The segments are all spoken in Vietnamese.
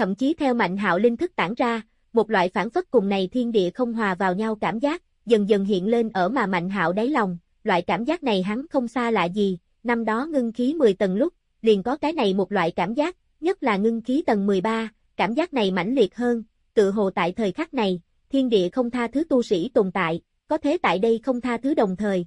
thậm chí theo Mạnh Hạo linh thức tản ra, một loại phản phất cùng này thiên địa không hòa vào nhau cảm giác, dần dần hiện lên ở mà Mạnh Hạo đáy lòng, loại cảm giác này hắn không xa lạ gì, năm đó ngưng khí 10 tầng lúc, liền có cái này một loại cảm giác, nhất là ngưng khí tầng 13, cảm giác này mãnh liệt hơn, tự hồ tại thời khắc này, thiên địa không tha thứ tu sĩ tồn tại, có thế tại đây không tha thứ đồng thời.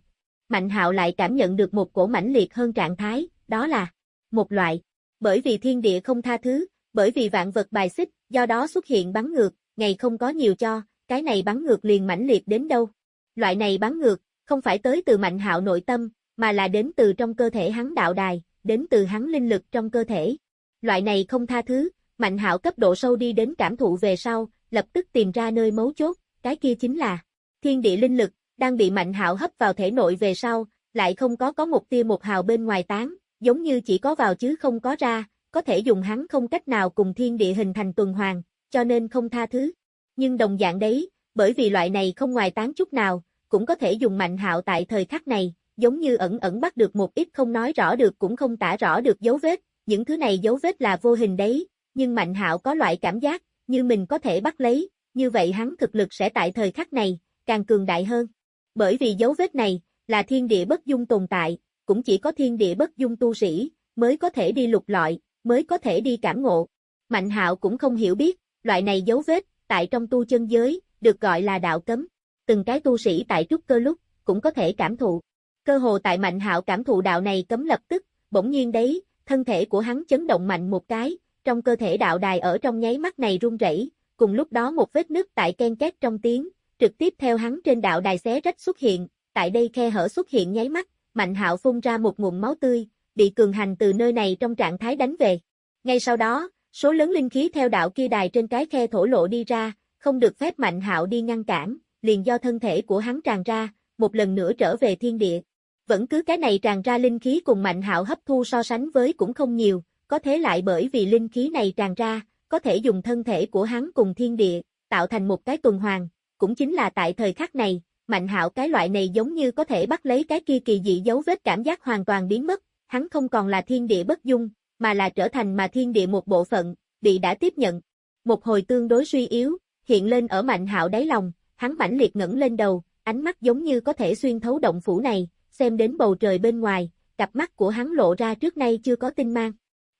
Mạnh hạo lại cảm nhận được một cổ mãnh liệt hơn trạng thái, đó là một loại, bởi vì thiên địa không tha thứ, bởi vì vạn vật bài xích, do đó xuất hiện bắn ngược, ngày không có nhiều cho, cái này bắn ngược liền mãnh liệt đến đâu. Loại này bắn ngược, không phải tới từ mạnh hạo nội tâm, mà là đến từ trong cơ thể hắn đạo đài, đến từ hắn linh lực trong cơ thể. Loại này không tha thứ, mạnh hạo cấp độ sâu đi đến cảm thụ về sau, lập tức tìm ra nơi mấu chốt, cái kia chính là thiên địa linh lực, đang bị mạnh hạo hấp vào thể nội về sau, lại không có có một tia một hào bên ngoài tán, giống như chỉ có vào chứ không có ra, có thể dùng hắn không cách nào cùng thiên địa hình thành tuần hoàn, cho nên không tha thứ. Nhưng đồng dạng đấy, bởi vì loại này không ngoài tán chút nào, cũng có thể dùng mạnh hạo tại thời khắc này, giống như ẩn ẩn bắt được một ít không nói rõ được cũng không tả rõ được dấu vết, những thứ này dấu vết là vô hình đấy, nhưng mạnh hạo có loại cảm giác, như mình có thể bắt lấy, như vậy hắn thực lực sẽ tại thời khắc này, càng cường đại hơn. Bởi vì dấu vết này, là thiên địa bất dung tồn tại, cũng chỉ có thiên địa bất dung tu sĩ, mới có thể đi lục lọi, mới có thể đi cảm ngộ. Mạnh hạo cũng không hiểu biết, loại này dấu vết, tại trong tu chân giới, được gọi là đạo cấm. Từng cái tu sĩ tại trúc cơ lúc, cũng có thể cảm thụ. Cơ hồ tại mạnh hạo cảm thụ đạo này cấm lập tức, bỗng nhiên đấy, thân thể của hắn chấn động mạnh một cái, trong cơ thể đạo đài ở trong nháy mắt này run rẩy, cùng lúc đó một vết nứt tại ken két trong tiếng, trực tiếp theo hắn trên đạo đài xé rách xuất hiện, tại đây khe hở xuất hiện nháy mắt, Mạnh Hạo phun ra một ngụm máu tươi, bị cường hành từ nơi này trong trạng thái đánh về. Ngay sau đó, số lớn linh khí theo đạo kia đài trên cái khe thổ lộ đi ra, không được phép Mạnh Hạo đi ngăn cản, liền do thân thể của hắn tràn ra, một lần nữa trở về thiên địa. Vẫn cứ cái này tràn ra linh khí cùng Mạnh Hạo hấp thu so sánh với cũng không nhiều, có thế lại bởi vì linh khí này tràn ra, có thể dùng thân thể của hắn cùng thiên địa, tạo thành một cái tuần hoàn, cũng chính là tại thời khắc này, Mạnh Hạo cái loại này giống như có thể bắt lấy cái kia kỳ dị dấu vết cảm giác hoàn toàn biến mất, hắn không còn là thiên địa bất dung, mà là trở thành mà thiên địa một bộ phận, bị đã tiếp nhận. Một hồi tương đối suy yếu, hiện lên ở Mạnh Hạo đáy lòng, hắn mãnh liệt ngẩng lên đầu, ánh mắt giống như có thể xuyên thấu động phủ này, xem đến bầu trời bên ngoài, cặp mắt của hắn lộ ra trước nay chưa có tinh mang.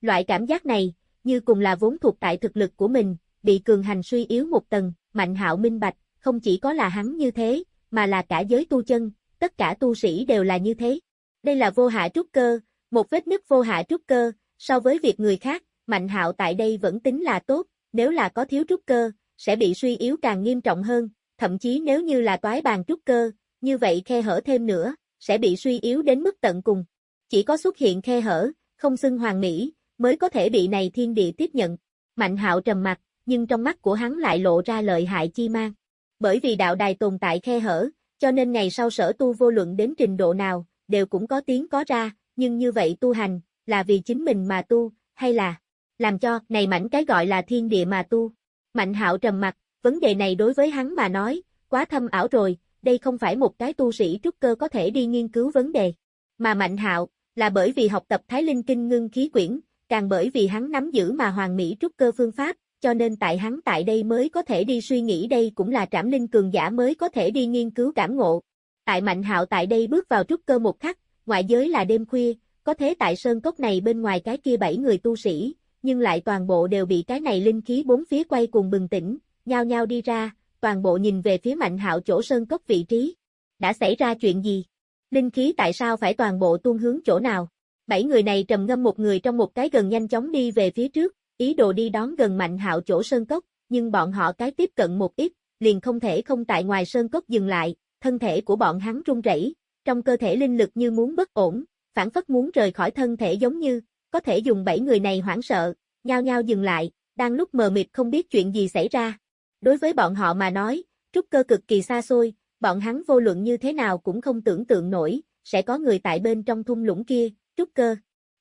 Loại cảm giác này, như cùng là vốn thuộc tại thực lực của mình, bị cường hành suy yếu một tầng, Mạnh Hạo minh bạch, không chỉ có là hắn như thế, mà là cả giới tu chân, tất cả tu sĩ đều là như thế. Đây là vô hạ trúc cơ, một vết nứt vô hạ trúc cơ, so với việc người khác, Mạnh Hạo tại đây vẫn tính là tốt, nếu là có thiếu trúc cơ, sẽ bị suy yếu càng nghiêm trọng hơn, thậm chí nếu như là toái bàn trúc cơ, như vậy khe hở thêm nữa, sẽ bị suy yếu đến mức tận cùng. Chỉ có xuất hiện khe hở, không xưng hoàng mỹ, mới có thể bị này thiên địa tiếp nhận. Mạnh hạo trầm mặt, nhưng trong mắt của hắn lại lộ ra lợi hại chi mang. Bởi vì đạo đài tồn tại khe hở, cho nên ngày sau sở tu vô luận đến trình độ nào, đều cũng có tiếng có ra, nhưng như vậy tu hành, là vì chính mình mà tu, hay là làm cho này mảnh cái gọi là thiên địa mà tu. Mạnh hạo trầm mặt, vấn đề này đối với hắn mà nói, quá thâm ảo rồi, đây không phải một cái tu sĩ trúc cơ có thể đi nghiên cứu vấn đề. Mà Mạnh hạo, là bởi vì học tập Thái Linh Kinh ngưng khí quyển, càng bởi vì hắn nắm giữ mà hoàng mỹ trúc cơ phương pháp, cho nên tại hắn tại đây mới có thể đi suy nghĩ đây cũng là trảm linh cường giả mới có thể đi nghiên cứu cảm ngộ. Tại Mạnh Hạo tại đây bước vào trúc cơ một khắc, ngoại giới là đêm khuya, có thế tại sơn cốc này bên ngoài cái kia bảy người tu sĩ, nhưng lại toàn bộ đều bị cái này linh khí bốn phía quay cuồng bừng tỉnh, nhao nhao đi ra, toàn bộ nhìn về phía Mạnh Hạo chỗ sơn cốc vị trí. Đã xảy ra chuyện gì? Linh khí tại sao phải toàn bộ tuôn hướng chỗ nào? Bảy người này trầm ngâm một người trong một cái gần nhanh chóng đi về phía trước, ý đồ đi đón gần Mạnh Hạo chỗ sơn cốc, nhưng bọn họ cái tiếp cận một ít, liền không thể không tại ngoài sơn cốc dừng lại, thân thể của bọn hắn run rẩy, trong cơ thể linh lực như muốn bất ổn, phản phất muốn rời khỏi thân thể giống như, có thể dùng bảy người này hoảng sợ, nhao nhao dừng lại, đang lúc mờ mịt không biết chuyện gì xảy ra. Đối với bọn họ mà nói, trúc cơ cực kỳ xa xôi, bọn hắn vô luận như thế nào cũng không tưởng tượng nổi, sẽ có người tại bên trong thung lũng kia, trúc cơ.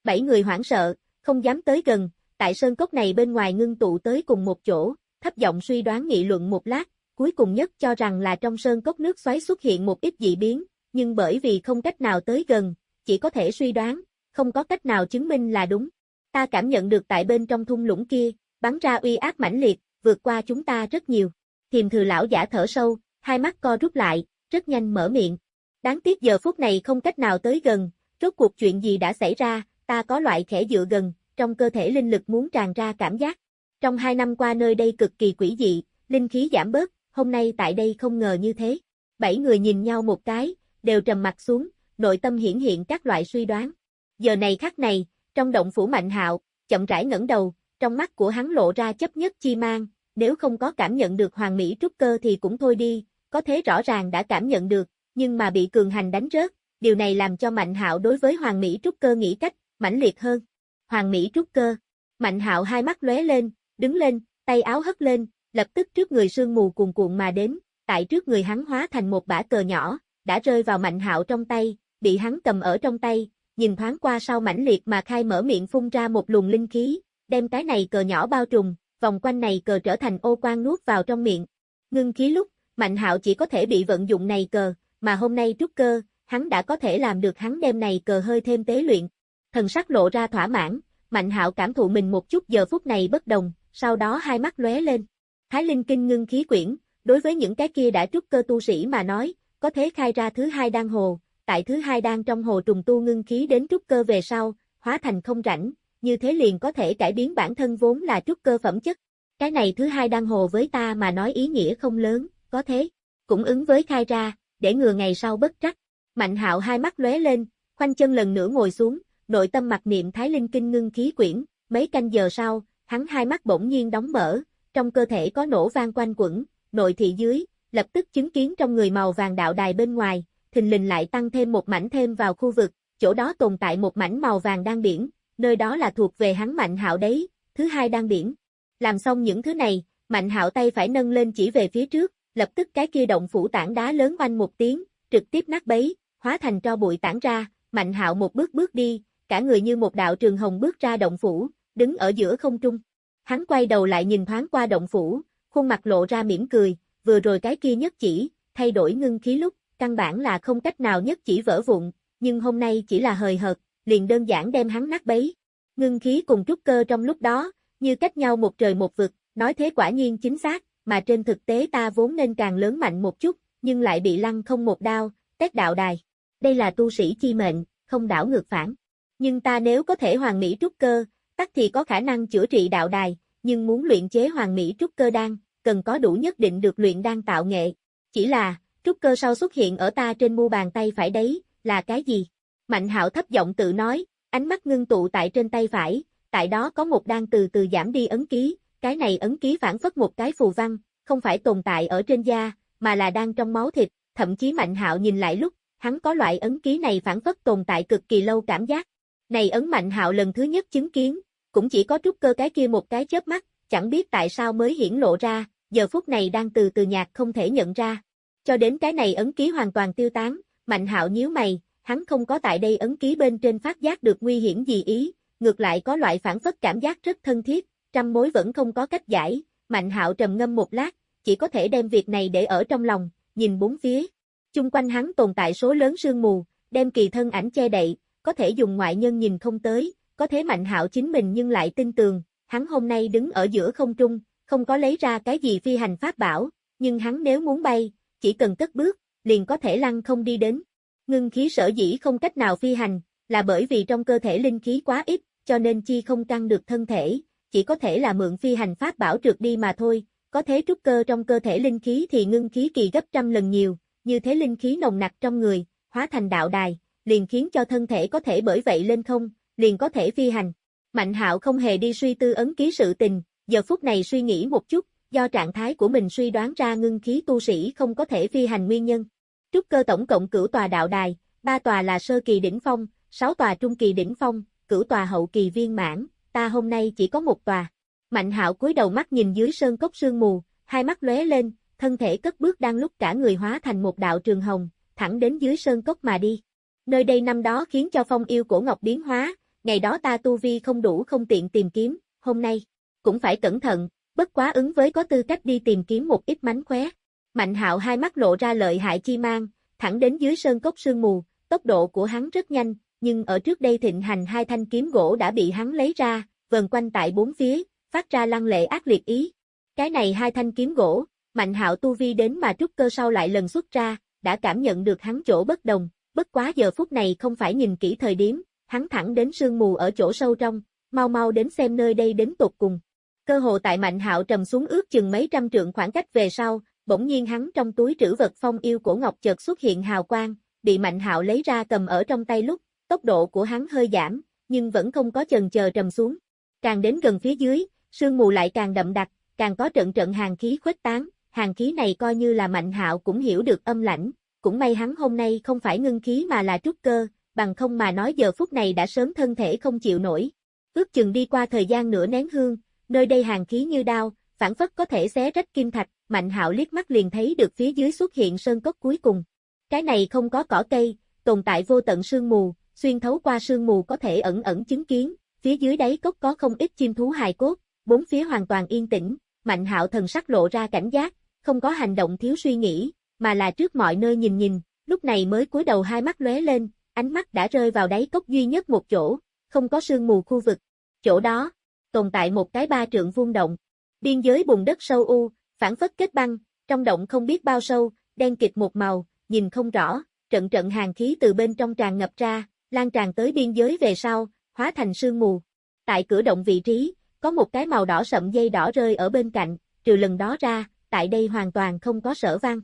Bảy người hoảng sợ, không dám tới gần, tại sơn cốc này bên ngoài ngưng tụ tới cùng một chỗ, thấp giọng suy đoán nghị luận một lát, cuối cùng nhất cho rằng là trong sơn cốc nước xoáy xuất hiện một ít dị biến, nhưng bởi vì không cách nào tới gần, chỉ có thể suy đoán, không có cách nào chứng minh là đúng. Ta cảm nhận được tại bên trong thung lũng kia, bắn ra uy áp mãnh liệt, vượt qua chúng ta rất nhiều. Thiềm thừa lão giả thở sâu, hai mắt co rút lại, rất nhanh mở miệng. Đáng tiếc giờ phút này không cách nào tới gần, rốt cuộc chuyện gì đã xảy ra, ta có loại khẽ dựa gần, trong cơ thể linh lực muốn tràn ra cảm giác. Trong hai năm qua nơi đây cực kỳ quỷ dị, linh khí giảm bớt, hôm nay tại đây không ngờ như thế. Bảy người nhìn nhau một cái, đều trầm mặt xuống, nội tâm hiển hiện các loại suy đoán. Giờ này khắc này, trong động phủ mạnh hạo, chậm rãi ngẩng đầu, trong mắt của hắn lộ ra chấp nhất chi mang, nếu không có cảm nhận được hoàng mỹ trúc cơ thì cũng thôi đi, có thế rõ ràng đã cảm nhận được, nhưng mà bị cường hành đánh rớt, điều này làm cho Mạnh Hạo đối với hoàng mỹ trúc cơ nghĩ cách mãnh liệt hơn. Hoàng mỹ trúc cơ, Mạnh Hạo hai mắt lóe lên, đứng lên, tay áo hất lên, lập tức trước người sương mù cuồn cuộn mà đến, tại trước người hắn hóa thành một bả cờ nhỏ, đã rơi vào Mạnh Hạo trong tay, bị hắn cầm ở trong tay, nhìn thoáng qua sau mãnh liệt mà khai mở miệng phun ra một luồng linh khí, đem cái này cờ nhỏ bao trùm, vòng quanh này cờ trở thành ô quan nuốt vào trong miệng. Ngưng khí lúc, Mạnh Hạo chỉ có thể bị vận dụng này cờ, mà hôm nay trúc cơ, hắn đã có thể làm được hắn đem này cờ hơi thêm tế luyện. Thần sắc lộ ra thỏa mãn, Mạnh Hạo cảm thụ mình một chút giờ phút này bất đồng, sau đó hai mắt lóe lên. Thái Linh Kinh ngưng khí quyển, đối với những cái kia đã trúc cơ tu sĩ mà nói, có thế khai ra thứ hai đan hồ, tại thứ hai đan trong hồ trùng tu ngưng khí đến trúc cơ về sau, hóa thành không rảnh, như thế liền có thể cải biến bản thân vốn là trúc cơ phẩm chất. Cái này thứ hai đan hồ với ta mà nói ý nghĩa không lớn, có thế, cũng ứng với khai ra, để ngừa ngày sau bất trắc. Mạnh hạo hai mắt lóe lên, khoanh chân lần nữa ngồi xuống, nội tâm mặc niệm Thái Linh Kinh ngưng khí quyển, mấy canh giờ sau, hắn hai mắt bỗng nhiên đóng mở, trong cơ thể có nổ vang quanh quẩn, nội thị dưới, lập tức chứng kiến trong người màu vàng đạo đài bên ngoài, thình lình lại tăng thêm một mảnh thêm vào khu vực, chỗ đó tồn tại một mảnh màu vàng đang biển, nơi đó là thuộc về hắn Mạnh Hạo đấy, thứ hai đang biển. Làm xong những thứ này, Mạnh Hạo tay phải nâng lên chỉ về phía trước, lập tức cái kia động phủ tảng đá lớn oanh một tiếng, trực tiếp nát bấy, hóa thành tro bụi tản ra, Mạnh Hạo một bước bước đi, cả người như một đạo trường hồng bước ra động phủ, đứng ở giữa không trung. Hắn quay đầu lại nhìn thoáng qua động phủ, khuôn mặt lộ ra mỉm cười, vừa rồi cái kia nhất chỉ, thay đổi ngưng khí lúc, căn bản là không cách nào nhất chỉ vỡ vụn, nhưng hôm nay chỉ là hời hợt, liền đơn giản đem hắn nát bấy. Ngưng khí cùng trúc cơ trong lúc đó, như cách nhau một trời một vực, nói thế quả nhiên chính xác, mà trên thực tế ta vốn nên càng lớn mạnh một chút, nhưng lại bị lăng không một đao, tét đạo đài. Đây là tu sĩ chi mệnh, không đảo ngược phản. Nhưng ta nếu có thể hoàng mỹ trúc cơ, tắc thì có khả năng chữa trị đạo đài, nhưng muốn luyện chế hoàng mỹ trúc cơ đan, cần có đủ nhất định được luyện đan tạo nghệ. Chỉ là, trúc cơ sau xuất hiện ở ta trên mu bàn tay phải đấy, là cái gì? Mạnh hạo thấp giọng tự nói, ánh mắt ngưng tụ tại trên tay phải, tại đó có một đan từ từ giảm đi ấn ký, cái này ấn ký phản phất một cái phù văn, không phải tồn tại ở trên da, mà là đang trong máu thịt, thậm chí Mạnh Hạo nhìn lại lúc, hắn có loại ấn ký này phản phất tồn tại cực kỳ lâu cảm giác. Này ấn Mạnh Hạo lần thứ nhất chứng kiến, cũng chỉ có trúc cơ cái kia một cái chớp mắt, chẳng biết tại sao mới hiển lộ ra, giờ phút này đang từ từ nhạt không thể nhận ra. Cho đến cái này ấn ký hoàn toàn tiêu tán, Mạnh Hạo nhíu mày, hắn không có tại đây ấn ký bên trên phát giác được nguy hiểm gì ý, ngược lại có loại phản phất cảm giác rất thân thiết, trăm mối vẫn không có cách giải, Mạnh Hạo trầm ngâm một lát, chỉ có thể đem việc này để ở trong lòng, nhìn bốn phía. Chung quanh hắn tồn tại số lớn sương mù, đem kỳ thân ảnh che đậy, có thể dùng ngoại nhân nhìn không tới, có thế Mạnh Hạo chính mình nhưng lại tin tường, hắn hôm nay đứng ở giữa không trung, không có lấy ra cái gì phi hành pháp bảo, nhưng hắn nếu muốn bay, chỉ cần cất bước, liền có thể lăn không đi đến. Ngưng khí sở dĩ không cách nào phi hành, là bởi vì trong cơ thể linh khí quá ít, cho nên chi không căng được thân thể, chỉ có thể là mượn phi hành pháp bảo trượt đi mà thôi, có thế trúc cơ trong cơ thể linh khí thì ngưng khí kỳ gấp trăm lần nhiều, như thế linh khí nồng nặc trong người, hóa thành đạo đài, liền khiến cho thân thể có thể bởi vậy lên không, liền có thể phi hành. Mạnh hạo không hề đi suy tư ấn ký sự tình, giờ phút này suy nghĩ một chút, do trạng thái của mình suy đoán ra ngưng khí tu sĩ không có thể phi hành nguyên nhân. Trúc cơ tổng cộng cửu tòa đạo đài, ba tòa là sơ kỳ đỉnh phong, sáu tòa trung kỳ đỉnh phong, cửu tòa hậu kỳ viên mãn, ta hôm nay chỉ có một tòa. Mạnh hạo cúi đầu mắt nhìn dưới sơn cốc sương mù, hai mắt lóe lên, thân thể cất bước đang lúc cả người hóa thành một đạo trường hồng, thẳng đến dưới sơn cốc mà đi. Nơi đây năm đó khiến cho phong yêu cổ ngọc biến hóa, ngày đó ta tu vi không đủ không tiện tìm kiếm, hôm nay, cũng phải cẩn thận, bất quá ứng với có tư cách đi tìm kiếm một ít mánh khóe. Mạnh hạo hai mắt lộ ra lợi hại chi mang, thẳng đến dưới sơn cốc sương mù, tốc độ của hắn rất nhanh, nhưng ở trước đây thịnh hành hai thanh kiếm gỗ đã bị hắn lấy ra, vần quanh tại bốn phía, phát ra lăng lệ ác liệt ý. Cái này hai thanh kiếm gỗ, Mạnh Hạo tu vi đến mà trúc cơ sau lại lần xuất ra, đã cảm nhận được hắn chỗ bất đồng, bất quá giờ phút này không phải nhìn kỹ thời điểm, hắn thẳng đến sương mù ở chỗ sâu trong, mau mau đến xem nơi đây đến tột cùng. Cơ hồ tại Mạnh Hạo trầm xuống ước chừng mấy trăm trượng khoảng cách về sau, bỗng nhiên hắn trong túi trữ vật phong yêu cổ ngọc chợt xuất hiện hào quang, bị Mạnh Hạo lấy ra cầm ở trong tay lúc, tốc độ của hắn hơi giảm, nhưng vẫn không có chần chờ trầm xuống. Càng đến gần phía dưới, sương mù lại càng đậm đặc, càng có trận trận hàng khí khuếch tán, hàng khí này coi như là Mạnh Hạo cũng hiểu được âm lãnh, cũng may hắn hôm nay không phải ngưng khí mà là trúc cơ, bằng không mà nói giờ phút này đã sớm thân thể không chịu nổi. Ước chừng đi qua thời gian nửa nén hương, nơi đây hàng khí như đao, phản phất có thể xé rách kim thạch, Mạnh Hạo liếc mắt liền thấy được phía dưới xuất hiện sơn cốc cuối cùng. Cái này không có cỏ cây, tồn tại vô tận sương mù, xuyên thấu qua sương mù có thể ẩn ẩn chứng kiến, phía dưới đáy cốc có không ít chim thú hài cốt, bốn phía hoàn toàn yên tĩnh, Mạnh Hạo thần sắc lộ ra cảnh giác, không có hành động thiếu suy nghĩ, mà là trước mọi nơi nhìn nhìn, lúc này mới cúi đầu hai mắt lóe lên, ánh mắt đã rơi vào đáy cốc duy nhất một chỗ, không có sương mù khu vực. Chỗ đó, tồn tại một cái ba trượng vuông động. Biên giới bùn đất sâu u, phản phất kết băng, trong động không biết bao sâu, đen kịt một màu, nhìn không rõ, trận trận hàng khí từ bên trong tràn ngập ra, lan tràn tới biên giới về sau, hóa thành sương mù. Tại cửa động vị trí, có một cái màu đỏ sậm dây đỏ rơi ở bên cạnh, trừ lần đó ra, tại đây hoàn toàn không có sở vang.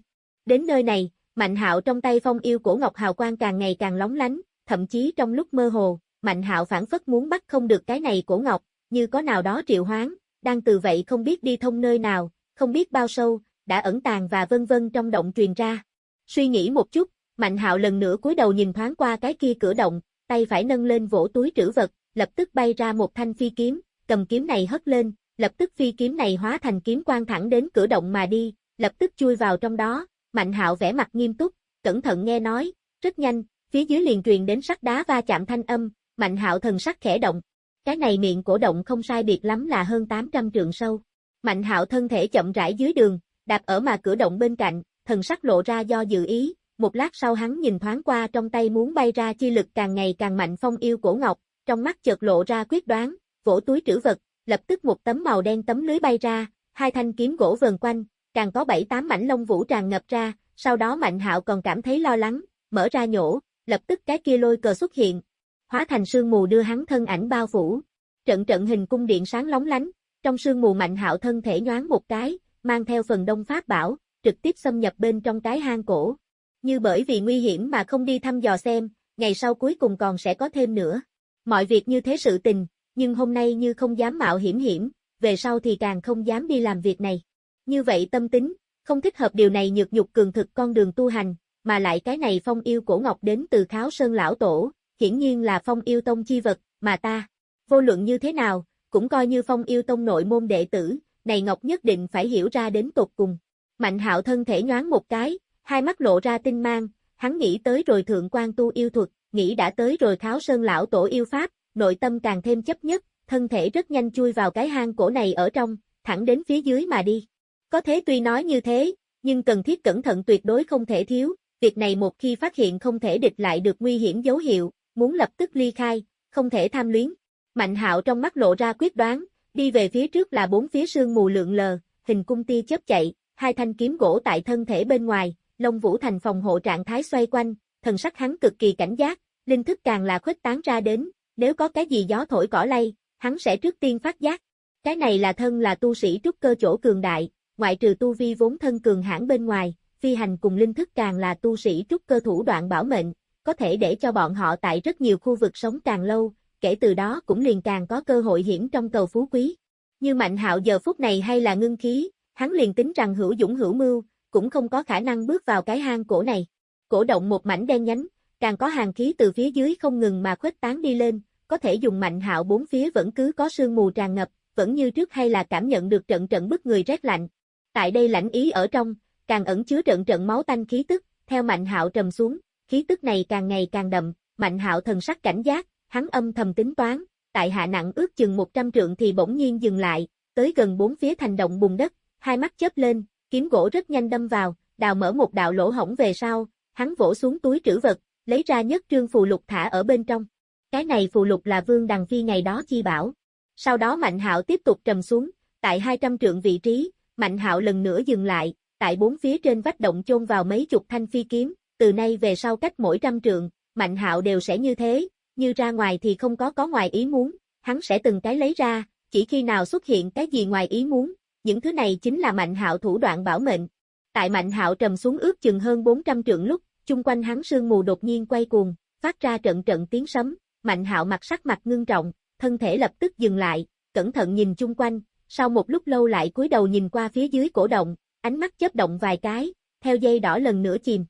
Đến nơi này, Mạnh Hạo trong tay phong yêu cổ ngọc hào quang càng ngày càng lóng lánh, thậm chí trong lúc mơ hồ, Mạnh Hạo phản phất muốn bắt không được cái này cổ ngọc, như có nào đó triệu hoán, đang từ vậy không biết đi thông nơi nào, không biết bao sâu, đã ẩn tàng và vân vân trong động truyền ra. Suy nghĩ một chút, Mạnh Hạo lần nữa cúi đầu nhìn thoáng qua cái kia cửa động, tay phải nâng lên vỗ túi trữ vật, lập tức bay ra một thanh phi kiếm, cầm kiếm này hất lên, lập tức phi kiếm này hóa thành kiếm quang thẳng đến cửa động mà đi, lập tức chui vào trong đó, Mạnh Hạo vẻ mặt nghiêm túc, cẩn thận nghe nói, rất nhanh, phía dưới liền truyền đến sắt đá va chạm thanh âm, Mạnh Hạo thần sắc khẽ động. Cái này miệng cổ động không sai biệt lắm là hơn 800 trượng sâu. Mạnh Hạo thân thể chậm rãi dưới đường, đạp ở mà cửa động bên cạnh, thần sắc lộ ra do dự ý, một lát sau hắn nhìn thoáng qua trong tay muốn bay ra chi lực càng ngày càng mạnh phong yêu cổ ngọc, trong mắt chợt lộ ra quyết đoán, vỗ túi trữ vật, lập tức một tấm màu đen tấm lưới bay ra, hai thanh kiếm gỗ vần quanh, càng có bảy tám mảnh lông vũ tràn ngập ra, sau đó Mạnh Hạo còn cảm thấy lo lắng, mở ra nhổ, lập tức cái kia lôi cờ xuất hiện, hóa thành sương mù đưa hắn thân ảnh bao phủ. Trận trận hình cung điện sáng lóng lánh, trong sương mù Mạnh Hạo thân thể nhoáng một cái, mang theo phần đông pháp bảo, trực tiếp xâm nhập bên trong cái hang cổ. Như bởi vì nguy hiểm mà không đi thăm dò xem, ngày sau cuối cùng còn sẽ có thêm nữa. Mọi việc như thế sự tình, nhưng hôm nay như không dám mạo hiểm hiểm, về sau thì càng không dám đi làm việc này. Như vậy tâm tính, không thích hợp điều này nhược nhục cường thực con đường tu hành, mà lại cái này phong yêu cổ ngọc đến từ kháo sơn lão tổ, hiển nhiên là phong yêu tông chi vật, mà ta, vô luận như thế nào, cũng coi như phong yêu tông nội môn đệ tử, này ngọc nhất định phải hiểu ra đến tột cùng. Mạnh hạo thân thể nhoáng một cái, hai mắt lộ ra tinh mang, hắn nghĩ tới rồi thượng quan tu yêu thuật, nghĩ đã tới rồi kháo sơn lão tổ yêu pháp, nội tâm càng thêm chấp nhất, thân thể rất nhanh chui vào cái hang cổ này ở trong, thẳng đến phía dưới mà đi. Có thế tuy nói như thế, nhưng cần thiết cẩn thận tuyệt đối không thể thiếu, việc này một khi phát hiện không thể địch lại được nguy hiểm dấu hiệu, muốn lập tức ly khai, không thể tham luyến. Mạnh hạo trong mắt lộ ra quyết đoán, đi về phía trước là bốn phía sương mù lượng lờ, hình cung tia chớp chạy, hai thanh kiếm gỗ tại thân thể bên ngoài, lông vũ thành phòng hộ trạng thái xoay quanh, thần sắc hắn cực kỳ cảnh giác, linh thức càng là khuếch tán ra đến, nếu có cái gì gió thổi cỏ lay, hắn sẽ trước tiên phát giác. Cái này là thân là tu sĩ trúc cơ chỗ cường đại, ngoại trừ tu vi vốn thân cường hãn bên ngoài, phi hành cùng linh thức càng là tu sĩ trúc cơ thủ đoạn bảo mệnh, có thể để cho bọn họ tại rất nhiều khu vực sống càng lâu, kể từ đó cũng liền càng có cơ hội hiển trong cầu phú quý. Như Mạnh Hạo giờ phút này hay là ngưng khí, hắn liền tính rằng hữu dũng hữu mưu, cũng không có khả năng bước vào cái hang cổ này. Cổ động một mảnh đen nhánh, càng có hàng khí từ phía dưới không ngừng mà khuếch tán đi lên, có thể dùng Mạnh Hạo bốn phía vẫn cứ có sương mù tràn ngập, vẫn như trước hay là cảm nhận được trận trận bức người rét lạnh, Tại đây lãnh ý ở trong, càng ẩn chứa trận trận máu tanh khí tức, theo Mạnh Hạo trầm xuống, khí tức này càng ngày càng đậm, Mạnh Hạo thần sắc cảnh giác, hắn âm thầm tính toán, tại hạ nặng ước chừng 100 trượng thì bỗng nhiên dừng lại, tới gần bốn phía thành động bùn đất, hai mắt chớp lên, kiếm gỗ rất nhanh đâm vào, đào mở một đạo lỗ hổng về sau, hắn vỗ xuống túi trữ vật, lấy ra nhất trương phù lục thả ở bên trong. Cái này phù lục là Vương Đằng Phi ngày đó chi bảo. Sau đó Mạnh Hạo tiếp tục trầm xuống, tại 200 trượng vị trí, Mạnh Hạo lần nữa dừng lại, tại bốn phía trên vách động chôn vào mấy chục thanh phi kiếm, từ nay về sau cách mỗi trăm trượng, Mạnh Hạo đều sẽ như thế, như ra ngoài thì không có có ngoài ý muốn, hắn sẽ từng cái lấy ra, chỉ khi nào xuất hiện cái gì ngoài ý muốn, những thứ này chính là Mạnh Hạo thủ đoạn bảo mệnh. Tại Mạnh Hạo trầm xuống ước chừng hơn 400 trượng lúc, chung quanh hắn sương mù đột nhiên quay cuồng, phát ra trận trận tiếng sấm, Mạnh Hạo mặt sắc mặt ngưng trọng, thân thể lập tức dừng lại, cẩn thận nhìn chung quanh, sau một lúc lâu lại cúi đầu nhìn qua phía dưới cổ động, ánh mắt chớp động vài cái, theo dây đỏ lần nữa chìm.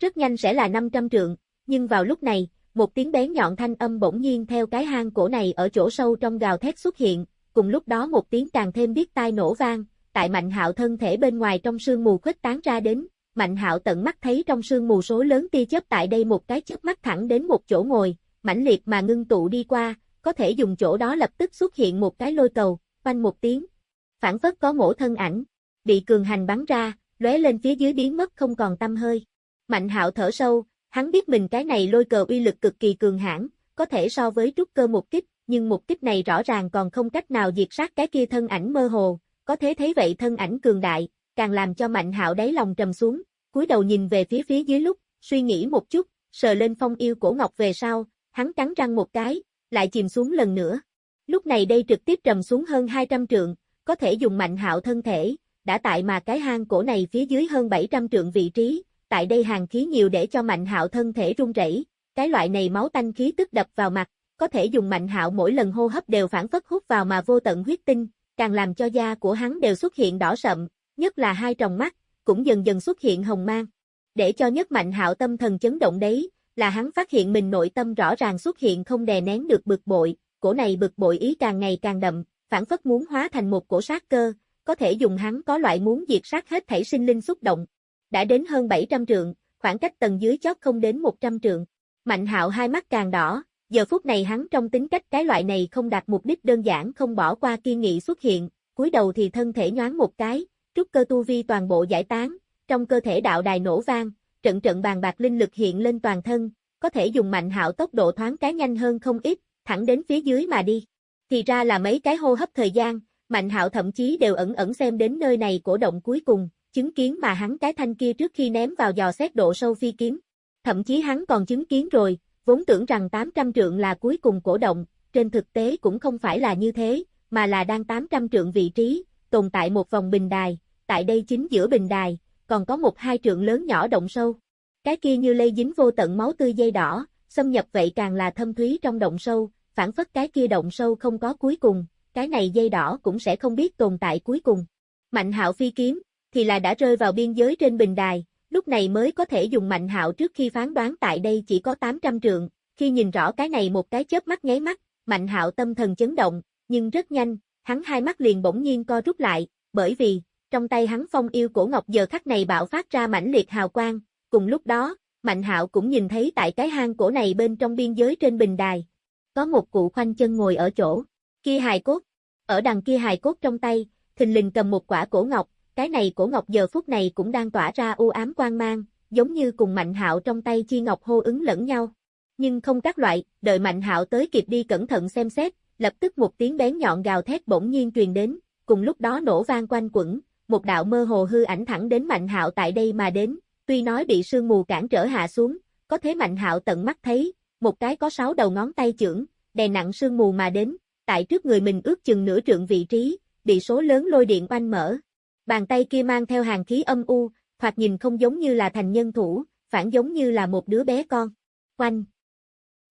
Rất nhanh sẽ là 500 trượng, nhưng vào lúc này, một tiếng bén nhọn thanh âm bỗng nhiên theo cái hang cổ này ở chỗ sâu trong gào thét xuất hiện, cùng lúc đó một tiếng càng thêm biết tai nổ vang, tại Mạnh Hạo thân thể bên ngoài trong sương mù khuếch tán ra đến, Mạnh Hạo tận mắt thấy trong sương mù số lớn tia chớp tại đây một cái chớp mắt thẳng đến một chỗ ngồi, mãnh liệt mà ngưng tụ đi qua, có thể dùng chỗ đó lập tức xuất hiện một cái lôi cầu, quanh một tiếng. Phản phất có mổ thân ảnh, bị cường hành bắn ra, lóe lên phía dưới biến mất không còn tâm hơi. Mạnh Hạo thở sâu, hắn biết mình cái này lôi cờ uy lực cực kỳ cường hãn, có thể so với trúc cơ một kích, nhưng một kích này rõ ràng còn không cách nào diệt sát cái kia thân ảnh mơ hồ, có thế thấy vậy thân ảnh cường đại, càng làm cho Mạnh Hạo đáy lòng trầm xuống, cúi đầu nhìn về phía phía dưới lúc, suy nghĩ một chút, sờ lên phong yêu cổ ngọc về sau, hắn cắn răng một cái, lại chìm xuống lần nữa. Lúc này đây trực tiếp trầm xuống hơn 200 trượng, có thể dùng Mạnh Hạo thân thể, đã tại mà cái hang cổ này phía dưới hơn 700 trượng vị trí, tại đây hàng khí nhiều để cho Mạnh Hạo thân thể run rẩy, cái loại này máu tanh khí tức đập vào mặt, có thể dùng Mạnh Hạo mỗi lần hô hấp đều phản phất hút vào mà vô tận huyết tinh, càng làm cho da của hắn đều xuất hiện đỏ sậm, nhất là hai tròng mắt, cũng dần dần xuất hiện hồng mang. Để cho nhất Mạnh Hạo tâm thần chấn động đấy, là hắn phát hiện mình nội tâm rõ ràng xuất hiện không đè nén được bực bội, cổ này bực bội ý càng ngày càng đậm, phản phất muốn hóa thành một cổ sát cơ, có thể dùng hắn có loại muốn diệt sát hết thảy sinh linh xúc động. Đã đến hơn 700 trượng, khoảng cách tầng dưới chót không đến 100 trượng. Mạnh hạo hai mắt càng đỏ, giờ phút này hắn trong tính cách cái loại này không đạt mục đích đơn giản không bỏ qua kiên nghị xuất hiện, cúi đầu thì thân thể nhoáng một cái, trúc cơ tu vi toàn bộ giải tán, trong cơ thể đạo đài nổ vang, trận trận bàn bạc linh lực hiện lên toàn thân, có thể dùng mạnh hạo tốc độ thoáng cái nhanh hơn không ít, thẳng đến phía dưới mà đi. Thì ra là mấy cái hô hấp thời gian, mạnh hạo thậm chí đều ẩn ẩn xem đến nơi này cổ động cuối cùng, chứng kiến mà hắn cái thanh kia trước khi ném vào dò xét độ sâu phi kiếm. Thậm chí hắn còn chứng kiến rồi, vốn tưởng rằng 800 trượng là cuối cùng cổ động, trên thực tế cũng không phải là như thế, mà là đang 800 trượng vị trí, tồn tại một vòng bình đài, tại đây chính giữa bình đài, còn có một hai trượng lớn nhỏ động sâu. Cái kia như lây dính vô tận máu tươi dây đỏ, xâm nhập vậy càng là thâm thúy trong động sâu, phản phất cái kia động sâu không có cuối cùng, cái này dây đỏ cũng sẽ không biết tồn tại cuối cùng. Mạnh hạo phi kiếm, thì là đã rơi vào biên giới trên bình đài, lúc này mới có thể dùng mạnh hạo trước khi phán đoán tại đây chỉ có 800 trượng, khi nhìn rõ cái này một cái chớp mắt nháy mắt, mạnh hạo tâm thần chấn động, nhưng rất nhanh, hắn hai mắt liền bỗng nhiên co rút lại, bởi vì, trong tay hắn phong yêu cổ ngọc giờ khắc này bạo phát ra mãnh liệt hào quang, cùng lúc đó, Mạnh Hạo cũng nhìn thấy tại cái hang cổ này bên trong biên giới trên bình đài, có một cụ khoanh chân ngồi ở chỗ, kia hài cốt, ở đằng kia hài cốt trong tay, thình lình cầm một quả cổ ngọc, cái này cổ ngọc giờ phút này cũng đang tỏa ra u ám quang mang, giống như cùng Mạnh Hạo trong tay chi ngọc hô ứng lẫn nhau. Nhưng không các loại, đợi Mạnh Hạo tới kịp đi cẩn thận xem xét, lập tức một tiếng bén nhọn gào thét bỗng nhiên truyền đến, cùng lúc đó nổ vang quanh quẩn, một đạo mơ hồ hư ảnh thẳng đến Mạnh Hạo tại đây mà đến, tuy nói bị sương mù cản trở hạ xuống, có thế Mạnh Hạo tận mắt thấy, một cái có sáu đầu ngón tay chưởng, đè nặng sương mù mà đến, tại trước người mình ước chừng nửa trượng vị trí, bị số lớn lôi điện oanh mở. Bàn tay kia mang theo hàng khí âm u, thoạt nhìn không giống như là thành nhân thủ, phản giống như là một đứa bé con. Oanh!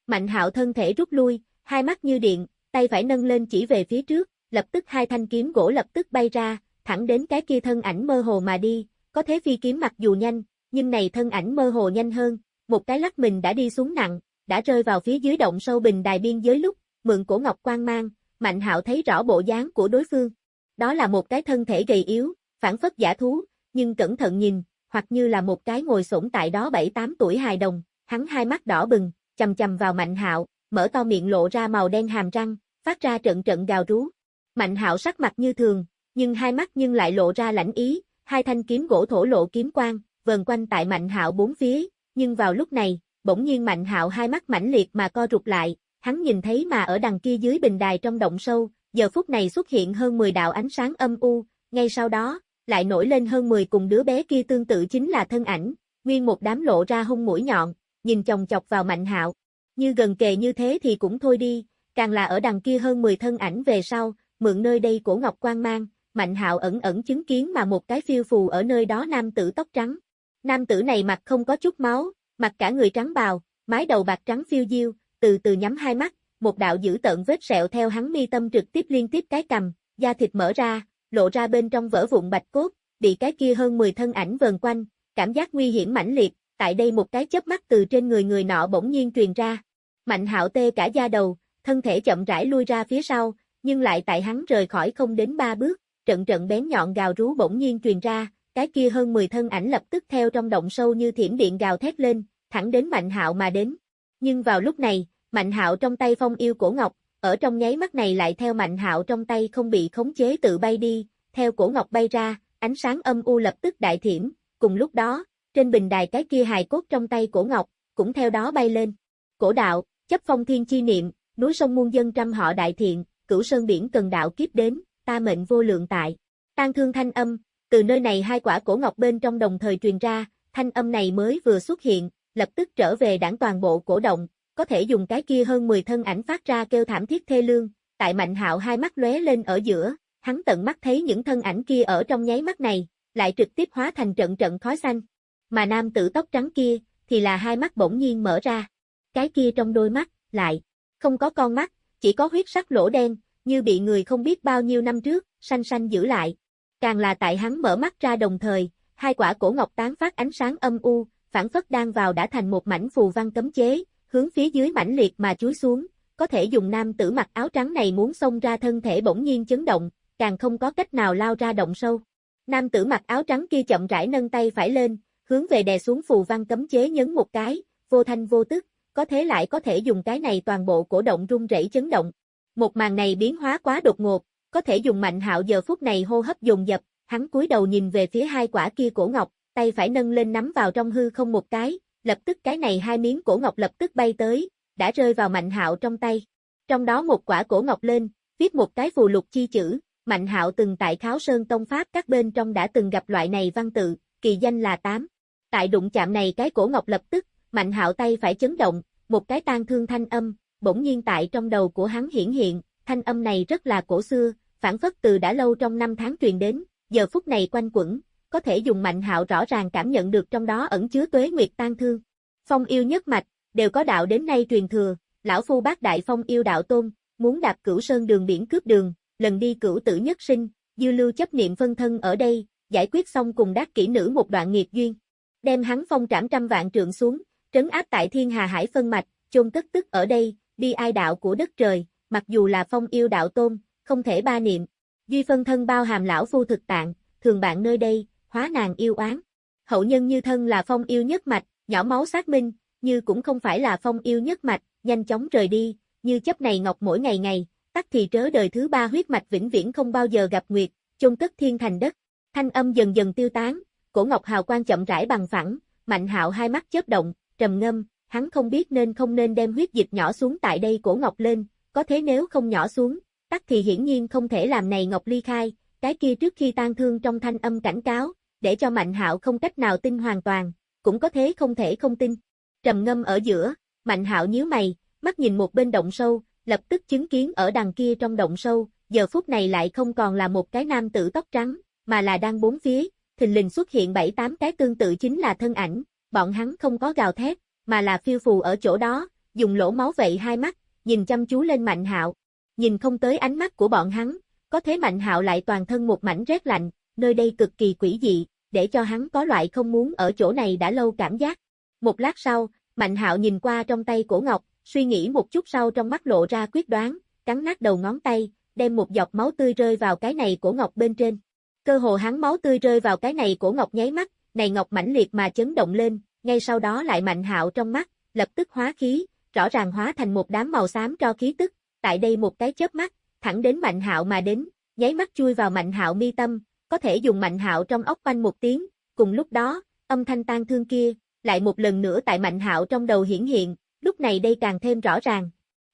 Mạnh hạo thân thể rút lui, hai mắt như điện, tay phải nâng lên chỉ về phía trước, lập tức hai thanh kiếm gỗ lập tức bay ra, thẳng đến cái kia thân ảnh mơ hồ mà đi, có thế phi kiếm mặc dù nhanh, nhưng này thân ảnh mơ hồ nhanh hơn, một cái lắc mình đã đi xuống nặng, đã rơi vào phía dưới động sâu bình đài biên giới lúc, mượn cổ ngọc quang mang, Mạnh Hạo thấy rõ bộ dáng của đối phương. Đó là một cái thân thể gầy yếu, phản phất giả thú, nhưng cẩn thận nhìn, hoặc như là một cái ngồi xổm tại đó 7-8 tuổi hài đồng, hắn hai mắt đỏ bừng, chầm chầm vào Mạnh Hạo, mở to miệng lộ ra màu đen hàm răng, phát ra trận trận gào rú. Mạnh Hạo sắc mặt như thường, nhưng hai mắt nhưng lại lộ ra lãnh ý, hai thanh kiếm gỗ thổ lộ kiếm quang, vần quanh tại Mạnh Hạo bốn phía, nhưng vào lúc này, bỗng nhiên Mạnh Hạo hai mắt mãnh liệt mà co rụt lại, hắn nhìn thấy mà ở đằng kia dưới bình đài trong động sâu, giờ phút này xuất hiện hơn 10 đạo ánh sáng âm u, ngay sau đó, lại nổi lên hơn 10 cùng đứa bé kia tương tự chính là thân ảnh, nguyên một đám lộ ra hung mũi nhọn, nhìn chồng chọc vào Mạnh Hạo. Như gần kề như thế thì cũng thôi đi, càng là ở đằng kia hơn 10 thân ảnh về sau, mượn nơi đây cổ ngọc quang mang, Mạnh Hạo ẩn ẩn chứng kiến mà một cái phiêu phù ở nơi đó nam tử tóc trắng. Nam tử này mặt không có chút máu, mặt cả người trắng bào, mái đầu bạc trắng phiêu diêu, từ từ nhắm hai mắt, một đạo dữ tợn vết sẹo theo hắn mi tâm trực tiếp liên tiếp cái cầm, da thịt mở ra, lộ ra bên trong vỡ vụn bạch cốt, bị cái kia hơn 10 thân ảnh vờn quanh, cảm giác nguy hiểm mãnh liệt, tại đây một cái chớp mắt từ trên người người nọ bỗng nhiên truyền ra. Mạnh hạo tê cả da đầu, thân thể chậm rãi lui ra phía sau, nhưng lại tại hắn rời khỏi không đến ba bước, trận trận bén nhọn gào rú bỗng nhiên truyền ra, cái kia hơn 10 thân ảnh lập tức theo trong động sâu như thiểm điện gào thét lên, thẳng đến Mạnh Hạo mà đến. Nhưng vào lúc này, Mạnh Hạo trong tay phong yêu cổ ngọc, ở trong nháy mắt này lại theo Mạnh Hạo trong tay không bị khống chế tự bay đi, theo cổ ngọc bay ra, ánh sáng âm u lập tức đại thiểm, cùng lúc đó, trên bình đài cái kia hài cốt trong tay cổ ngọc, cũng theo đó bay lên. Cổ đạo, chấp phong thiên chi niệm, núi sông muôn dân trăm họ đại thiện, cửu sơn biển cần đạo kiếp đến, ta mệnh vô lượng tại. Tan thương thanh âm, từ nơi này hai quả cổ ngọc bên trong đồng thời truyền ra, thanh âm này mới vừa xuất hiện, lập tức trở về đảng toàn bộ cổ động, có thể dùng cái kia hơn 10 thân ảnh phát ra kêu thảm thiết thê lương, tại Mạnh Hạo hai mắt lóe lên ở giữa, hắn tận mắt thấy những thân ảnh kia ở trong nháy mắt này, lại trực tiếp hóa thành trận trận khói xanh. Mà nam tử tóc trắng kia, thì là hai mắt bỗng nhiên mở ra. Cái kia trong đôi mắt, lại, không có con mắt, chỉ có huyết sắc lỗ đen, như bị người không biết bao nhiêu năm trước, xanh xanh giữ lại. Càng là tại hắn mở mắt ra đồng thời, hai quả cổ ngọc tán phát ánh sáng âm u, phản phất đang vào đã thành một mảnh phù văn cấm chế, hướng phía dưới mãnh liệt mà chúi xuống, có thể dùng nam tử mặc áo trắng này muốn xông ra thân thể bỗng nhiên chấn động, càng không có cách nào lao ra động sâu. Nam tử mặc áo trắng kia chậm rãi nâng tay phải lên, hướng về đè xuống phù văn cấm chế nhấn một cái, vô thanh vô tức, có thế lại có thể dùng cái này toàn bộ cổ động rung rẩy chấn động. Một màn này biến hóa quá đột ngột, có thể dùng mạnh hạo giờ phút này hô hấp dồn dập, hắn cúi đầu nhìn về phía hai quả kia cổ ngọc, tay phải nâng lên nắm vào trong hư không một cái, lập tức cái này hai miếng cổ ngọc lập tức bay tới, đã rơi vào Mạnh Hạo trong tay. Trong đó một quả cổ ngọc lên, viết một cái phù lục chi chữ, Mạnh Hạo từng tại Kháo Sơn Tông Pháp các bên trong đã từng gặp loại này văn tự, kỳ danh là tám. Tại đụng chạm này cái cổ ngọc lập tức, Mạnh Hạo tay phải chấn động, một cái tan thương thanh âm, bỗng nhiên tại trong đầu của hắn hiển hiện, thanh âm này rất là cổ xưa, phản phất từ đã lâu trong năm tháng truyền đến, giờ phút này quanh quẩn, có thể dùng mạnh hạo rõ ràng cảm nhận được trong đó ẩn chứa tuế nguyệt tan thương. Phong yêu nhất mạch, đều có đạo đến nay truyền thừa, lão phu bác đại phong yêu đạo tôn, muốn đạp cửu sơn đường biển cướp đường, lần đi cửu tử nhất sinh, dư lưu chấp niệm phân thân ở đây, giải quyết xong cùng đắc kỹ nữ một đoạn nghiệp duyên. Đem hắn phong trảm trăm vạn trượng xuống, trấn áp tại thiên hà hải phân mạch, chôn tất tức ở đây, đi ai đạo của đất trời, mặc dù là phong yêu đạo tôn, không thể ba niệm. Duy phân thân bao hàm lão phu thực tạng, thường bạn nơi đây, hóa nàng yêu oán. Hậu nhân như thân là phong yêu nhất mạch, nhỏ máu xác minh, như cũng không phải là phong yêu nhất mạch, nhanh chóng rời đi, như chấp này ngọc mỗi ngày ngày, tắt thì trớ đời thứ ba huyết mạch vĩnh viễn không bao giờ gặp nguyệt, chôn cất thiên thành đất. Thanh âm dần dần tiêu tán, cổ ngọc hào quang chậm rãi bằng phẳng, mạnh hạo hai mắt chớp động, trầm ngâm, hắn không biết nên không nên đem huyết dịch nhỏ xuống tại đây cổ ngọc lên, có thế nếu không nhỏ xuống, tắt thì hiển nhiên không thể làm này ngọc ly khai, cái kia trước khi tan thương trong thanh âm cảnh cáo, để cho Mạnh Hạo không cách nào tin hoàn toàn, cũng có thế không thể không tin. Trầm ngâm ở giữa, Mạnh Hạo nhíu mày, mắt nhìn một bên động sâu, lập tức chứng kiến ở đằng kia trong động sâu, giờ phút này lại không còn là một cái nam tử tóc trắng, mà là đang bốn phía, thình lình xuất hiện bảy tám cái tương tự chính là thân ảnh, bọn hắn không có gào thét, mà là phiêu phù ở chỗ đó, dùng lỗ máu vậy hai mắt, nhìn chăm chú lên Mạnh Hạo. Nhìn không tới ánh mắt của bọn hắn, có thế Mạnh Hạo lại toàn thân một mảnh rét lạnh, nơi đây cực kỳ quỷ dị, để cho hắn có loại không muốn ở chỗ này đã lâu cảm giác. Một lát sau, Mạnh Hạo nhìn qua trong tay cổ ngọc, suy nghĩ một chút sau trong mắt lộ ra quyết đoán, cắn nát đầu ngón tay, đem một giọt máu tươi rơi vào cái này cổ ngọc bên trên. Cơ hồ hắn máu tươi rơi vào cái này cổ ngọc nháy mắt, này ngọc mãnh liệt mà chấn động lên, ngay sau đó lại Mạnh Hạo trong mắt, lập tức hóa khí, rõ ràng hóa thành một đám màu xám cho khí tức, tại đây một cái chớp mắt, thẳng đến Mạnh Hạo mà đến, nháy mắt chui vào Mạnh Hạo mi tâm, có thể dùng Mạnh Hạo trong ốc quanh một tiếng, cùng lúc đó, âm thanh tan thương kia, lại một lần nữa tại Mạnh Hạo trong đầu hiển hiện, lúc này đây càng thêm rõ ràng,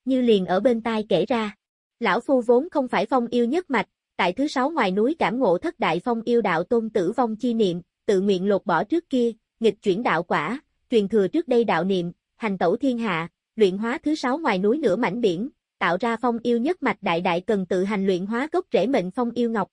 như liền ở bên tai kể ra. Lão Phu vốn không phải phong yêu nhất mạch, tại thứ sáu ngoài núi cảm ngộ thất đại phong yêu đạo tôn tử vong chi niệm, tự nguyện lột bỏ trước kia, nghịch chuyển đạo quả, truyền thừa trước đây đạo niệm, hành tẩu thiên hạ, luyện hóa thứ sáu ngoài núi nửa mảnh biển, tạo ra phong yêu nhất mạch đại đại cần tự hành luyện hóa gốc rễ mệnh phong yêu ngọc.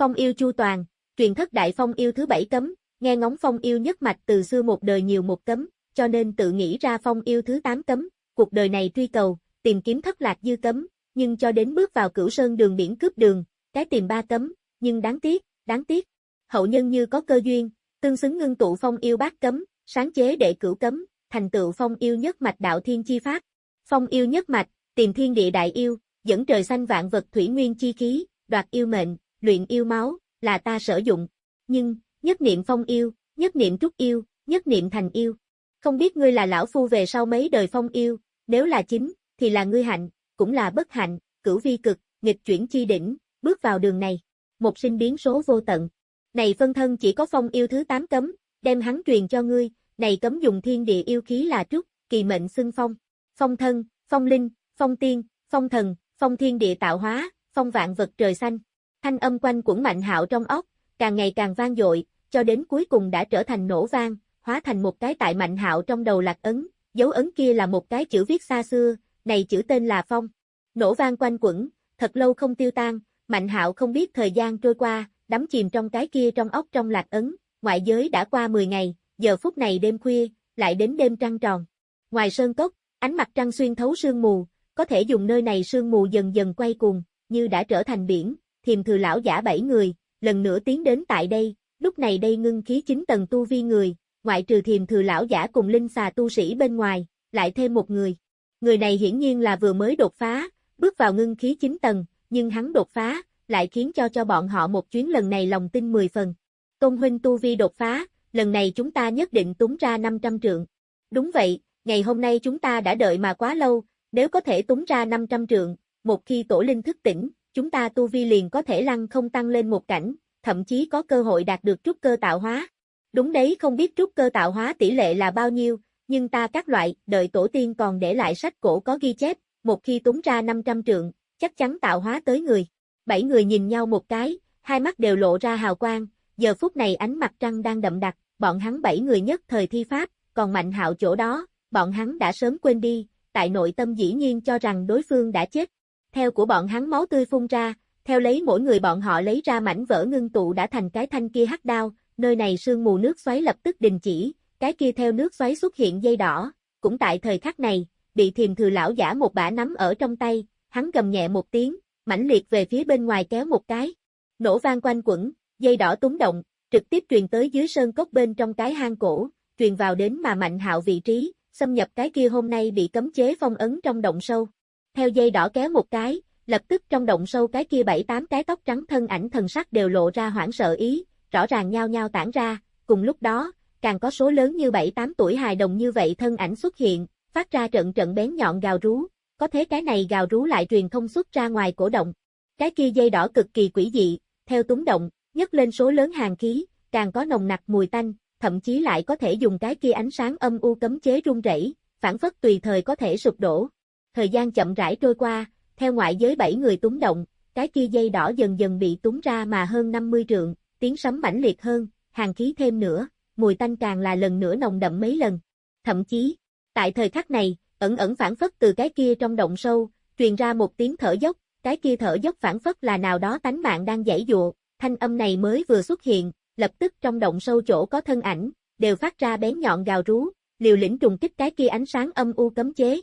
Phong yêu chu toàn, truyền thất đại phong yêu thứ bảy cấm, nghe ngóng phong yêu nhất mạch từ xưa một đời nhiều một cấm, cho nên tự nghĩ ra phong yêu thứ tám cấm, cuộc đời này truy cầu, tìm kiếm thất lạc dư cấm, nhưng cho đến bước vào cửu sơn đường biển cướp đường, cái tìm ba cấm, nhưng đáng tiếc, đáng tiếc. Hậu nhân như có cơ duyên, tương xứng ngưng tụ phong yêu bát cấm, sáng chế đệ cửu cấm, thành tựu phong yêu nhất mạch đạo thiên chi pháp. Phong yêu nhất mạch, tìm thiên địa đại yêu, dẫn trời xanh vạn vật thủy nguyên chi khí, đoạt yêu mệnh, luyện yêu máu, là ta sử dụng. Nhưng, nhất niệm phong yêu, nhất niệm trúc yêu, nhất niệm thành yêu. Không biết ngươi là lão phu về sau mấy đời phong yêu, nếu là chính, thì là ngươi hạnh, cũng là bất hạnh, cửu vi cực, nghịch chuyển chi đỉnh, bước vào đường này. Một sinh biến số vô tận. Này phân thân chỉ có phong yêu thứ 8 cấm, đem hắn truyền cho ngươi, này cấm dùng thiên địa yêu khí là trúc, kỳ mệnh xưng phong. Phong thân, phong linh, phong tiên, phong thần, phong thiên địa tạo hóa, phong vạn vật trời xanh. Thanh âm quanh quẩn mạnh hạo trong óc, càng ngày càng vang dội, cho đến cuối cùng đã trở thành nổ vang, hóa thành một cái tại mạnh hạo trong đầu lạc ấn, dấu ấn kia là một cái chữ viết xa xưa, này chữ tên là phong. Nổ vang quanh quẩn, thật lâu không tiêu tan, mạnh hạo không biết thời gian trôi qua, đắm chìm trong cái kia trong óc trong lạc ấn, ngoại giới đã qua 10 ngày, giờ phút này đêm khuya, lại đến đêm trăng tròn. Ngoài sơn cốc, ánh mặt trăng xuyên thấu sương mù, có thể dùng nơi này sương mù dần dần quay cuồng, như đã trở thành biển, thiềm thừa lão giả bảy người, lần nữa tiến đến tại đây, lúc này đây ngưng khí chính tầng tu vi người, ngoại trừ thiềm thừa lão giả cùng linh xà tu sĩ bên ngoài, lại thêm một người. Người này hiển nhiên là vừa mới đột phá, bước vào ngưng khí chính tầng, nhưng hắn đột phá, lại khiến cho cho bọn họ một chuyến lần này lòng tin 10 phần. Tôn huynh tu vi đột phá, lần này chúng ta nhất định túng ra 500 trượng. Đúng vậy, ngày hôm nay chúng ta đã đợi mà quá lâu, nếu có thể túng ra 500 trượng, một khi tổ linh thức tỉnh, chúng ta tu vi liền có thể lăng không tăng lên một cảnh, thậm chí có cơ hội đạt được trúc cơ tạo hóa. Đúng đấy không biết trúc cơ tạo hóa tỷ lệ là bao nhiêu, nhưng ta các loại, đợi tổ tiên còn để lại sách cổ có ghi chép, một khi túng ra 500 trượng, chắc chắn tạo hóa tới người. Bảy người nhìn nhau một cái, hai mắt đều lộ ra hào quang, giờ phút này ánh mặt trăng đang đậm đặc, bọn hắn bảy người nhất thời thi pháp, còn mạnh hạo chỗ đó, bọn hắn đã sớm quên đi, tại nội tâm dĩ nhiên cho rằng đối phương đã chết. Theo của bọn hắn máu tươi phun ra, theo lấy mỗi người bọn họ lấy ra mảnh vỡ ngưng tụ đã thành cái thanh kia hắc đao, nơi này sương mù nước xoáy lập tức đình chỉ, cái kia theo nước xoáy xuất hiện dây đỏ, cũng tại thời khắc này, bị thiềm thừa lão giả một bả nắm ở trong tay, hắn gầm nhẹ một tiếng, mãnh liệt về phía bên ngoài kéo một cái. Nổ vang quanh quẩn, dây đỏ túng động, trực tiếp truyền tới dưới sơn cốc bên trong cái hang cổ, truyền vào đến mà mạnh hạo vị trí, xâm nhập cái kia hôm nay bị cấm chế phong ấn trong động sâu. Theo dây đỏ kéo một cái, lập tức trong động sâu cái kia bảy tám cái tóc trắng thân ảnh thần sắc đều lộ ra hoảng sợ ý, rõ ràng nhao nhao tản ra, cùng lúc đó, càng có số lớn như bảy tám tuổi hài đồng như vậy thân ảnh xuất hiện, phát ra trận trận bén nhọn gào rú, có thế cái này gào rú lại truyền thông xuất ra ngoài cổ động. Cái kia dây đỏ cực kỳ quỷ dị, theo túng động, nhấc lên số lớn hàng khí, càng có nồng nặc mùi tanh, thậm chí lại có thể dùng cái kia ánh sáng âm u cấm chế rung rẩy, phản phất tùy thời có thể sụp đổ. Thời gian chậm rãi trôi qua, theo ngoại giới bảy người túng động, cái kia dây đỏ dần dần bị túng ra mà hơn 50 trượng, tiếng sấm mãnh liệt hơn, hàng khí thêm nữa, mùi tanh càng là lần nữa nồng đậm mấy lần. Thậm chí, tại thời khắc này, ẩn ẩn phản phất từ cái kia trong động sâu, truyền ra một tiếng thở dốc, cái kia thở dốc phản phất là nào đó tánh mạng đang giãy dụa, thanh âm này mới vừa xuất hiện, lập tức trong động sâu chỗ có thân ảnh, đều phát ra bén nhọn gào rú, liều lĩnh trùng kích cái kia ánh sáng âm u cấm chế.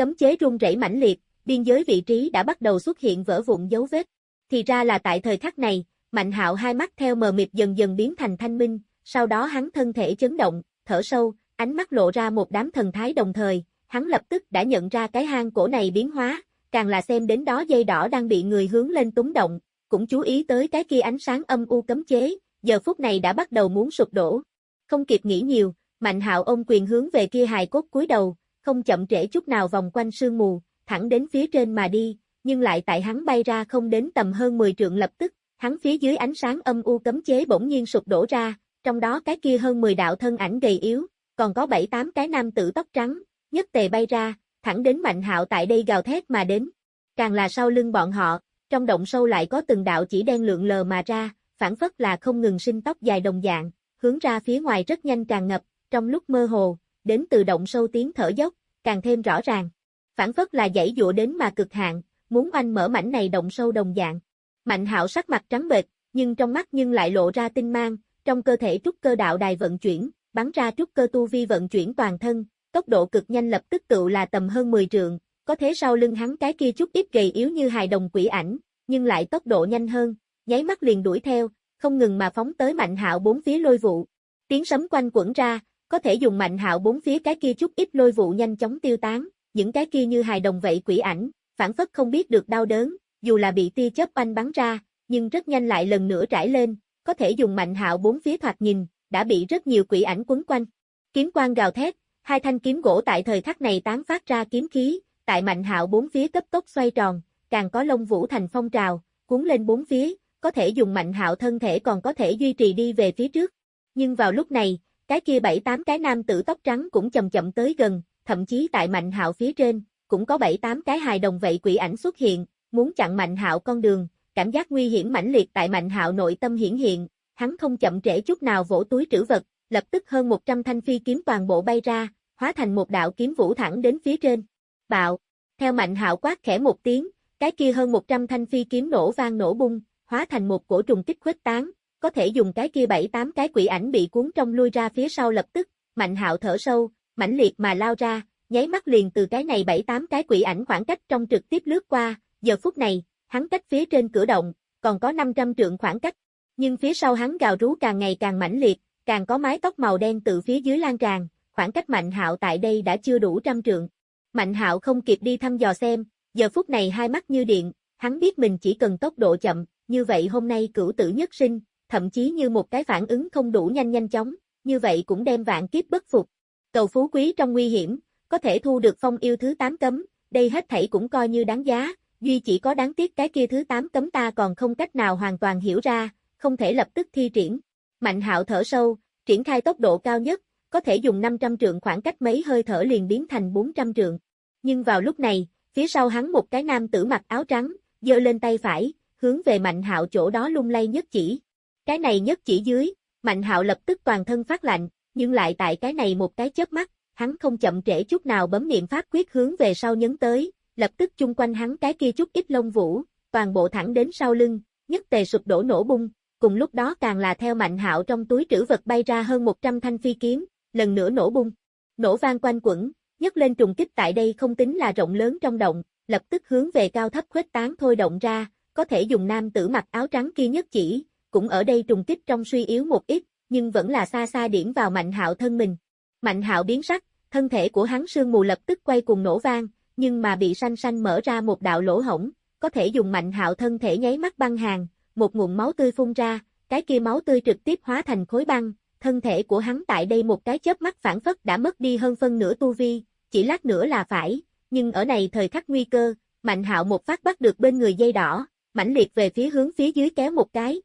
Cấm chế rung rẩy mãnh liệt, biên giới vị trí đã bắt đầu xuất hiện vỡ vụn dấu vết. Thì ra là tại thời khắc này, Mạnh Hạo hai mắt theo mờ mịt dần dần biến thành thanh minh, sau đó hắn thân thể chấn động, thở sâu, ánh mắt lộ ra một đám thần thái đồng thời, hắn lập tức đã nhận ra cái hang cổ này biến hóa, càng là xem đến đó dây đỏ đang bị người hướng lên túng động, cũng chú ý tới cái kia ánh sáng âm u cấm chế, giờ phút này đã bắt đầu muốn sụp đổ. Không kịp nghĩ nhiều, Mạnh Hạo ôm quyền hướng về kia hài cốt cúi đầu, không chậm trễ chút nào vòng quanh sương mù, thẳng đến phía trên mà đi, nhưng lại tại hắn bay ra không đến tầm hơn 10 trượng lập tức, hắn phía dưới ánh sáng âm u cấm chế bỗng nhiên sụp đổ ra, trong đó cái kia hơn 10 đạo thân ảnh gầy yếu, còn có 7-8 cái nam tử tóc trắng, nhất tề bay ra, thẳng đến Mạnh Hạo tại đây gào thét mà đến. Càng là sau lưng bọn họ, trong động sâu lại có từng đạo chỉ đen lượng lờ mà ra, phản phất là không ngừng sinh tóc dài đồng dạng, hướng ra phía ngoài rất nhanh tràn ngập, trong lúc mơ hồ, đến từ động sâu tiếng thở dốc, càng thêm rõ ràng. Phản phất là dãy dụa đến mà cực hạn, muốn oanh mở mảnh này động sâu đồng dạng. Mạnh hạo sắc mặt trắng bệch, nhưng trong mắt nhưng lại lộ ra tinh mang, trong cơ thể trúc cơ đạo đài vận chuyển, bắn ra trúc cơ tu vi vận chuyển toàn thân, tốc độ cực nhanh lập tức tựu là tầm hơn 10 trượng, có thế sau lưng hắn cái kia chút ít gầy yếu như hài đồng quỷ ảnh, nhưng lại tốc độ nhanh hơn, nháy mắt liền đuổi theo, không ngừng mà phóng tới Mạnh Hạo bốn phía lôi vụ. Tiếng sấm quanh quẩn ra, có thể dùng Mạnh Hạo bốn phía cái kia chút ít lôi vụ nhanh chóng tiêu tán, những cái kia như hài đồng vậy quỷ ảnh, phản phất không biết được đau đớn, dù là bị tia chớp oanh bắn ra, nhưng rất nhanh lại lần nữa trải lên, có thể dùng Mạnh Hạo bốn phía thoạt nhìn, đã bị rất nhiều quỷ ảnh quấn quanh. Kiếm quang gào thét, hai thanh kiếm gỗ tại thời khắc này tán phát ra kiếm khí, tại Mạnh Hạo bốn phía cấp tốc xoay tròn, càng có lông vũ thành phong trào, cuốn lên bốn phía, có thể dùng Mạnh Hạo thân thể còn có thể duy trì đi về phía trước. Nhưng vào lúc này, cái kia bảy tám cái nam tử tóc trắng cũng chậm chậm tới gần, thậm chí tại Mạnh Hạo phía trên, cũng có bảy tám cái hài đồng vậy quỷ ảnh xuất hiện, muốn chặn Mạnh Hạo con đường, cảm giác nguy hiểm mãnh liệt tại Mạnh Hạo nội tâm hiển hiện, hắn không chậm trễ chút nào vỗ túi trữ vật, lập tức hơn 100 thanh phi kiếm toàn bộ bay ra, hóa thành một đạo kiếm vũ thẳng đến phía trên. Bạo, theo Mạnh Hạo quát khẽ một tiếng, cái kia hơn 100 thanh phi kiếm nổ vang nổ bung, hóa thành một cổ trùng kích khuếch tán, có thể dùng cái kia bảy tám cái quỷ ảnh bị cuốn trong lui ra phía sau lập tức, Mạnh Hạo thở sâu, mãnh liệt mà lao ra, nháy mắt liền từ cái này bảy tám cái quỷ ảnh khoảng cách trong trực tiếp lướt qua, giờ phút này, hắn cách phía trên cửa động, còn có 500 trượng khoảng cách, nhưng phía sau hắn gào rú càng ngày càng mãnh liệt, càng có mái tóc màu đen từ phía dưới lan tràn, khoảng cách Mạnh Hạo tại đây đã chưa đủ trăm trượng. Mạnh Hạo không kịp đi thăm dò xem, giờ phút này hai mắt như điện, hắn biết mình chỉ cần tốc độ chậm, như vậy hôm nay cửu tử nhất sinh, thậm chí như một cái phản ứng không đủ nhanh nhanh chóng, như vậy cũng đem vạn kiếp bất phục. Cầu phú quý trong nguy hiểm, có thể thu được phong yêu thứ 8 cấm, đây hết thảy cũng coi như đáng giá, duy chỉ có đáng tiếc cái kia thứ 8 cấm ta còn không cách nào hoàn toàn hiểu ra, không thể lập tức thi triển. Mạnh hạo thở sâu, triển khai tốc độ cao nhất, có thể dùng 500 trượng khoảng cách mấy hơi thở liền biến thành 400 trượng. Nhưng vào lúc này, phía sau hắn một cái nam tử mặc áo trắng, giơ lên tay phải, hướng về Mạnh Hạo chỗ đó lung lay nhất chỉ. Cái này nhất chỉ dưới, Mạnh Hạo lập tức toàn thân phát lạnh, nhưng lại tại cái này một cái chớp mắt, hắn không chậm trễ chút nào bấm niệm pháp quyết hướng về sau nhấn tới, lập tức chung quanh hắn cái kia chút ít lông vũ, toàn bộ thẳng đến sau lưng, nhất tề sụp đổ nổ bung, cùng lúc đó càng là theo Mạnh Hạo trong túi trữ vật bay ra hơn 100 thanh phi kiếm, lần nữa nổ bung. Nổ vang quanh quẩn, nhấc lên trùng kích tại đây không tính là rộng lớn trong động, lập tức hướng về cao thấp khuếch tán thôi động ra, có thể dùng nam tử mặc áo trắng kia nhất chỉ, cũng ở đây trùng kích trong suy yếu một ít, nhưng vẫn là xa xa điểm vào Mạnh Hạo thân mình. Mạnh Hạo biến sắc, thân thể của hắn sương mù lập tức quay cùng nổ vang, nhưng mà bị xanh xanh mở ra một đạo lỗ hổng, có thể dùng Mạnh Hạo thân thể nháy mắt băng hàng, một nguồn máu tươi phun ra, cái kia máu tươi trực tiếp hóa thành khối băng, thân thể của hắn tại đây một cái chớp mắt phản phất đã mất đi hơn phân nửa tu vi, chỉ lát nữa là phải, nhưng ở này thời khắc nguy cơ, Mạnh Hạo một phát bắt được bên người dây đỏ, mãnh liệt về phía hướng phía dưới kéo một cái,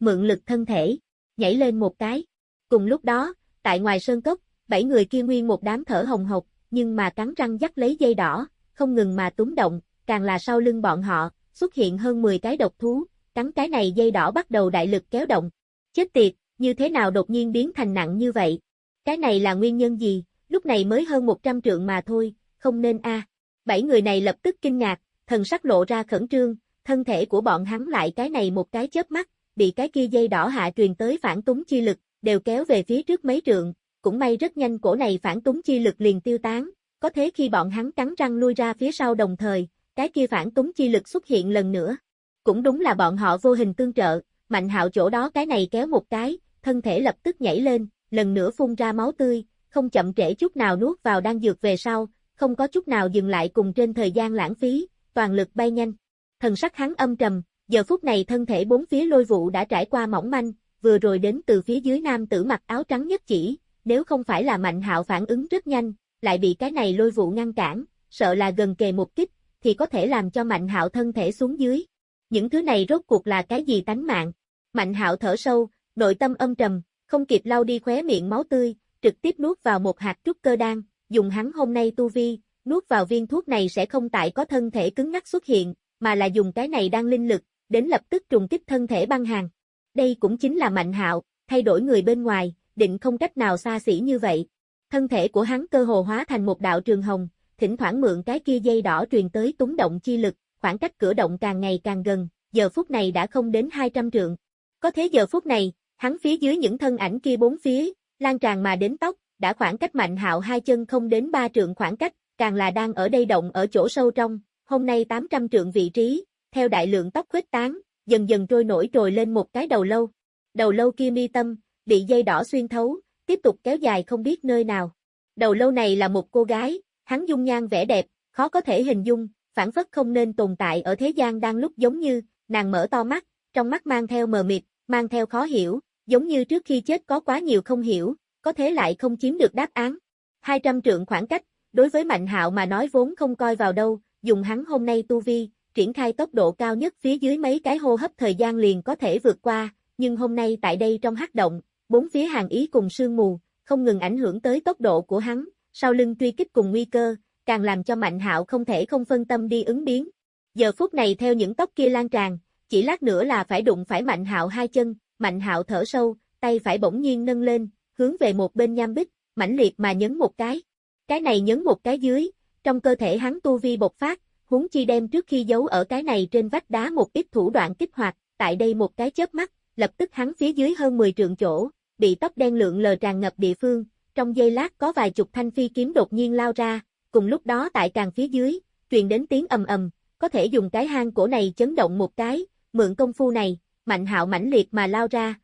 mượn lực thân thể, nhảy lên một cái. Cùng lúc đó, tại ngoài sơn cốc, bảy người kia nguyên một đám thở hồng hộc, nhưng mà cắn răng dắt lấy dây đỏ, không ngừng mà túm động, càng là sau lưng bọn họ, xuất hiện hơn 10 cái độc thú, cắn cái này dây đỏ bắt đầu đại lực kéo động. Chết tiệt, như thế nào đột nhiên biến thành nặng như vậy? Cái này là nguyên nhân gì? Lúc này mới hơn 100 trượng mà thôi, không nên a. Bảy người này lập tức kinh ngạc, thần sắc lộ ra khẩn trương, thân thể của bọn hắn lại cái này một cái chớp mắt, bị cái kia dây đỏ hạ truyền tới phản túng chi lực, đều kéo về phía trước mấy trượng, cũng may rất nhanh cổ này phản túng chi lực liền tiêu tán, có thế khi bọn hắn cắn răng lui ra phía sau đồng thời, cái kia phản túng chi lực xuất hiện lần nữa. Cũng đúng là bọn họ vô hình tương trợ, mạnh hạo chỗ đó cái này kéo một cái, thân thể lập tức nhảy lên, lần nữa phun ra máu tươi, không chậm trễ chút nào nuốt vào đang dược về sau, không có chút nào dừng lại cùng trên thời gian lãng phí, toàn lực bay nhanh. Thần sắc hắn âm trầm, giờ phút này thân thể bốn phía lôi vụ đã trải qua mỏng manh, vừa rồi đến từ phía dưới nam tử mặc áo trắng nhất chỉ, nếu không phải là mạnh hạo phản ứng rất nhanh, lại bị cái này lôi vụ ngăn cản, sợ là gần kề một kích, thì có thể làm cho mạnh hạo thân thể xuống dưới. Những thứ này rốt cuộc là cái gì tánh mạng? Mạnh hạo thở sâu, nội tâm âm trầm, không kịp lau đi khóe miệng máu tươi, trực tiếp nuốt vào một hạt trúc cơ đan, dùng hắn hôm nay tu vi, nuốt vào viên thuốc này sẽ không tại có thân thể cứng ngắc xuất hiện, mà là dùng cái này đang linh lực, đến lập tức trùng kích thân thể băng hàng. Đây cũng chính là Mạnh Hạo, thay đổi người bên ngoài, định không cách nào xa xỉ như vậy. Thân thể của hắn cơ hồ hóa thành một đạo trường hồng, thỉnh thoảng mượn cái kia dây đỏ truyền tới túng động chi lực, khoảng cách cửa động càng ngày càng gần, giờ phút này đã không đến 200 trượng. Có thế giờ phút này, hắn phía dưới những thân ảnh kia bốn phía, lan tràn mà đến tóc, đã khoảng cách mạnh hạo hai chân không đến ba trượng khoảng cách, càng là đang ở đây động ở chỗ sâu trong, hôm nay 800 trượng vị trí, theo đại lượng tóc khuếch tán, dần dần trôi nổi trồi lên một cái đầu lâu. Đầu lâu kia mi tâm, bị dây đỏ xuyên thấu, tiếp tục kéo dài không biết nơi nào. Đầu lâu này là một cô gái, hắn dung nhan vẻ đẹp, khó có thể hình dung, phản phất không nên tồn tại ở thế gian đang lúc giống như, nàng mở to mắt, trong mắt mang theo mờ mịt, mang theo khó hiểu, giống như trước khi chết có quá nhiều không hiểu, có thế lại không chiếm được đáp án. 200 trượng khoảng cách, đối với Mạnh Hạo mà nói vốn không coi vào đâu, dùng hắn hôm nay tu vi, triển khai tốc độ cao nhất phía dưới mấy cái hô hấp thời gian liền có thể vượt qua, nhưng hôm nay tại đây trong hắc động, bốn phía hàng ý cùng sương mù, không ngừng ảnh hưởng tới tốc độ của hắn, sau lưng truy kích cùng nguy cơ, càng làm cho Mạnh Hạo không thể không phân tâm đi ứng biến. Giờ phút này theo những tóc kia lan tràn, chỉ lát nữa là phải đụng phải Mạnh Hạo hai chân, Mạnh Hạo thở sâu, tay phải bỗng nhiên nâng lên, hướng về một bên nham bích, mãnh liệt mà nhấn một cái. Cái này nhấn một cái dưới, trong cơ thể hắn tu vi bộc phát, huống chi đem trước khi giấu ở cái này trên vách đá một ít thủ đoạn kích hoạt, tại đây một cái chớp mắt, lập tức hắn phía dưới hơn 10 trượng chỗ, bị tóc đen lượng lờ tràn ngập địa phương, trong giây lát có vài chục thanh phi kiếm đột nhiên lao ra, cùng lúc đó tại càng phía dưới, truyền đến tiếng ầm ầm, có thể dùng cái hang cổ này chấn động một cái, mượn công phu này, mạnh hạo mãnh liệt mà lao ra,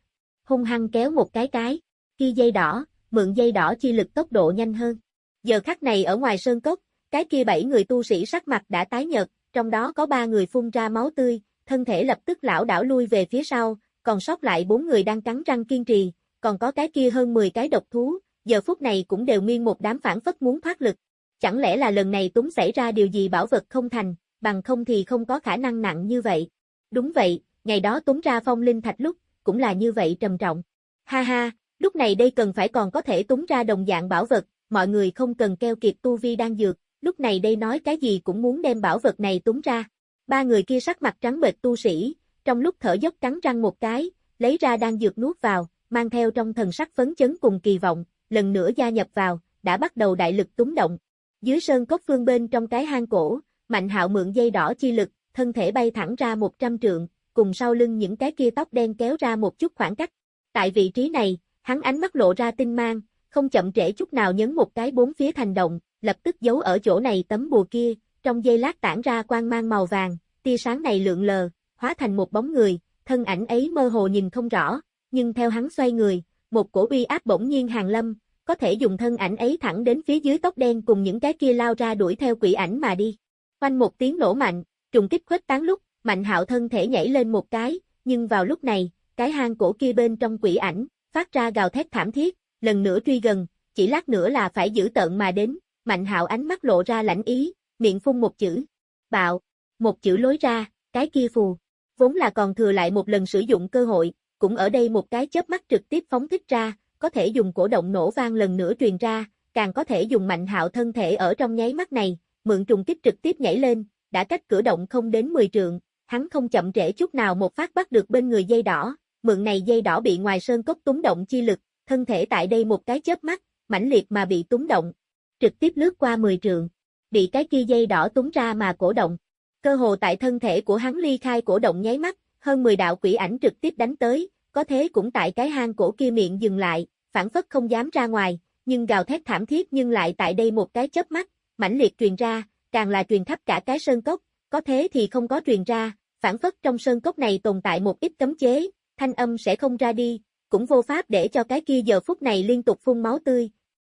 hung hăng kéo một cái cái, khi dây đỏ, mượn dây đỏ chi lực tốc độ nhanh hơn. Giờ khắc này ở ngoài sơn cốc, cái kia bảy người tu sĩ sắc mặt đã tái nhợt, trong đó có ba người phun ra máu tươi, thân thể lập tức lão đảo lui về phía sau, còn sót lại bốn người đang cắn răng kiên trì, còn có cái kia hơn 10 cái độc thú, giờ phút này cũng đều nguyên một đám phản phất muốn thoát lực. Chẳng lẽ là lần này túng xảy ra điều gì bảo vật không thành, bằng không thì không có khả năng nặng như vậy. Đúng vậy, ngày đó túng ra phong linh thạch lúc, cũng là như vậy trầm trọng. Ha ha, lúc này đây cần phải còn có thể túng ra đồng dạng bảo vật, mọi người không cần keo kiệt tu vi đang dược, lúc này đây nói cái gì cũng muốn đem bảo vật này túng ra. Ba người kia sắc mặt trắng bệch tu sĩ, trong lúc thở dốc cắn răng một cái, lấy ra đang dược nuốt vào, mang theo trong thần sắc phấn chấn cùng kỳ vọng, lần nữa gia nhập vào, đã bắt đầu đại lực túng động. Dưới sơn cốc phương bên trong cái hang cổ, Mạnh Hạo mượn dây đỏ chi lực, thân thể bay thẳng ra 100 trượng, cùng sau lưng những cái kia tóc đen kéo ra một chút khoảng cách. Tại vị trí này, hắn ánh mắt lộ ra tinh mang, không chậm trễ chút nào nhấn một cái bốn phía thành động, lập tức giấu ở chỗ này tấm bùa kia, trong giây lát tản ra quang mang màu vàng, tia sáng này lượn lờ, hóa thành một bóng người, thân ảnh ấy mơ hồ nhìn không rõ, nhưng theo hắn xoay người, một cổ uy áp bỗng nhiên hàng lâm, có thể dùng thân ảnh ấy thẳng đến phía dưới tóc đen cùng những cái kia lao ra đuổi theo quỷ ảnh mà đi. Quanh một tiếng nổ mạnh, trùng kích khuếch tán lúc, Mạnh Hạo thân thể nhảy lên một cái, nhưng vào lúc này, cái hang cổ kia bên trong quỷ ảnh, phát ra gào thét thảm thiết, lần nữa truy gần, chỉ lát nữa là phải giữ tận mà đến, Mạnh Hạo ánh mắt lộ ra lãnh ý, miệng phun một chữ, bạo, một chữ lối ra, cái kia phù, vốn là còn thừa lại một lần sử dụng cơ hội, cũng ở đây một cái chớp mắt trực tiếp phóng thích ra, có thể dùng cổ động nổ vang lần nữa truyền ra, càng có thể dùng mạnh hạo thân thể ở trong nháy mắt này, mượn trùng kích trực tiếp nhảy lên, đã cách cửa động không đến 10 trượng, hắn không chậm trễ chút nào một phát bắt được bên người dây đỏ, mượn này dây đỏ bị ngoài sơn cốc túng động chi lực, thân thể tại đây một cái chớp mắt, mãnh liệt mà bị túng động, trực tiếp lướt qua 10 trượng, bị cái kia dây đỏ túng ra mà cổ động. Cơ hồ tại thân thể của hắn ly khai cổ động nháy mắt, hơn 10 đạo quỷ ảnh trực tiếp đánh tới, có thế cũng tại cái hang cổ kia miệng dừng lại, phản phất không dám ra ngoài, nhưng gào thét thảm thiết nhưng lại tại đây một cái chớp mắt, mãnh liệt truyền ra, càng là truyền khắp cả cái sơn cốc, có thế thì không có truyền ra, phản phất trong sơn cốc này tồn tại một ít cấm chế, thanh âm sẽ không ra đi, cũng vô pháp để cho cái kia giờ phút này liên tục phun máu tươi.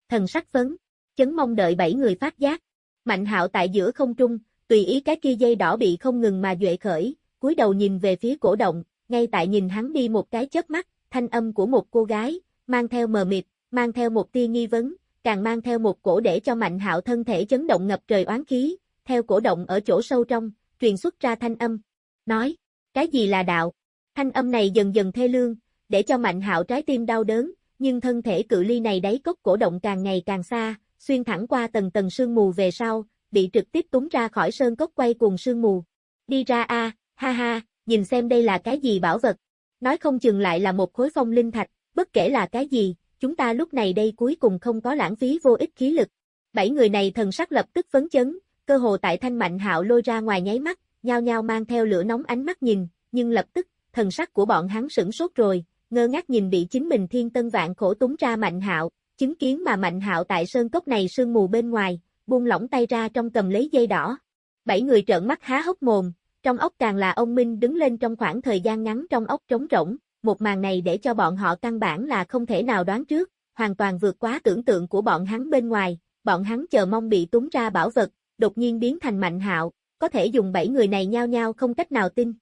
Thần sắc phấn, chấn mong đợi bảy người phát giác. Mạnh hạo tại giữa không trung, tùy ý cái kia dây đỏ bị không ngừng mà duệ khởi, cúi đầu nhìn về phía cổ động, ngay tại nhìn hắn đi một cái chớp mắt, thanh âm của một cô gái, mang theo mờ mịt, mang theo một tia nghi vấn, càng mang theo một cổ để cho mạnh hạo thân thể chấn động ngập trời oán khí, theo cổ động ở chỗ sâu trong, truyền xuất ra thanh âm, nói, cái gì là đạo? Thanh âm này dần dần thê lương, để cho mạnh hạo trái tim đau đớn, nhưng thân thể cự ly này đáy cốc cổ động càng ngày càng xa, xuyên thẳng qua tầng tầng sương mù về sau, bị trực tiếp túng ra khỏi sơn cốc quay cuồng sương mù. Đi ra a, ha ha, nhìn xem đây là cái gì bảo vật. Nói không chừng lại là một khối phong linh thạch, bất kể là cái gì, chúng ta lúc này đây cuối cùng không có lãng phí vô ích khí lực. Bảy người này thần sắc lập tức phấn chấn, cơ hồ tại thanh mạnh hạo lôi ra ngoài nháy mắt, nhao nhao mang theo lửa nóng ánh mắt nhìn, nhưng lập tức, thần sắc của bọn hắn sửng sốt rồi, ngơ ngác nhìn bị chính mình thiên tân vạn khổ túng ra mạnh hạo, chứng kiến mà mạnh hạo tại sơn cốc này sương mù bên ngoài, buông lỏng tay ra trong cầm lấy dây đỏ. Bảy người trợn mắt há hốc mồm, trong ốc càng là ông Minh đứng lên trong khoảng thời gian ngắn trong ốc trống rỗng, một màn này để cho bọn họ căn bản là không thể nào đoán trước, hoàn toàn vượt quá tưởng tượng của bọn hắn bên ngoài, bọn hắn chờ mong bị túng ra bảo vật, đột nhiên biến thành mạnh hạo, có thể dùng bảy người này nhao nhau không cách nào tin.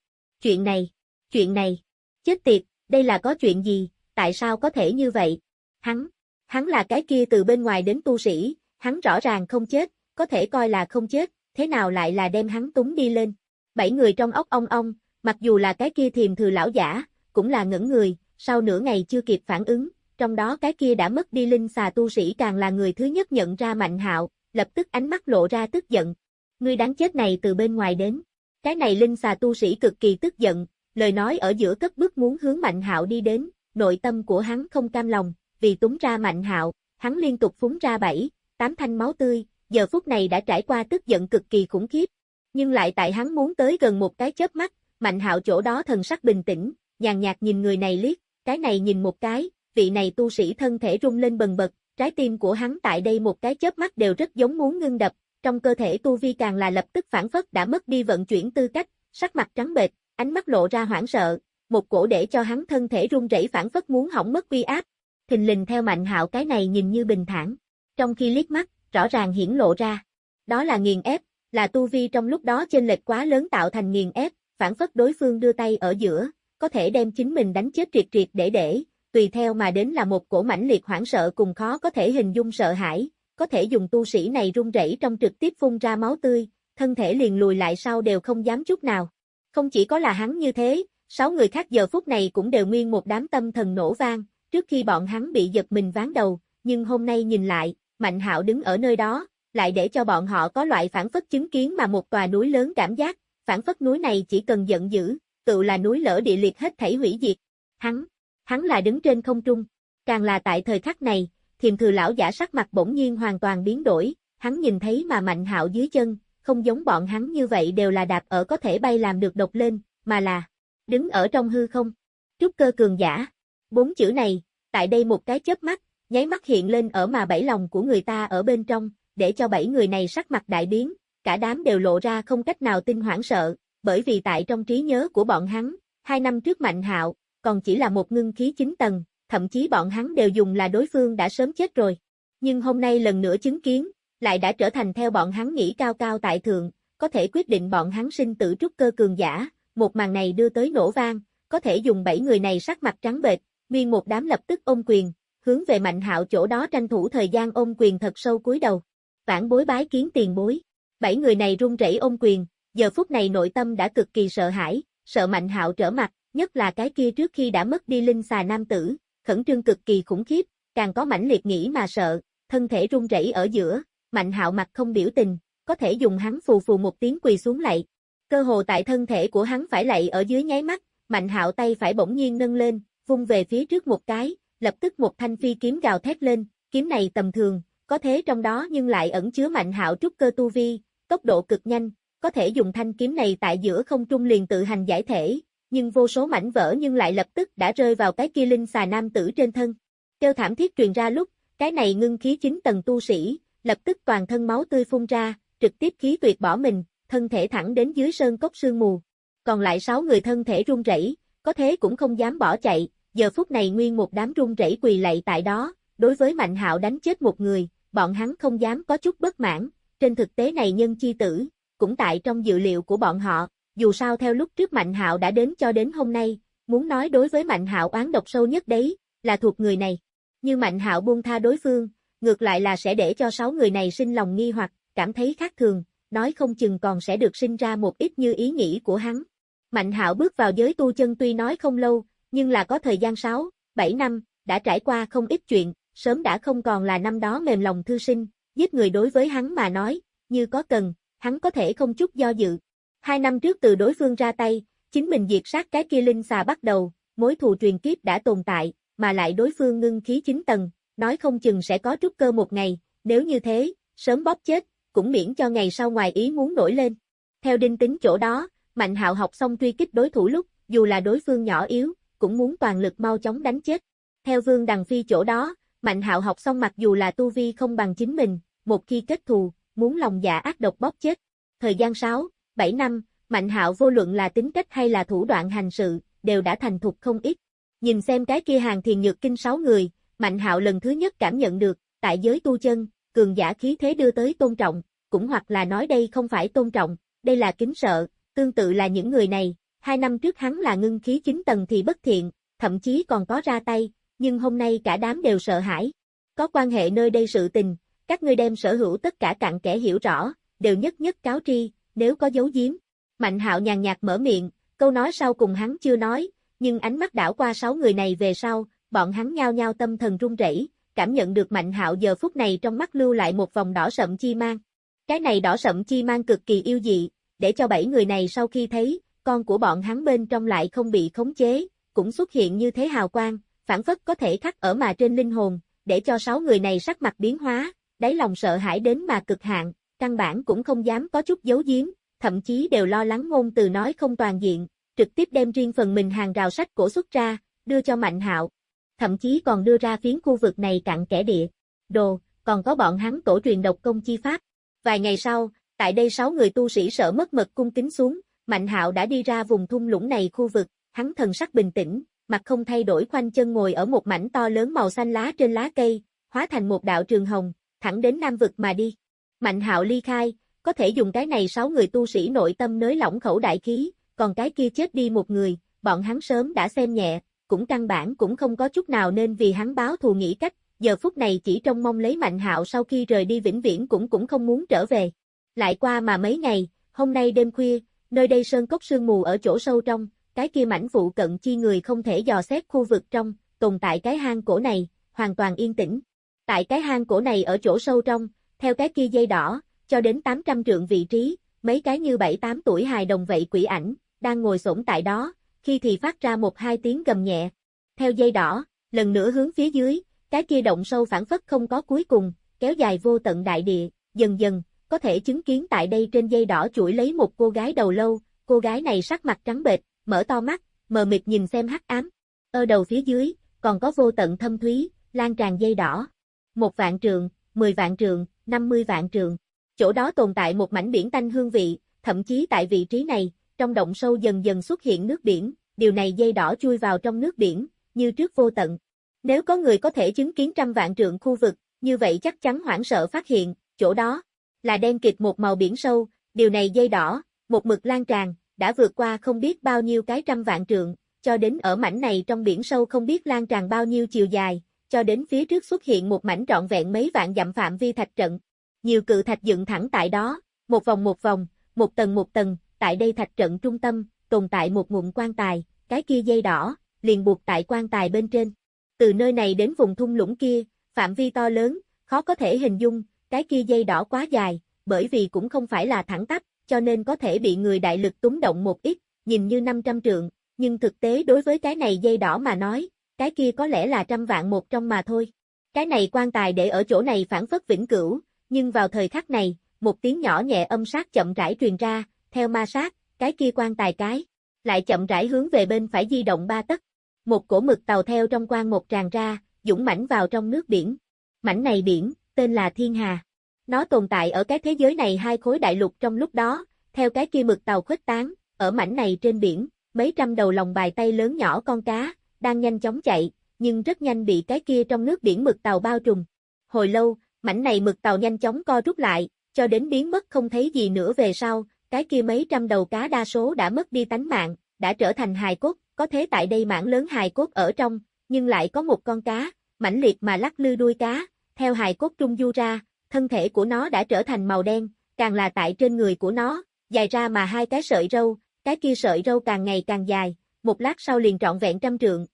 Chuyện này, chuyện này, chết tiệt, đây là có chuyện gì, tại sao có thể như vậy? Hắn, hắn là cái kia từ bên ngoài đến tu sĩ, hắn rõ ràng không chết, có thể coi là không chết, thế nào lại là đem hắn túng đi lên? Bảy người trong ốc ong ong, mặc dù là cái kia thiềm thừa lão giả, cũng là ngẩn người, sau nửa ngày chưa kịp phản ứng, trong đó cái kia đã mất đi linh xà tu sĩ càng là người thứ nhất nhận ra mạnh hạo, lập tức ánh mắt lộ ra tức giận. Ngươi đáng chết này từ bên ngoài đến. Cái này linh xà tu sĩ cực kỳ tức giận, lời nói ở giữa cất bước muốn hướng mạnh hạo đi đến, nội tâm của hắn không cam lòng, vì túng ra mạnh hạo, hắn liên tục phúng ra bảy, tám thanh máu tươi, giờ phút này đã trải qua tức giận cực kỳ khủng khiếp. Nhưng lại tại hắn muốn tới gần một cái chớp mắt, mạnh hạo chỗ đó thần sắc bình tĩnh, nhàn nhạt nhìn người này liếc, cái này nhìn một cái, vị này tu sĩ thân thể rung lên bần bật, trái tim của hắn tại đây một cái chớp mắt đều rất giống muốn ngưng đập, trong cơ thể tu vi càng là lập tức phản phất đã mất đi vận chuyển tư cách, sắc mặt trắng bệch, ánh mắt lộ ra hoảng sợ, một cổ để cho hắn thân thể run rẩy phản phất muốn hỏng mất uy áp. Thình lình theo Mạnh Hạo cái này nhìn như bình thản, trong khi liếc mắt, rõ ràng hiển lộ ra. Đó là nghiền ép, là tu vi trong lúc đó chênh lệch quá lớn tạo thành nghiền ép, phản phất đối phương đưa tay ở giữa, có thể đem chính mình đánh chết triệt triệt để để, tùy theo mà đến là một cổ mãnh liệt hoảng sợ cùng khó có thể hình dung sợ hãi, có thể dùng tu sĩ này run rẩy trong trực tiếp phun ra máu tươi, thân thể liền lùi lại sau đều không dám chút nào. Không chỉ có là hắn như thế, sáu người khác giờ phút này cũng đều nguyên một đám tâm thần nổ vang, trước khi bọn hắn bị giật mình ván đầu, nhưng hôm nay nhìn lại, Mạnh Hạo đứng ở nơi đó, lại để cho bọn họ có loại phản phất chứng kiến mà một tòa núi lớn cảm giác, phản phất núi này chỉ cần giận dữ, tự là núi lở địa liệt hết thảy hủy diệt. Hắn, hắn là đứng trên không trung, càng là tại thời khắc này, thiềm thừa lão giả sắc mặt bỗng nhiên hoàn toàn biến đổi, hắn nhìn thấy mà mạnh hạo dưới chân, không giống bọn hắn như vậy đều là đạp ở có thể bay làm được độc lên, mà là đứng ở trong hư không. Trúc cơ cường giả. Bốn chữ này, tại đây một cái chớp mắt, nháy mắt hiện lên ở mà bảy lòng của người ta ở bên trong, để cho bảy người này sắc mặt đại biến, cả đám đều lộ ra không cách nào tin hoảng sợ, bởi vì tại trong trí nhớ của bọn hắn, hai năm trước Mạnh Hạo, còn chỉ là một ngưng khí chính tầng, thậm chí bọn hắn đều dùng là đối phương đã sớm chết rồi. Nhưng hôm nay lần nữa chứng kiến, lại đã trở thành theo bọn hắn nghĩ cao cao tại thượng, có thể quyết định bọn hắn sinh tử trúc cơ cường giả, một màn này đưa tới nổ vang, có thể dùng bảy người này sắc mặt trắng bệch, nguyên một đám lập tức ôm quyền, hướng về Mạnh Hạo chỗ đó tranh thủ thời gian ôm quyền thật sâu cúi đầu. Vãn bối bái kiến tiền bối. Bảy người này run rẩy ôm quyền, giờ phút này nội tâm đã cực kỳ sợ hãi, sợ Mạnh Hạo trở mặt, nhất là cái kia trước khi đã mất đi linh xà nam tử, khẩn trương cực kỳ khủng khiếp, càng có mãnh liệt nghĩ mà sợ, thân thể run rẩy ở giữa, Mạnh Hạo mặt không biểu tình, có thể dùng hắn phù phù một tiếng quỳ xuống lạy. Cơ hồ tại thân thể của hắn phải lạy ở dưới nháy mắt, Mạnh Hạo tay phải bỗng nhiên nâng lên, vung về phía trước một cái, lập tức một thanh phi kiếm gào thét lên, kiếm này tầm thường, có thế trong đó nhưng lại ẩn chứa Mạnh Hạo trúc cơ tu vi, tốc độ cực nhanh, có thể dùng thanh kiếm này tại giữa không trung liền tự hành giải thể, nhưng vô số mảnh vỡ nhưng lại lập tức đã rơi vào cái kia linh xà nam tử trên thân. Kêu thảm thiết truyền ra lúc, cái này ngưng khí chính tầng tu sĩ, lập tức toàn thân máu tươi phun ra, trực tiếp khí tuyệt bỏ mình, thân thể thẳng đến dưới sơn cốc sương mù. Còn lại sáu người thân thể run rẩy, có thế cũng không dám bỏ chạy, giờ phút này nguyên một đám run rẩy quỳ lạy tại đó, đối với Mạnh Hạo đánh chết một người, bọn hắn không dám có chút bất mãn, trên thực tế này nhân chi tử, cũng tại trong dự liệu của bọn họ, dù sao theo lúc trước Mạnh Hạo đã đến cho đến hôm nay, muốn nói đối với Mạnh Hạo oán độc sâu nhất đấy, là thuộc người này. Như Mạnh Hạo buông tha đối phương, ngược lại là sẽ để cho sáu người này sinh lòng nghi hoặc, cảm thấy khác thường, nói không chừng còn sẽ được sinh ra một ít như ý nghĩ của hắn. Mạnh Hạo bước vào giới tu chân tuy nói không lâu, nhưng là có thời gian 6, 7 năm, đã trải qua không ít chuyện, sớm đã không còn là năm đó mềm lòng thư sinh, giết người đối với hắn mà nói, như có cần, hắn có thể không chút do dự. Hai năm trước từ đối phương ra tay, chính mình diệt sát cái kia linh xà bắt đầu, mối thù truyền kiếp đã tồn tại, mà lại đối phương ngưng khí 9 tầng, nói không chừng sẽ có trúc cơ một ngày, nếu như thế, sớm bóp chết, cũng miễn cho ngày sau ngoài ý muốn nổi lên. Theo đinh tính chỗ đó, Mạnh Hạo học xong truy kích đối thủ lúc, dù là đối phương nhỏ yếu, cũng muốn toàn lực mau chóng đánh chết. Theo Vương Đằng Phi chỗ đó, Mạnh Hạo học xong mặc dù là tu vi không bằng chính mình, một khi kết thù, muốn lòng dạ ác độc bóp chết. Thời gian 6, 7 năm, Mạnh Hạo vô luận là tính cách hay là thủ đoạn hành sự, đều đã thành thục không ít. Nhìn xem cái kia hàng thiền nhược kinh 6 người, Mạnh Hạo lần thứ nhất cảm nhận được, tại giới tu chân, cường giả khí thế đưa tới tôn trọng, cũng hoặc là nói đây không phải tôn trọng, đây là kính sợ, tương tự là những người này, hai năm trước hắn là ngưng khí chín tầng thì bất thiện, thậm chí còn có ra tay, nhưng hôm nay cả đám đều sợ hãi. Có quan hệ nơi đây sự tình, các ngươi đem sở hữu tất cả cặn kẻ hiểu rõ, đều nhất nhất cáo tri, nếu có dấu giếm. Mạnh hạo nhàn nhạt mở miệng, câu nói sau cùng hắn chưa nói, nhưng ánh mắt đảo qua sáu người này về sau, bọn hắn nhao nhao tâm thần run rẩy, cảm nhận được Mạnh Hạo giờ phút này trong mắt lưu lại một vòng đỏ sậm chi mang. Cái này đỏ sậm chi mang cực kỳ yêu dị, để cho bảy người này sau khi thấy, con của bọn hắn bên trong lại không bị khống chế, cũng xuất hiện như thế hào quang, phản phất có thể khắc ở mà trên linh hồn, để cho sáu người này sắc mặt biến hóa, đáy lòng sợ hãi đến mà cực hạn, căn bản cũng không dám có chút giấu giếm, thậm chí đều lo lắng ngôn từ nói không toàn diện, trực tiếp đem riêng phần mình hàng rào sách cổ xuất ra, đưa cho Mạnh Hạo. Thậm chí còn đưa ra phiến khu vực này cặn kẻ địa. Đồ, còn có bọn hắn tổ truyền độc công chi pháp. Vài ngày sau, tại đây sáu người tu sĩ sợ mất mật cung kính xuống, Mạnh Hạo đã đi ra vùng thung lũng này khu vực, hắn thần sắc bình tĩnh, mặt không thay đổi khoanh chân ngồi ở một mảnh to lớn màu xanh lá trên lá cây, hóa thành một đạo trường hồng, thẳng đến Nam vực mà đi. Mạnh Hạo ly khai, có thể dùng cái này sáu người tu sĩ nội tâm nới lỏng khẩu đại khí, còn cái kia chết đi một người, bọn hắn sớm đã xem nhẹ, cũng căn bản cũng không có chút nào nên vì hắn báo thù nghĩ cách, giờ phút này chỉ trông mong lấy Mạnh Hạo sau khi rời đi vĩnh viễn cũng cũng không muốn trở về. Lại qua mà mấy ngày, hôm nay đêm khuya, nơi đây sơn cốc sương mù ở chỗ sâu trong, cái kia mảnh phụ cận chi người không thể dò xét khu vực trong, tồn tại cái hang cổ này, hoàn toàn yên tĩnh. Tại cái hang cổ này ở chỗ sâu trong, theo cái kia dây đỏ, cho đến 800 trượng vị trí, mấy cái như 7-8 tuổi hài đồng vậy quỷ ảnh, đang ngồi xổm tại đó, khi thì phát ra một hai tiếng gầm nhẹ. Theo dây đỏ, lần nữa hướng phía dưới, cái kia động sâu phản phất không có cuối cùng, kéo dài vô tận đại địa, dần dần, có thể chứng kiến tại đây trên dây đỏ chuỗi lấy một cô gái đầu lâu, cô gái này sắc mặt trắng bệch, mở to mắt, mờ mịt nhìn xem hắc ám. Ở đầu phía dưới, còn có vô tận thâm thúy, lan tràn dây đỏ. Một vạn trường, mười vạn trường, năm mươi vạn trường, Chỗ đó tồn tại một mảnh biển tanh hương vị, thậm chí tại vị trí này, trong động sâu dần dần xuất hiện nước biển, điều này dây đỏ chui vào trong nước biển, như trước vô tận. Nếu có người có thể chứng kiến trăm vạn trượng khu vực, như vậy chắc chắn hoảng sợ phát hiện, chỗ đó là đen kịt một màu biển sâu, điều này dây đỏ, một mực lan tràn, đã vượt qua không biết bao nhiêu cái trăm vạn trượng, cho đến ở mảnh này trong biển sâu không biết lan tràn bao nhiêu chiều dài, cho đến phía trước xuất hiện một mảnh trọn vẹn mấy vạn dặm phạm vi thạch trận. Nhiều cự thạch dựng thẳng tại đó, một vòng một vòng, một tầng một tầng, tại đây thạch trận trung tâm, tồn tại một ngụm quan tài, cái kia dây đỏ, liền buộc tại quan tài bên trên. Từ nơi này đến vùng thung lũng kia, phạm vi to lớn, khó có thể hình dung, cái kia dây đỏ quá dài, bởi vì cũng không phải là thẳng tắp, cho nên có thể bị người đại lực túng động một ít, nhìn như 500 trượng, nhưng thực tế đối với cái này dây đỏ mà nói, cái kia có lẽ là trăm vạn một trong mà thôi. Cái này quan tài để ở chỗ này phản phất vĩnh cửu, nhưng vào thời khắc này, một tiếng nhỏ nhẹ âm sát chậm rãi truyền ra, theo ma sát, cái kia quan tài cái, lại chậm rãi hướng về bên phải di động ba tấc. Một cổ mực tàu theo trong quan một tràn ra, dũng mãnh vào trong nước biển. Mảnh này biển, tên là Thiên Hà. Nó tồn tại ở cái thế giới này hai khối đại lục trong lúc đó, theo cái kia mực tàu khuếch tán, ở mảnh này trên biển, mấy trăm đầu lòng bài tay lớn nhỏ con cá, đang nhanh chóng chạy, nhưng rất nhanh bị cái kia trong nước biển mực tàu bao trùm. Hồi lâu, mảnh này mực tàu nhanh chóng co rút lại, cho đến biến mất không thấy gì nữa về sau, cái kia mấy trăm đầu cá đa số đã mất đi tánh mạng, đã trở thành hài cốt, có thế tại đây mảng lớn hài cốt ở trong, nhưng lại có một con cá, mãnh liệt mà lắc lư đuôi cá, theo hài cốt trung du ra, thân thể của nó đã trở thành màu đen, càng là tại trên người của nó, dài ra mà hai cái sợi râu, cái kia sợi râu càng ngày càng dài, một lát sau liền trọn vẹn trăm trượng.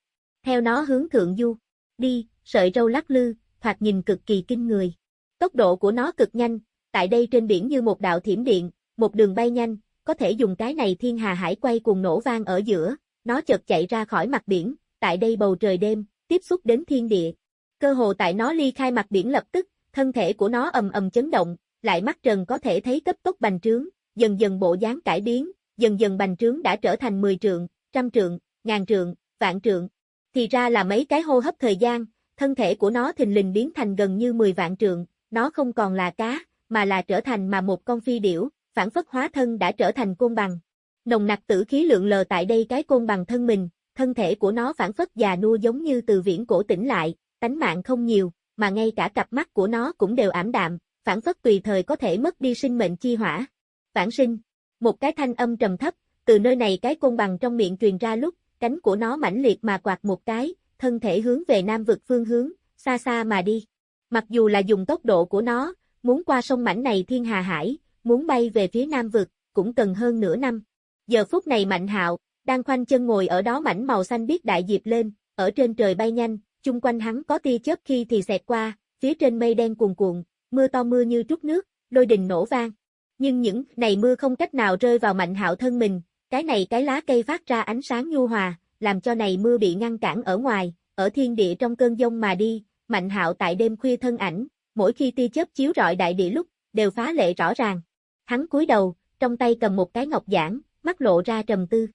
Theo nó hướng thượng du, đi, sợi râu lắc lư, thoạt nhìn cực kỳ kinh người. Tốc độ của nó cực nhanh, tại đây trên biển như một đạo thiểm điện, một đường bay nhanh, có thể dùng cái này thiên hà hải quay cuồng nổ vang ở giữa, nó chợt chạy ra khỏi mặt biển, tại đây bầu trời đêm, tiếp xúc đến thiên địa. Cơ hồ tại nó ly khai mặt biển lập tức, thân thể của nó ầm ầm chấn động, lại mắt trần có thể thấy cấp tốc bành trướng, dần dần bộ dáng cải biến, dần dần bành trướng đã trở thành 10 trượng, trăm trượng, ngàn trượng, vạn trượng. Thì ra là mấy cái hô hấp thời gian, thân thể của nó thình lình biến thành gần như 10 vạn trượng, nó không còn là cá, mà là trở thành mà một con phi điểu, phản phất hóa thân đã trở thành côn bằng. Nồng nặc tử khí lượng lờ tại đây cái côn bằng thân mình, thân thể của nó phản phất già nua giống như từ viễn cổ tỉnh lại, tánh mạng không nhiều, mà ngay cả cặp mắt của nó cũng đều ảm đạm, phản phất tùy thời có thể mất đi sinh mệnh chi hỏa. Vãng sinh, một cái thanh âm trầm thấp, từ nơi này cái côn bằng trong miệng truyền ra lúc, cánh của nó mãnh liệt mà quạt một cái, thân thể hướng về nam vực phương hướng, xa xa mà đi. Mặc dù là dùng tốc độ của nó, muốn qua sông mảnh này thiên hà hải, muốn bay về phía nam vực, cũng cần hơn nửa năm. Giờ phút này Mạnh Hạo, đang khoanh chân ngồi ở đó mảnh màu xanh biết đại diệp lên, ở trên trời bay nhanh, chung quanh hắn có tia chớp khi thì xẹt qua, phía trên mây đen cuồn cuộn, mưa to mưa như trút nước, lôi đình nổ vang. Nhưng những này mưa không cách nào rơi vào Mạnh Hạo thân mình, cái này cái lá cây phát ra ánh sáng nhu hòa, làm cho này mưa bị ngăn cản ở ngoài, ở thiên địa trong cơn giông mà đi, Mạnh Hạo tại đêm khuya thân ảnh, mỗi khi tia chớp chiếu rọi đại địa lúc, đều phá lệ rõ ràng. Hắn cúi đầu, trong tay cầm một cái ngọc giản, mắt lộ ra trầm tư.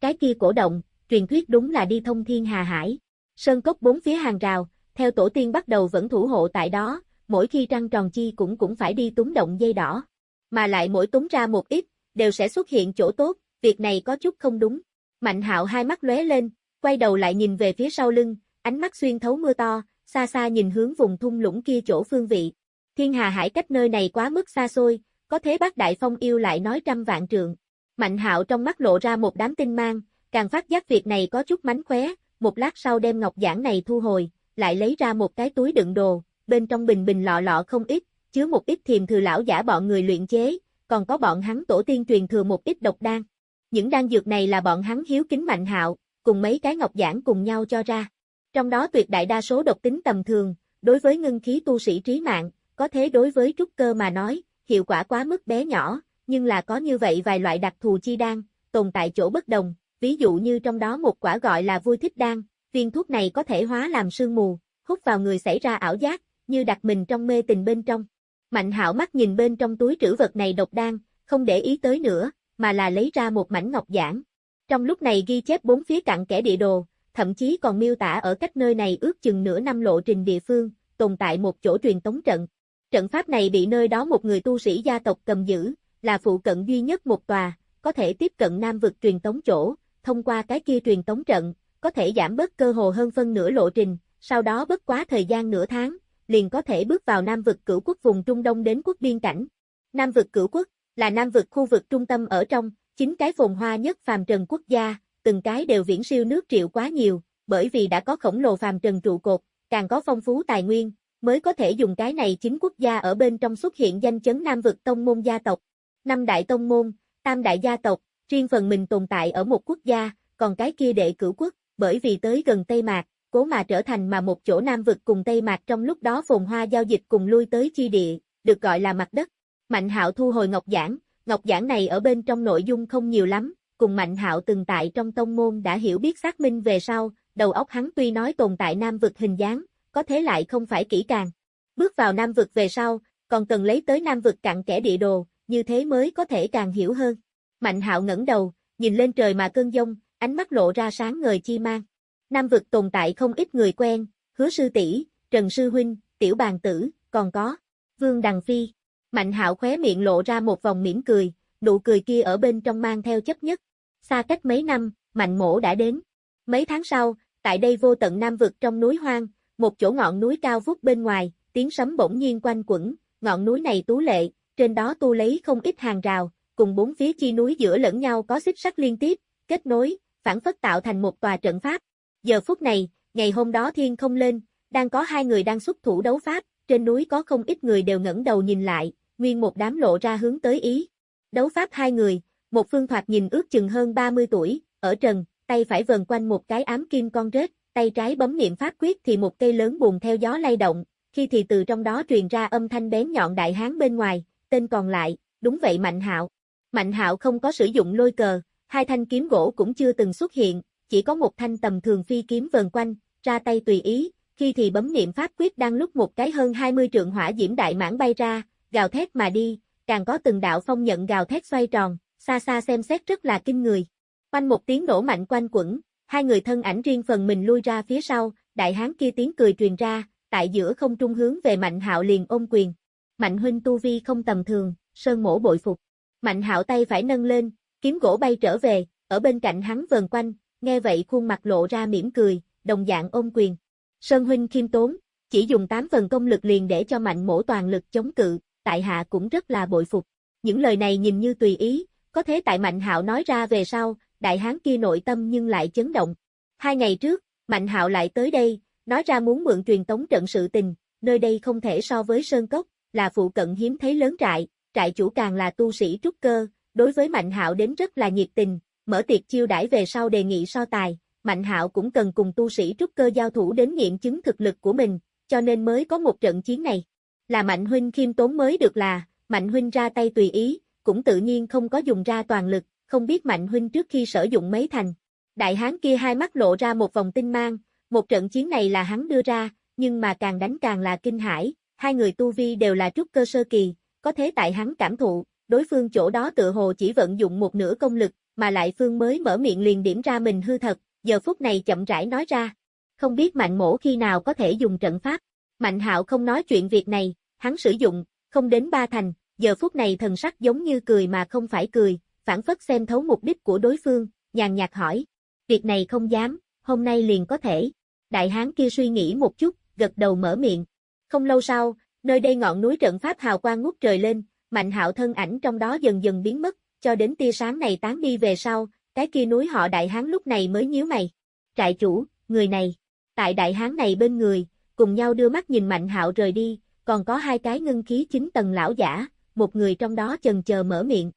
Cái kia cổ động, truyền thuyết đúng là đi thông thiên hà hải. Sơn cốc bốn phía hàng rào, theo tổ tiên bắt đầu vẫn thủ hộ tại đó, mỗi khi trăng tròn chi cũng cũng phải đi túng động dây đỏ. Mà lại mỗi túng ra một ít, đều sẽ xuất hiện chỗ tốt, việc này có chút không đúng. Mạnh hạo hai mắt lóe lên, quay đầu lại nhìn về phía sau lưng, ánh mắt xuyên thấu mưa to, xa xa nhìn hướng vùng thung lũng kia chỗ phương vị. Thiên hà hải cách nơi này quá mức xa xôi, có thế bác đại phong yêu lại nói trăm vạn trượng. Mạnh hạo trong mắt lộ ra một đám tinh mang, càng phát giác việc này có chút mánh khóe, một lát sau đem ngọc giản này thu hồi, lại lấy ra một cái túi đựng đồ, bên trong bình bình lọ lọ không ít, chứa một ít thiềm thừa lão giả bọn người luyện chế, còn có bọn hắn tổ tiên truyền thừa một ít độc đan. Những đan dược này là bọn hắn hiếu kính mạnh hạo, cùng mấy cái ngọc giản cùng nhau cho ra. Trong đó tuyệt đại đa số độc tính tầm thường, đối với ngưng khí tu sĩ trí mạng, có thế đối với trúc cơ mà nói, hiệu quả quá mức bé nhỏ, nhưng là có như vậy vài loại đặc thù chi đan, tồn tại chỗ bất đồng, ví dụ như trong đó một quả gọi là vui thích đan, viên thuốc này có thể hóa làm sương mù, hút vào người xảy ra ảo giác, như đặt mình trong mê tình bên trong. Mạnh hạo mắt nhìn bên trong túi trữ vật này độc đan, không để ý tới nữa, mà là lấy ra một mảnh ngọc giản. Trong lúc này ghi chép bốn phía cặn kẽ địa đồ, thậm chí còn miêu tả ở cách nơi này ước chừng nửa năm lộ trình địa phương, tồn tại một chỗ truyền tống trận. Trận pháp này bị nơi đó một người tu sĩ gia tộc cầm giữ, là phụ cận duy nhất một tòa, có thể tiếp cận nam vực truyền tống chỗ, thông qua cái kia truyền tống trận, có thể giảm bớt cơ hồ hơn phân nửa lộ trình, sau đó bất quá thời gian nửa tháng, liền có thể bước vào Nam vực cửu quốc vùng Trung Đông đến quốc biên cảnh. Nam vực cửu quốc là Nam vực khu vực trung tâm ở trong, chính cái phồn hoa nhất phàm trần quốc gia, từng cái đều viễn siêu nước triệu quá nhiều, bởi vì đã có khổng lồ phàm trần trụ cột, càng có phong phú tài nguyên, mới có thể dùng cái này chính quốc gia ở bên trong xuất hiện danh chấn Nam vực tông môn gia tộc. Năm đại tông môn, tam đại gia tộc, riêng phần mình tồn tại ở một quốc gia, còn cái kia đệ cửu quốc, bởi vì tới gần Tây Mạc, cố mà trở thành mà một chỗ Nam vực cùng Tây Mạc trong lúc đó phồn hoa giao dịch cùng lui tới chi địa, được gọi là mặt đất. Mạnh hạo thu hồi ngọc giảng, ngọc giảng này ở bên trong nội dung không nhiều lắm, cùng Mạnh hạo từng tại trong tông môn đã hiểu biết xác minh về sau, đầu óc hắn tuy nói tồn tại Nam vực hình dáng, có thế lại không phải kỹ càng. Bước vào Nam vực về sau, còn cần lấy tới Nam vực cặn kẽ địa đồ, như thế mới có thể càng hiểu hơn. Mạnh hạo ngẩng đầu, nhìn lên trời mà cơn giông, ánh mắt lộ ra sáng ngời chi mang. Nam vực tồn tại không ít người quen, hứa sư tỷ, Trần Sư Huynh, Tiểu Bàn Tử, còn có Vương Đằng Phi. Mạnh hạo khóe miệng lộ ra một vòng mỉm cười, nụ cười kia ở bên trong mang theo chấp nhất. Xa cách mấy năm, mạnh mổ đã đến. Mấy tháng sau, tại đây vô tận Nam vực trong núi hoang, một chỗ ngọn núi cao vút bên ngoài, tiếng sấm bỗng nhiên quanh quẩn, ngọn núi này tú lệ, trên đó tu lấy không ít hàng rào, cùng bốn phía chi núi giữa lẫn nhau có xích sắt liên tiếp, kết nối, phản phất tạo thành một tòa trận pháp. Giờ phút này, ngày hôm đó thiên không lên, đang có hai người đang xuất thủ đấu pháp, trên núi có không ít người đều ngẩng đầu nhìn lại, nguyên một đám lộ ra hướng tới ý. Đấu pháp hai người, một phương thoạt nhìn ước chừng hơn 30 tuổi, ở trần, tay phải vần quanh một cái ám kim con rết, tay trái bấm niệm pháp quyết thì một cây lớn buồn theo gió lay động, khi thì từ trong đó truyền ra âm thanh bén nhọn đại hán bên ngoài, tên còn lại, đúng vậy Mạnh Hạo. Mạnh hạo không có sử dụng lôi cờ, hai thanh kiếm gỗ cũng chưa từng xuất hiện, chỉ có một thanh tầm thường phi kiếm vần quanh, ra tay tùy ý, khi thì bấm niệm pháp quyết đang lúc một cái hơn 20 trượng hỏa diễm đại mãn bay ra, gào thét mà đi, càng có từng đạo phong nhận gào thét xoay tròn, xa xa xem xét rất là kinh người. Quanh một tiếng nổ mạnh quanh quẩn, hai người thân ảnh riêng phần mình lui ra phía sau, đại hán kia tiếng cười truyền ra, tại giữa không trung hướng về Mạnh Hạo liền ôm quyền. Mạnh huynh tu vi không tầm thường, sơn mổ bội phục. Mạnh Hạo tay phải nâng lên, kiếm gỗ bay trở về, ở bên cạnh hắn vần quanh, nghe vậy khuôn mặt lộ ra mỉm cười, đồng dạng ôm quyền. Sơn huynh khiêm tốn, chỉ dùng 8 phần công lực liền để cho mạnh mổ toàn lực chống cự, tại hạ cũng rất là bội phục. Những lời này nhìn như tùy ý, có thế tại Mạnh Hạo nói ra về sau, đại hán kia nội tâm nhưng lại chấn động. Hai ngày trước, Mạnh Hạo lại tới đây, nói ra muốn mượn truyền tống trận sự tình, nơi đây không thể so với Sơn Cốc, là phụ cận hiếm thấy lớn trại, trại chủ càng là tu sĩ trúc cơ, đối với Mạnh Hạo đến rất là nhiệt tình, mở tiệc chiêu đãi về sau đề nghị so tài, Mạnh Hạo cũng cần cùng tu sĩ trúc cơ giao thủ đến nghiệm chứng thực lực của mình, cho nên mới có một trận chiến này. Là Mạnh huynh khiêm tốn mới được là, Mạnh huynh ra tay tùy ý, cũng tự nhiên không có dùng ra toàn lực, không biết Mạnh huynh trước khi sử dụng mấy thành. Đại hán kia hai mắt lộ ra một vòng tinh mang, một trận chiến này là hắn đưa ra, nhưng mà càng đánh càng là kinh hãi, hai người tu vi đều là trúc cơ sơ kỳ, có thế tại hắn cảm thụ, đối phương chỗ đó tự hồ chỉ vận dụng một nửa công lực, mà lại phương mới mở miệng liền điểm ra mình hư thật, giờ phút này chậm rãi nói ra. Không biết mạnh mổ khi nào có thể dùng trận pháp. Mạnh hạo không nói chuyện việc này, hắn sử dụng, không đến ba thành, giờ phút này thần sắc giống như cười mà không phải cười, phản phất xem thấu mục đích của đối phương, nhàn nhạt hỏi. Việc này không dám, hôm nay liền có thể. Đại hán kia suy nghĩ một chút, gật đầu mở miệng. Không lâu sau, nơi đây ngọn núi trận pháp hào quang ngút trời lên, mạnh hạo thân ảnh trong đó dần dần biến mất, cho đến tia sáng này tán đi về sau, cái kia núi họ đại hán lúc này mới nhíu mày. Trại chủ, người này, tại đại hán này bên người, cùng nhau đưa mắt nhìn mạnh hạo rời đi, còn có hai cái ngân khí chính tầng lão giả, một người trong đó chần chờ mở miệng.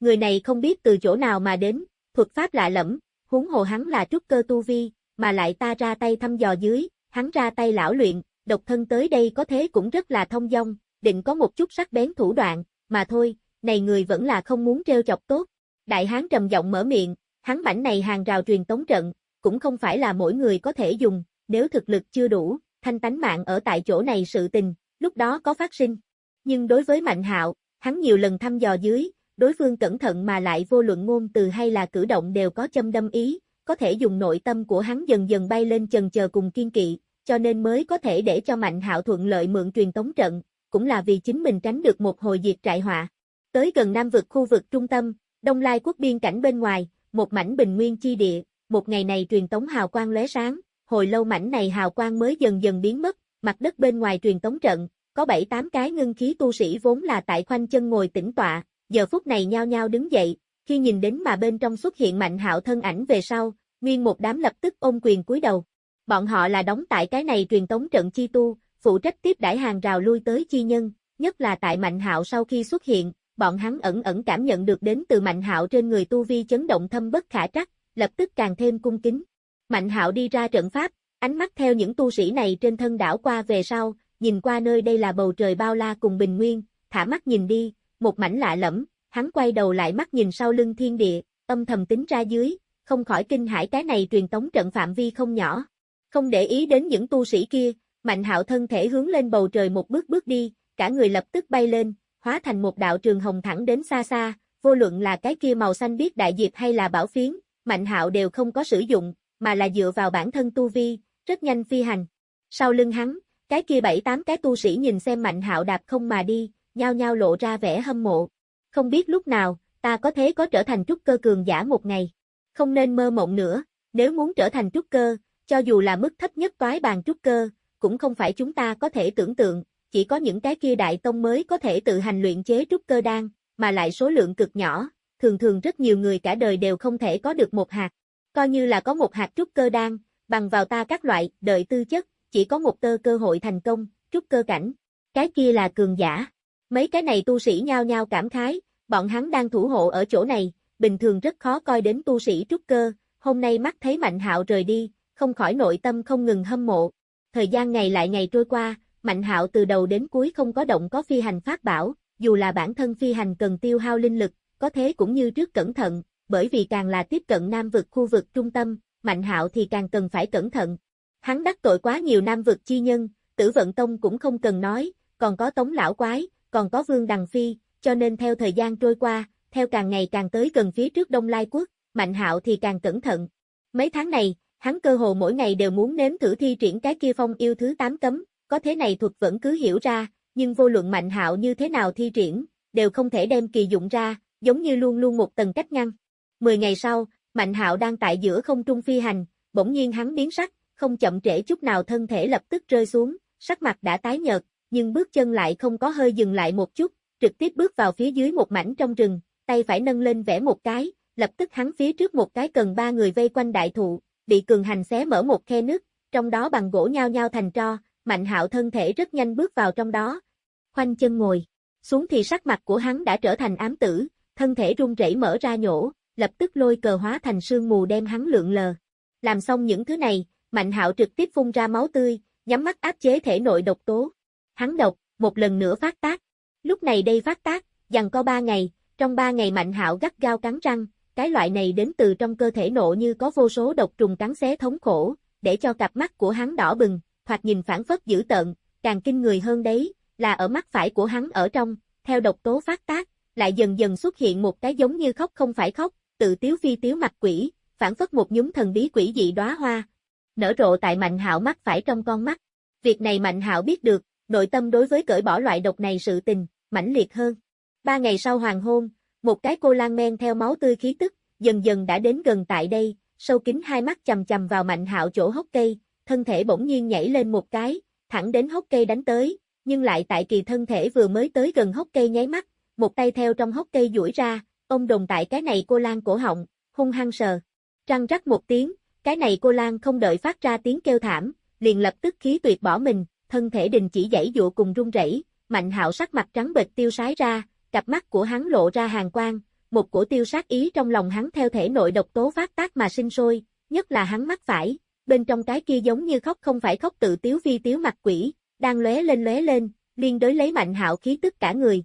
Người này không biết từ chỗ nào mà đến, thuật pháp lạ lẫm, huống hồ hắn là trúc cơ tu vi, mà lại ta ra tay thăm dò dưới, hắn ra tay lão luyện, độc thân tới đây có thế cũng rất là thông dong, định có một chút sắc bén thủ đoạn, mà thôi, này người vẫn là không muốn treo chọc tốt. Đại hán trầm giọng mở miệng, hắn mảnh này hàng rào truyền tống trận, cũng không phải là mỗi người có thể dùng, nếu thực lực chưa đủ, thanh tánh mạng ở tại chỗ này sự tình, lúc đó có phát sinh. Nhưng đối với Mạnh Hạo, hắn nhiều lần thăm dò dưới, đối phương cẩn thận mà lại vô luận ngôn từ hay là cử động đều có châm đâm ý, có thể dùng nội tâm của hắn dần dần bay lên chần chờ cùng kiên kỵ, cho nên mới có thể để cho Mạnh Hạo thuận lợi mượn truyền tống trận, cũng là vì chính mình tránh được một hồi diệt trại họa. Tới gần Nam vực khu vực trung tâm, Đông Lai quốc biên cảnh bên ngoài, một mảnh bình nguyên chi địa, một ngày này truyền tống hào quang lóe sáng, hồi lâu mảnh này hào quang mới dần dần biến mất, mặt đất bên ngoài truyền tống trận, có bảy tám cái ngưng khí tu sĩ vốn là tại khoanh chân ngồi tĩnh tọa, giờ phút này nhao nhao đứng dậy, khi nhìn đến mà bên trong xuất hiện mạnh hạo thân ảnh về sau, nguyên một đám lập tức ôm quyền cúi đầu. Bọn họ là đóng tại cái này truyền tống trận chi tu, phụ trách tiếp đãi hàng rào lui tới chi nhân, nhất là tại mạnh hạo sau khi xuất hiện, bọn hắn ẩn ẩn cảm nhận được đến từ Mạnh Hạo trên người tu vi chấn động thâm bất khả trắc, lập tức càng thêm cung kính. Mạnh Hạo đi ra trận pháp, ánh mắt theo những tu sĩ này trên thân đảo qua về sau, nhìn qua nơi đây là bầu trời bao la cùng bình nguyên, thả mắt nhìn đi, một mảnh lạ lẫm, hắn quay đầu lại mắt nhìn sau lưng thiên địa, âm thầm tính ra dưới, không khỏi kinh hãi cái này truyền tống trận phạm vi không nhỏ. Không để ý đến những tu sĩ kia, Mạnh Hạo thân thể hướng lên bầu trời một bước bước đi, cả người lập tức bay lên, hóa thành một đạo trường hồng thẳng đến xa xa, vô luận là cái kia màu xanh biết đại diệp hay là bảo phiến, Mạnh Hạo đều không có sử dụng, mà là dựa vào bản thân tu vi, rất nhanh phi hành. Sau lưng hắn, cái kia bảy tám cái tu sĩ nhìn xem Mạnh Hạo đạp không mà đi, nhao nhao lộ ra vẻ hâm mộ. Không biết lúc nào, ta có thế có trở thành trúc cơ cường giả một ngày. Không nên mơ mộng nữa, nếu muốn trở thành trúc cơ, cho dù là mức thấp nhất toái bàn trúc cơ, cũng không phải chúng ta có thể tưởng tượng, chỉ có những cái kia đại tông mới có thể tự hành luyện chế trúc cơ đan, mà lại số lượng cực nhỏ, thường thường rất nhiều người cả đời đều không thể có được một hạt. Coi như là có một hạt trúc cơ đan, bằng vào ta các loại, đợi tư chất, chỉ có một tơ cơ hội thành công, trúc cơ cảnh. Cái kia là cường giả. Mấy cái này tu sĩ nhao nhao cảm khái, bọn hắn đang thủ hộ ở chỗ này, bình thường rất khó coi đến tu sĩ trúc cơ, hôm nay mắt thấy Mạnh Hạo rời đi, không khỏi nội tâm không ngừng hâm mộ. Thời gian ngày lại ngày trôi qua, Mạnh hạo từ đầu đến cuối không có động có phi hành pháp bảo, dù là bản thân phi hành cần tiêu hao linh lực, có thế cũng như trước cẩn thận, bởi vì càng là tiếp cận Nam vực khu vực trung tâm, Mạnh Hạo thì càng cần phải cẩn thận. Hắn đắc tội quá nhiều Nam vực chi nhân, Tử Vận Tông cũng không cần nói, còn có Tống lão quái, còn có Vương Đằng Phi, cho nên theo thời gian trôi qua, theo càng ngày càng tới gần phía trước Đông Lai quốc, Mạnh Hạo thì càng cẩn thận. Mấy tháng này, hắn cơ hồ mỗi ngày đều muốn nếm thử thi triển cái kia phong yêu thứ 8 cấm, có thế này thuật vẫn cứ hiểu ra, nhưng vô luận Mạnh Hạo như thế nào thi triển, đều không thể đem kỳ dụng ra, giống như luôn luôn một tầng cách ngăn. Mười ngày sau, Mạnh Hạo đang tại giữa không trung phi hành, bỗng nhiên hắn biến sắc, không chậm trễ chút nào thân thể lập tức rơi xuống, sắc mặt đã tái nhợt, nhưng bước chân lại không có hơi dừng lại một chút, trực tiếp bước vào phía dưới một mảnh trong rừng, tay phải nâng lên vẽ một cái, lập tức hắn phía trước một cái cần ba người vây quanh đại thụ, bị cường hành xé mở một khe nứt, trong đó bằng gỗ nhao nhao thành tro, Mạnh Hạo thân thể rất nhanh bước vào trong đó. Khoanh chân ngồi, xuống thì sắc mặt của hắn đã trở thành ám tử, thân thể run rẩy mở ra nhổ, lập tức lôi cờ hóa thành sương mù đem hắn lượng lờ. Làm xong những thứ này, Mạnh Hạo trực tiếp phun ra máu tươi, nhắm mắt áp chế thể nội độc tố. Hắn độc, một lần nữa phát tác. Lúc này đây phát tác, dằn co ba ngày, trong ba ngày Mạnh Hạo gắt gao cắn răng, cái loại này đến từ trong cơ thể nộ như có vô số độc trùng cắn xé thống khổ, để cho cặp mắt của hắn đỏ bừng, thoạt nhìn phản phất dữ tợn, càng kinh người hơn đấy, là ở mắt phải của hắn ở trong, theo độc tố phát tác, lại dần dần xuất hiện một cái giống như khóc không phải khóc, tự tiếu phi tiếu mặt quỷ, phản phất một nhúm thần bí quỷ dị đóa hoa, nở rộ tại Mạnh Hạo mắt phải trong con mắt. Việc này Mạnh Hạo biết được, nội tâm đối với cởi bỏ loại độc này sự tình, mãnh liệt hơn. Ba ngày sau hoàng hôn, một cái cô lang men theo máu tươi khí tức, dần dần đã đến gần tại đây, sâu kín hai mắt chầm chầm vào Mạnh Hạo chỗ hốc cây, thân thể bỗng nhiên nhảy lên một cái, thẳng đến hốc cây đánh tới, nhưng lại tại kỳ thân thể vừa mới tới gần hốc cây nháy mắt, một tay theo trong hốc cây duỗi ra, ông đồng tại cái này cô lang cổ họng, hung hăng sờ. răng rắc một tiếng, cái này cô lang không đợi phát ra tiếng kêu thảm, liền lập tức khí tuyệt bỏ mình, thân thể đình chỉ dãy dụa cùng run rẩy, Mạnh Hạo sắc mặt trắng bệch tiêu sái ra, cặp mắt của hắn lộ ra hàng quang, một cổ tiêu sát ý trong lòng hắn theo thể nội độc tố phát tác mà sinh sôi, nhất là hắn mắt phải, bên trong cái kia giống như khóc không phải khóc tự tiếu vi tiếu mặt quỷ, đang lóe lên lóe lên, liên đối lấy Mạnh Hạo khí tức cả người,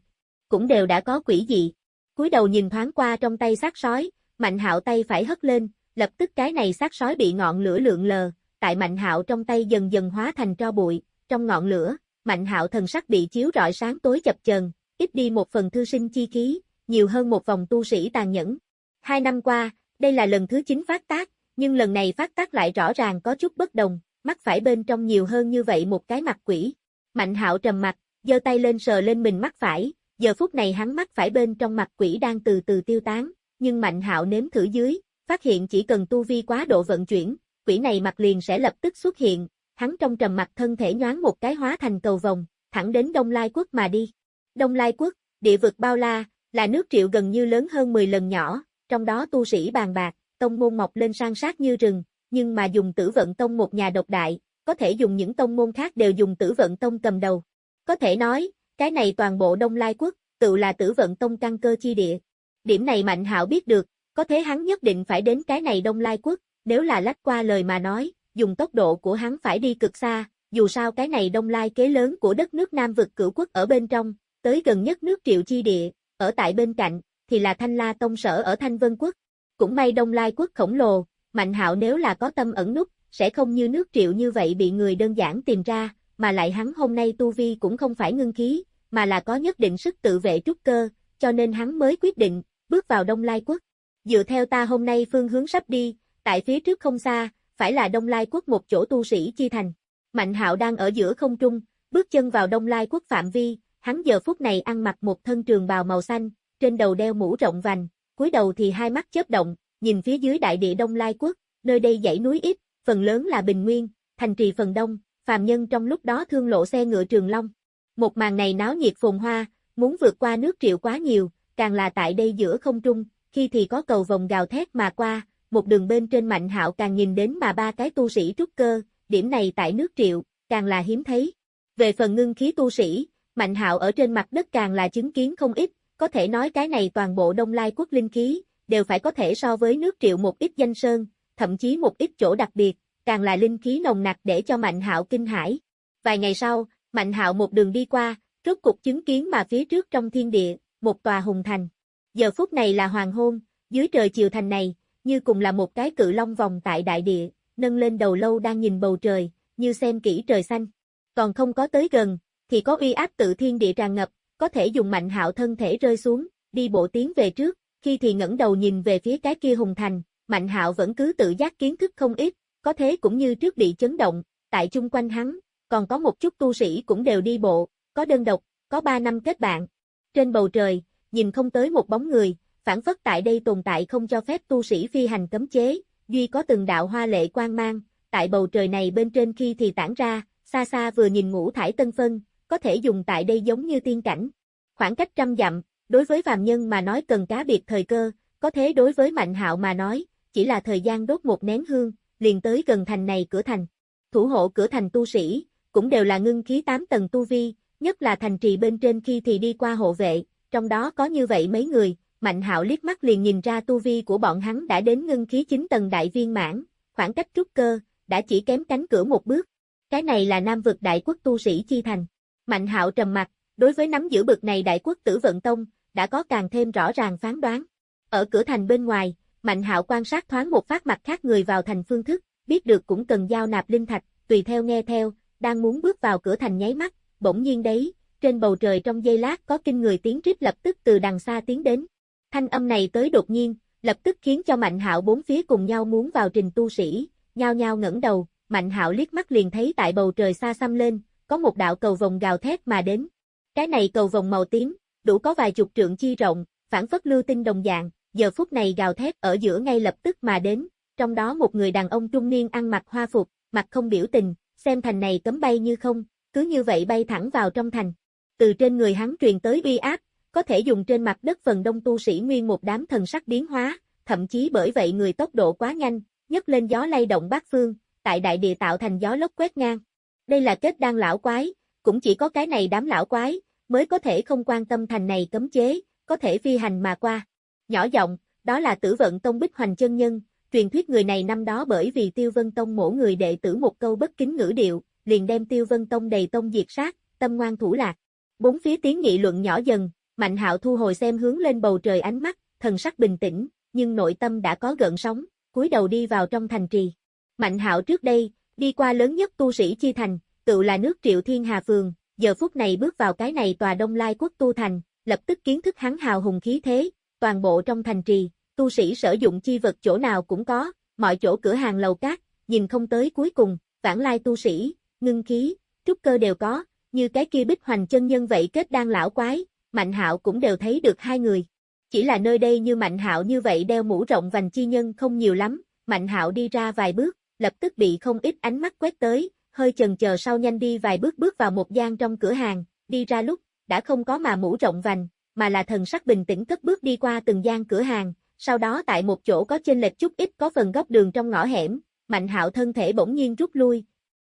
cũng đều đã có quỷ dị. Cúi đầu nhìn thoáng qua trong tay xác sói, Mạnh Hạo tay phải hất lên, lập tức cái này xác sói bị ngọn lửa lượn lờ, tại Mạnh Hạo trong tay dần dần hóa thành tro bụi, trong ngọn lửa, Mạnh Hạo thần sắc bị chiếu rọi sáng tối chập chờn, ít đi một phần thư sinh chi khí, nhiều hơn một vòng tu sĩ tàn nhẫn. Hai năm qua, đây là lần thứ chín phát tác, nhưng lần này phát tác lại rõ ràng có chút bất đồng, mắt phải bên trong nhiều hơn như vậy một cái mặt quỷ. Mạnh Hạo trầm mặt, giơ tay lên sờ lên mình mắt phải, giờ phút này hắn mắt phải bên trong mặt quỷ đang từ từ tiêu tán, nhưng Mạnh Hạo nếm thử dưới, phát hiện chỉ cần tu vi quá độ vận chuyển, quỷ này mặt liền sẽ lập tức xuất hiện, hắn trong trầm mặt thân thể nhoáng một cái hóa thành cầu vòng, thẳng đến Đông Lai quốc mà đi. Đông Lai quốc, địa vực bao la, là nước triệu gần như lớn hơn 10 lần nhỏ, trong đó tu sĩ bàn bạc, tông môn mọc lên sang sát như rừng, nhưng mà dùng tử vận tông một nhà độc đại, có thể dùng những tông môn khác đều dùng tử vận tông cầm đầu. Có thể nói, cái này toàn bộ Đông Lai quốc, tự là tử vận tông căn cơ chi địa. Điểm này Mạnh Hạo biết được, có thế hắn nhất định phải đến cái này Đông Lai quốc, nếu là lách qua lời mà nói, dùng tốc độ của hắn phải đi cực xa, dù sao cái này Đông Lai kế lớn của đất nước Nam vực cửu quốc ở bên trong, tới gần nhất nước triệu chi địa, ở tại bên cạnh, thì là Thanh La Tông sở ở Thanh Vân Quốc. Cũng may Đông Lai Quốc khổng lồ, Mạnh Hạo nếu là có tâm ẩn nút, sẽ không như nước triệu như vậy bị người đơn giản tìm ra, mà lại hắn hôm nay tu vi cũng không phải ngưng khí, mà là có nhất định sức tự vệ trúc cơ, cho nên hắn mới quyết định, bước vào Đông Lai Quốc. Dựa theo ta hôm nay phương hướng sắp đi, tại phía trước không xa, phải là Đông Lai Quốc một chỗ tu sĩ chi thành. Mạnh Hạo đang ở giữa không trung, bước chân vào Đông Lai Quốc phạm vi, hắn giờ phút này ăn mặc một thân trường bào màu xanh, trên đầu đeo mũ rộng vành, cúi đầu thì hai mắt chớp động, nhìn phía dưới đại địa Đông Lai Quốc, nơi đây dãy núi ít, phần lớn là bình nguyên, thành trì phần đông, phàm nhân trong lúc đó thương lộ xe ngựa trường long. Một màn này náo nhiệt phồn hoa, muốn vượt qua nước triệu quá nhiều, càng là tại đây giữa không trung, khi thì có cầu vòng gào thét mà qua, một đường bên trên mạnh hạo càng nhìn đến mà ba cái tu sĩ trúc cơ, điểm này tại nước triệu, càng là hiếm thấy. Về phần ngưng khí tu sĩ, mạnh hạo ở trên mặt đất càng là chứng kiến không ít, có thể nói cái này toàn bộ đông lai quốc linh khí, đều phải có thể so với nước triệu một ít danh sơn, thậm chí một ít chỗ đặc biệt, càng là linh khí nồng nặc để cho mạnh hạo kinh hãi. Vài ngày sau, mạnh hạo một đường đi qua, rốt cục chứng kiến mà phía trước trong thiên địa, một tòa hùng thành. Giờ phút này là hoàng hôn, dưới trời chiều thành này, như cùng là một cái cự long vòng tại đại địa, nâng lên đầu lâu đang nhìn bầu trời, như xem kỹ trời xanh. Còn không có tới gần, thì có uy áp tự thiên địa tràn ngập, có thể dùng mạnh hạo thân thể rơi xuống, đi bộ tiến về trước, khi thì ngẩng đầu nhìn về phía cái kia hùng thành, mạnh hạo vẫn cứ tự giác kiến thức không ít, có thế cũng như trước bị chấn động, tại chung quanh hắn, còn có một chút tu sĩ cũng đều đi bộ, có đơn độc, có ba năm kết bạn. Trên bầu trời, nhìn không tới một bóng người, phản phất tại đây tồn tại không cho phép tu sĩ phi hành cấm chế, duy có từng đạo hoa lệ quang mang, tại bầu trời này bên trên khi thì tản ra, xa xa vừa nhìn ngũ thải tân phân, có thể dùng tại đây giống như tiên cảnh. Khoảng cách trăm dặm, đối với phàm nhân mà nói cần cá biệt thời cơ, có thế đối với mạnh hạo mà nói, chỉ là thời gian đốt một nén hương, liền tới gần thành này cửa thành. Thủ hộ cửa thành tu sĩ, cũng đều là ngưng khí 8 tầng tu vi, nhất là thành trì bên trên khi thì đi qua hộ vệ, trong đó có như vậy mấy người, Mạnh Hạo liếc mắt liền nhìn ra tu vi của bọn hắn đã đến ngưng khí 9 tầng đại viên mãn, khoảng cách trúc cơ, đã chỉ kém cánh cửa một bước. Cái này là Nam vực đại quốc tu sĩ chi thành. Mạnh Hạo trầm mặt, đối với nắm giữ bực này đại quốc tử vận tông, đã có càng thêm rõ ràng phán đoán. Ở cửa thành bên ngoài, Mạnh Hạo quan sát thoáng một phát mặt khác người vào thành phương thức, biết được cũng cần giao nạp linh thạch, tùy theo nghe theo, đang muốn bước vào cửa thành nháy mắt, bỗng nhiên đấy, trên bầu trời trong giây lát có kinh người tiếng rít lập tức từ đằng xa tiến đến. Thanh âm này tới đột nhiên, lập tức khiến cho Mạnh Hạo bốn phía cùng nhau muốn vào trình tu sĩ, nhao nhao ngẩng đầu, Mạnh Hạo liếc mắt liền thấy tại bầu trời xa xăm lên, có một đạo cầu vòng gào thét mà đến. Cái này cầu vòng màu tím, đủ có vài chục trượng chi rộng, phản phất lưu tinh đồng dạng, giờ phút này gào thét ở giữa ngay lập tức mà đến, trong đó một người đàn ông trung niên ăn mặc hoa phục, mặt không biểu tình, xem thành này cấm bay như không, cứ như vậy bay thẳng vào trong thành. Từ trên người hắn truyền tới uy áp, có thể dùng trên mặt đất phần đông tu sĩ nguyên một đám thần sắc biến hóa, thậm chí bởi vậy người tốc độ quá nhanh, nhấc lên gió lay động bát phương, tại đại địa tạo thành gió lốc quét ngang. Đây là kết đan lão quái, cũng chỉ có cái này đám lão quái, mới có thể không quan tâm thành này cấm chế, có thể phi hành mà qua. Nhỏ giọng, đó là tử vận tông bích hoành chân nhân, truyền thuyết người này năm đó bởi vì tiêu vân tông mổ người đệ tử một câu bất kính ngữ điệu, liền đem tiêu vân tông đầy tông diệt sát, tâm ngoan thủ lạc. Bốn phía tiếng nghị luận nhỏ dần, Mạnh hạo thu hồi xem hướng lên bầu trời ánh mắt, thần sắc bình tĩnh, nhưng nội tâm đã có gợn sóng, cúi đầu đi vào trong thành trì. Mạnh hạo trước đây, đi qua lớn nhất tu sĩ chi thành, tựu là nước triệu thiên hà phường, giờ phút này bước vào cái này tòa đông lai quốc tu thành, lập tức kiến thức hắn hào hùng khí thế, toàn bộ trong thành trì, tu sĩ sử dụng chi vật chỗ nào cũng có, mọi chỗ cửa hàng lầu cát, nhìn không tới cuối cùng, vãng lai tu sĩ, ngưng khí, trúc cơ đều có, như cái kia bích hoành chân nhân vậy kết đang lão quái, Mạnh Hạo cũng đều thấy được hai người. Chỉ là nơi đây như Mạnh Hạo như vậy đeo mũ rộng vành chi nhân không nhiều lắm, Mạnh Hạo đi ra vài bước, lập tức bị không ít ánh mắt quét tới, hơi chần chờ sau nhanh đi vài bước bước vào một gian trong cửa hàng, đi ra lúc, đã không có mà mũ rộng vành, mà là thần sắc bình tĩnh cất bước đi qua từng gian cửa hàng, sau đó tại một chỗ có trên lệch chút ít có phần góc đường trong ngõ hẻm, Mạnh Hạo thân thể bỗng nhiên rút lui.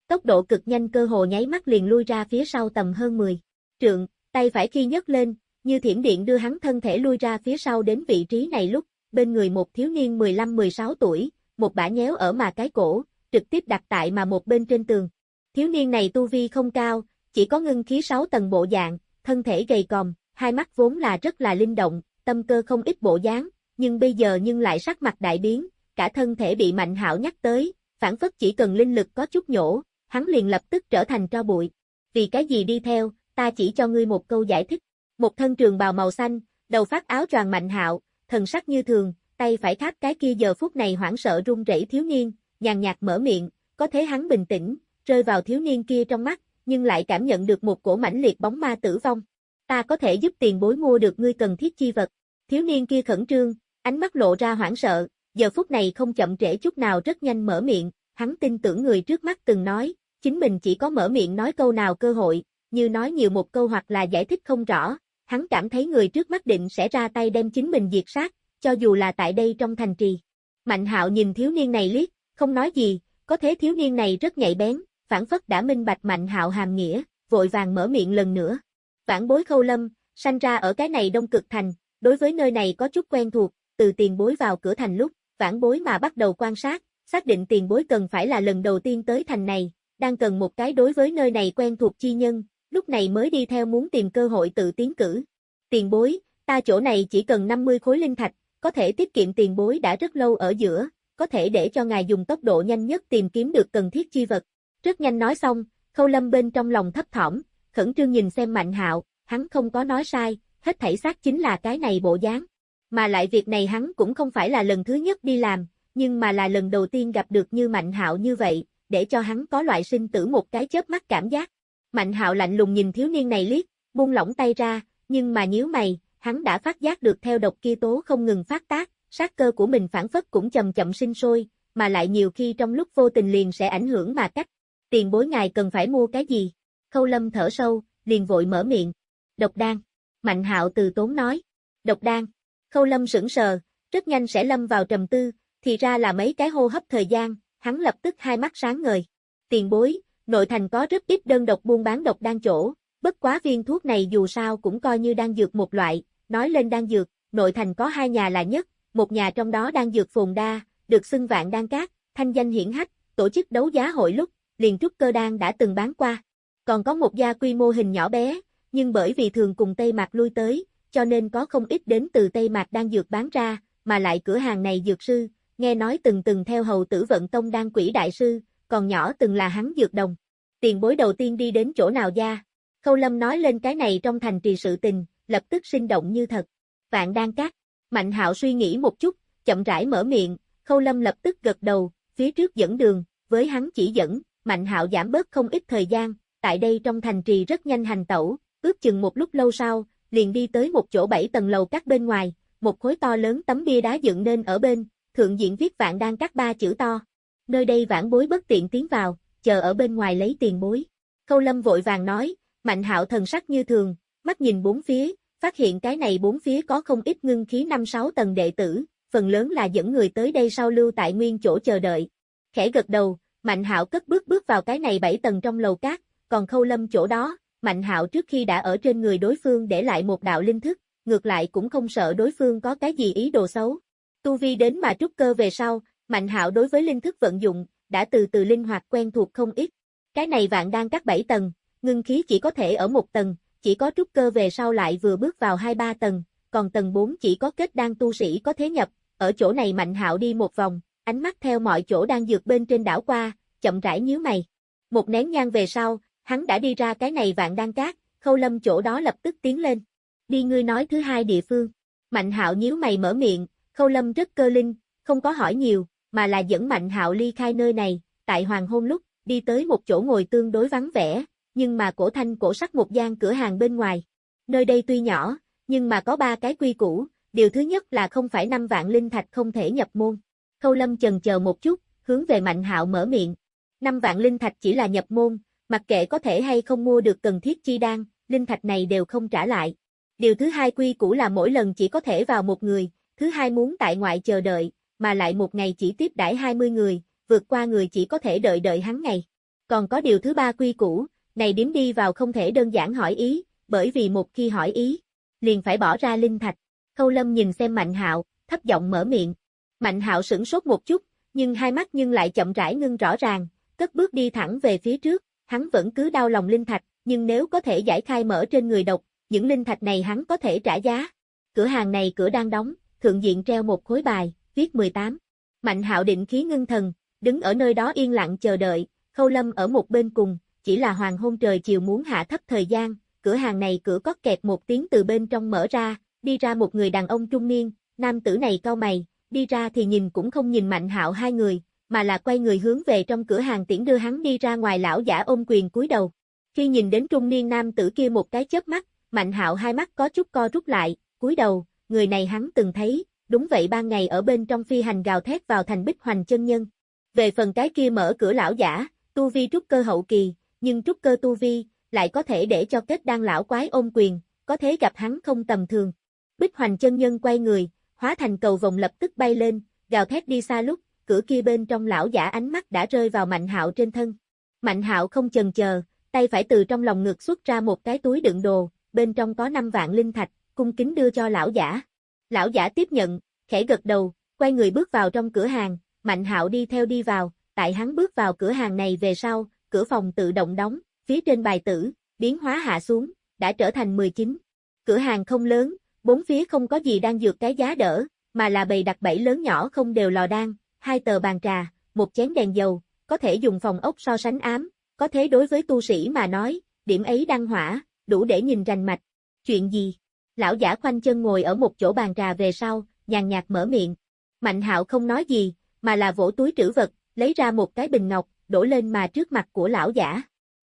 Tốc độ cực nhanh cơ hồ nháy mắt liền lui ra phía sau tầm hơn 10 trượng, tay phải khi nhấc lên, như thiểm điện đưa hắn thân thể lui ra phía sau đến vị trí này lúc, bên người một thiếu niên 15-16 tuổi, một bả nhéo ở mà cái cổ, trực tiếp đặt tại mà một bên trên tường. Thiếu niên này tu vi không cao, chỉ có ngưng khí 6 tầng bộ dạng, thân thể gầy còm, hai mắt vốn là rất là linh động, tâm cơ không ít bộ dáng, nhưng bây giờ nhưng lại sắc mặt đại biến, cả thân thể bị Mạnh Hạo nhắc tới, phản phất chỉ cần linh lực có chút nhổ, hắn liền lập tức trở thành tro bụi. Vì cái gì đi theo, ta chỉ cho ngươi một câu giải thích. Một thân trường bào màu xanh, đầu phát áo choàng mạnh hạo, thần sắc như thường, tay phải tháp cái kia giờ phút này hoảng sợ run rẩy thiếu niên, nhàn nhạt mở miệng, có thế hắn bình tĩnh, rơi vào thiếu niên kia trong mắt, nhưng lại cảm nhận được một cổ mãnh liệt bóng ma tử vong. Ta có thể giúp tiền bối mua được ngươi cần thiết chi vật. Thiếu niên kia khẩn trương, ánh mắt lộ ra hoảng sợ, giờ phút này không chậm trễ chút nào rất nhanh mở miệng, hắn tin tưởng người trước mắt từng nói, chính mình chỉ có mở miệng nói câu nào cơ hội, như nói nhiều một câu hoặc là giải thích không rõ, hắn cảm thấy người trước mắt định sẽ ra tay đem chính mình diệt sát, cho dù là tại đây trong thành trì. Mạnh hạo nhìn thiếu niên này liếc, không nói gì, có thế thiếu niên này rất nhạy bén, phản phất đã minh bạch mạnh hạo hàm nghĩa, vội vàng mở miệng lần nữa. Vãn bối khâu lâm, sanh ra ở cái này đông cực thành, đối với nơi này có chút quen thuộc, từ tiền bối vào cửa thành lúc, vãn bối mà bắt đầu quan sát, xác định tiền bối cần phải là lần đầu tiên tới thành này, đang cần một cái đối với nơi này quen thuộc chi nhân, lúc này mới đi theo muốn tìm cơ hội tự tiến cử. Tiền bối, Ta chỗ này chỉ cần 50 khối linh thạch, có thể tiết kiệm tiền bối đã rất lâu ở giữa, có thể để cho ngài dùng tốc độ nhanh nhất tìm kiếm được cần thiết chi vật. Rất nhanh nói xong, Khâu Lâm bên trong lòng thấp thỏm, khẩn trương nhìn xem Mạnh Hạo, hắn không có nói sai, hết thảy xác chính là cái này bộ dáng. Mà lại việc này hắn cũng không phải là lần thứ nhất đi làm, nhưng mà là lần đầu tiên gặp được như Mạnh Hạo như vậy, để cho hắn có loại sinh tử một cái chớp mắt cảm giác. Mạnh Hạo lạnh lùng nhìn thiếu niên này liếc, buông lỏng tay ra, nhưng mà nhíu mày, hắn đã phát giác được theo độc kia tố không ngừng phát tác, sát cơ của mình phản phất cũng chậm chậm sinh sôi, mà lại nhiều khi trong lúc vô tình liền sẽ ảnh hưởng mà cách. Tiền bối ngài cần phải mua cái gì? Khâu Lâm thở sâu, liền vội mở miệng. Độc đan. Mạnh Hạo từ tốn nói. Độc đan. Khâu Lâm sững sờ, rất nhanh sẽ lâm vào trầm tư, thì ra là mấy cái hô hấp thời gian, hắn lập tức hai mắt sáng ngời. Tiền bối, nội thành có rất ít đơn độc buôn bán độc đan chỗ, bất quá viên thuốc này dù sao cũng coi như đang dược một loại, nói lên đang dược, nội thành có hai nhà là nhất, một nhà trong đó đang dược phồn đa, được xưng vạn đan cát, thanh danh hiển hách, tổ chức đấu giá hội lúc, liền trúc cơ đan đã từng bán qua. Còn có một gia quy mô hình nhỏ bé, nhưng bởi vì thường cùng Tây Mạc lui tới, cho nên có không ít đến từ Tây Mạc đang dược bán ra, mà lại cửa hàng này dược sư, nghe nói từng từng theo hầu tử vận tông đan quỷ đại sư, còn nhỏ từng là hắn dược đồng. Tiền bối đầu tiên đi đến chỗ nào gia? Khâu Lâm nói lên cái này trong thành trì sự tình, lập tức sinh động như thật. Vạn đan cát. Mạnh hạo suy nghĩ một chút, chậm rãi mở miệng, Khâu Lâm lập tức gật đầu, phía trước dẫn đường, với hắn chỉ dẫn, Mạnh hạo giảm bớt không ít thời gian, tại đây trong thành trì rất nhanh hành tẩu, ước chừng một lúc lâu sau, liền đi tới một chỗ bảy tầng lầu các bên ngoài, một khối to lớn tấm bia đá dựng nên ở bên, thượng diện viết vạn đang các ba chữ to. Nơi đây vãn bối bất tiện tiến vào, chờ ở bên ngoài lấy tiền bối. Khâu lâm vội vàng nói, mạnh hạo thần sắc như thường, mắt nhìn bốn phía, phát hiện cái này bốn phía có không ít ngưng khí năm sáu tầng đệ tử, phần lớn là dẫn người tới đây sau lưu tại nguyên chỗ chờ đợi. Khẽ gật đầu, Mạnh Hạo cất bước bước vào cái này bảy tầng trong lầu cát, còn Khâu Lâm chỗ đó, Mạnh Hạo trước khi đã ở trên người đối phương để lại một đạo linh thức, ngược lại cũng không sợ đối phương có cái gì ý đồ xấu. Tu vi đến mà trúc cơ về sau, Mạnh Hạo đối với linh thức vận dụng, đã từ từ linh hoạt quen thuộc không ít. Cái này vạn đang các bảy tầng, ngưng khí chỉ có thể ở một tầng, chỉ có trúc cơ về sau lại vừa bước vào hai ba tầng, còn tầng 4 chỉ có kết đan tu sĩ có thế nhập, ở chỗ này Mạnh Hạo đi một vòng, ánh mắt theo mọi chỗ đang dược bên trên đảo qua, chậm rãi nhíu mày. Một nén nhang về sau, hắn đã đi ra cái này vạn đan cát, khâu lâm chỗ đó lập tức tiến lên. Đi ngươi nói thứ hai địa phương. Mạnh hạo nhíu mày mở miệng, khâu lâm rất cơ linh, không có hỏi nhiều, mà là dẫn mạnh hạo ly khai nơi này, tại hoàng hôn lúc, đi tới một chỗ ngồi tương đối vắng vẻ, nhưng mà cổ thanh cổ sắc một gian cửa hàng bên ngoài. Nơi đây tuy nhỏ, nhưng mà có ba cái quy củ, điều thứ nhất là không phải năm vạn linh thạch không thể nhập môn. Khâu lâm chần chờ một chút, hướng về mạnh hạo mở miệng. Năm vạn linh thạch chỉ là nhập môn, mặc kệ có thể hay không mua được cần thiết chi đan, linh thạch này đều không trả lại. Điều thứ hai quy củ là mỗi lần chỉ có thể vào một người, thứ hai muốn tại ngoại chờ đợi, mà lại một ngày chỉ tiếp đãi 20 người, vượt qua người chỉ có thể đợi đợi hắn ngày. Còn có điều thứ ba quy củ, này điếm đi vào không thể đơn giản hỏi ý, bởi vì một khi hỏi ý, liền phải bỏ ra linh thạch. Khâu Lâm nhìn xem Mạnh Hạo, thấp giọng mở miệng. Mạnh Hạo sửng sốt một chút, nhưng hai mắt nhưng lại chậm rãi ngưng rõ ràng, cất bước đi thẳng về phía trước, hắn vẫn cứ đau lòng linh thạch, nhưng nếu có thể giải khai mở trên người độc, những linh thạch này hắn có thể trả giá. Cửa hàng này cửa đang đóng, thượng diện treo một khối bài, viết 18. Mạnh hạo định khí ngưng thần, đứng ở nơi đó yên lặng chờ đợi, khâu lâm ở một bên cùng, chỉ là hoàng hôn trời chiều muốn hạ thấp thời gian, cửa hàng này cửa có kẹt một tiếng từ bên trong mở ra, đi ra một người đàn ông trung niên, nam tử này cau mày, đi ra thì nhìn cũng không nhìn mạnh hạo hai người, mà là quay người hướng về trong cửa hàng tiễn đưa hắn đi ra ngoài lão giả ôm quyền cúi đầu. Khi nhìn đến trung niên nam tử kia một cái chớp mắt, Mạnh Hạo hai mắt có chút co rút lại, cúi đầu, người này hắn từng thấy, đúng vậy ban ngày ở bên trong phi hành gào thét vào thành Bích Hoành chân nhân. Về phần cái kia mở cửa lão giả, tu vi trúc cơ hậu kỳ, nhưng trúc cơ tu vi lại có thể để cho kết đan lão quái ôm quyền, có thế gặp hắn không tầm thường. Bích Hoành chân nhân quay người, hóa thành cầu vòng lập tức bay lên, gào thét đi xa lúc, cửa kia bên trong lão giả ánh mắt đã rơi vào Mạnh Hạo trên thân. Mạnh Hạo không chần chờ, tay phải từ trong lòng ngực xuất ra một cái túi đựng đồ, bên trong có 5 vạn linh thạch, cung kính đưa cho lão giả. Lão giả tiếp nhận, khẽ gật đầu, quay người bước vào trong cửa hàng, Mạnh Hạo đi theo đi vào, tại hắn bước vào cửa hàng này về sau, cửa phòng tự động đóng, phía trên bài tử, biến hóa hạ xuống, đã trở thành 19. Cửa hàng không lớn, Bốn phía không có gì đang dược cái giá đỡ, mà là bầy đặt bẫy lớn nhỏ không đều lò đan, hai tờ bàn trà, một chén đèn dầu, có thể dùng phòng ốc so sánh ám, có thế đối với tu sĩ mà nói, điểm ấy đăng hỏa, đủ để nhìn rành mạch. Chuyện gì? Lão giả khoanh chân ngồi ở một chỗ bàn trà về sau, nhàn nhạt mở miệng. Mạnh hạo không nói gì, mà là vỗ túi trữ vật, lấy ra một cái bình ngọc, đổ lên mà trước mặt của lão giả.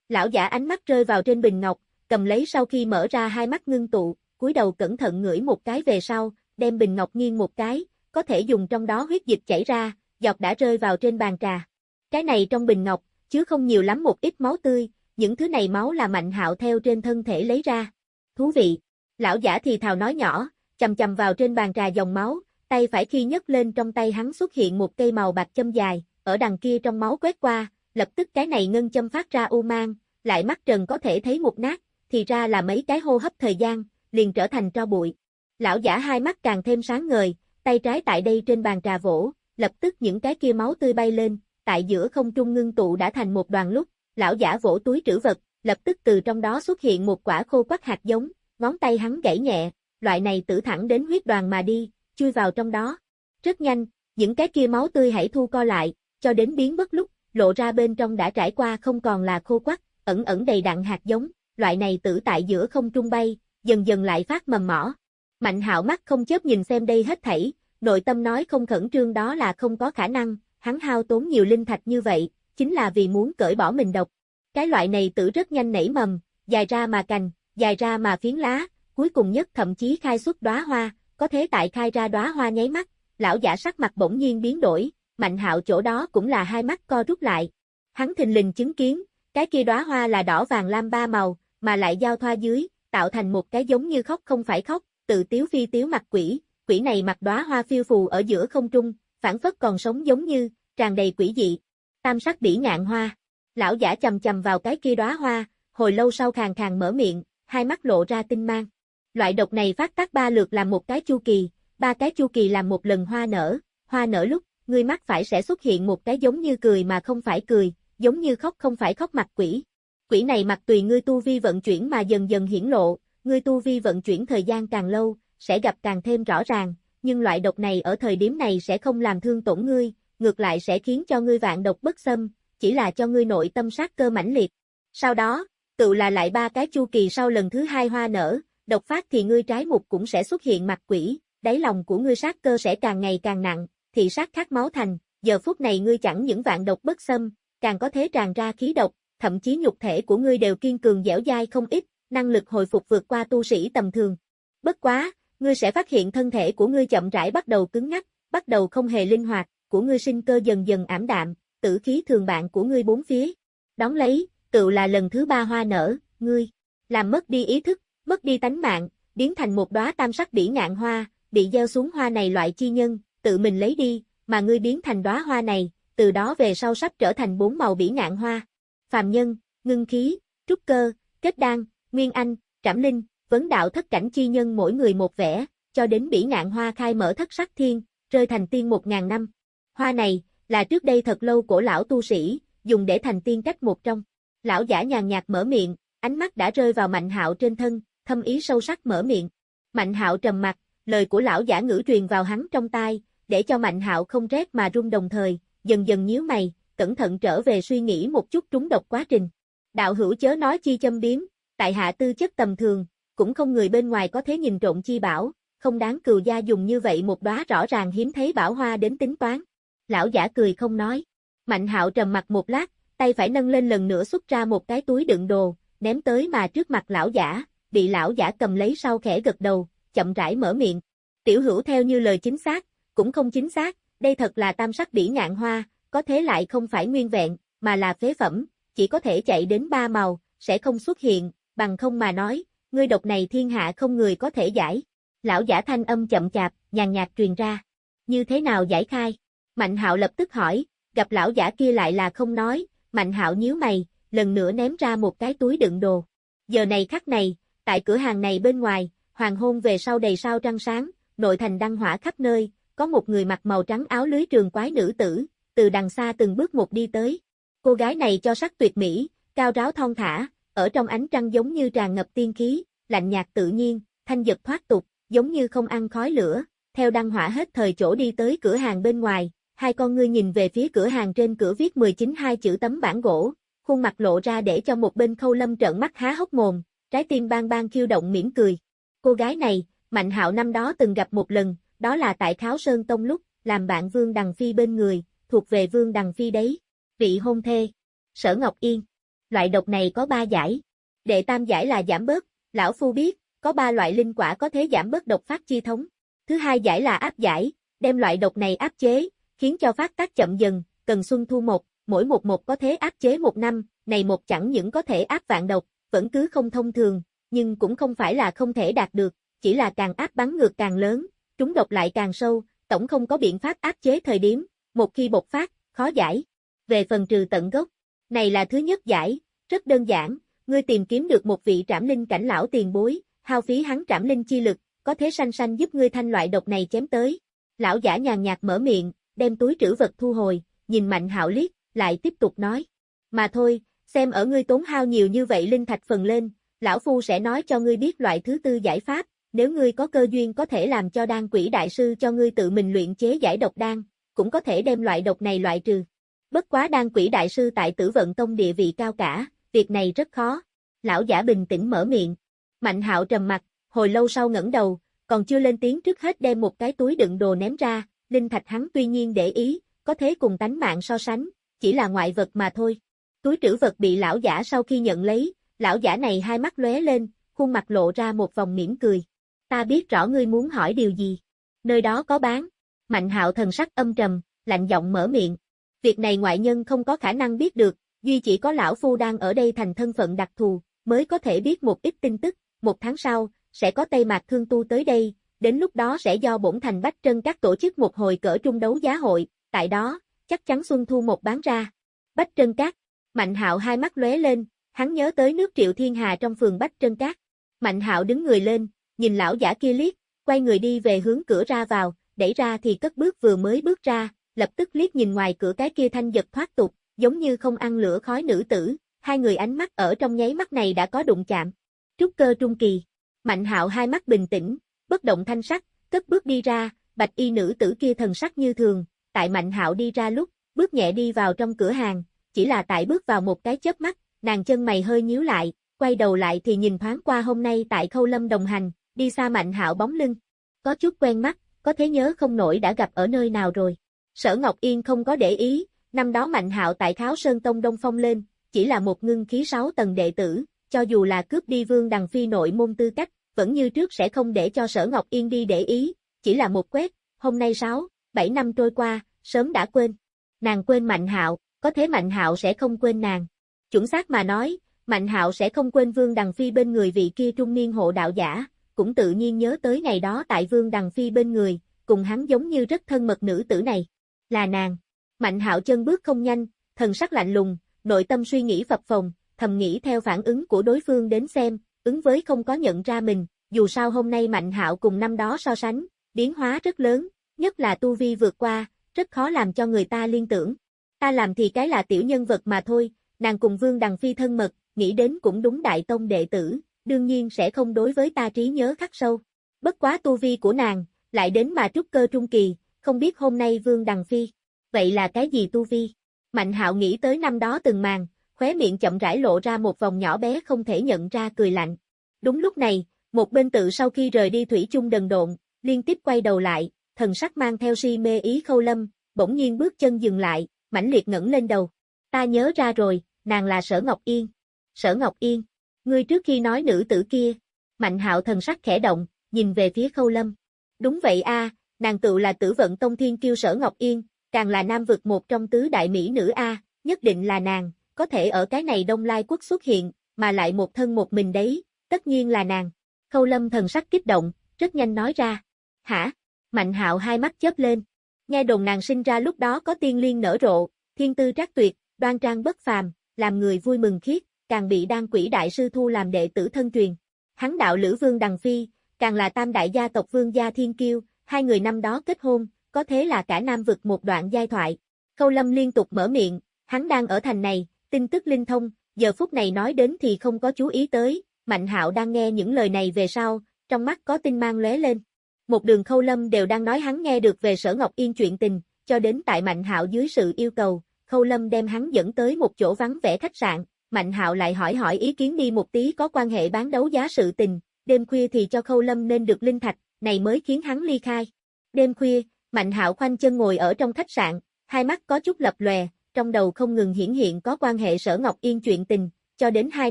Lão giả ánh mắt rơi vào trên bình ngọc, cầm lấy sau khi mở ra hai mắt ngưng tụ, cúi đầu cẩn thận ngửi một cái về sau, đem bình ngọc nghiêng một cái, có thể dùng trong đó huyết dịch chảy ra, giọt đã rơi vào trên bàn trà. Cái này trong bình ngọc, chứ không nhiều lắm một ít máu tươi, những thứ này máu là mạnh hạo theo trên thân thể lấy ra. Thú vị. Lão giả thì thào nói nhỏ, chầm chầm vào trên bàn trà dòng máu, tay phải khi nhấc lên trong tay hắn xuất hiện một cây màu bạc châm dài, ở đằng kia trong máu quét qua, lập tức cái này ngân châm phát ra u mang, lại mắt trần có thể thấy một nát, thì ra là mấy cái hô hấp thời gian, liền trở thành tro bụi. Lão giả hai mắt càng thêm sáng ngời, tay trái tại đây trên bàn trà vỗ, lập tức những cái kia máu tươi bay lên, tại giữa không trung ngưng tụ đã thành một đoàn lúc, lão giả vỗ túi trữ vật, lập tức từ trong đó xuất hiện một quả khô quắc hạt giống, ngón tay hắn gãy nhẹ, loại này tử thẳng đến huyết đoàn mà đi, chui vào trong đó. Rất nhanh, những cái kia máu tươi hãy thu co lại, cho đến biến mất lúc, lộ ra bên trong đã trải qua không còn là khô quắc, ẩn ẩn đầy đặn hạt giống, loại này tử tại giữa không trung bay, dần dần lại phát mầm mỏ. Mạnh hạo mắt không chớp nhìn xem đây hết thảy, nội tâm nói không khẩn trương đó là không có khả năng, hắn hao tốn nhiều linh thạch như vậy, chính là vì muốn cởi bỏ mình độc. Cái loại này tử rất nhanh nảy mầm, dài ra mà cành, dài ra mà phiến lá, cuối cùng nhất thậm chí khai xuất đóa hoa, có thế tại khai ra đóa hoa nháy mắt, lão giả sắc mặt bỗng nhiên biến đổi, mạnh hạo chỗ đó cũng là hai mắt co rút lại. Hắn thình lình chứng kiến, cái kia đóa hoa là đỏ vàng lam ba màu, mà lại giao thoa dưới, tạo thành một cái giống như khóc không phải khóc, tự tiếu phi tiếu mặt quỷ, quỷ này mặt đóa hoa phiêu phù ở giữa không trung, phản phất còn sống giống như, tràn đầy quỷ dị. Tam sắc bỉ ngạn hoa. Lão giả chầm chầm vào cái kia đóa hoa, hồi lâu sau khàn khàn mở miệng, hai mắt lộ ra tinh mang. Loại độc này phát tác ba lượt làm một cái chu kỳ, ba cái chu kỳ làm một lần hoa nở, hoa nở lúc, ngươi mắt phải sẽ xuất hiện một cái giống như cười mà không phải cười, giống như khóc không phải khóc mặt quỷ. Quỷ này mặc tùy ngươi tu vi vận chuyển mà dần dần hiển lộ, ngươi tu vi vận chuyển thời gian càng lâu, sẽ gặp càng thêm rõ ràng, nhưng loại độc này ở thời điểm này sẽ không làm thương tổn ngươi, ngược lại sẽ khiến cho ngươi vạn độc bất xâm, chỉ là cho ngươi nội tâm sát cơ mãnh liệt. Sau đó, tự là lại ba cái chu kỳ sau lần thứ hai hoa nở, độc phát thì ngươi trái mục cũng sẽ xuất hiện mặt quỷ, đáy lòng của ngươi sát cơ sẽ càng ngày càng nặng, thị sát khát máu thành, giờ phút này ngươi chẳng những vạn độc bất xâm, càng có thế tràn ra khí độc, thậm chí nhục thể của ngươi đều kiên cường dẻo dai không ít, năng lực hồi phục vượt qua tu sĩ tầm thường. Bất quá, ngươi sẽ phát hiện thân thể của ngươi chậm rãi bắt đầu cứng ngắc, bắt đầu không hề linh hoạt, của ngươi sinh cơ dần dần ảm đạm, tử khí thường bạn của ngươi bốn phía. Đón lấy, tự là lần thứ ba hoa nở, ngươi, làm mất đi ý thức, mất đi tánh mạng, biến thành một đóa tam sắc bỉ ngạn hoa, bị gieo xuống hoa này loại chi nhân, tự mình lấy đi, mà ngươi biến thành đóa hoa này, từ đó về sau sắp trở thành bốn màu bỉ ngạn hoa. Phàm nhân, ngưng khí, trúc cơ, kết đan, nguyên anh, trảm linh, vấn đạo thất cảnh chi nhân mỗi người một vẻ, cho đến bỉ ngạn hoa khai mở thất sắc thiên, rơi thành tiên một ngàn năm. Hoa này, là trước đây thật lâu cổ lão tu sĩ, dùng để thành tiên cách một trong. Lão giả nhàn nhạt mở miệng, ánh mắt đã rơi vào mạnh hạo trên thân, thâm ý sâu sắc mở miệng. Mạnh hạo trầm mặt, lời của lão giả ngữ truyền vào hắn trong tai, để cho mạnh hạo không rét mà run đồng thời, dần dần nhíu mày, cẩn thận trở về suy nghĩ một chút trúng độc quá trình. Đạo hữu chớ nói chi châm biếm, tại hạ tư chất tầm thường, cũng không người bên ngoài có thể nhìn trộn chi bảo, không đáng cừu gia dùng như vậy một đóa rõ ràng hiếm thấy bảo hoa đến tính toán. Lão giả cười không nói. Mạnh hạo trầm mặt một lát, tay phải nâng lên lần nữa xuất ra một cái túi đựng đồ, ném tới mà trước mặt lão giả, bị lão giả cầm lấy sau khẽ gật đầu, chậm rãi mở miệng. Tiểu hữu theo như lời chính xác, cũng không chính xác, đây thật là tam sắc bỉ ngạn hoa, có thế lại không phải nguyên vẹn, mà là phế phẩm, chỉ có thể chạy đến ba màu, sẽ không xuất hiện, bằng không mà nói, ngươi độc này thiên hạ không người có thể giải. Lão giả thanh âm chậm chạp, nhàn nhạt truyền ra. Như thế nào giải khai? Mạnh hạo lập tức hỏi, gặp lão giả kia lại là không nói, mạnh hạo nhíu mày, lần nữa ném ra một cái túi đựng đồ. Giờ này khắc này, tại cửa hàng này bên ngoài, hoàng hôn về sau đầy sao trăng sáng, nội thành đăng hỏa khắp nơi, có một người mặc màu trắng áo lưới trường quái nữ tử, từ đằng xa từng bước một đi tới. Cô gái này cho sắc tuyệt mỹ, cao ráo thon thả, ở trong ánh trăng giống như tràn ngập tiên khí, lạnh nhạt tự nhiên, thanh giật thoát tục, giống như không ăn khói lửa, theo đăng hỏa hết thời chỗ đi tới cửa hàng bên ngoài, hai con ngươi nhìn về phía cửa hàng trên cửa viết 19 hai chữ tấm bảng gỗ, khuôn mặt lộ ra để cho một bên khâu lâm trợn mắt há hốc mồm, trái tim bang bang khiêu động mỉm cười. Cô gái này, Mạnh hạo năm đó từng gặp một lần, đó là tại Kháo Sơn Tông lúc, làm bạn Vương Đằng Phi bên người, thuộc về Vương Đằng Phi đấy. Vị hôn thê. Sở Ngọc Yên. Loại độc này có ba giải. Đệ tam giải là giảm bớt, lão phu biết, có ba loại linh quả có thể giảm bớt độc phát chi thống. Thứ hai giải là áp giải, đem loại độc này áp chế, khiến cho phát tác chậm dần, cần xuân thu một, mỗi một một có thể áp chế một năm, này một chẳng những có thể áp vạn độc, vẫn cứ không thông thường, nhưng cũng không phải là không thể đạt được, chỉ là càng áp bắn ngược càng lớn, chúng độc lại càng sâu, tổng không có biện pháp áp chế thời điểm, một khi bộc phát, khó giải. Về phần trừ tận gốc, này là thứ nhất giải, rất đơn giản, ngươi tìm kiếm được một vị trảm linh cảnh lão tiền bối, hao phí hắn trảm linh chi lực, có thể sanh sanh giúp ngươi thanh loại độc này chém tới. Lão giả nhàn nhạt mở miệng, đem túi trữ vật thu hồi, nhìn Mạnh Hạo liếc, lại tiếp tục nói. Mà thôi, xem ở ngươi tốn hao nhiều như vậy linh thạch phần lên, lão phu sẽ nói cho ngươi biết loại thứ tư giải pháp, nếu ngươi có cơ duyên có thể làm cho đan quỷ đại sư cho ngươi tự mình luyện chế giải độc đan, cũng có thể đem loại độc này loại trừ. Bất quá đan quỷ đại sư tại tử vận tông địa vị cao cả, việc này rất khó. Lão giả bình tĩnh mở miệng. Mạnh hạo trầm mặt, hồi lâu sau ngẩng đầu, còn chưa lên tiếng trước hết đem một cái túi đựng đồ ném ra, linh thạch hắn tuy nhiên để ý, có thế cùng tánh mạng so sánh, chỉ là ngoại vật mà thôi. Túi trữ vật bị lão giả sau khi nhận lấy, lão giả này hai mắt lóe lên, khuôn mặt lộ ra một vòng mỉm cười. Ta biết rõ ngươi muốn hỏi điều gì. Nơi đó có bán. Mạnh hạo thần sắc âm trầm, lạnh giọng mở miệng. Việc này ngoại nhân không có khả năng biết được, duy chỉ có lão phu đang ở đây thành thân phận đặc thù, mới có thể biết một ít tin tức. Một tháng sau, sẽ có Tây Mạc Thương Tu tới đây, đến lúc đó sẽ do bổn thành Bách Trân các tổ chức một hồi cỡ trung đấu giá hội, tại đó, chắc chắn Xuân Thu một bán ra. Bách Trân Các, Mạnh hạo hai mắt lóe lên, hắn nhớ tới nước triệu thiên hà trong phường Bách Trân Các. Mạnh hạo đứng người lên, nhìn lão giả kia liếc, quay người đi về hướng cửa ra vào, đẩy ra thì cất bước vừa mới bước ra, lập tức liếc nhìn ngoài cửa cái kia thanh giật thoát tục, giống như không ăn lửa khói nữ tử, hai người ánh mắt ở trong nháy mắt này đã có đụng chạm. Trúc cơ trung kỳ, Mạnh hạo hai mắt bình tĩnh, bất động thanh sắc, cất bước đi ra, bạch y nữ tử kia thần sắc như thường, tại Mạnh hạo đi ra lúc, bước nhẹ đi vào trong cửa hàng, chỉ là tại bước vào một cái chớp mắt, nàng chân mày hơi nhíu lại, quay đầu lại thì nhìn thoáng qua hôm nay tại Khâu Lâm đồng hành, đi xa Mạnh Hạo bóng lưng. Có chút quen mắt, có thể nhớ không nổi đã gặp ở nơi nào rồi. Sở Ngọc Yên không có để ý, năm đó Mạnh Hạo tại Kháo Sơn Tông Đông Phong lên, chỉ là một ngưng khí sáu tầng đệ tử, cho dù là cướp đi Vương Đằng Phi nội môn tư cách, vẫn như trước sẽ không để cho Sở Ngọc Yên đi để ý, chỉ là một quét, hôm nay 6, 7 năm trôi qua, sớm đã quên. Nàng quên Mạnh Hạo, có thế Mạnh Hạo sẽ không quên nàng. Chuẩn xác mà nói, Mạnh Hạo sẽ không quên Vương Đằng Phi bên người vị kia trung niên hộ đạo giả, cũng tự nhiên nhớ tới ngày đó tại Vương Đằng Phi bên người, cùng hắn giống như rất thân mật nữ tử này. Là nàng. Mạnh Hạo chân bước không nhanh, thần sắc lạnh lùng, nội tâm suy nghĩ phập phồng, thầm nghĩ theo phản ứng của đối phương đến xem, ứng với không có nhận ra mình, dù sao hôm nay Mạnh Hạo cùng năm đó so sánh, biến hóa rất lớn, nhất là tu vi vượt qua, rất khó làm cho người ta liên tưởng. Ta làm thì cái là tiểu nhân vật mà thôi, nàng cùng Vương Đằng Phi thân mật, nghĩ đến cũng đúng đại tông đệ tử, đương nhiên sẽ không đối với ta trí nhớ khắc sâu. Bất quá tu vi của nàng, lại đến mà trúc cơ trung kỳ, không biết hôm nay Vương Đằng Phi, vậy là cái gì tu vi? Mạnh hạo nghĩ tới năm đó từng màn, khóe miệng chậm rãi lộ ra một vòng nhỏ bé không thể nhận ra cười lạnh. Đúng lúc này, một bên tự sau khi rời đi thủy chung đần độn, liên tiếp quay đầu lại, thần sắc mang theo si mê ý khâu lâm, bỗng nhiên bước chân dừng lại, mãnh liệt ngẩng lên đầu. Ta nhớ ra rồi, nàng là Sở Ngọc Yên. Sở Ngọc Yên, ngươi trước khi nói nữ tử kia, Mạnh hạo thần sắc khẽ động, nhìn về phía khâu lâm. Đúng vậy a, nàng tự là tử vận tông thiên kiêu Sở Ngọc Yên, càng là nam vực một trong tứ đại mỹ nữ a, nhất định là nàng, có thể ở cái này đông lai quốc xuất hiện, mà lại một thân một mình đấy, tất nhiên là nàng. Khâu lâm thần sắc kích động, rất nhanh nói ra. Hả? Mạnh hạo hai mắt chớp lên. Nghe đồn nàng sinh ra lúc đó có tiên liên nở rộ, thiên tư trác tuyệt, đoan trang bất phàm, làm người vui mừng khiết, càng bị đan quỷ đại sư thu làm đệ tử thân truyền. Hắn đạo Lữ Vương Đằng Phi, càng là tam đại gia tộc Vương gia Thiên Kiêu, hai người năm đó kết hôn, có thế là cả Nam vực một đoạn giai thoại. Khâu Lâm liên tục mở miệng, hắn đang ở thành này, tin tức linh thông, giờ phút này nói đến thì không có chú ý tới, Mạnh Hạo đang nghe những lời này về sau, trong mắt có tinh mang lóe lên. Một đường khâu lâm đều đang nói hắn nghe được về sở Ngọc Yên chuyện tình, cho đến tại Mạnh Hạo dưới sự yêu cầu, khâu lâm đem hắn dẫn tới một chỗ vắng vẻ khách sạn, Mạnh Hạo lại hỏi hỏi ý kiến đi một tí có quan hệ bán đấu giá sự tình, đêm khuya thì cho khâu lâm nên được linh thạch, này mới khiến hắn ly khai. Đêm khuya, Mạnh Hạo khoanh chân ngồi ở trong khách sạn, hai mắt có chút lập lòe, trong đầu không ngừng hiển hiện có quan hệ sở Ngọc Yên chuyện tình, cho đến hai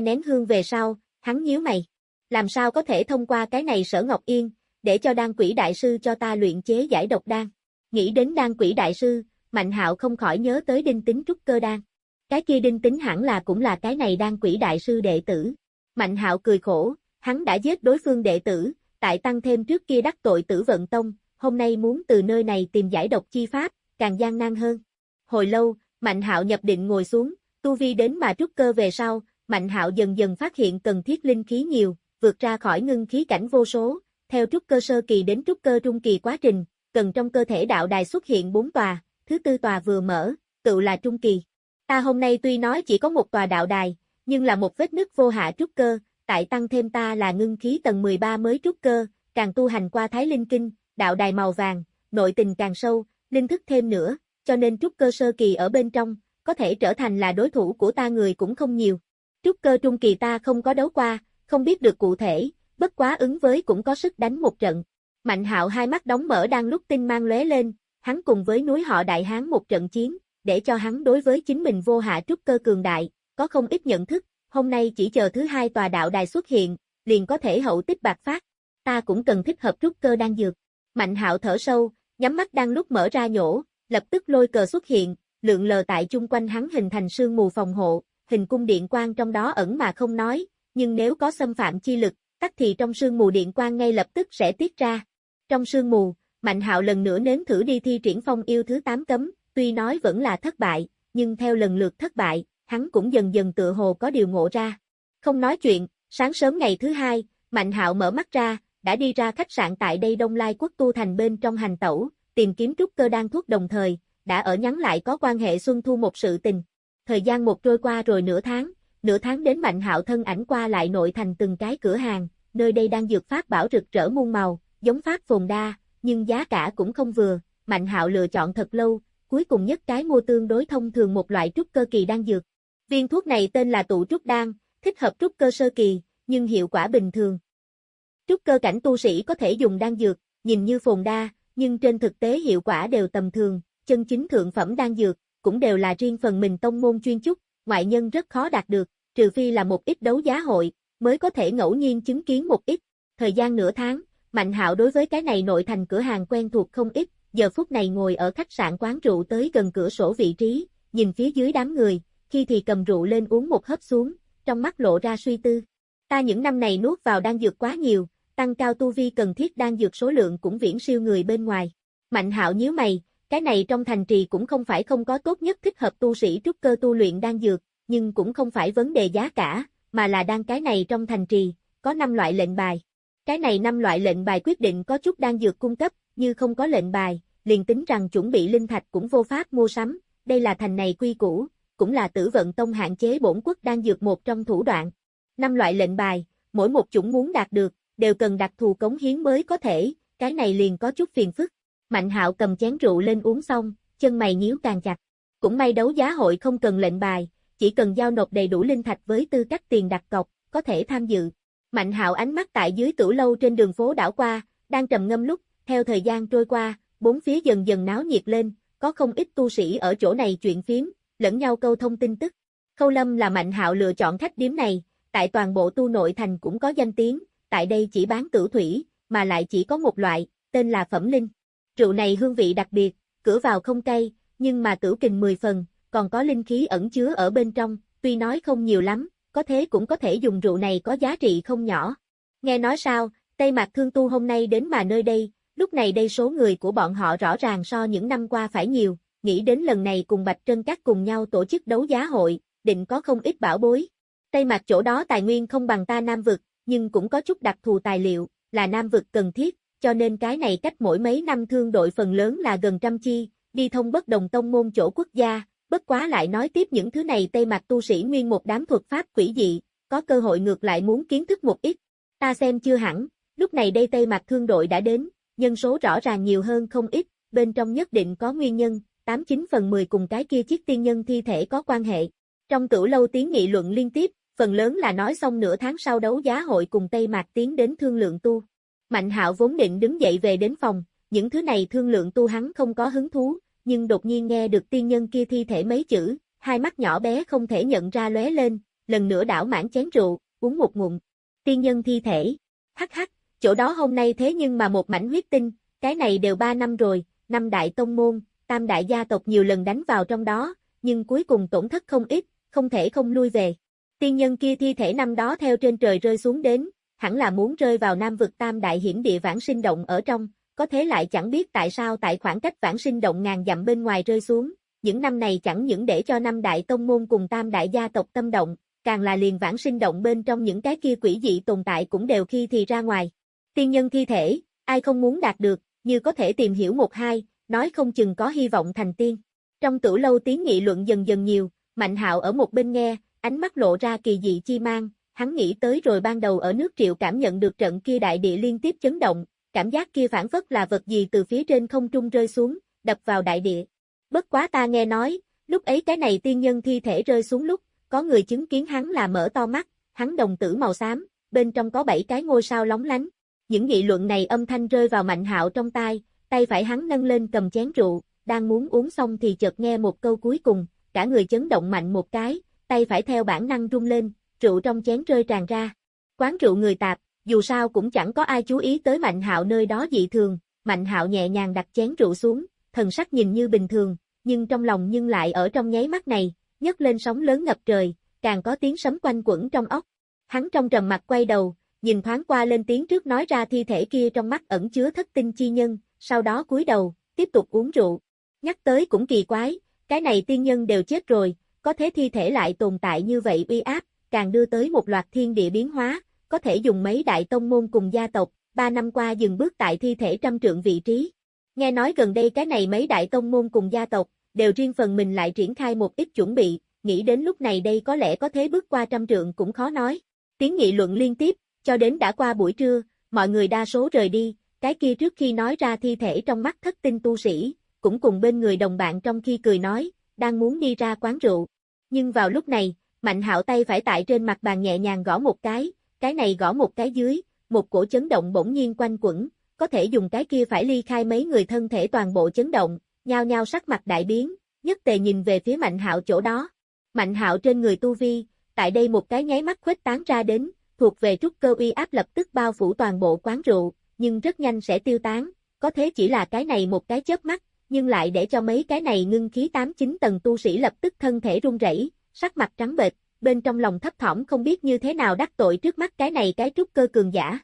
nén hương về sau, hắn nhíu mày. Làm sao có thể thông qua cái này sở Ngọc Yên, để cho đan quỷ đại sư cho ta luyện chế giải độc đan. Nghĩ đến đan quỷ đại sư, Mạnh Hạo không khỏi nhớ tới đinh tính trúc cơ đan. Cái kia đinh tính hẳn là cũng là cái này đang quỷ đại sư đệ tử. Mạnh Hạo cười khổ, hắn đã giết đối phương đệ tử, tại tăng thêm trước kia đắc tội tử vận tông, hôm nay muốn từ nơi này tìm giải độc chi pháp, càng gian nan hơn. Hồi lâu, Mạnh Hạo nhập định ngồi xuống, tu vi đến mà trúc cơ về sau, Mạnh Hạo dần dần phát hiện cần thiết linh khí nhiều, vượt ra khỏi ngưng khí cảnh vô số, theo trúc cơ sơ kỳ đến trúc cơ trung kỳ quá trình, cần trong cơ thể đạo đài xuất hiện bốn tòa, thứ tư tòa vừa mở, tự là trung kỳ. Ta hôm nay tuy nói chỉ có một tòa đạo đài, nhưng là một vết nứt vô hạ trúc cơ, tại tăng thêm ta là ngưng khí tầng 13 mới trúc cơ, càng tu hành qua Thái Linh Kinh, đạo đài màu vàng, nội tình càng sâu, linh thức thêm nữa, cho nên trúc cơ sơ kỳ ở bên trong, có thể trở thành là đối thủ của ta người cũng không nhiều. Trúc cơ trung kỳ ta không có đấu qua, không biết được cụ thể, bất quá ứng với cũng có sức đánh một trận. Mạnh hạo hai mắt đóng mở đang lúc tinh mang lóe lên, hắn cùng với núi họ đại hán một trận chiến, để cho hắn đối với chính mình vô hạ trúc cơ cường đại, có không ít nhận thức, hôm nay chỉ chờ thứ hai tòa đạo đài xuất hiện, liền có thể hậu tích bạc phát. Ta cũng cần thích hợp trúc cơ đang dược. Mạnh hạo thở sâu, nhắm mắt đang lúc mở ra nhổ, lập tức lôi cờ xuất hiện, lượng lờ tại chung quanh hắn hình thành sương mù phòng hộ, hình cung điện quang trong đó ẩn mà không nói, nhưng nếu có xâm phạm chi lực, tắt thì trong sương mù điện quang ngay lập tức sẽ tiết ra. Trong sương mù, Mạnh Hạo lần nữa nếm thử đi thi triển phong yêu thứ 8 cấm, tuy nói vẫn là thất bại, nhưng theo lần lượt thất bại, hắn cũng dần dần tựa hồ có điều ngộ ra. Không nói chuyện, sáng sớm ngày thứ hai, Mạnh Hạo mở mắt ra, đã đi ra khách sạn tại đây Đông Lai Quốc tu thành bên trong hành tẩu, tìm kiếm trúc cơ đan thuốc đồng thời, đã ở nhắn lại có quan hệ Xuân Thu một sự tình. Thời gian một trôi qua rồi nửa tháng, nửa tháng đến Mạnh Hạo thân ảnh qua lại nội thành từng cái cửa hàng, nơi đây đang dược pháp bảo rực rỡ muôn màu, giống pháp phồn đa, nhưng giá cả cũng không vừa, Mạnh Hạo lựa chọn thật lâu, cuối cùng nhất cái mua tương đối thông thường một loại trúc cơ kỳ đan dược. Viên thuốc này tên là tụ trúc đan, thích hợp trúc cơ sơ kỳ, nhưng hiệu quả bình thường. Trúc cơ cảnh tu sĩ có thể dùng đan dược, nhìn như phồn đa, nhưng trên thực tế hiệu quả đều tầm thường, chân chính thượng phẩm đan dược, cũng đều là riêng phần mình tông môn chuyên chúc, ngoại nhân rất khó đạt được, trừ phi là một ít đấu giá hội, mới có thể ngẫu nhiên chứng kiến một ít. Thời gian nửa tháng, Mạnh Hạo đối với cái này nội thành cửa hàng quen thuộc không ít, giờ phút này ngồi ở khách sạn quán rượu tới gần cửa sổ vị trí, nhìn phía dưới đám người, khi thì cầm rượu lên uống một hớp xuống, trong mắt lộ ra suy tư. Ta những năm này nuốt vào đan dược quá nhiều, tăng cao tu vi cần thiết đan dược số lượng cũng viễn siêu người bên ngoài. Mạnh hạo nhíu mày, cái này trong thành trì cũng không phải không có tốt nhất thích hợp tu sĩ trúc cơ tu luyện đan dược, nhưng cũng không phải vấn đề giá cả, mà là đan cái này trong thành trì, có 5 loại lệnh bài. Cái này 5 loại lệnh bài quyết định có chút đan dược cung cấp, như không có lệnh bài, liền tính rằng chuẩn bị linh thạch cũng vô pháp mua sắm, đây là thành này quy củ, cũng là tử vận tông hạn chế bổn quốc đang dược một trong thủ đoạn. Năm loại lệnh bài, mỗi một chủng muốn đạt được, đều cần đặc thù cống hiến mới có thể, cái này liền có chút phiền phức. Mạnh hạo cầm chén rượu lên uống xong, chân mày nhíu càng chặt. Cũng may đấu giá hội không cần lệnh bài, chỉ cần giao nộp đầy đủ linh thạch với tư cách tiền đặt cọc, có thể tham dự. Mạnh hạo ánh mắt tại dưới tủ lâu trên đường phố đảo qua, đang trầm ngâm lúc, theo thời gian trôi qua, bốn phía dần dần náo nhiệt lên, có không ít tu sĩ ở chỗ này chuyện phiếm, lẫn nhau câu thông tin tức. Khâu Lâm là Mạnh Hạo lựa chọn khách điếm này, tại toàn bộ tu nội thành cũng có danh tiếng, tại đây chỉ bán tử thủy, mà lại chỉ có một loại, tên là Phẩm Linh. Rượu này hương vị đặc biệt, cửa vào không cay, nhưng mà tử kình 10 phần, còn có linh khí ẩn chứa ở bên trong, tuy nói không nhiều lắm, có thế cũng có thể dùng rượu này có giá trị không nhỏ. Nghe nói sao, Tây Mạc Thương Tu hôm nay đến mà nơi đây, lúc này đây số người của bọn họ rõ ràng so những năm qua phải nhiều, nghĩ đến lần này cùng Bạch Trân Các cùng nhau tổ chức đấu giá hội, định có không ít bảo bối. Tây mặt chỗ đó tài nguyên không bằng ta Nam Vực, nhưng cũng có chút đặc thù tài liệu, là Nam Vực cần thiết, cho nên cái này cách mỗi mấy năm thương đội phần lớn là gần trăm chi, đi thông bất đồng tông môn chỗ quốc gia, bất quá lại nói tiếp những thứ này Tây mặt tu sĩ nguyên một đám thuật pháp quỷ dị, có cơ hội ngược lại muốn kiến thức một ít. Ta xem chưa hẳn, lúc này đây Tây mặt Thương đội đã đến, nhân số rõ ràng nhiều hơn không ít, bên trong nhất định có nguyên nhân, 89 phần 10 cùng cái kia chiếc tiên nhân thi thể có quan hệ. Trong cửu lâu tiếng nghị luận liên tiếp, phần lớn là nói xong nửa tháng sau đấu giá hội cùng Tây Mạc tiến đến thương lượng tu. Mạnh hạo vốn định đứng dậy về đến phòng, những thứ này thương lượng tu hắn không có hứng thú, nhưng đột nhiên nghe được tiên nhân kia thi thể mấy chữ, hai mắt nhỏ bé không thể nhận ra lóe lên, lần nữa đảo mãn chén rượu, uống một ngụm. Tiên nhân thi thể. Hắc hắc, chỗ đó hôm nay thế nhưng mà một mảnh huyết tinh, cái này đều ba năm rồi, năm đại tông môn, tam đại gia tộc nhiều lần đánh vào trong đó, nhưng cuối cùng tổn thất không ít, không thể không lui về. Tiên nhân kia thi thể năm đó theo trên trời rơi xuống đến, hẳn là muốn rơi vào nam vực tam đại hiểm địa vãng sinh động ở trong, có thế lại chẳng biết tại sao tại khoảng cách vãng sinh động ngàn dặm bên ngoài rơi xuống, những năm này chẳng những để cho năm đại tông môn cùng tam đại gia tộc tâm động, càng là liền vãng sinh động bên trong những cái kia quỷ dị tồn tại cũng đều khi thì ra ngoài. Tiên nhân thi thể, ai không muốn đạt được, như có thể tìm hiểu một hai, nói không chừng có hy vọng thành tiên. Trong tử lâu tiếng nghị luận dần dần nhiều, Mạnh Hạo ở một bên nghe, ánh mắt lộ ra kỳ dị chi mang, hắn nghĩ tới rồi ban đầu ở nước triệu cảm nhận được trận kia đại địa liên tiếp chấn động, cảm giác kia phản phất là vật gì từ phía trên không trung rơi xuống, đập vào đại địa. Bất quá ta nghe nói, lúc ấy cái này tiên nhân thi thể rơi xuống lúc, có người chứng kiến hắn là mở to mắt, hắn đồng tử màu xám, bên trong có bảy cái ngôi sao lóng lánh. Những nghị luận này âm thanh rơi vào mạnh hạo trong tai, tay phải hắn nâng lên cầm chén rượu, đang muốn uống xong thì chợt nghe một câu cuối cùng, cả người chấn động mạnh một cái, tay phải theo bản năng rung lên, rượu trong chén rơi tràn ra. Quán rượu người tạp, dù sao cũng chẳng có ai chú ý tới Mạnh Hạo nơi đó dị thường, Mạnh Hạo nhẹ nhàng đặt chén rượu xuống, thần sắc nhìn như bình thường, nhưng trong lòng nhưng lại ở trong nháy mắt này, nhấc lên sóng lớn ngập trời, càng có tiếng sấm quanh quẩn trong óc. Hắn trong trầm mặt quay đầu, nhìn thoáng qua lên tiếng trước nói ra thi thể kia trong mắt ẩn chứa thất tinh chi nhân, sau đó cúi đầu, tiếp tục uống rượu. Nhắc tới cũng kỳ quái, cái này tiên nhân đều chết rồi, có thế thi thể lại tồn tại như vậy uy áp, càng đưa tới một loạt thiên địa biến hóa, có thể dùng mấy đại tông môn cùng gia tộc, ba năm qua dừng bước tại thi thể trăm trượng vị trí. Nghe nói gần đây cái này mấy đại tông môn cùng gia tộc, đều riêng phần mình lại triển khai một ít chuẩn bị, nghĩ đến lúc này đây có lẽ có thế bước qua trăm trượng cũng khó nói. Tiếng nghị luận liên tiếp, cho đến đã qua buổi trưa, mọi người đa số rời đi, cái kia trước khi nói ra thi thể trong mắt thất tinh tu sĩ, cũng cùng bên người đồng bạn trong khi cười nói, đang muốn đi ra quán rượu. Nhưng vào lúc này, Mạnh hạo tay phải tại trên mặt bàn nhẹ nhàng gõ một cái, cái này gõ một cái dưới, một cổ chấn động bỗng nhiên quanh quẩn, có thể dùng cái kia phải ly khai mấy người thân thể toàn bộ chấn động, nhao nhao sắc mặt đại biến, nhất tề nhìn về phía Mạnh Hạo chỗ đó. Mạnh Hạo trên người tu vi, tại đây một cái nháy mắt khuếch tán ra đến, thuộc về trúc cơ uy áp lập tức bao phủ toàn bộ quán rượu, nhưng rất nhanh sẽ tiêu tán, có thế chỉ là cái này một cái chớp mắt, nhưng lại để cho mấy cái này ngưng khí 8-9 tầng tu sĩ lập tức thân thể run rẩy, sắc mặt trắng bệch, bên trong lòng thấp thỏm không biết như thế nào đắc tội trước mắt cái này cái trúc cơ cường giả.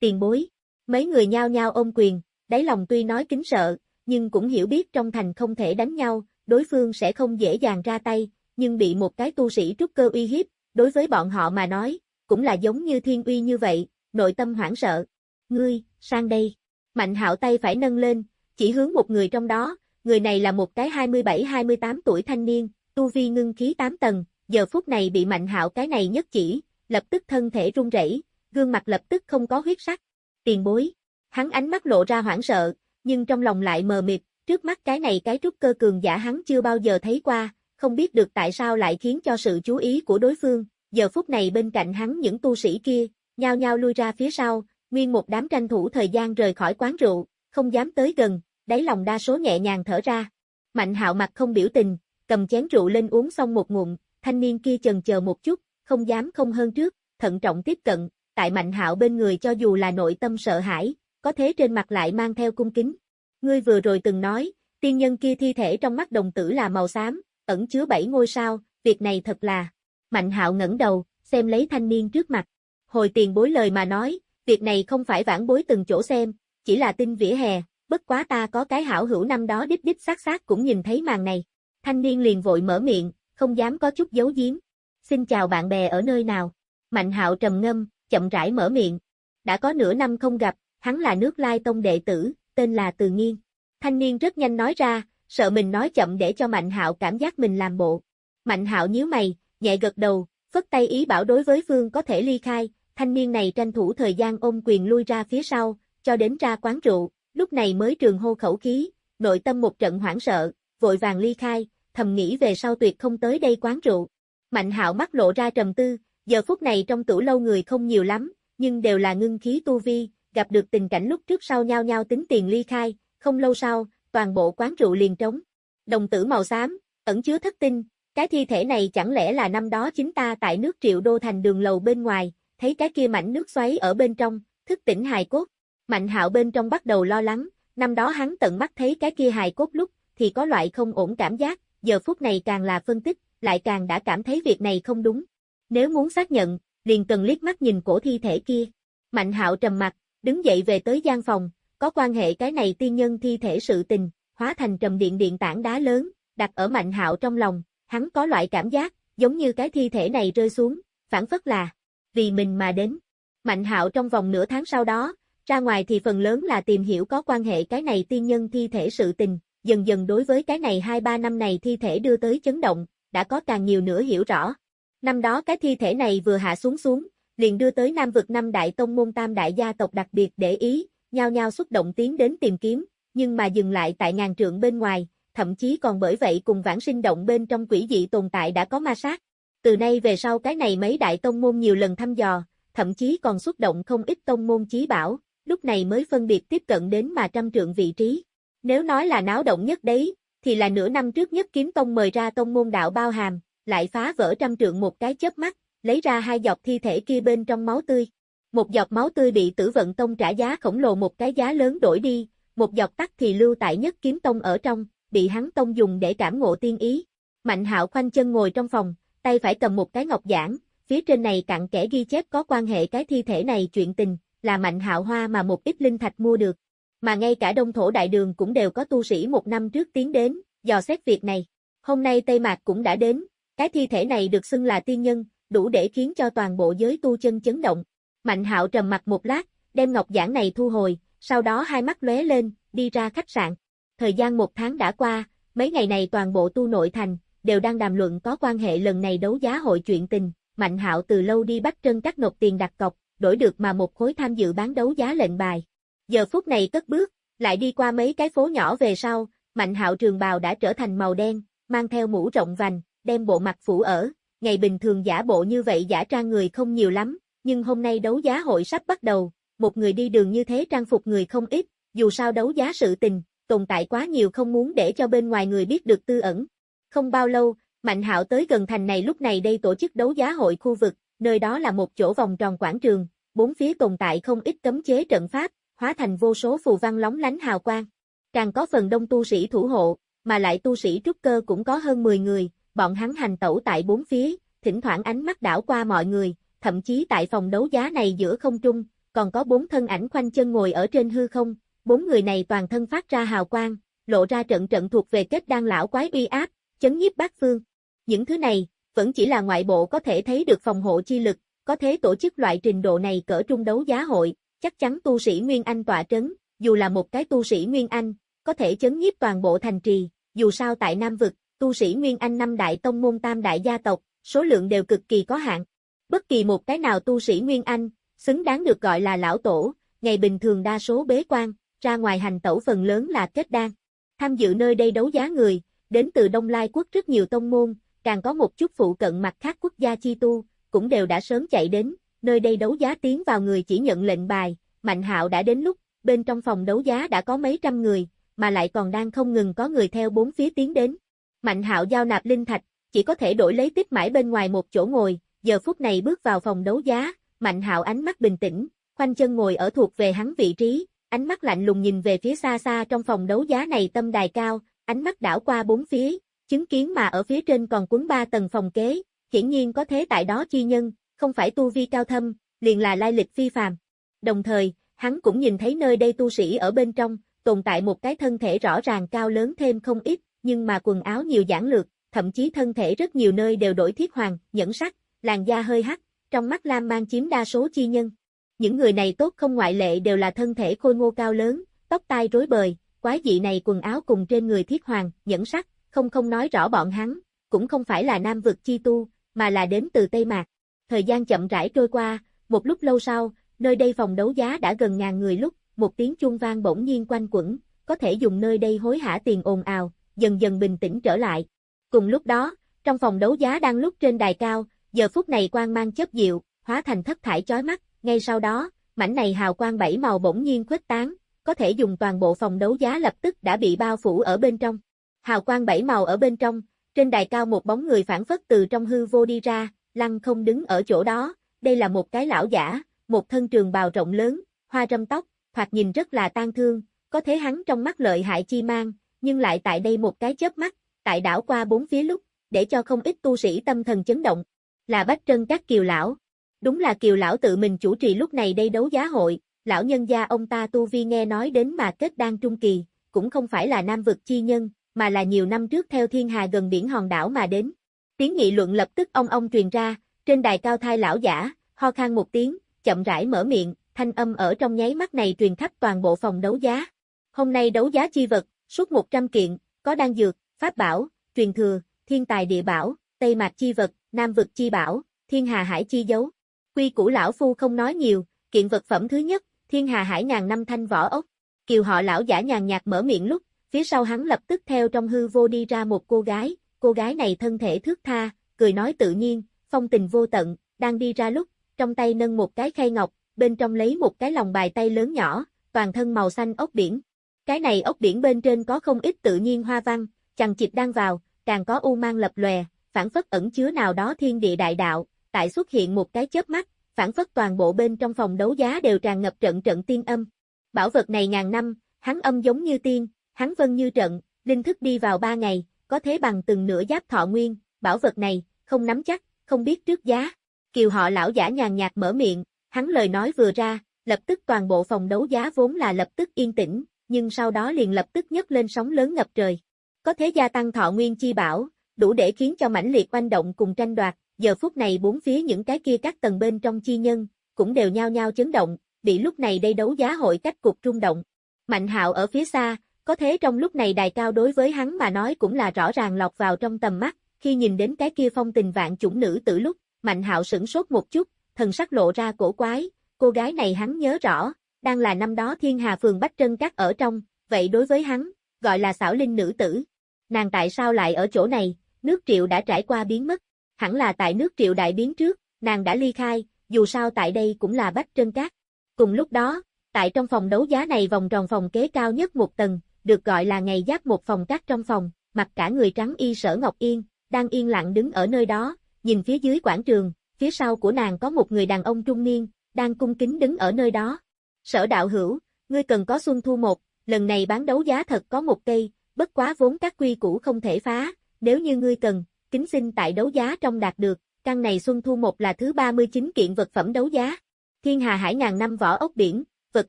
Tiền bối, mấy người nhao nhao ôm quyền, đáy lòng tuy nói kính sợ, nhưng cũng hiểu biết trong thành không thể đánh nhau, đối phương sẽ không dễ dàng ra tay, nhưng bị một cái tu sĩ trúc cơ uy hiếp, đối với bọn họ mà nói, cũng là giống như thiên uy như vậy, nội tâm hoảng sợ. Ngươi, sang đây. Mạnh hạo tay phải nâng lên, chỉ hướng một người trong đó, người này là một cái 27-28 tuổi thanh niên, tu vi ngưng khí 8 tầng, giờ phút này bị Mạnh Hạo cái này nhất chỉ, lập tức thân thể run rẩy, gương mặt lập tức không có huyết sắc. Tiền bối, hắn ánh mắt lộ ra hoảng sợ, nhưng trong lòng lại mờ mịt, trước mắt cái này cái trúc cơ cường giả hắn chưa bao giờ thấy qua, không biết được tại sao lại khiến cho sự chú ý của đối phương, giờ phút này bên cạnh hắn những tu sĩ kia, nhao nhao lui ra phía sau, nguyên một đám tranh thủ thời gian rời khỏi quán rượu, không dám tới gần, đáy lòng đa số nhẹ nhàng thở ra. Mạnh hạo mặt không biểu tình, cầm chén rượu lên uống xong một ngụm, thanh niên kia chần chờ một chút, không dám không hơn trước, thận trọng tiếp cận, tại Mạnh Hạo bên người cho dù là nội tâm sợ hãi, có thế trên mặt lại mang theo cung kính. Ngươi vừa rồi từng nói, tiên nhân kia thi thể trong mắt đồng tử là màu xám, ẩn chứa bảy ngôi sao, việc này thật là. Mạnh Hạo ngẩng đầu, xem lấy thanh niên trước mặt. Hồi tiền bối lời mà nói, việc này không phải vãn bối từng chỗ xem, chỉ là tin vỉa hè, bất quá ta có cái hảo hữu năm đó đích đích sát sát cũng nhìn thấy màn này. Thanh niên liền vội mở miệng, không dám có chút giấu giếm. Xin chào bạn bè ở nơi nào? Mạnh hạo trầm ngâm, chậm rãi mở miệng. Đã có nửa năm không gặp, hắn là nước lai tông đệ tử, tên là Từ Nghiên. Thanh niên rất nhanh nói ra, sợ mình nói chậm để cho Mạnh hạo cảm giác mình làm bộ. Mạnh hạo nhíu mày, nhẹ gật đầu, phất tay ý bảo đối với phương có thể ly khai, thanh niên này tranh thủ thời gian ôm quyền lui ra phía sau, cho đến ra quán rượu, lúc này mới trường hô khẩu khí, nội tâm một trận hoảng sợ, vội vàng ly khai, thầm nghĩ về sau tuyệt không tới đây quán rượu. Mạnh hạo mắt lộ ra trầm tư, giờ phút này trong tủ lâu người không nhiều lắm, nhưng đều là ngưng khí tu vi, gặp được tình cảnh lúc trước sau nhau nhau tính tiền ly khai, không lâu sau, toàn bộ quán rượu liền trống. Đồng tử màu xám, ẩn chứa thất tinh, cái thi thể này chẳng lẽ là năm đó chính ta tại nước triệu đô thành đường lầu bên ngoài, thấy cái kia mảnh nước xoáy ở bên trong, thức tỉnh hài cốt. Mạnh hạo bên trong bắt đầu lo lắng, năm đó hắn tận mắt thấy cái kia hài cốt lúc, thì có loại không ổn cảm giác, giờ phút này càng là phân tích, lại càng đã cảm thấy việc này không đúng. Nếu muốn xác nhận, liền cần liếc mắt nhìn cổ thi thể kia. Mạnh hạo trầm mặt, đứng dậy về tới gian phòng, có quan hệ cái này tiên nhân thi thể sự tình, hóa thành trầm điện điện tảng đá lớn, đặt ở mạnh hạo trong lòng, hắn có loại cảm giác, giống như cái thi thể này rơi xuống, phản phất là, vì mình mà đến. Mạnh hạo trong vòng nửa tháng sau đó, ra ngoài thì phần lớn là tìm hiểu có quan hệ cái này tiên nhân thi thể sự tình, dần dần đối với cái này 2-3 năm này thi thể đưa tới chấn động, đã có càng nhiều nữa hiểu rõ. Năm đó cái thi thể này vừa hạ xuống xuống, liền đưa tới Nam vực năm đại tông môn tam đại gia tộc đặc biệt để ý, nhao nhao xuất động tiến đến tìm kiếm, nhưng mà dừng lại tại ngàn trượng bên ngoài, thậm chí còn bởi vậy cùng vãng sinh động bên trong quỷ dị tồn tại đã có ma sát. Từ nay về sau cái này mấy đại tông môn nhiều lần thăm dò, thậm chí còn xuất động không ít tông môn chí bảo, lúc này mới phân biệt tiếp cận đến mà trăm trượng vị trí. Nếu nói là náo động nhất đấy, thì là nửa năm trước nhất kiếm tông mời ra tông môn đạo bao hàm, lại phá vỡ trăm trượng một cái chớp mắt, lấy ra hai giọt thi thể kia bên trong máu tươi. Một giọt máu tươi bị tử vận tông trả giá khổng lồ một cái giá lớn đổi đi, một giọt tắt thì lưu tại nhất kiếm tông ở trong, bị hắn tông dùng để cảm ngộ tiên ý. Mạnh hạo khoanh chân ngồi trong phòng, tay phải cầm một cái ngọc giảng, phía trên này cặn kẽ ghi chép có quan hệ cái thi thể này chuyện tình, là mạnh hạo hoa mà một ít linh thạch mua được. Mà ngay cả đông thổ đại đường cũng đều có tu sĩ một năm trước tiến đến, dò xét việc này. Hôm nay Tây Mạc cũng đã đến, cái thi thể này được xưng là tiên nhân, đủ để khiến cho toàn bộ giới tu chân chấn động. Mạnh hạo trầm mặt một lát, đem ngọc giảng này thu hồi, sau đó hai mắt lóe lên, đi ra khách sạn. Thời gian một tháng đã qua, mấy ngày này toàn bộ tu nội thành, đều đang đàm luận có quan hệ lần này đấu giá hội chuyện tình. Mạnh hạo từ lâu đi bắt trân các nộp tiền đặt cọc, đổi được mà một khối tham dự bán đấu giá lệnh bài. Giờ phút này cất bước, lại đi qua mấy cái phố nhỏ về sau, Mạnh hạo trường bào đã trở thành màu đen, mang theo mũ rộng vành, đem bộ mặt phủ ở, ngày bình thường giả bộ như vậy giả trang người không nhiều lắm, nhưng hôm nay đấu giá hội sắp bắt đầu, một người đi đường như thế trang phục người không ít, dù sao đấu giá sự tình, tồn tại quá nhiều không muốn để cho bên ngoài người biết được tư ẩn. Không bao lâu, Mạnh Hạo tới gần thành này lúc này đây tổ chức đấu giá hội khu vực, nơi đó là một chỗ vòng tròn quảng trường, bốn phía tồn tại không ít cấm chế trận pháp, hóa thành vô số phù văn lóng lánh hào quang. Càng có phần đông tu sĩ thủ hộ, mà lại tu sĩ trúc cơ cũng có hơn 10 người, bọn hắn hành tẩu tại bốn phía, thỉnh thoảng ánh mắt đảo qua mọi người, thậm chí tại phòng đấu giá này giữa không trung, còn có bốn thân ảnh khoanh chân ngồi ở trên hư không, bốn người này toàn thân phát ra hào quang, lộ ra trận trận thuộc về kết đan lão quái uy áp, chấn nhiếp bát phương. Những thứ này, vẫn chỉ là ngoại bộ có thể thấy được phòng hộ chi lực, có thế tổ chức loại trình độ này cỡ trung đấu giá hội, chắc chắn tu sĩ Nguyên Anh tọa trấn, dù là một cái tu sĩ Nguyên Anh, có thể chấn nhiếp toàn bộ thành trì, dù sao tại Nam Vực, tu sĩ Nguyên Anh năm đại tông môn tam đại gia tộc, số lượng đều cực kỳ có hạn. Bất kỳ một cái nào tu sĩ Nguyên Anh, xứng đáng được gọi là lão tổ, ngày bình thường đa số bế quan, ra ngoài hành tẩu phần lớn là kết đan. Tham dự nơi đây đấu giá người, đến từ Đông Lai quốc rất nhiều tông môn, càng có một chút phụ cận mặt khác quốc gia chi tu, cũng đều đã sớm chạy đến, nơi đây đấu giá tiến vào người chỉ nhận lệnh bài, Mạnh Hạo đã đến lúc, bên trong phòng đấu giá đã có mấy trăm người, mà lại còn đang không ngừng có người theo bốn phía tiến đến. Mạnh Hạo giao nạp linh thạch, chỉ có thể đổi lấy tiếp mãi bên ngoài một chỗ ngồi, giờ phút này bước vào phòng đấu giá, Mạnh Hạo ánh mắt bình tĩnh, khoanh chân ngồi ở thuộc về hắn vị trí, ánh mắt lạnh lùng nhìn về phía xa xa trong phòng đấu giá này tâm đài cao, ánh mắt đảo qua bốn phía, chứng kiến mà ở phía trên còn cuốn ba tầng phòng kế, hiển nhiên có thế tại đó chi nhân, không phải tu vi cao thâm, liền là lai lịch phi phàm. Đồng thời, hắn cũng nhìn thấy nơi đây tu sĩ ở bên trong, tồn tại một cái thân thể rõ ràng cao lớn thêm không ít, nhưng mà quần áo nhiều giản lược, thậm chí thân thể rất nhiều nơi đều đổi thiết hoàng, nhẫn sắc, làn da hơi hắc, trong mắt lam mang chiếm đa số chi nhân. Những người này tốt không ngoại lệ đều là thân thể khôi ngô cao lớn, tóc tai rối bời, quái dị này quần áo cùng trên người thiết hoàng, nhẫn sắc, không không nói rõ bọn hắn, cũng không phải là nam vực chi tu, mà là đến từ Tây Mạc. Thời gian chậm rãi trôi qua, Một lúc lâu sau, nơi đây phòng đấu giá đã gần ngàn người lúc, một tiếng chuông vang bỗng nhiên quanh quẩn, có thể dùng nơi đây hối hả tiền ồn ào, dần dần bình tĩnh trở lại. Cùng lúc đó, trong phòng đấu giá đang lúc trên đài cao, giờ phút này quang mang chớp diệu, hóa thành thất thải chói mắt, ngay sau đó, mảnh này hào quang bảy màu bỗng nhiên khuếch tán, có thể dùng toàn bộ phòng đấu giá lập tức đã bị bao phủ ở bên trong. Hào quang bảy màu ở bên trong, trên đài cao một bóng người phản phất từ trong hư vô đi ra, lăng không đứng ở chỗ đó, đây là một cái lão giả, một thân trường bào rộng lớn, hoa râm tóc, hoặc nhìn rất là tan thương, có thế hắn trong mắt lợi hại chi mang, nhưng lại tại đây một cái chớp mắt, tại đảo qua bốn phía lúc, để cho không ít tu sĩ tâm thần chấn động, là Bách Trân các kiều lão. Đúng là kiều lão tự mình chủ trì lúc này đây đấu giá hội, lão nhân gia ông ta tu vi nghe nói đến mà kết đang trung kỳ, cũng không phải là nam vực chi nhân, mà là nhiều năm trước theo thiên hà gần biển hòn đảo mà đến. Tiếng nghị luận lập tức ông ông truyền ra, trên đài cao thai lão giả, ho khan một tiếng, chậm rãi mở miệng, thanh âm ở trong nháy mắt này truyền khắp toàn bộ phòng đấu giá. Hôm nay đấu giá chi vật, suốt 100 kiện, có đan dược, pháp bảo, truyền thừa, thiên tài địa bảo, tây mạc chi vật, nam vực chi bảo, thiên hà hải chi dấu. Quy củ lão phu không nói nhiều, kiện vật phẩm thứ nhất, thiên hà hải ngàn năm thanh võ ốc. Kiều họ lão giả nhàn nhạt mở miệng lúc, phía sau hắn lập tức theo trong hư vô đi ra một cô gái, cô gái này thân thể thước tha, cười nói tự nhiên, phong tình vô tận, đang đi ra lúc, trong tay nâng một cái khay ngọc, bên trong lấy một cái lòng bài tay lớn nhỏ, toàn thân màu xanh ốc biển. Cái này ốc biển bên trên có không ít tự nhiên hoa văn, chằng chịt đang vào, càng có u mang lập lòe, phản phất ẩn chứa nào đó thiên địa đại đạo, tại xuất hiện một cái chớp mắt, phản phất toàn bộ bên trong phòng đấu giá đều tràn ngập trận trận tiên âm. Bảo vật này ngàn năm, hắn âm giống như tiên, hắn vân như trận, linh thức đi vào ba ngày, có thế bằng từng nửa giáp thọ nguyên, bảo vật này, không nắm chắc, không biết trước giá. Kiều họ lão giả nhàn nhạt mở miệng, hắn lời nói vừa ra, lập tức toàn bộ phòng đấu giá vốn là lập tức yên tĩnh, nhưng sau đó liền lập tức nhấc lên sóng lớn ngập trời. Có thế gia tăng thọ nguyên chi bảo, đủ để khiến cho mãnh liệt oanh động cùng tranh đoạt, giờ phút này bốn phía những cái kia các tầng bên trong chi nhân, cũng đều nhao nhao chấn động, bị lúc này đây đấu giá hội cách cục rung động. Mạnh hạo ở phía xa, có thế trong lúc này đài cao đối với hắn mà nói cũng là rõ ràng lọt vào trong tầm mắt, khi nhìn đến cái kia phong tình vạn chủng nữ tử lúc, Mạnh hạo sửng sốt một chút, thần sắc lộ ra cổ quái, cô gái này hắn nhớ rõ, đang là năm đó thiên hà phường Bách Trân Các ở trong, vậy đối với hắn, gọi là xảo linh nữ tử. Nàng tại sao lại ở chỗ này, nước triệu đã trải qua biến mất, hẳn là tại nước triệu đại biến trước, nàng đã ly khai, dù sao tại đây cũng là Bách Trân cát Cùng lúc đó, tại trong phòng đấu giá này vòng tròn phòng kế cao nhất một tầng, được gọi là ngày giáp một phòng cát trong phòng, mặc cả người trắng y sở Ngọc Yên, đang yên lặng đứng ở nơi đó, nhìn phía dưới quảng trường, phía sau của nàng có một người đàn ông trung niên, đang cung kính đứng ở nơi đó. Sở đạo hữu, ngươi cần có xuân thu một, lần này bán đấu giá thật có một cây, bất quá vốn các quy củ không thể phá, nếu như ngươi cần, kính xin tại đấu giá trong đạt được, căn này xuân thu một là thứ 39 kiện vật phẩm đấu giá. Thiên hà hải ngàn năm vỏ ốc biển, vật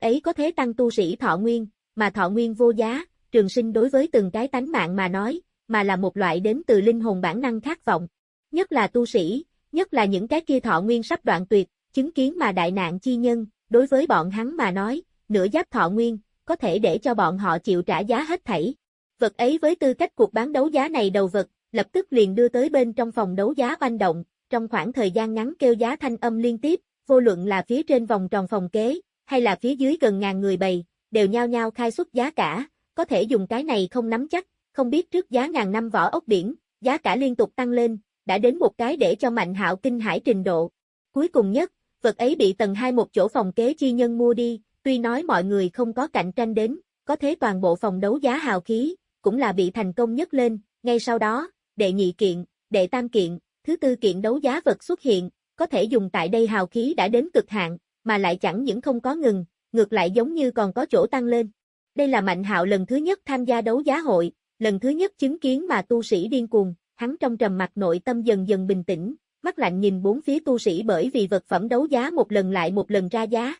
ấy có thế tăng tu sĩ thọ nguyên, mà thọ nguyên vô giá, trường sinh đối với từng cái tánh mạng mà nói, mà là một loại đến từ linh hồn bản năng khát vọng. Nhất là tu sĩ, nhất là những cái kia thọ nguyên sắp đoạn tuyệt, chứng kiến mà đại nạn chi nhân, đối với bọn hắn mà nói, nửa giáp thọ nguyên, có thể để cho bọn họ chịu trả giá hết thảy. Vật ấy với tư cách cuộc bán đấu giá này đầu vật, lập tức liền đưa tới bên trong phòng đấu giá oanh động, trong khoảng thời gian ngắn kêu giá thanh âm liên tiếp, vô luận là phía trên vòng tròn phòng kế, hay là phía dưới gần ngàn người bày, đều nhao nhao khai xuất giá cả, có thể dùng cái này không nắm chắc, không biết trước giá ngàn năm vỏ ốc biển, giá cả liên tục tăng lên, đã đến một cái để cho Mạnh Hạo kinh hải trình độ. Cuối cùng nhất, vật ấy bị tầng hai một chỗ phòng kế chi nhân mua đi, tuy nói mọi người không có cạnh tranh đến, có thế toàn bộ phòng đấu giá hào khí, cũng là bị thành công nhất lên, ngay sau đó, đệ nhị kiện, đệ tam kiện, thứ tư kiện đấu giá vật xuất hiện, có thể dùng tại đây hào khí đã đến cực hạn, mà lại chẳng những không có ngừng, ngược lại giống như còn có chỗ tăng lên. Đây là Mạnh Hạo lần thứ nhất tham gia đấu giá hội, lần thứ nhất chứng kiến mà tu sĩ điên cuồng, hắn trong trầm mặt nội tâm dần dần bình tĩnh, mắt lạnh nhìn bốn phía tu sĩ bởi vì vật phẩm đấu giá một lần lại một lần ra giá.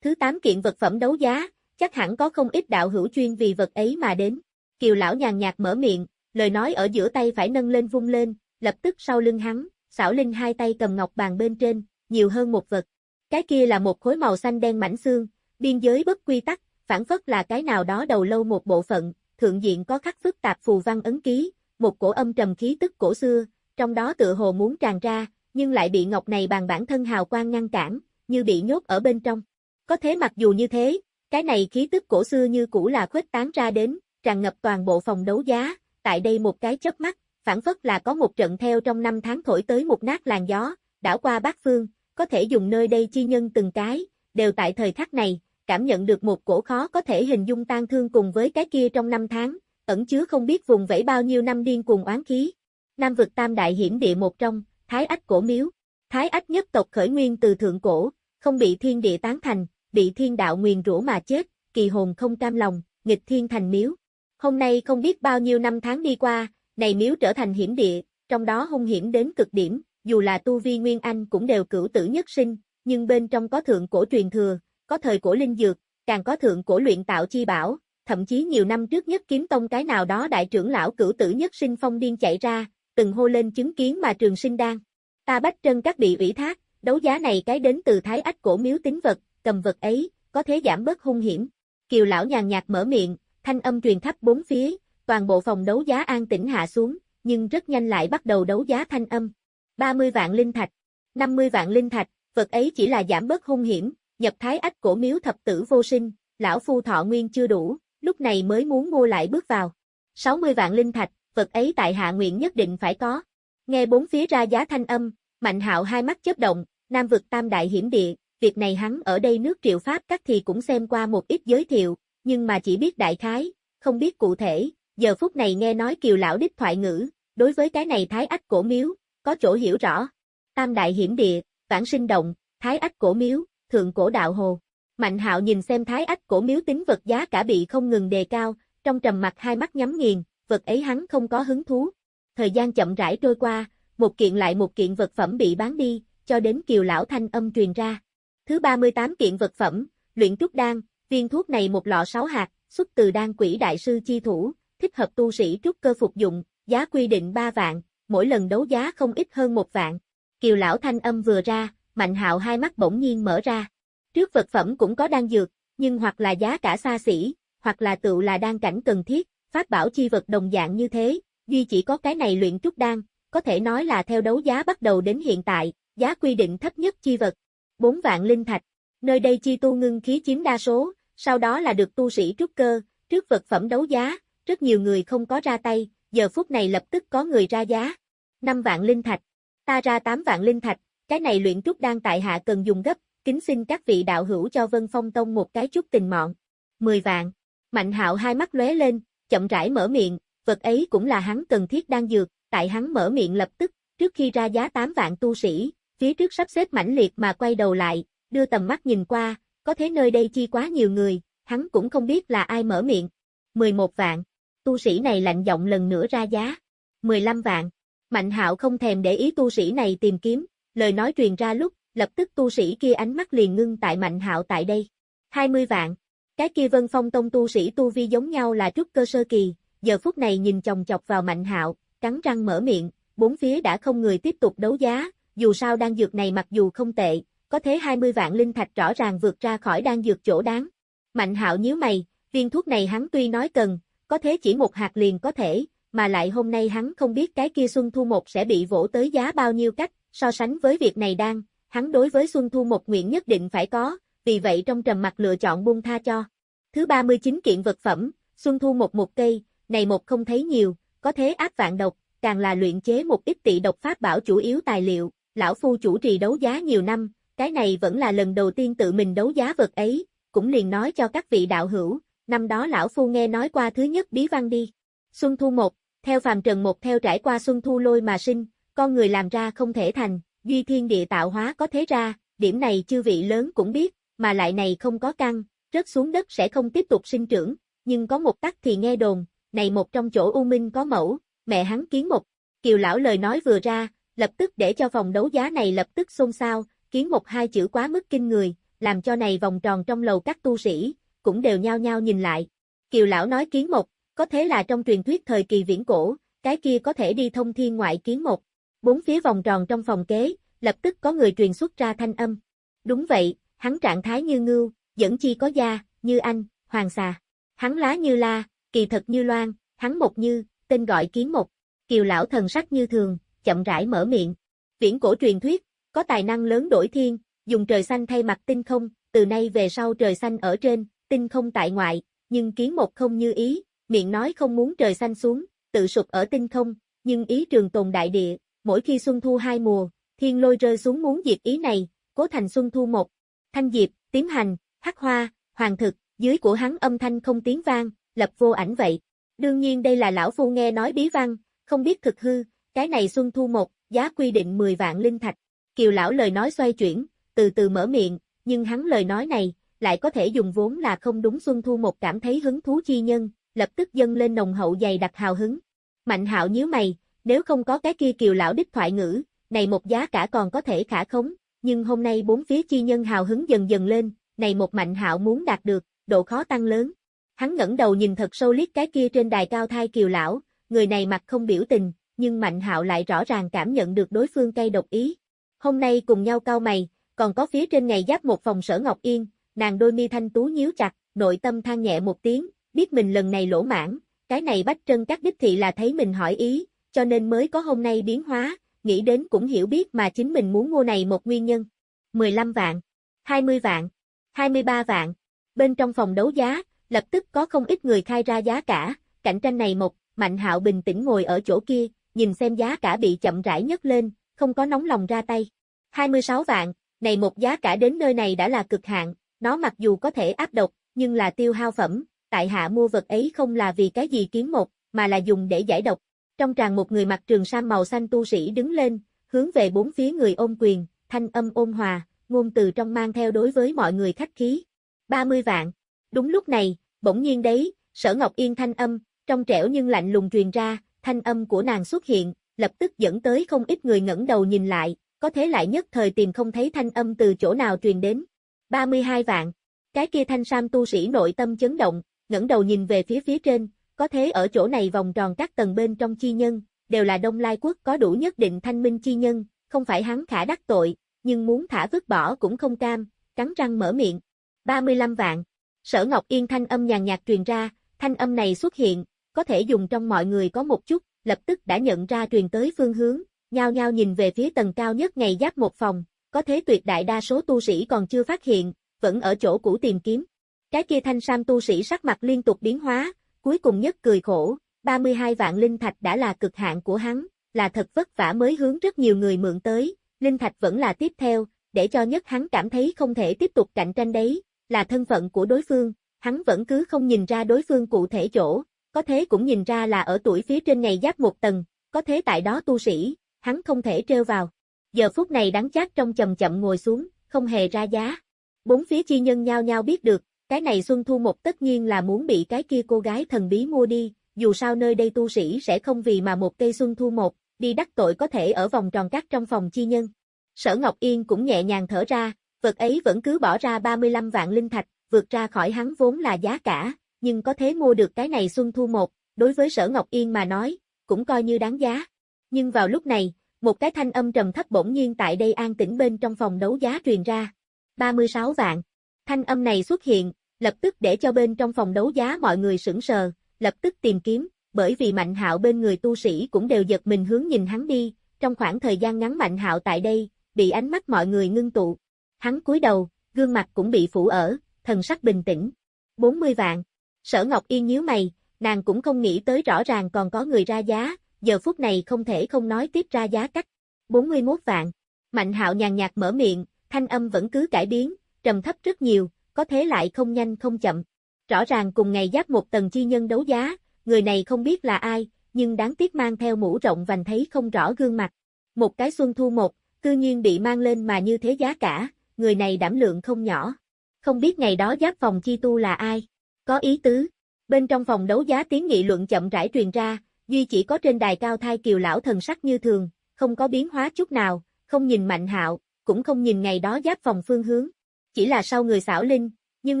Thứ tám kiện vật phẩm đấu giá, chắc hẳn có không ít đạo hữu chuyên vì vật ấy mà đến. Kiều lão nhàn nhạt mở miệng, lời nói ở giữa tay phải nâng lên vung lên, lập tức sau lưng hắn, xảo linh hai tay cầm ngọc bàn bên trên, nhiều hơn một vật. Cái kia là một khối màu xanh đen mảnh xương, biên giới bất quy tắc, phản phất là cái nào đó đầu lâu một bộ phận, thượng diện có khắc phức tạp phù văn ấn ký, một cổ âm trầm khí tức cổ xưa, trong đó tựa hồ muốn tràn ra, nhưng lại bị ngọc này bằng bản thân hào quang ngăn cản, như bị nhốt ở bên trong. Có thế mặc dù như thế, cái này khí tức cổ xưa như cũ là khuếch tán ra đến, tràn ngập toàn bộ phòng đấu giá, tại đây một cái chớp mắt, phản phất là có một trận theo trong năm tháng thổi tới một nát làn gió, đảo qua bát phương, có thể dùng nơi đây chi nhân từng cái, đều tại thời khắc này, cảm nhận được một cổ khó có thể hình dung tan thương cùng với cái kia trong năm tháng, ẩn chứa không biết vùng vẫy bao nhiêu năm điên cuồng oán khí. Nam vực tam đại hiểm địa một trong, Thái Ách cổ miếu. Thái Ách nhất tộc khởi nguyên từ thượng cổ, không bị thiên địa tán thành, bị thiên đạo nguyền rủa mà chết, kỳ hồn không cam lòng, nghịch thiên thành miếu. Hôm nay không biết bao nhiêu năm tháng đi qua, này miếu trở thành hiểm địa, trong đó hung hiểm đến cực điểm, dù là tu vi Nguyên Anh cũng đều cửu tử nhất sinh, nhưng bên trong có thượng cổ truyền thừa, có thời cổ linh dược, càng có thượng cổ luyện tạo chi bảo, thậm chí nhiều năm trước nhất kiếm tông cái nào đó đại trưởng lão cửu tử nhất sinh phong điên chạy ra, từng hô lên chứng kiến mà trường sinh đan. Ta bách trân các bị ủy thác, đấu giá này cái đến từ thái ách cổ miếu tính vật, cầm vật ấy, có thể giảm bớt hung hiểm. Kiều lão nhàn nhạt mở miệng, thanh âm truyền khắp bốn phía, toàn bộ phòng đấu giá an tĩnh hạ xuống, nhưng rất nhanh lại bắt đầu đấu giá thanh âm. 30 vạn linh thạch, 50 vạn linh thạch, vật ấy chỉ là giảm bớt hung hiểm, nhập thái ách cổ miếu thập tử vô sinh, lão phu thọ nguyên chưa đủ, lúc này mới muốn mua lại bước vào. 60 vạn linh thạch, vật ấy tại hạ nguyện nhất định phải có. Nghe bốn phía ra giá thanh âm, Mạnh Hạo hai mắt chớp động, Nam vực tam đại hiểm địa, việc này hắn ở đây nước triệu pháp các thì cũng xem qua một ít giới thiệu, nhưng mà chỉ biết đại khái, không biết cụ thể, giờ phút này nghe nói kiều lão đích thoại ngữ, đối với cái này thái ách cổ miếu, có chỗ hiểu rõ. Tam đại hiểm địa, vãng sinh động, thái ách cổ miếu, thượng cổ đạo hồ. Mạnh hạo nhìn xem thái ách cổ miếu tính vật giá cả bị không ngừng đề cao, trong trầm mặt hai mắt nhắm nghiền, vật ấy hắn không có hứng thú. Thời gian chậm rãi trôi qua, một kiện lại một kiện vật phẩm bị bán đi, cho đến kiều lão thanh âm truyền ra. Thứ 38 kiện vật phẩm, luyện trúc đan, viên thuốc này một lọ 6 hạt, xuất từ đan quỷ đại sư chi thủ, thích hợp tu sĩ trúc cơ phục dụng, giá quy định 3 vạn, mỗi lần đấu giá không ít hơn một vạn. Kiều lão thanh âm vừa ra, Mạnh Hạo hai mắt bỗng nhiên mở ra. Trước vật phẩm cũng có đan dược, nhưng hoặc là giá cả xa xỉ, hoặc là tự là đan cảnh cần thiết, pháp bảo chi vật đồng dạng như thế, duy chỉ có cái này luyện trúc đan, có thể nói là theo đấu giá bắt đầu đến hiện tại, giá quy định thấp nhất chi vật. 4 vạn linh thạch, nơi đây chi tu ngưng khí chiếm đa số, sau đó là được tu sĩ trúc cơ, trước vật phẩm đấu giá, rất nhiều người không có ra tay, giờ phút này lập tức có người ra giá. 5 vạn linh thạch, ta ra 8 vạn linh thạch, cái này luyện trúc đang tại hạ cần dùng gấp, kính xin các vị đạo hữu cho Vân Phong Tông một cái chút tình mọn. 10 vạn. Mạnh hạo hai mắt lóe lên, chậm rãi mở miệng, vật ấy cũng là hắn cần thiết đang dược, tại hắn mở miệng lập tức, trước khi ra giá 8 vạn tu sĩ, phía trước sắp xếp mãnh liệt mà quay đầu lại, đưa tầm mắt nhìn qua, có thế nơi đây chi quá nhiều người, hắn cũng không biết là ai mở miệng. 11 vạn. Tu sĩ này lạnh giọng lần nữa ra giá. 15 vạn. Mạnh hạo không thèm để ý tu sĩ này tìm kiếm, lời nói truyền ra lúc, lập tức tu sĩ kia ánh mắt liền ngưng tại Mạnh Hạo tại đây. 20 vạn. Cái kia Vân Phong Tông tu sĩ tu vi giống nhau là trúc cơ sơ kỳ, giờ phút này nhìn chồng chọc vào Mạnh Hạo, cắn răng mở miệng, bốn phía đã không người tiếp tục đấu giá, dù sao đan dược này mặc dù không tệ, có thế 20 vạn linh thạch rõ ràng vượt ra khỏi đang dược chỗ đáng. Mạnh Hạo nhíu mày, viên thuốc này hắn tuy nói cần, có thế chỉ một hạt liền có thể, mà lại hôm nay hắn không biết cái kia Xuân Thu một sẽ bị vỗ tới giá bao nhiêu cách, So sánh với việc này đang, hắn đối với Xuân Thu một nguyện nhất định phải có, vì vậy trong trầm mặt lựa chọn buông tha cho. Thứ 39 kiện vật phẩm, Xuân Thu một một cây, này một không thấy nhiều, có thế áp vạn độc, càng là luyện chế một ít tị độc pháp bảo chủ yếu tài liệu, lão phu chủ trì đấu giá nhiều năm, cái này vẫn là lần đầu tiên tự mình đấu giá vật ấy, cũng liền nói cho các vị đạo hữu, năm đó lão phu nghe nói qua thứ nhất bí văn đi. Xuân Thu một, theo phàm trần một theo trải qua Xuân Thu lôi mà sinh, con người làm ra không thể thành, duy thiên địa tạo hóa có thế ra, điểm này chư vị lớn cũng biết, mà lại này không có căn, rớt xuống đất sẽ không tiếp tục sinh trưởng, nhưng có một tắc thì nghe đồn, này một trong chỗ U Minh có mẫu, mẹ hắn kiến một. Kiều lão lời nói vừa ra, lập tức để cho phòng đấu giá này lập tức xôn xao, kiến một hai chữ quá mức kinh người, làm cho này vòng tròn trong lầu các tu sĩ, cũng đều nhao nhao nhìn lại. Kiều lão nói kiến một, có thế là trong truyền thuyết thời kỳ viễn cổ, cái kia có thể đi thông thiên ngoại kiến một. Bốn phía vòng tròn trong phòng kế, lập tức có người truyền xuất ra thanh âm. Đúng vậy, hắn trạng thái như ngưu, dẫn chi có da, như anh, hoàng xà. Hắn lá như la, kỳ thật như loan, hắn một như, tên gọi kiến một. Kiều lão thần sắc như thường, chậm rãi mở miệng. Viễn cổ truyền thuyết, có tài năng lớn đổi thiên, dùng trời xanh thay mặt tinh không, từ nay về sau trời xanh ở trên, tinh không tại ngoại, nhưng kiến một không như ý, miệng nói không muốn trời xanh xuống, tự sụp ở tinh không, nhưng ý trường tồn đại địa, mỗi khi xuân thu hai mùa, thiên lôi rơi xuống muốn diệt ý này, cố thành xuân thu một. Thanh diệp, tím hành, hắc hoa, hoàng thực, dưới của hắn âm thanh không tiếng vang, lập vô ảnh vậy. Đương nhiên đây là lão phu nghe nói bí văn, không biết thực hư, cái này xuân thu một, giá quy định 10 vạn linh thạch. Kiều lão lời nói xoay chuyển, từ từ mở miệng, nhưng hắn lời nói này, lại có thể dùng vốn là không đúng xuân thu một cảm thấy hứng thú chi nhân, lập tức dâng lên nồng hậu dày đặc hào hứng. Mạnh hạo nhíu mày, nếu không có cái kia kiều lão đích thoại ngữ, này một giá cả còn có thể khả khống, nhưng hôm nay bốn phía chi nhân hào hứng dần dần lên, này một mạnh hạo muốn đạt được, độ khó tăng lớn. Hắn ngẩng đầu nhìn thật sâu liếc cái kia trên đài cao thai kiều lão, người này mặt không biểu tình, nhưng mạnh hạo lại rõ ràng cảm nhận được đối phương cay độc ý. Hôm nay cùng nhau cao mày, còn có phía trên ngày giáp một phòng sở Ngọc Yên, nàng đôi mi thanh tú nhíu chặt, nội tâm than nhẹ một tiếng, biết mình lần này lỗ mãn, cái này bách trân các đích thị là thấy mình hỏi ý, cho nên mới có hôm nay biến hóa, nghĩ đến cũng hiểu biết mà chính mình muốn mua này một nguyên nhân. 15 vạn, 20 vạn, 23 vạn. Bên trong phòng đấu giá, lập tức có không ít người khai ra giá cả, cạnh tranh này một, Mạnh Hạo bình tĩnh ngồi ở chỗ kia, nhìn xem giá cả bị chậm rãi nhấc lên, không có nóng lòng ra tay. 26 vạn, này một giá cả đến nơi này đã là cực hạn, nó mặc dù có thể áp độc, nhưng là tiêu hao phẩm, tại hạ mua vật ấy không là vì cái gì kiếm một, mà là dùng để giải độc. Trong tràng một người mặc trường sam màu xanh tu sĩ đứng lên, hướng về bốn phía người ôm quyền, thanh âm ôn hòa, ngôn từ trong mang theo đối với mọi người khách khí. 30 vạn. Đúng lúc này, bỗng nhiên đấy, sở Ngọc Yên thanh âm, trong trẻo nhưng lạnh lùng truyền ra, thanh âm của nàng xuất hiện, lập tức dẫn tới không ít người ngẩng đầu nhìn lại, có thế lại nhất thời tìm không thấy thanh âm từ chỗ nào truyền đến. 32 vạn. Cái kia thanh sam tu sĩ nội tâm chấn động, ngẩng đầu nhìn về phía phía trên, có thế ở chỗ này vòng tròn các tầng bên trong chi nhân, đều là Đông Lai Quốc có đủ nhất định thanh minh chi nhân, không phải hắn khả đắc tội, nhưng muốn thả vứt bỏ cũng không cam, cắn răng mở miệng. 35 vạn. Sở Ngọc Yên thanh âm nhàn nhạt truyền ra, thanh âm này xuất hiện, có thể dùng trong mọi người có một chút, lập tức đã nhận ra truyền tới phương hướng, nhao nhao nhìn về phía tầng cao nhất ngày giáp một phòng, có thế tuyệt đại đa số tu sĩ còn chưa phát hiện, vẫn ở chỗ cũ tìm kiếm. Cái kia thanh sam tu sĩ sắc mặt liên tục biến hóa, cuối cùng nhất cười khổ, 32 vạn linh thạch đã là cực hạn của hắn, là thật vất vả mới hướng rất nhiều người mượn tới, linh thạch vẫn là tiếp theo, để cho nhất hắn cảm thấy không thể tiếp tục cạnh tranh đấy, là thân phận của đối phương, hắn vẫn cứ không nhìn ra đối phương cụ thể chỗ, có thế cũng nhìn ra là ở tuổi phía trên ngày giáp một tầng, có thế tại đó tu sĩ, hắn không thể treo vào. Giờ phút này đáng chát trong chậm chậm ngồi xuống, không hề ra giá. Bốn phía chi nhân nhau nhau biết được, cái này Xuân Thu một tất nhiên là muốn bị cái kia cô gái thần bí mua đi, dù sao nơi đây tu sĩ sẽ không vì mà một cây Xuân Thu một, đi đắc tội có thể ở vòng tròn cắt trong phòng chi nhân. Sở Ngọc Yên cũng nhẹ nhàng thở ra, vật ấy vẫn cứ bỏ ra 35 vạn linh thạch, vượt ra khỏi hắn vốn là giá cả, nhưng có thế mua được cái này Xuân Thu một, đối với Sở Ngọc Yên mà nói, cũng coi như đáng giá. Nhưng vào lúc này, một cái thanh âm trầm thấp bỗng nhiên tại đây an tĩnh bên trong phòng đấu giá truyền ra. 36 vạn. Thanh âm này xuất hiện, lập tức để cho bên trong phòng đấu giá mọi người sững sờ, lập tức tìm kiếm, bởi vì Mạnh Hạo bên người tu sĩ cũng đều giật mình hướng nhìn hắn đi, trong khoảng thời gian ngắn Mạnh Hạo tại đây, bị ánh mắt mọi người ngưng tụ. Hắn cúi đầu, gương mặt cũng bị phủ ở, thần sắc bình tĩnh. 40 vạn. Sở Ngọc Yên nhíu mày, nàng cũng không nghĩ tới rõ ràng còn có người ra giá, giờ phút này không thể không nói tiếp ra giá cách. 41 vạn. Mạnh hạo nhàn nhạt mở miệng, thanh âm vẫn cứ cải biến, trầm thấp rất nhiều, có thế lại không nhanh không chậm. Rõ ràng cùng ngày giáp một tầng chi nhân đấu giá, người này không biết là ai, nhưng đáng tiếc mang theo mũ rộng vành thấy không rõ gương mặt. Một cái xuân thu một, cư nhiên bị mang lên mà như thế giá cả, người này đảm lượng không nhỏ. Không biết ngày đó giáp phòng chi tu là ai? Có ý tứ. Bên trong phòng đấu giá tiếng nghị luận chậm rãi truyền ra, duy chỉ có trên đài cao thai kiều lão thần sắc như thường, không có biến hóa chút nào, không nhìn mạnh hạo, cũng không nhìn ngày đó giáp phòng phương hướng. Chỉ là sau người xảo linh, nhưng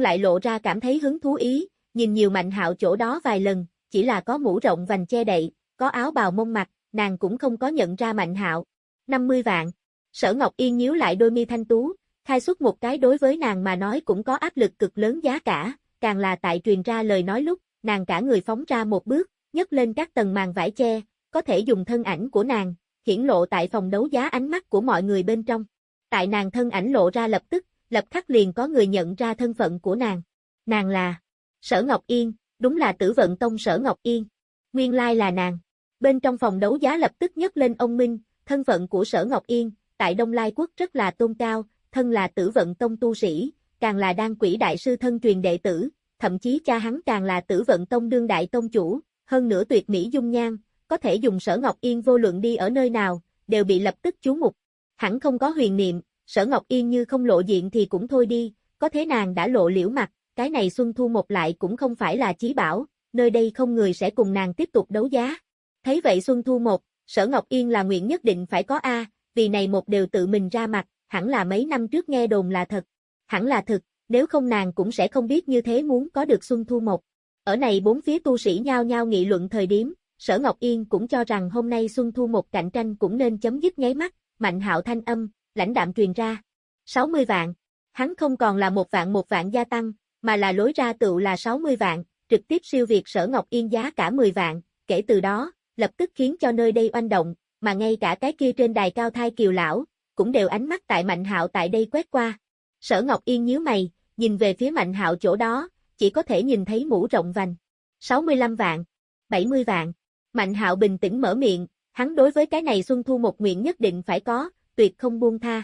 lại lộ ra cảm thấy hứng thú ý, nhìn nhiều mạnh hạo chỗ đó vài lần, chỉ là có mũ rộng vành che đậy, có áo bào mông mặt, nàng cũng không có nhận ra mạnh hạo. 50 vạn. Sở Ngọc Yên nhíu lại đôi mi thanh tú, khai xuất một cái đối với nàng mà nói cũng có áp lực cực lớn giá cả, càng là tại truyền ra lời nói lúc, nàng cả người phóng ra một bước, nhấc lên các tầng màn vải che, có thể dùng thân ảnh của nàng, hiển lộ tại phòng đấu giá ánh mắt của mọi người bên trong. Tại nàng thân ảnh lộ ra lập tức, lập khắc liền có người nhận ra thân phận của nàng. Nàng là Sở Ngọc Yên, đúng là tử vận tông Sở Ngọc Yên. Nguyên lai là nàng. Bên trong phòng đấu giá lập tức nhấc lên ông Minh, thân phận của Sở Ngọc Yên, tại Đông Lai Quốc rất là tôn cao, thân là tử vận tông tu sĩ, càng là đan quỷ đại sư thân truyền đệ tử, thậm chí cha hắn càng là tử vận tông đương đại tông chủ, hơn nữa tuyệt mỹ dung nhan, có thể dùng sở Ngọc Yên vô luận đi ở nơi nào, đều bị lập tức chú mục. Hẳn không có huyền niệm, sở Ngọc Yên như không lộ diện thì cũng thôi đi, có thế nàng đã lộ liễu mặt, cái này Xuân Thu một lại cũng không phải là chí bảo, nơi đây không người sẽ cùng nàng tiếp tục đấu giá. Thấy vậy Xuân Thu một, sở Ngọc Yên là nguyện nhất định phải có A, vì này một đều tự mình ra mặt, hẳn là mấy năm trước nghe đồn là thật. Hẳn là thực, nếu không nàng cũng sẽ không biết như thế muốn có được Xuân Thu một. Ở này bốn phía tu sĩ nhau nhau nghị luận thời điểm, Sở Ngọc Yên cũng cho rằng hôm nay Xuân Thu một cạnh tranh cũng nên chấm dứt nháy mắt, mạnh hạo thanh âm, lãnh đạm truyền ra. 60 vạn. Hắn không còn là một vạn một vạn gia tăng, mà là lối ra tựu là 60 vạn, trực tiếp siêu việt Sở Ngọc Yên giá cả 10 vạn, kể từ đó, lập tức khiến cho nơi đây oanh động, mà ngay cả cái kia trên đài cao thai kiều lão, cũng đều ánh mắt tại Mạnh Hạo tại đây quét qua. Sở Ngọc Yên nhíu mày, nhìn về phía Mạnh Hạo chỗ đó, chỉ có thể nhìn thấy mũ rộng vành. 65 vạn, 70 vạn. Mạnh Hạo bình tĩnh mở miệng, hắn đối với cái này Xuân Thu một nguyện nhất định phải có, tuyệt không buông tha.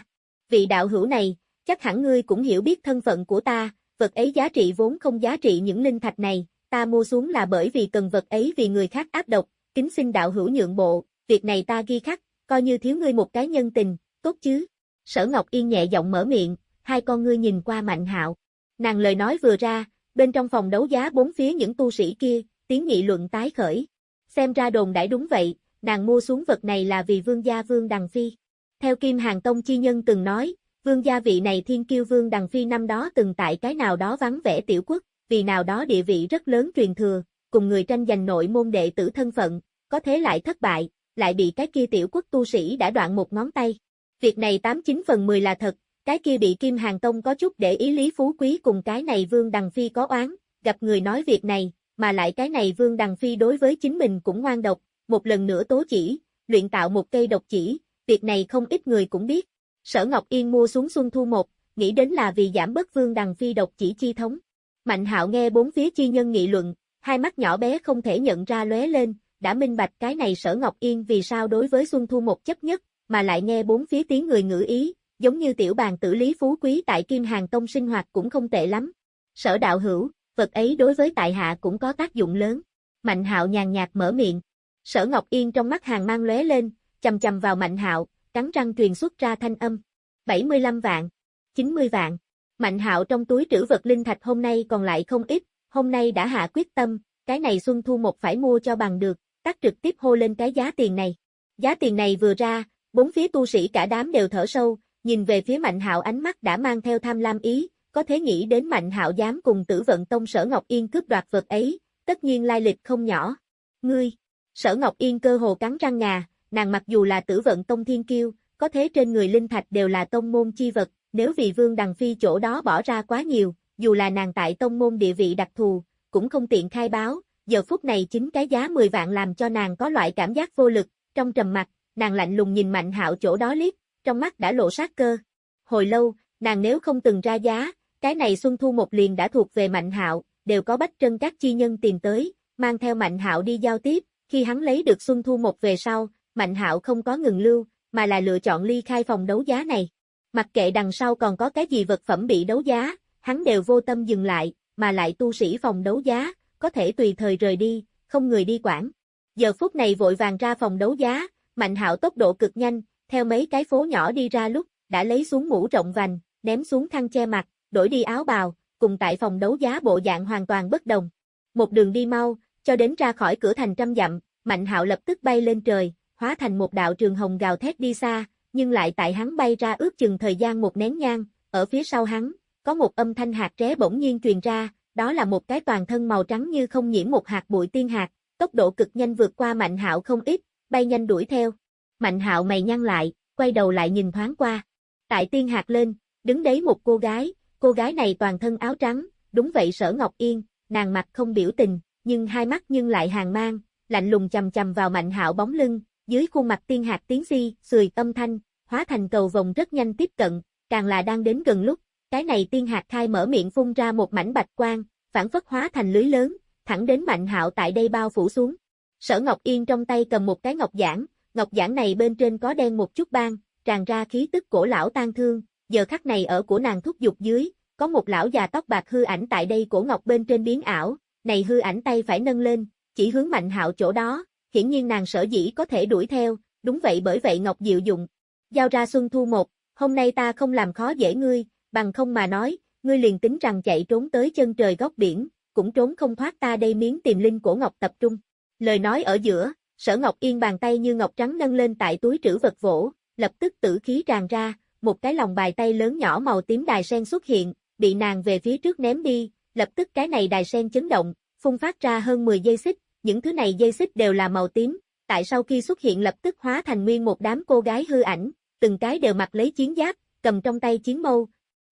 Vị đạo hữu này, chắc hẳn ngươi cũng hiểu biết thân phận của ta, vật ấy giá trị vốn không giá trị những linh thạch này, ta mua xuống là bởi vì cần vật ấy vì người khác áp độc, kính xin đạo hữu nhượng bộ, việc này ta ghi khắc, coi như thiếu ngươi một cái nhân tình, tốt chứ. Sở Ngọc Yên nhẹ giọng mở miệng, hai con ngươi nhìn qua Mạnh Hạo. Nàng lời nói vừa ra, bên trong phòng đấu giá bốn phía những tu sĩ kia, tiếng nghị luận tái khởi. Xem ra đồn đãi đúng vậy, nàng mua xuống vật này là vì vương gia vương Đằng Phi. Theo Kim Hàng Tông chi nhân từng nói, vương gia vị này thiên kiêu vương Đằng Phi năm đó từng tại cái nào đó vắng vẻ tiểu quốc, vì nào đó địa vị rất lớn truyền thừa, cùng người tranh giành nội môn đệ tử thân phận, có thế lại thất bại, lại bị cái kia tiểu quốc tu sĩ đã đoạn một ngón tay. Việc này 89 phần 10 là thật, cái kia bị Kim Hàng Tông có chút để ý Lý Phú Quý cùng cái này Vương Đằng Phi có oán, gặp người nói việc này, mà lại cái này Vương Đằng Phi đối với chính mình cũng ngoan độc, một lần nữa tố chỉ, luyện tạo một cây độc chỉ, việc này không ít người cũng biết. Sở Ngọc Yên mua xuống Xuân Thu một, nghĩ đến là vì giảm bớt Vương Đằng Phi độc chỉ chi thống. Mạnh hạo nghe bốn phía chi nhân nghị luận, hai mắt nhỏ bé không thể nhận ra lóe lên, đã minh bạch cái này sở Ngọc Yên vì sao đối với Xuân Thu một chấp nhất, mà lại nghe bốn phía tiếng người ngữ ý, giống như tiểu bàn tử lý phú quý tại Kim Hàng Tông sinh hoạt cũng không tệ lắm. Sở đạo hữu, vật ấy đối với tại hạ cũng có tác dụng lớn. Mạnh hạo nhàn nhạt mở miệng. Sở Ngọc Yên trong mắt hàng mang lóe lên, chầm chầm vào Mạnh hạo, cắn răng truyền xuất ra thanh âm. 75 vạn, 90 vạn. Mạnh hạo trong túi trữ vật linh thạch hôm nay còn lại không ít, hôm nay đã hạ quyết tâm, cái này Xuân Thu một phải mua cho bằng được, tắt trực tiếp hô lên cái giá tiền này. Giá tiền này vừa ra, bốn phía tu sĩ cả đám đều thở sâu, nhìn về phía Mạnh Hạo ánh mắt đã mang theo tham lam ý, có thể nghĩ đến Mạnh Hạo dám cùng Tử Vận Tông Sở Ngọc Yên cướp đoạt vật ấy, tất nhiên lai lịch không nhỏ. Ngươi, Sở Ngọc Yên cơ hồ cắn răng ngà, nàng mặc dù là Tử Vận Tông thiên kiêu, có thế trên người linh thạch đều là tông môn chi vật, nếu vì Vương Đằng Phi chỗ đó bỏ ra quá nhiều, dù là nàng tại tông môn địa vị đặc thù, cũng không tiện khai báo, giờ phút này chính cái giá 10 vạn làm cho nàng có loại cảm giác vô lực, trong trầm mặt, nàng lạnh lùng nhìn Mạnh Hạo chỗ đó liếc, trong mắt đã lộ sát cơ. Hồi lâu, nàng nếu không từng ra giá, cái này Xuân Thu một liền đã thuộc về Mạnh Hạo, đều có bách trân các chi nhân tìm tới, mang theo Mạnh Hạo đi giao tiếp, khi hắn lấy được Xuân Thu một về sau, Mạnh Hạo không có ngừng lưu, mà là lựa chọn ly khai phòng đấu giá này. Mặc kệ đằng sau còn có cái gì vật phẩm bị đấu giá, hắn đều vô tâm dừng lại, mà lại tu sĩ phòng đấu giá, có thể tùy thời rời đi, không người đi quản. Giờ phút này vội vàng ra phòng đấu giá, Mạnh Hạo tốc độ cực nhanh, theo mấy cái phố nhỏ đi ra lúc, đã lấy xuống mũ rộng vành, ném xuống khăn che mặt, đổi đi áo bào, cùng tại phòng đấu giá bộ dạng hoàn toàn bất đồng. Một đường đi mau, cho đến ra khỏi cửa thành trăm dặm, Mạnh Hạo lập tức bay lên trời, hóa thành một đạo trường hồng gào thét đi xa, nhưng lại tại hắn bay ra ước chừng thời gian một nén nhang, ở phía sau hắn, có một âm thanh hạt ré bỗng nhiên truyền ra, đó là một cái toàn thân màu trắng như không nhiễm một hạt bụi tiên hạt, tốc độ cực nhanh vượt qua Mạnh Hạo không ít, bay nhanh đuổi theo. Mạnh Hạo mày nhăn lại, quay đầu lại nhìn thoáng qua. Tại tiên hạt lên, đứng đấy một cô gái, cô gái này toàn thân áo trắng, đúng vậy Sở Ngọc Yên, nàng mặt không biểu tình, nhưng hai mắt nhưng lại hàng mang, lạnh lùng chầm chầm vào Mạnh Hạo bóng lưng, dưới khuôn mặt tiên hạt tiếng si, sùi âm thanh, hóa thành cầu vòng rất nhanh tiếp cận, càng là đang đến gần lúc, cái này tiên hạt khai mở miệng phun ra một mảnh bạch quang, phản phất hóa thành lưới lớn, thẳng đến Mạnh Hạo tại đây bao phủ xuống. Sở Ngọc Yên trong tay cầm một cái ngọc giản, ngọc giản này bên trên có đen một chút ban, tràn ra khí tức cổ lão tan thương, giờ khắc này ở của nàng thúc dục dưới, có một lão già tóc bạc hư ảnh tại đây cổ ngọc bên trên biến ảo, này hư ảnh tay phải nâng lên, chỉ hướng Mạnh Hạo chỗ đó, hiển nhiên nàng sở dĩ có thể đuổi theo, đúng vậy bởi vậy Ngọc Diệu dụng. Giao ra Xuân Thu một, hôm nay ta không làm khó dễ ngươi, bằng không mà nói, ngươi liền tính rằng chạy trốn tới chân trời góc biển, cũng trốn không thoát ta đây miếng tìm linh cổ ngọc tập trung. Lời nói ở giữa, sở ngọc yên bàn tay như ngọc trắng nâng lên tại túi trữ vật vỗ, lập tức tử khí tràn ra, một cái lòng bài tay lớn nhỏ màu tím đài sen xuất hiện, bị nàng về phía trước ném đi, lập tức cái này đài sen chấn động, phun phát ra hơn 10 dây xích, những thứ này dây xích đều là màu tím, tại sau khi xuất hiện lập tức hóa thành nguyên một đám cô gái hư ảnh, từng cái đều mặc lấy chiến giáp, cầm trong tay chiến mâu.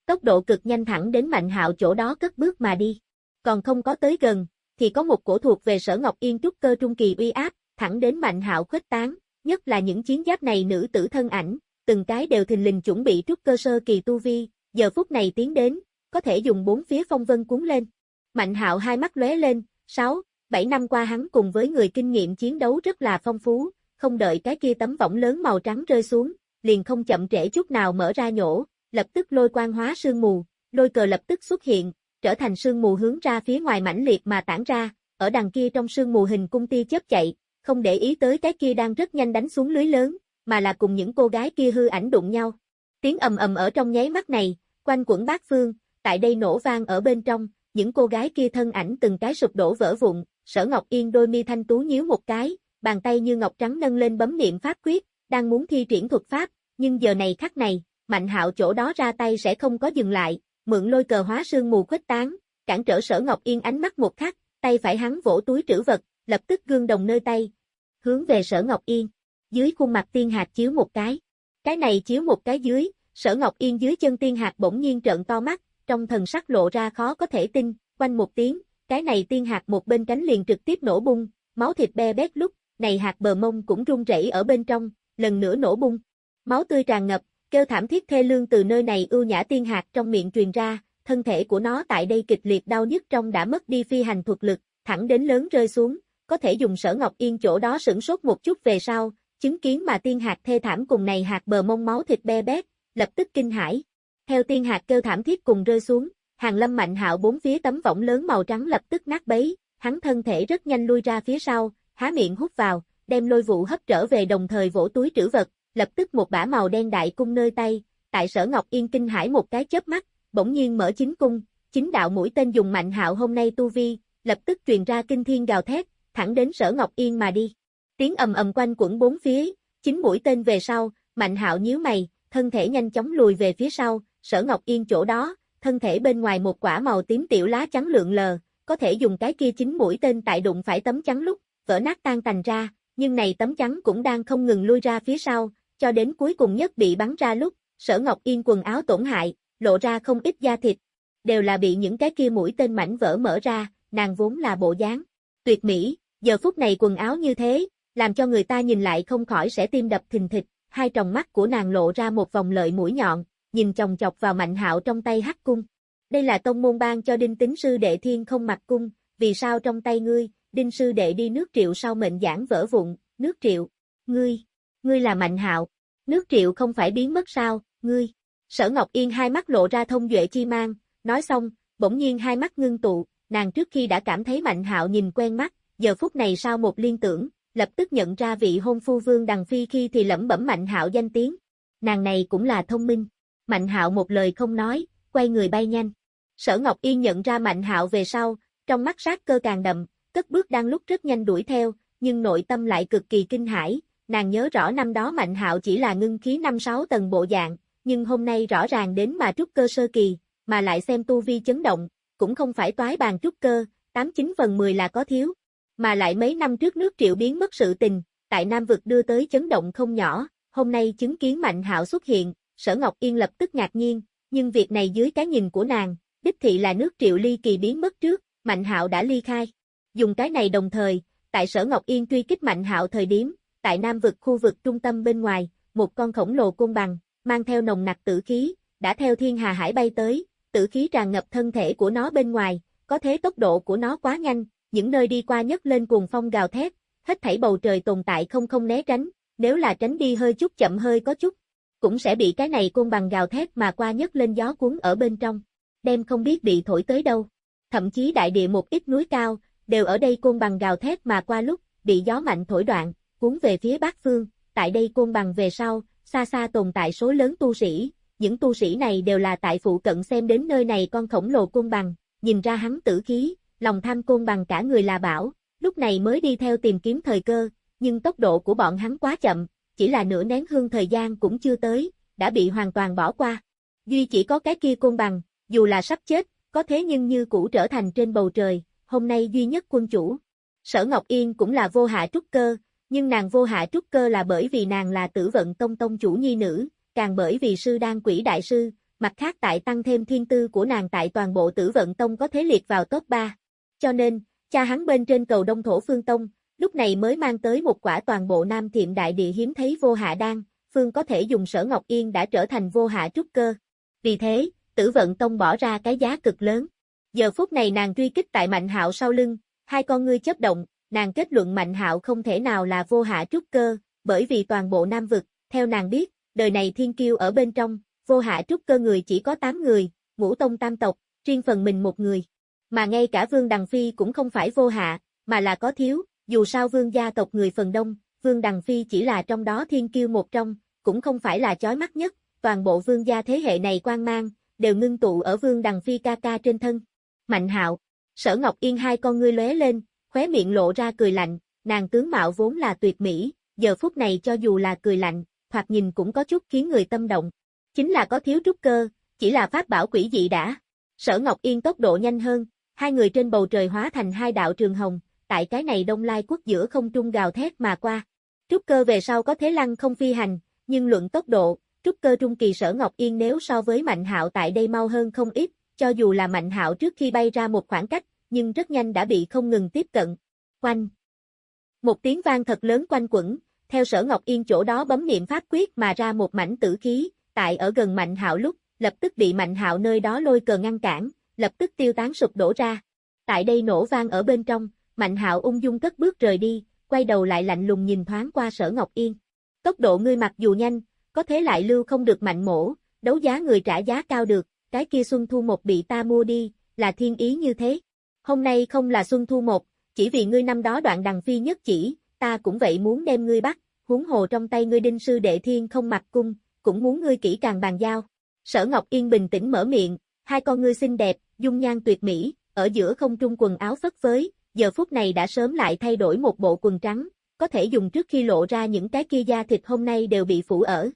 Tốc độ cực nhanh thẳng đến Mạnh Hạo chỗ đó cất bước mà đi. Còn không có tới gần, thì có một cổ thuộc về Sở Ngọc Yên trúc cơ trung kỳ uy áp, thẳng đến Mạnh Hạo khuếch tán, nhất là những chiến giáp này nữ tử thân ảnh, từng cái đều thình lình chuẩn bị trúc cơ sơ kỳ tu vi, giờ phút này tiến đến, có thể dùng bốn phía phong vân cuốn lên. Mạnh Hạo hai mắt lóe lên, 6, 7 năm qua hắn cùng với người kinh nghiệm chiến đấu rất là phong phú, không đợi cái kia tấm võng lớn màu trắng rơi xuống, liền không chậm trễ chút nào mở ra nhổ, lập tức lôi quang hóa sương mù, lôi cờ lập tức xuất hiện, trở thành sương mù hướng ra phía ngoài mãnh liệt mà tản ra, ở đằng kia trong sương mù hình cung tia chớp chạy, không để ý tới cái kia đang rất nhanh đánh xuống lưới lớn, mà là cùng những cô gái kia hư ảnh đụng nhau. Tiếng ầm ầm ở trong nháy mắt này, quanh quẩn bát phương, tại đây nổ vang ở bên trong, những cô gái kia thân ảnh từng cái sụp đổ vỡ vụn, Sở Ngọc Yên đôi mi thanh tú nhíu một cái, bàn tay như ngọc trắng nâng lên bấm niệm pháp quyết, đang muốn thi triển thuật pháp, nhưng giờ này khắc này, Mạnh Hạo chỗ đó ra tay sẽ không có dừng lại, mượn lôi cờ hóa sương mù khuếch tán, cản trở Sở Ngọc Yên ánh mắt một khắc, tay phải hắn vỗ túi trữ vật, lập tức gương đồng nơi tay, hướng về Sở Ngọc Yên. Dưới khuôn mặt tiên hạt chiếu một cái. Cái này chiếu một cái dưới, Sở Ngọc Yên dưới chân tiên hạt bỗng nhiên trợn to mắt, trong thần sắc lộ ra khó có thể tin, quanh một tiếng, cái này tiên hạt một bên cánh liền trực tiếp nổ bung, máu thịt be bét lúc, này hạt bờ mông cũng rung rẩy ở bên trong, lần nữa nổ bung. Máu tươi tràn ngập, kêu thảm thiết thê lương từ nơi này ưu nhã tiên hạt trong miệng truyền ra, thân thể của nó tại đây kịch liệt đau nhức trong đã mất đi phi hành thuật lực, thẳng đến lớn rơi xuống, có thể dùng sở ngọc yên chỗ đó sửng sốt một chút về sau, chứng kiến mà tiên hạt thê thảm cùng này hạt bờ mông máu thịt be bét, lập tức kinh hãi. Theo tiên hạt kêu thảm thiết cùng rơi xuống, hàng lâm mạnh hạo bốn phía tấm võng lớn màu trắng lập tức nát bấy, hắn thân thể rất nhanh lui ra phía sau, há miệng hút vào, đem lôi vụ hấp trở về đồng thời vỗ túi trữ vật, lập tức một bả màu đen đại cung nơi tay, tại sở Ngọc Yên kinh hãi một cái chớp mắt, bỗng nhiên mở chính cung, chính đạo mũi tên dùng mạnh hạo hôm nay tu vi, lập tức truyền ra kinh thiên gào thét, thẳng đến sở Ngọc Yên mà đi. Tiếng ầm ầm quanh quẩn bốn phía, chính mũi tên về sau, mạnh hạo nhíu mày, thân thể nhanh chóng lùi về phía sau, sở Ngọc Yên chỗ đó, thân thể bên ngoài một quả màu tím tiểu lá trắng lượng lờ, có thể dùng cái kia chính mũi tên tại đụng phải tấm trắng lúc, vỡ nát tan tành ra, nhưng này tấm trắng cũng đang không ngừng lui ra phía sau, cho đến cuối cùng nhất bị bắn ra lúc, sở Ngọc Yên quần áo tổn hại, lộ ra không ít da thịt, đều là bị những cái kia mũi tên mảnh vỡ mở ra, nàng vốn là bộ dáng. Tuyệt mỹ, giờ phút này quần áo như thế, làm cho người ta nhìn lại không khỏi sẽ tim đập thình thịch, hai tròng mắt của nàng lộ ra một vòng lợi mũi nhọn, nhìn chồng chọc vào mạnh hạo trong tay hắc cung. Đây là tông môn ban cho đinh tính sư đệ thiên không mặc cung, vì sao trong tay ngươi, đinh sư đệ đi nước triệu sau mệnh giảng vỡ vụn, nước triệu, ngươi, ngươi là mạnh hạo, nước triệu không phải biến mất sao, ngươi. Sở Ngọc Yên hai mắt lộ ra thông duệ chi mang, nói xong, bỗng nhiên hai mắt ngưng tụ, nàng trước khi đã cảm thấy mạnh hạo nhìn quen mắt, giờ phút này sau một liên tưởng, lập tức nhận ra vị hôn phu vương đằng phi khi thì lẩm bẩm mạnh hạo danh tiếng. Nàng này cũng là thông minh. Mạnh hạo một lời không nói, quay người bay nhanh. Sở Ngọc Yên nhận ra Mạnh hạo về sau, trong mắt sát cơ càng đậm, cất bước đang lúc rất nhanh đuổi theo, nhưng nội tâm lại cực kỳ kinh hãi. Nàng nhớ rõ năm đó Mạnh hạo chỉ là ngưng khí năm sáu tầng bộ dạng, nhưng hôm nay rõ ràng đến mà trúc cơ sơ kỳ, mà lại xem tu vi chấn động, cũng không phải toái bàn trúc cơ, 89 phần 10 là có thiếu. Mà lại mấy năm trước nước triệu biến mất sự tình, tại Nam vực đưa tới chấn động không nhỏ, hôm nay chứng kiến Mạnh hạo xuất hiện, Sở Ngọc Yên lập tức ngạc nhiên, nhưng việc này dưới cái nhìn của nàng, đích thị là nước triệu ly kỳ biến mất trước, Mạnh Hạo đã ly khai. Dùng cái này đồng thời, tại Sở Ngọc Yên truy kích Mạnh Hạo thời điểm, tại Nam vực khu vực trung tâm bên ngoài, một con khổng lồ côn bằng, mang theo nồng nặc tử khí, đã theo thiên hà hải bay tới, tử khí tràn ngập thân thể của nó bên ngoài, có thế tốc độ của nó quá nhanh, những nơi đi qua nhất lên cuồng phong gào thét, hết thảy bầu trời tồn tại không không né tránh, nếu là tránh đi hơi chút chậm hơi có chút, cũng sẽ bị cái này côn bằng gào thét mà qua nhất lên gió cuốn ở bên trong, đem không biết bị thổi tới đâu. Thậm chí đại địa một ít núi cao, đều ở đây côn bằng gào thét mà qua lúc, bị gió mạnh thổi đoạn, cuốn về phía bắc phương, tại đây côn bằng về sau, xa xa tồn tại số lớn tu sĩ, những tu sĩ này đều là tại phụ cận xem đến nơi này con khổng lồ côn bằng, nhìn ra hắn tử khí, lòng tham côn bằng cả người là bảo, lúc này mới đi theo tìm kiếm thời cơ, nhưng tốc độ của bọn hắn quá chậm, chỉ là nửa nén hương thời gian cũng chưa tới, đã bị hoàn toàn bỏ qua. Duy chỉ có cái kia côn bằng, dù là sắp chết, có thế nhưng như cũ trở thành trên bầu trời, hôm nay duy nhất quân chủ. Sở Ngọc Yên cũng là vô hạ trúc cơ, nhưng nàng vô hạ trúc cơ là bởi vì nàng là tử vận tông tông chủ nhi nữ, càng bởi vì sư đan quỷ đại sư, mặt khác tại tăng thêm thiên tư của nàng tại toàn bộ tử vận tông có thế liệt vào top 3. Cho nên, cha hắn bên trên cầu đông thổ phương tông, lúc này mới mang tới một quả toàn bộ nam thiệm đại địa hiếm thấy vô hạ đan, phương có thể dùng sở Ngọc Yên đã trở thành vô hạ trúc cơ. Vì thế, tử vận tông bỏ ra cái giá cực lớn. Giờ phút này nàng truy kích tại Mạnh Hạo sau lưng, hai con ngươi chấp động, nàng kết luận Mạnh Hạo không thể nào là vô hạ trúc cơ, bởi vì toàn bộ Nam vực, theo nàng biết, đời này thiên kiêu ở bên trong, vô hạ trúc cơ người chỉ có 8 người, ngũ tông tam tộc, riêng phần mình một người. Mà ngay cả Vương Đằng Phi cũng không phải vô hạ, mà là có thiếu, dù sao Vương gia tộc người phần đông, Vương Đằng Phi chỉ là trong đó thiên kiêu một trong, cũng không phải là chói mắt nhất, toàn bộ Vương gia thế hệ này quan mang, đều ngưng tụ ở Vương Đằng Phi ca ca trên thân. Mạnh hạo, sở Ngọc Yên hai con ngươi lóe lên, khóe miệng lộ ra cười lạnh, nàng tướng mạo vốn là tuyệt mỹ, giờ phút này cho dù là cười lạnh, thoạt nhìn cũng có chút khiến người tâm động. Chính là có thiếu trúc cơ, chỉ là pháp bảo quỷ dị đã. Sở Ngọc Yên tốc độ nhanh hơn, hai người trên bầu trời hóa thành hai đạo trường hồng, tại cái này đông lai quốc giữa không trung gào thét mà qua. Trúc cơ về sau có thế lăng không phi hành, nhưng luận tốc độ, trúc cơ trung kỳ sở Ngọc Yên nếu so với Mạnh Hạo tại đây mau hơn không ít, cho dù là Mạnh Hạo trước khi bay ra một khoảng cách, nhưng rất nhanh đã bị không ngừng tiếp cận. Quanh. Một tiếng vang thật lớn quanh quẩn, theo sở Ngọc Yên chỗ đó bấm niệm pháp quyết mà ra một mảnh tử khí, tại ở gần Mạnh Hạo lúc, lập tức bị Mạnh Hạo nơi đó lôi cờ ngăn cản, lập tức tiêu tán sụp đổ ra. Tại đây nổ vang ở bên trong, Mạnh Hạo ung dung cất bước rời đi, quay đầu lại lạnh lùng nhìn thoáng qua Sở Ngọc Yên. Tốc độ ngươi mặc dù nhanh, có thế lại lưu không được mạnh mổ, đấu giá người trả giá cao được, cái kia Xuân Thu một bị ta mua đi, là thiên ý như thế. Hôm nay không là Xuân Thu một, chỉ vì ngươi năm đó đoạn đằng phi nhất chỉ, ta cũng vậy muốn đem ngươi bắt, huống hồ trong tay ngươi đinh sư đệ thiên không mặc cung, cũng muốn ngươi kỹ càng bàn giao. Sở Ngọc Yên bình tĩnh mở miệng, hai con ngươi xinh đẹp, dung nhan tuyệt mỹ, ở giữa không trung quần áo phất phới, giờ phút này đã sớm lại thay đổi một bộ quần trắng, có thể dùng trước khi lộ ra những cái kia da thịt hôm nay đều bị phủ ở.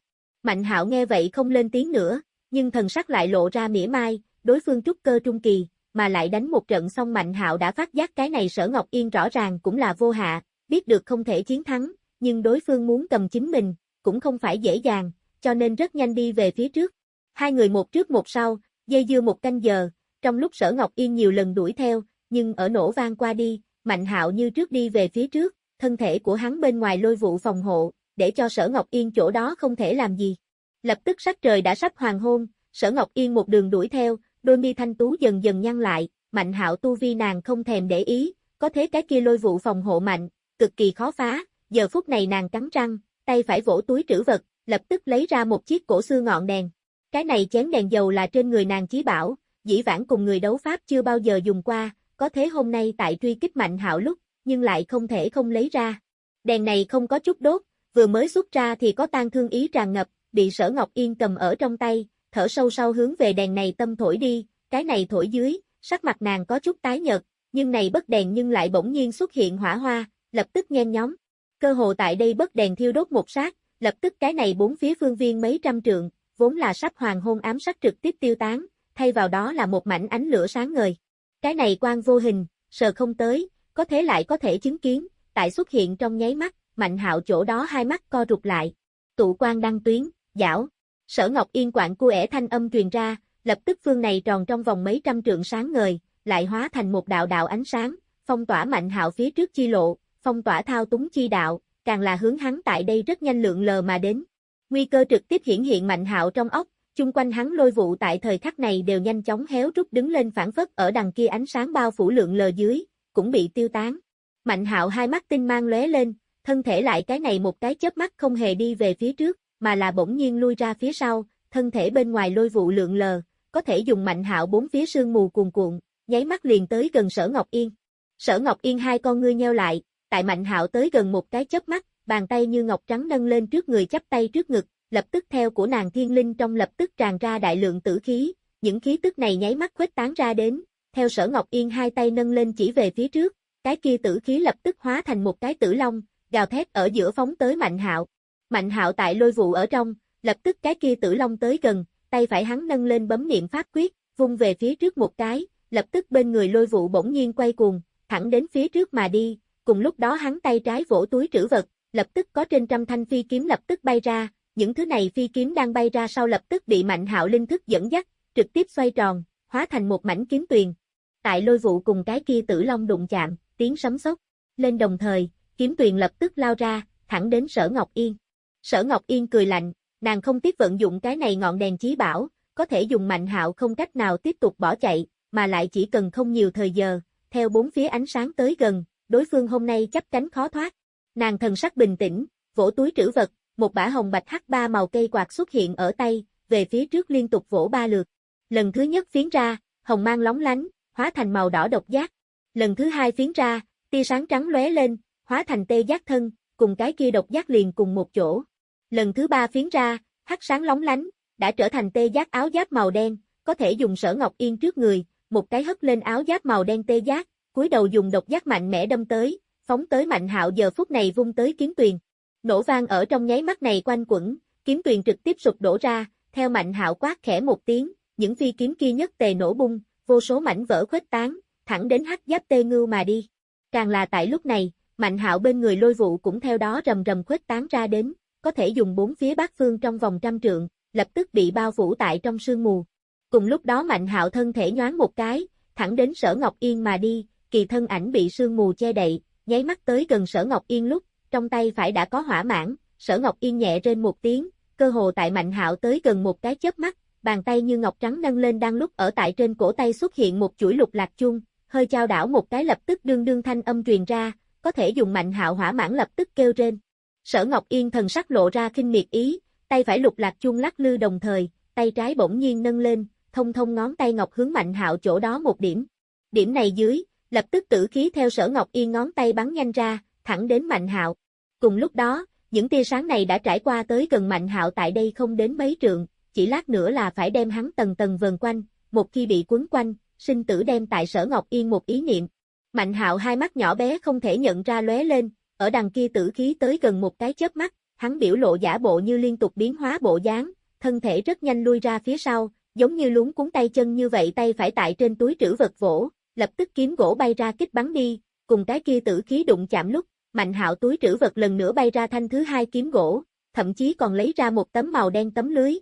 Mạnh hạo nghe vậy không lên tiếng nữa, nhưng thần sắc lại lộ ra mỉa mai, đối phương trúc cơ trung kỳ, mà lại đánh một trận xong Mạnh hạo đã phát giác cái này sở Ngọc Yên rõ ràng cũng là vô hạ, biết được không thể chiến thắng, nhưng đối phương muốn cầm chính mình, cũng không phải dễ dàng, cho nên rất nhanh đi về phía trước. Hai người một trước một sau, dây dưa một canh giờ, trong lúc sở Ngọc Yên nhiều lần đuổi theo, nhưng ở nổ vang qua đi, Mạnh hạo như trước đi về phía trước, thân thể của hắn bên ngoài lôi vụ phòng hộ, để cho sở Ngọc Yên chỗ đó không thể làm gì. Lập tức sắc trời đã sắp hoàng hôn, sở Ngọc Yên một đường đuổi theo, đôi mi thanh tú dần dần nhăn lại, mạnh hạo tu vi nàng không thèm để ý, có thế cái kia lôi vụ phòng hộ mạnh, cực kỳ khó phá, giờ phút này nàng cắn răng, tay phải vỗ túi trữ vật, lập tức lấy ra một chiếc cổ xưa ngọn đèn. Cái này chén đèn dầu là trên người nàng chí bảo, dĩ vãng cùng người đấu pháp chưa bao giờ dùng qua, có thế hôm nay tại truy kích mạnh hạo lúc, nhưng lại không thể không lấy ra. Đèn này không có chút đốt, vừa mới xuất ra thì có tan thương ý tràn ngập, bị sở Ngọc Yên cầm ở trong tay, thở sâu sau hướng về đèn này tâm thổi đi, cái này thổi dưới, sắc mặt nàng có chút tái nhợt, nhưng này bất đèn nhưng lại bỗng nhiên xuất hiện hỏa hoa, lập tức nhen nhóm. Cơ hồ tại đây bất đèn thiêu đốt một sát, lập tức cái này bốn phía phương viên mấy trăm trượng, vốn là sắp hoàng hôn ám sắc trực tiếp tiêu tán, thay vào đó là một mảnh ánh lửa sáng ngời. Cái này quang vô hình, sờ không tới, có thế lại có thể chứng kiến, tại xuất hiện trong nháy mắt, mạnh hạo chỗ đó hai mắt co rụt lại. Tụ quang đăng tuyến, dảo. Sở Ngọc Yên quạng cu ẻ thanh âm truyền ra, lập tức phương này tròn trong vòng mấy trăm trượng sáng ngời, lại hóa thành một đạo đạo ánh sáng, phong tỏa mạnh hạo phía trước chi lộ, phong tỏa thao túng chi đạo, càng là hướng hắn tại đây rất nhanh lượng lờ mà đến. Nguy cơ trực tiếp hiển hiện Mạnh Hạo trong ốc, chung quanh hắn lôi vụ tại thời khắc này đều nhanh chóng héo rút đứng lên phản phất ở đằng kia ánh sáng bao phủ lượng lờ dưới, cũng bị tiêu tán. Mạnh Hạo hai mắt tinh mang lóe lên, thân thể lại cái này một cái chớp mắt không hề đi về phía trước, mà là bỗng nhiên lui ra phía sau, thân thể bên ngoài lôi vụ lượng lờ, có thể dùng Mạnh Hạo bốn phía sương mù cuồn cuộn, nháy mắt liền tới gần Sở Ngọc Yên. Sở Ngọc Yên hai con ngươi nheo lại, tại Mạnh Hạo tới gần một cái chớp mắt, bàn tay như ngọc trắng nâng lên trước người chắp tay trước ngực, lập tức theo của nàng thiên linh trong lập tức tràn ra đại lượng tử khí, những khí tức này nháy mắt khuếch tán ra đến, theo sở Ngọc Yên hai tay nâng lên chỉ về phía trước, cái kia tử khí lập tức hóa thành một cái tử long, gào thét ở giữa phóng tới Mạnh Hạo. Mạnh Hạo tại lôi vụ ở trong, lập tức cái kia tử long tới gần, tay phải hắn nâng lên bấm niệm pháp quyết, vung về phía trước một cái, lập tức bên người lôi vụ bỗng nhiên quay cuồng, thẳng đến phía trước mà đi, cùng lúc đó hắn tay trái vỗ túi trữ vật, lập tức có trên trăm thanh phi kiếm lập tức bay ra, những thứ này phi kiếm đang bay ra sau lập tức bị Mạnh Hạo linh thức dẫn dắt, trực tiếp xoay tròn, hóa thành một mảnh kiếm tuyền. Tại lôi vụ cùng cái kia tử long đụng chạm, tiếng sấm sốc lên đồng thời, kiếm tuyền lập tức lao ra, thẳng đến Sở Ngọc Yên. Sở Ngọc Yên cười lạnh, nàng không tiếp vận dụng cái này ngọn đèn chí bảo, có thể dùng Mạnh Hạo không cách nào tiếp tục bỏ chạy, mà lại chỉ cần không nhiều thời giờ, theo bốn phía ánh sáng tới gần, đối phương hôm nay chấp cánh khó thoát. Nàng thần sắc bình tĩnh, vỗ túi trữ vật, một bả hồng bạch hắc ba màu cây quạt xuất hiện ở tay, về phía trước liên tục vỗ ba lượt. Lần thứ nhất phiến ra, hồng mang lóng lánh, hóa thành màu đỏ độc giác. Lần thứ hai phiến ra, tia sáng trắng lóe lên, hóa thành tê giác thân, cùng cái kia độc giác liền cùng một chỗ. Lần thứ ba phiến ra, hắc sáng lóng lánh, đã trở thành tê giác áo giáp màu đen, có thể dùng sở ngọc yên trước người, một cái hất lên áo giáp màu đen tê giác, cúi đầu dùng độc giác mạnh mẽ đâm tới, phóng tới Mạnh Hạo giờ phút này vung tới kiếm tuyền. Nổ vang ở trong nháy mắt này quanh quẩn, kiếm tuyền trực tiếp sụp đổ ra, theo Mạnh Hạo quát khẽ một tiếng, những phi kiếm kia nhất tề nổ bung, vô số mảnh vỡ khuếch tán, thẳng đến hắc giáp tê ngưu mà đi. Càng là tại lúc này, Mạnh Hạo bên người lôi vụ cũng theo đó rầm rầm khuếch tán ra đến, có thể dùng bốn phía bát phương trong vòng trăm trượng, lập tức bị bao phủ tại trong sương mù. Cùng lúc đó Mạnh Hạo thân thể nhoáng một cái, thẳng đến Sở Ngọc Yên mà đi, kỳ thân ảnh bị sương mù che đậy, nháy mắt tới gần Sở Ngọc Yên lúc, trong tay phải đã có hỏa mãn, Sở Ngọc Yên nhẹ trên một tiếng, cơ hồ tại Mạnh Hạo tới gần một cái chớp mắt, bàn tay như ngọc trắng nâng lên đang lúc ở tại trên cổ tay xuất hiện một chuỗi lục lạc chung, hơi trao đảo một cái lập tức đương đương thanh âm truyền ra, có thể dùng Mạnh Hạo hỏa mãn lập tức kêu trên. Sở Ngọc Yên thần sắc lộ ra kinh miệt ý, tay phải lục lạc chung lắc lư đồng thời, tay trái bỗng nhiên nâng lên, thông thông ngón tay ngọc hướng Mạnh Hạo chỗ đó một điểm. Điểm này dưới, lập tức tử khí theo Sở Ngọc Yên ngón tay bắn nhanh ra, thẳng đến Mạnh Hạo. Cùng lúc đó, những tia sáng này đã trải qua tới gần Mạnh Hạo tại đây không đến mấy trượng, chỉ lát nữa là phải đem hắn tầng tầng vần quanh, một khi bị quấn quanh, sinh tử đem tại Sở Ngọc Yên một ý niệm. Mạnh Hạo hai mắt nhỏ bé không thể nhận ra lóe lên, ở đằng kia tử khí tới gần một cái chớp mắt, hắn biểu lộ giả bộ như liên tục biến hóa bộ dáng, thân thể rất nhanh lui ra phía sau, giống như lún cuốn tay chân như vậy tay phải tại trên túi trữ vật vỗ, lập tức kiếm gỗ bay ra kích bắn đi, cùng cái kia tử khí đụng chạm lúc, Mạnh Hạo túi trữ vật lần nữa bay ra thanh thứ hai kiếm gỗ, thậm chí còn lấy ra một tấm màu đen tấm lưới.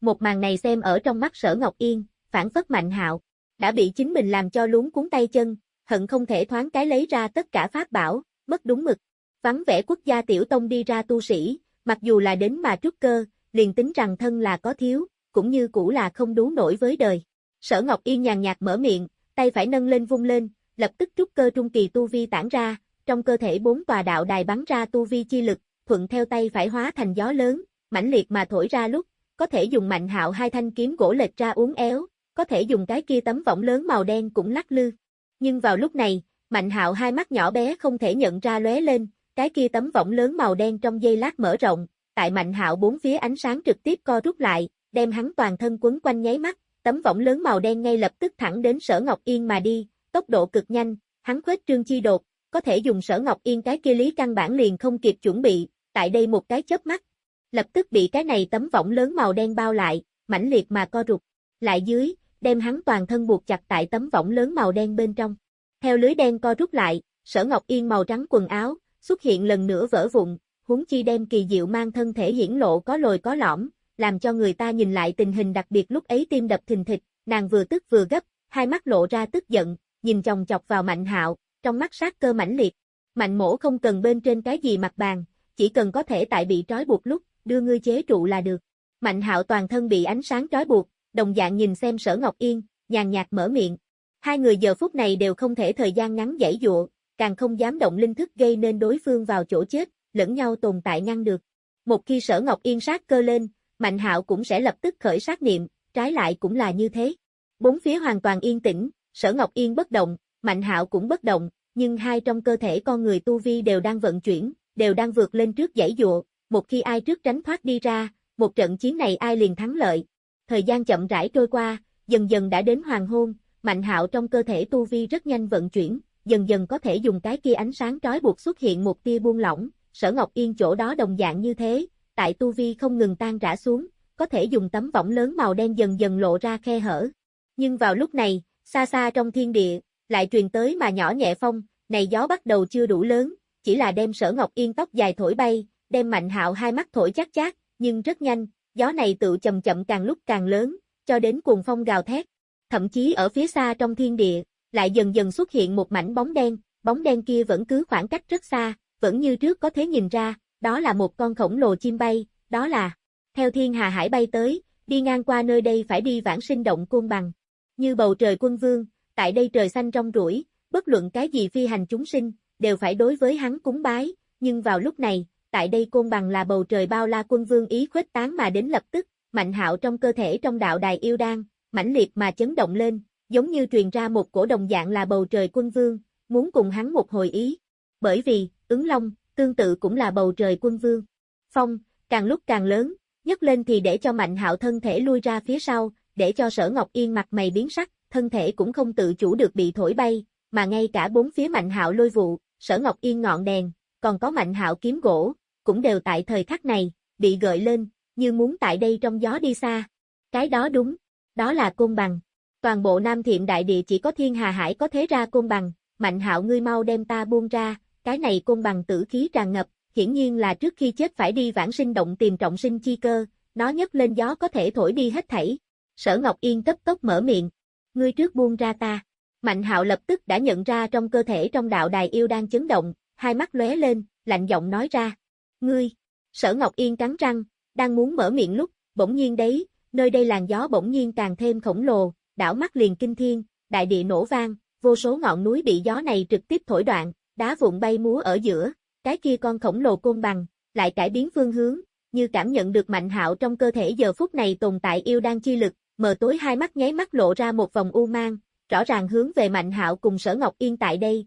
Một màn này xem ở trong mắt Sở Ngọc Yên, phản phất Mạnh Hạo đã bị chính mình làm cho luống cuốn tay chân, hận không thể thoáng cái lấy ra tất cả pháp bảo, mất đúng mực. Vắng vẻ quốc gia tiểu tông đi ra tu sĩ, mặc dù là đến mà trúc cơ, liền tính rằng thân là có thiếu, cũng như cũ là không đú nổi với đời. Sở Ngọc Yên nhàn nhạt mở miệng, tay phải nâng lên vung lên, lập tức trúc cơ trung kỳ tu vi tản ra, trong cơ thể bốn tòa đạo đài bắn ra tu vi chi lực, thuận theo tay phải hóa thành gió lớn, mãnh liệt mà thổi ra lúc, có thể dùng mạnh hạo hai thanh kiếm gỗ lệch ra uốn éo, có thể dùng cái kia tấm võng lớn màu đen cũng lắc lư. Nhưng vào lúc này, Mạnh Hạo hai mắt nhỏ bé không thể nhận ra lóe lên, cái kia tấm võng lớn màu đen trong dây lát mở rộng, tại Mạnh Hạo bốn phía ánh sáng trực tiếp co rút lại, đem hắn toàn thân quấn quanh nháy mắt, tấm võng lớn màu đen ngay lập tức thẳng đến Sở Ngọc Yên mà đi, tốc độ cực nhanh, hắn khuếch trương chi đột, có thể dùng Sở Ngọc Yên cái kia lý căn bản liền không kịp chuẩn bị, tại đây một cái chớp mắt, lập tức bị cái này tấm võng lớn màu đen bao lại, mãnh liệt mà co rụt, lại dưới, đem hắn toàn thân buộc chặt tại tấm võng lớn màu đen bên trong. Theo lưới đen co rút lại, Sở Ngọc Yên màu trắng quần áo, xuất hiện lần nữa vỡ vụn, huống chi đem kỳ diệu mang thân thể hiển lộ có lồi có lõm, làm cho người ta nhìn lại tình hình đặc biệt lúc ấy tim đập thình thịch, nàng vừa tức vừa gấp, hai mắt lộ ra tức giận, nhìn chồng chọc vào Mạnh Hạo, trong mắt sát cơ mãnh liệt. Mạnh mổ không cần bên trên cái gì mặt bàn, chỉ cần có thể tại bị trói buộc lúc, đưa ngươi chế trụ là được. Mạnh hạo toàn thân bị ánh sáng trói buộc, đồng dạng nhìn xem sở Ngọc Yên, nhàn nhạt mở miệng. Hai người giờ phút này đều không thể thời gian ngắn giải dụa, càng không dám động linh thức gây nên đối phương vào chỗ chết, lẫn nhau tồn tại ngăn được. Một khi sở Ngọc Yên sát cơ lên, Mạnh hạo cũng sẽ lập tức khởi sát niệm, trái lại cũng là như thế. Bốn phía hoàn toàn yên tĩnh, sở Ngọc Yên bất động, Mạnh hạo cũng bất động, nhưng hai trong cơ thể con người tu vi đều đang vận chuyển, đều đang vượt lên trước giải dụa, một khi ai trước tránh thoát đi ra, một trận chiến này ai liền thắng lợi. Thời gian chậm rãi trôi qua, dần dần đã đến hoàng hôn, Mạnh hạo trong cơ thể tu vi rất nhanh vận chuyển, dần dần có thể dùng cái kia ánh sáng trói buộc xuất hiện một tia buông lỏng, sở Ngọc Yên chỗ đó đồng dạng như thế, tại tu vi không ngừng tan rã xuống, có thể dùng tấm võng lớn màu đen dần dần lộ ra khe hở. Nhưng vào lúc này, xa xa trong thiên địa, lại truyền tới mà nhỏ nhẹ phong, này gió bắt đầu chưa đủ lớn, chỉ là đem sở Ngọc Yên tóc dài thổi bay, đem mạnh hạo hai mắt thổi chát chát, nhưng rất nhanh, gió này tự chậm chậm càng lúc càng lớn, cho đến cuồng phong gào thét. Thậm chí ở phía xa trong thiên địa, lại dần dần xuất hiện một mảnh bóng đen, bóng đen kia vẫn cứ khoảng cách rất xa, vẫn như trước có thể nhìn ra, đó là một con khổng lồ chim bay, đó là, theo thiên hà hải bay tới, đi ngang qua nơi đây phải đi vãng sinh động côn bằng. Như bầu trời quân vương, tại đây trời xanh trong rủi, bất luận cái gì phi hành chúng sinh, đều phải đối với hắn cúng bái, nhưng vào lúc này, tại đây côn bằng là bầu trời bao la quân vương ý khuếch tán mà đến lập tức, mạnh hạo trong cơ thể trong đạo đài yêu đan, mãnh liệt mà chấn động lên, giống như truyền ra một cổ đồng dạng là bầu trời quân vương, muốn cùng hắn một hồi ý. Bởi vì, ứng long, tương tự cũng là bầu trời quân vương. Phong, càng lúc càng lớn, nhấc lên thì để cho mạnh hạo thân thể lui ra phía sau, để cho sở Ngọc Yên mặt mày biến sắc, thân thể cũng không tự chủ được bị thổi bay, mà ngay cả bốn phía mạnh hạo lôi vụ, sở Ngọc Yên ngọn đèn, còn có mạnh hạo kiếm gỗ, cũng đều tại thời khắc này, bị gợi lên, như muốn tại đây trong gió đi xa. Cái đó đúng, đó là côn bằng. Toàn bộ Nam Thiệm Đại Địa chỉ có thiên hà hải có thế ra côn bằng, mạnh hạo ngươi mau đem ta buông ra, cái này côn bằng tử khí tràn ngập, hiển nhiên là trước khi chết phải đi vãng sinh động tìm trọng sinh chi cơ, nó nhấc lên gió có thể thổi đi hết thảy. Sở Ngọc Yên cấp tốc mở miệng, ngươi trước buông ra ta. Mạnh hạo lập tức đã nhận ra trong cơ thể trong đạo đài yêu đang chấn động, hai mắt lóe lên, lạnh giọng nói ra. Ngươi, sở Ngọc Yên cắn răng, đang muốn mở miệng lúc, bỗng nhiên đấy, nơi đây làn gió bỗng nhiên càng thêm khổng lồ, đảo mắt liền kinh thiên, đại địa nổ vang, vô số ngọn núi bị gió này trực tiếp thổi đoạn, đá vụn bay múa ở giữa, cái kia con khổng lồ côn bằng, lại cải biến phương hướng, như cảm nhận được mạnh hạo trong cơ thể giờ phút này tồn tại yêu đang chi lực, mờ tối hai mắt nháy mắt lộ ra một vòng u mang, rõ ràng hướng về mạnh hạo cùng sở Ngọc Yên tại đây.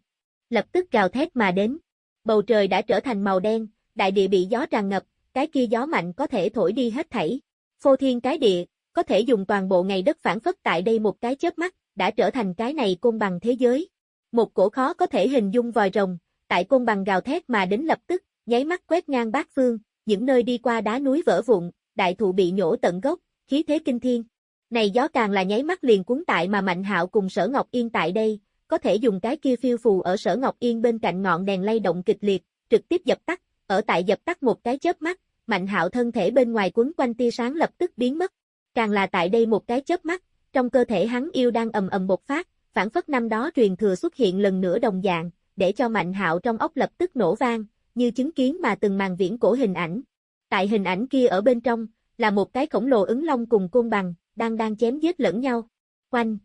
Lập tức gào thét mà đến. Bầu trời đã trở thành màu đen, đại địa bị gió tràn ngập, cái kia gió mạnh có thể thổi đi hết thảy. Phô thiên cái địa, có thể dùng toàn bộ ngày đất phản phất tại đây một cái chớp mắt, đã trở thành cái này côn bằng thế giới. Một cổ khó có thể hình dung vòi rồng, tại côn bằng gào thét mà đến lập tức, nháy mắt quét ngang bát phương, những nơi đi qua đá núi vỡ vụn, đại thụ bị nhổ tận gốc, khí thế kinh thiên. Này gió càng là nháy mắt liền cuốn tại mà Mạnh Hạo cùng Sở Ngọc Yên tại đây, có thể dùng cái kia phiêu phù ở Sở Ngọc Yên bên cạnh ngọn đèn lay động kịch liệt, trực tiếp dập tắt, ở tại dập tắt một cái chớp mắt, Mạnh Hạo thân thể bên ngoài cuốn quanh tia sáng lập tức biến mất. Càng là tại đây một cái chớp mắt, trong cơ thể hắn yêu đang ầm ầm bộc phát, phản phất năm đó truyền thừa xuất hiện lần nữa đồng dạng, để cho Mạnh Hạo trong ốc lập tức nổ vang, như chứng kiến mà từng màn viễn cổ hình ảnh. Tại hình ảnh kia ở bên trong, là một cái khổng lồ ứng long cùng côn bằng, đang đang chém giết lẫn nhau. Quanh.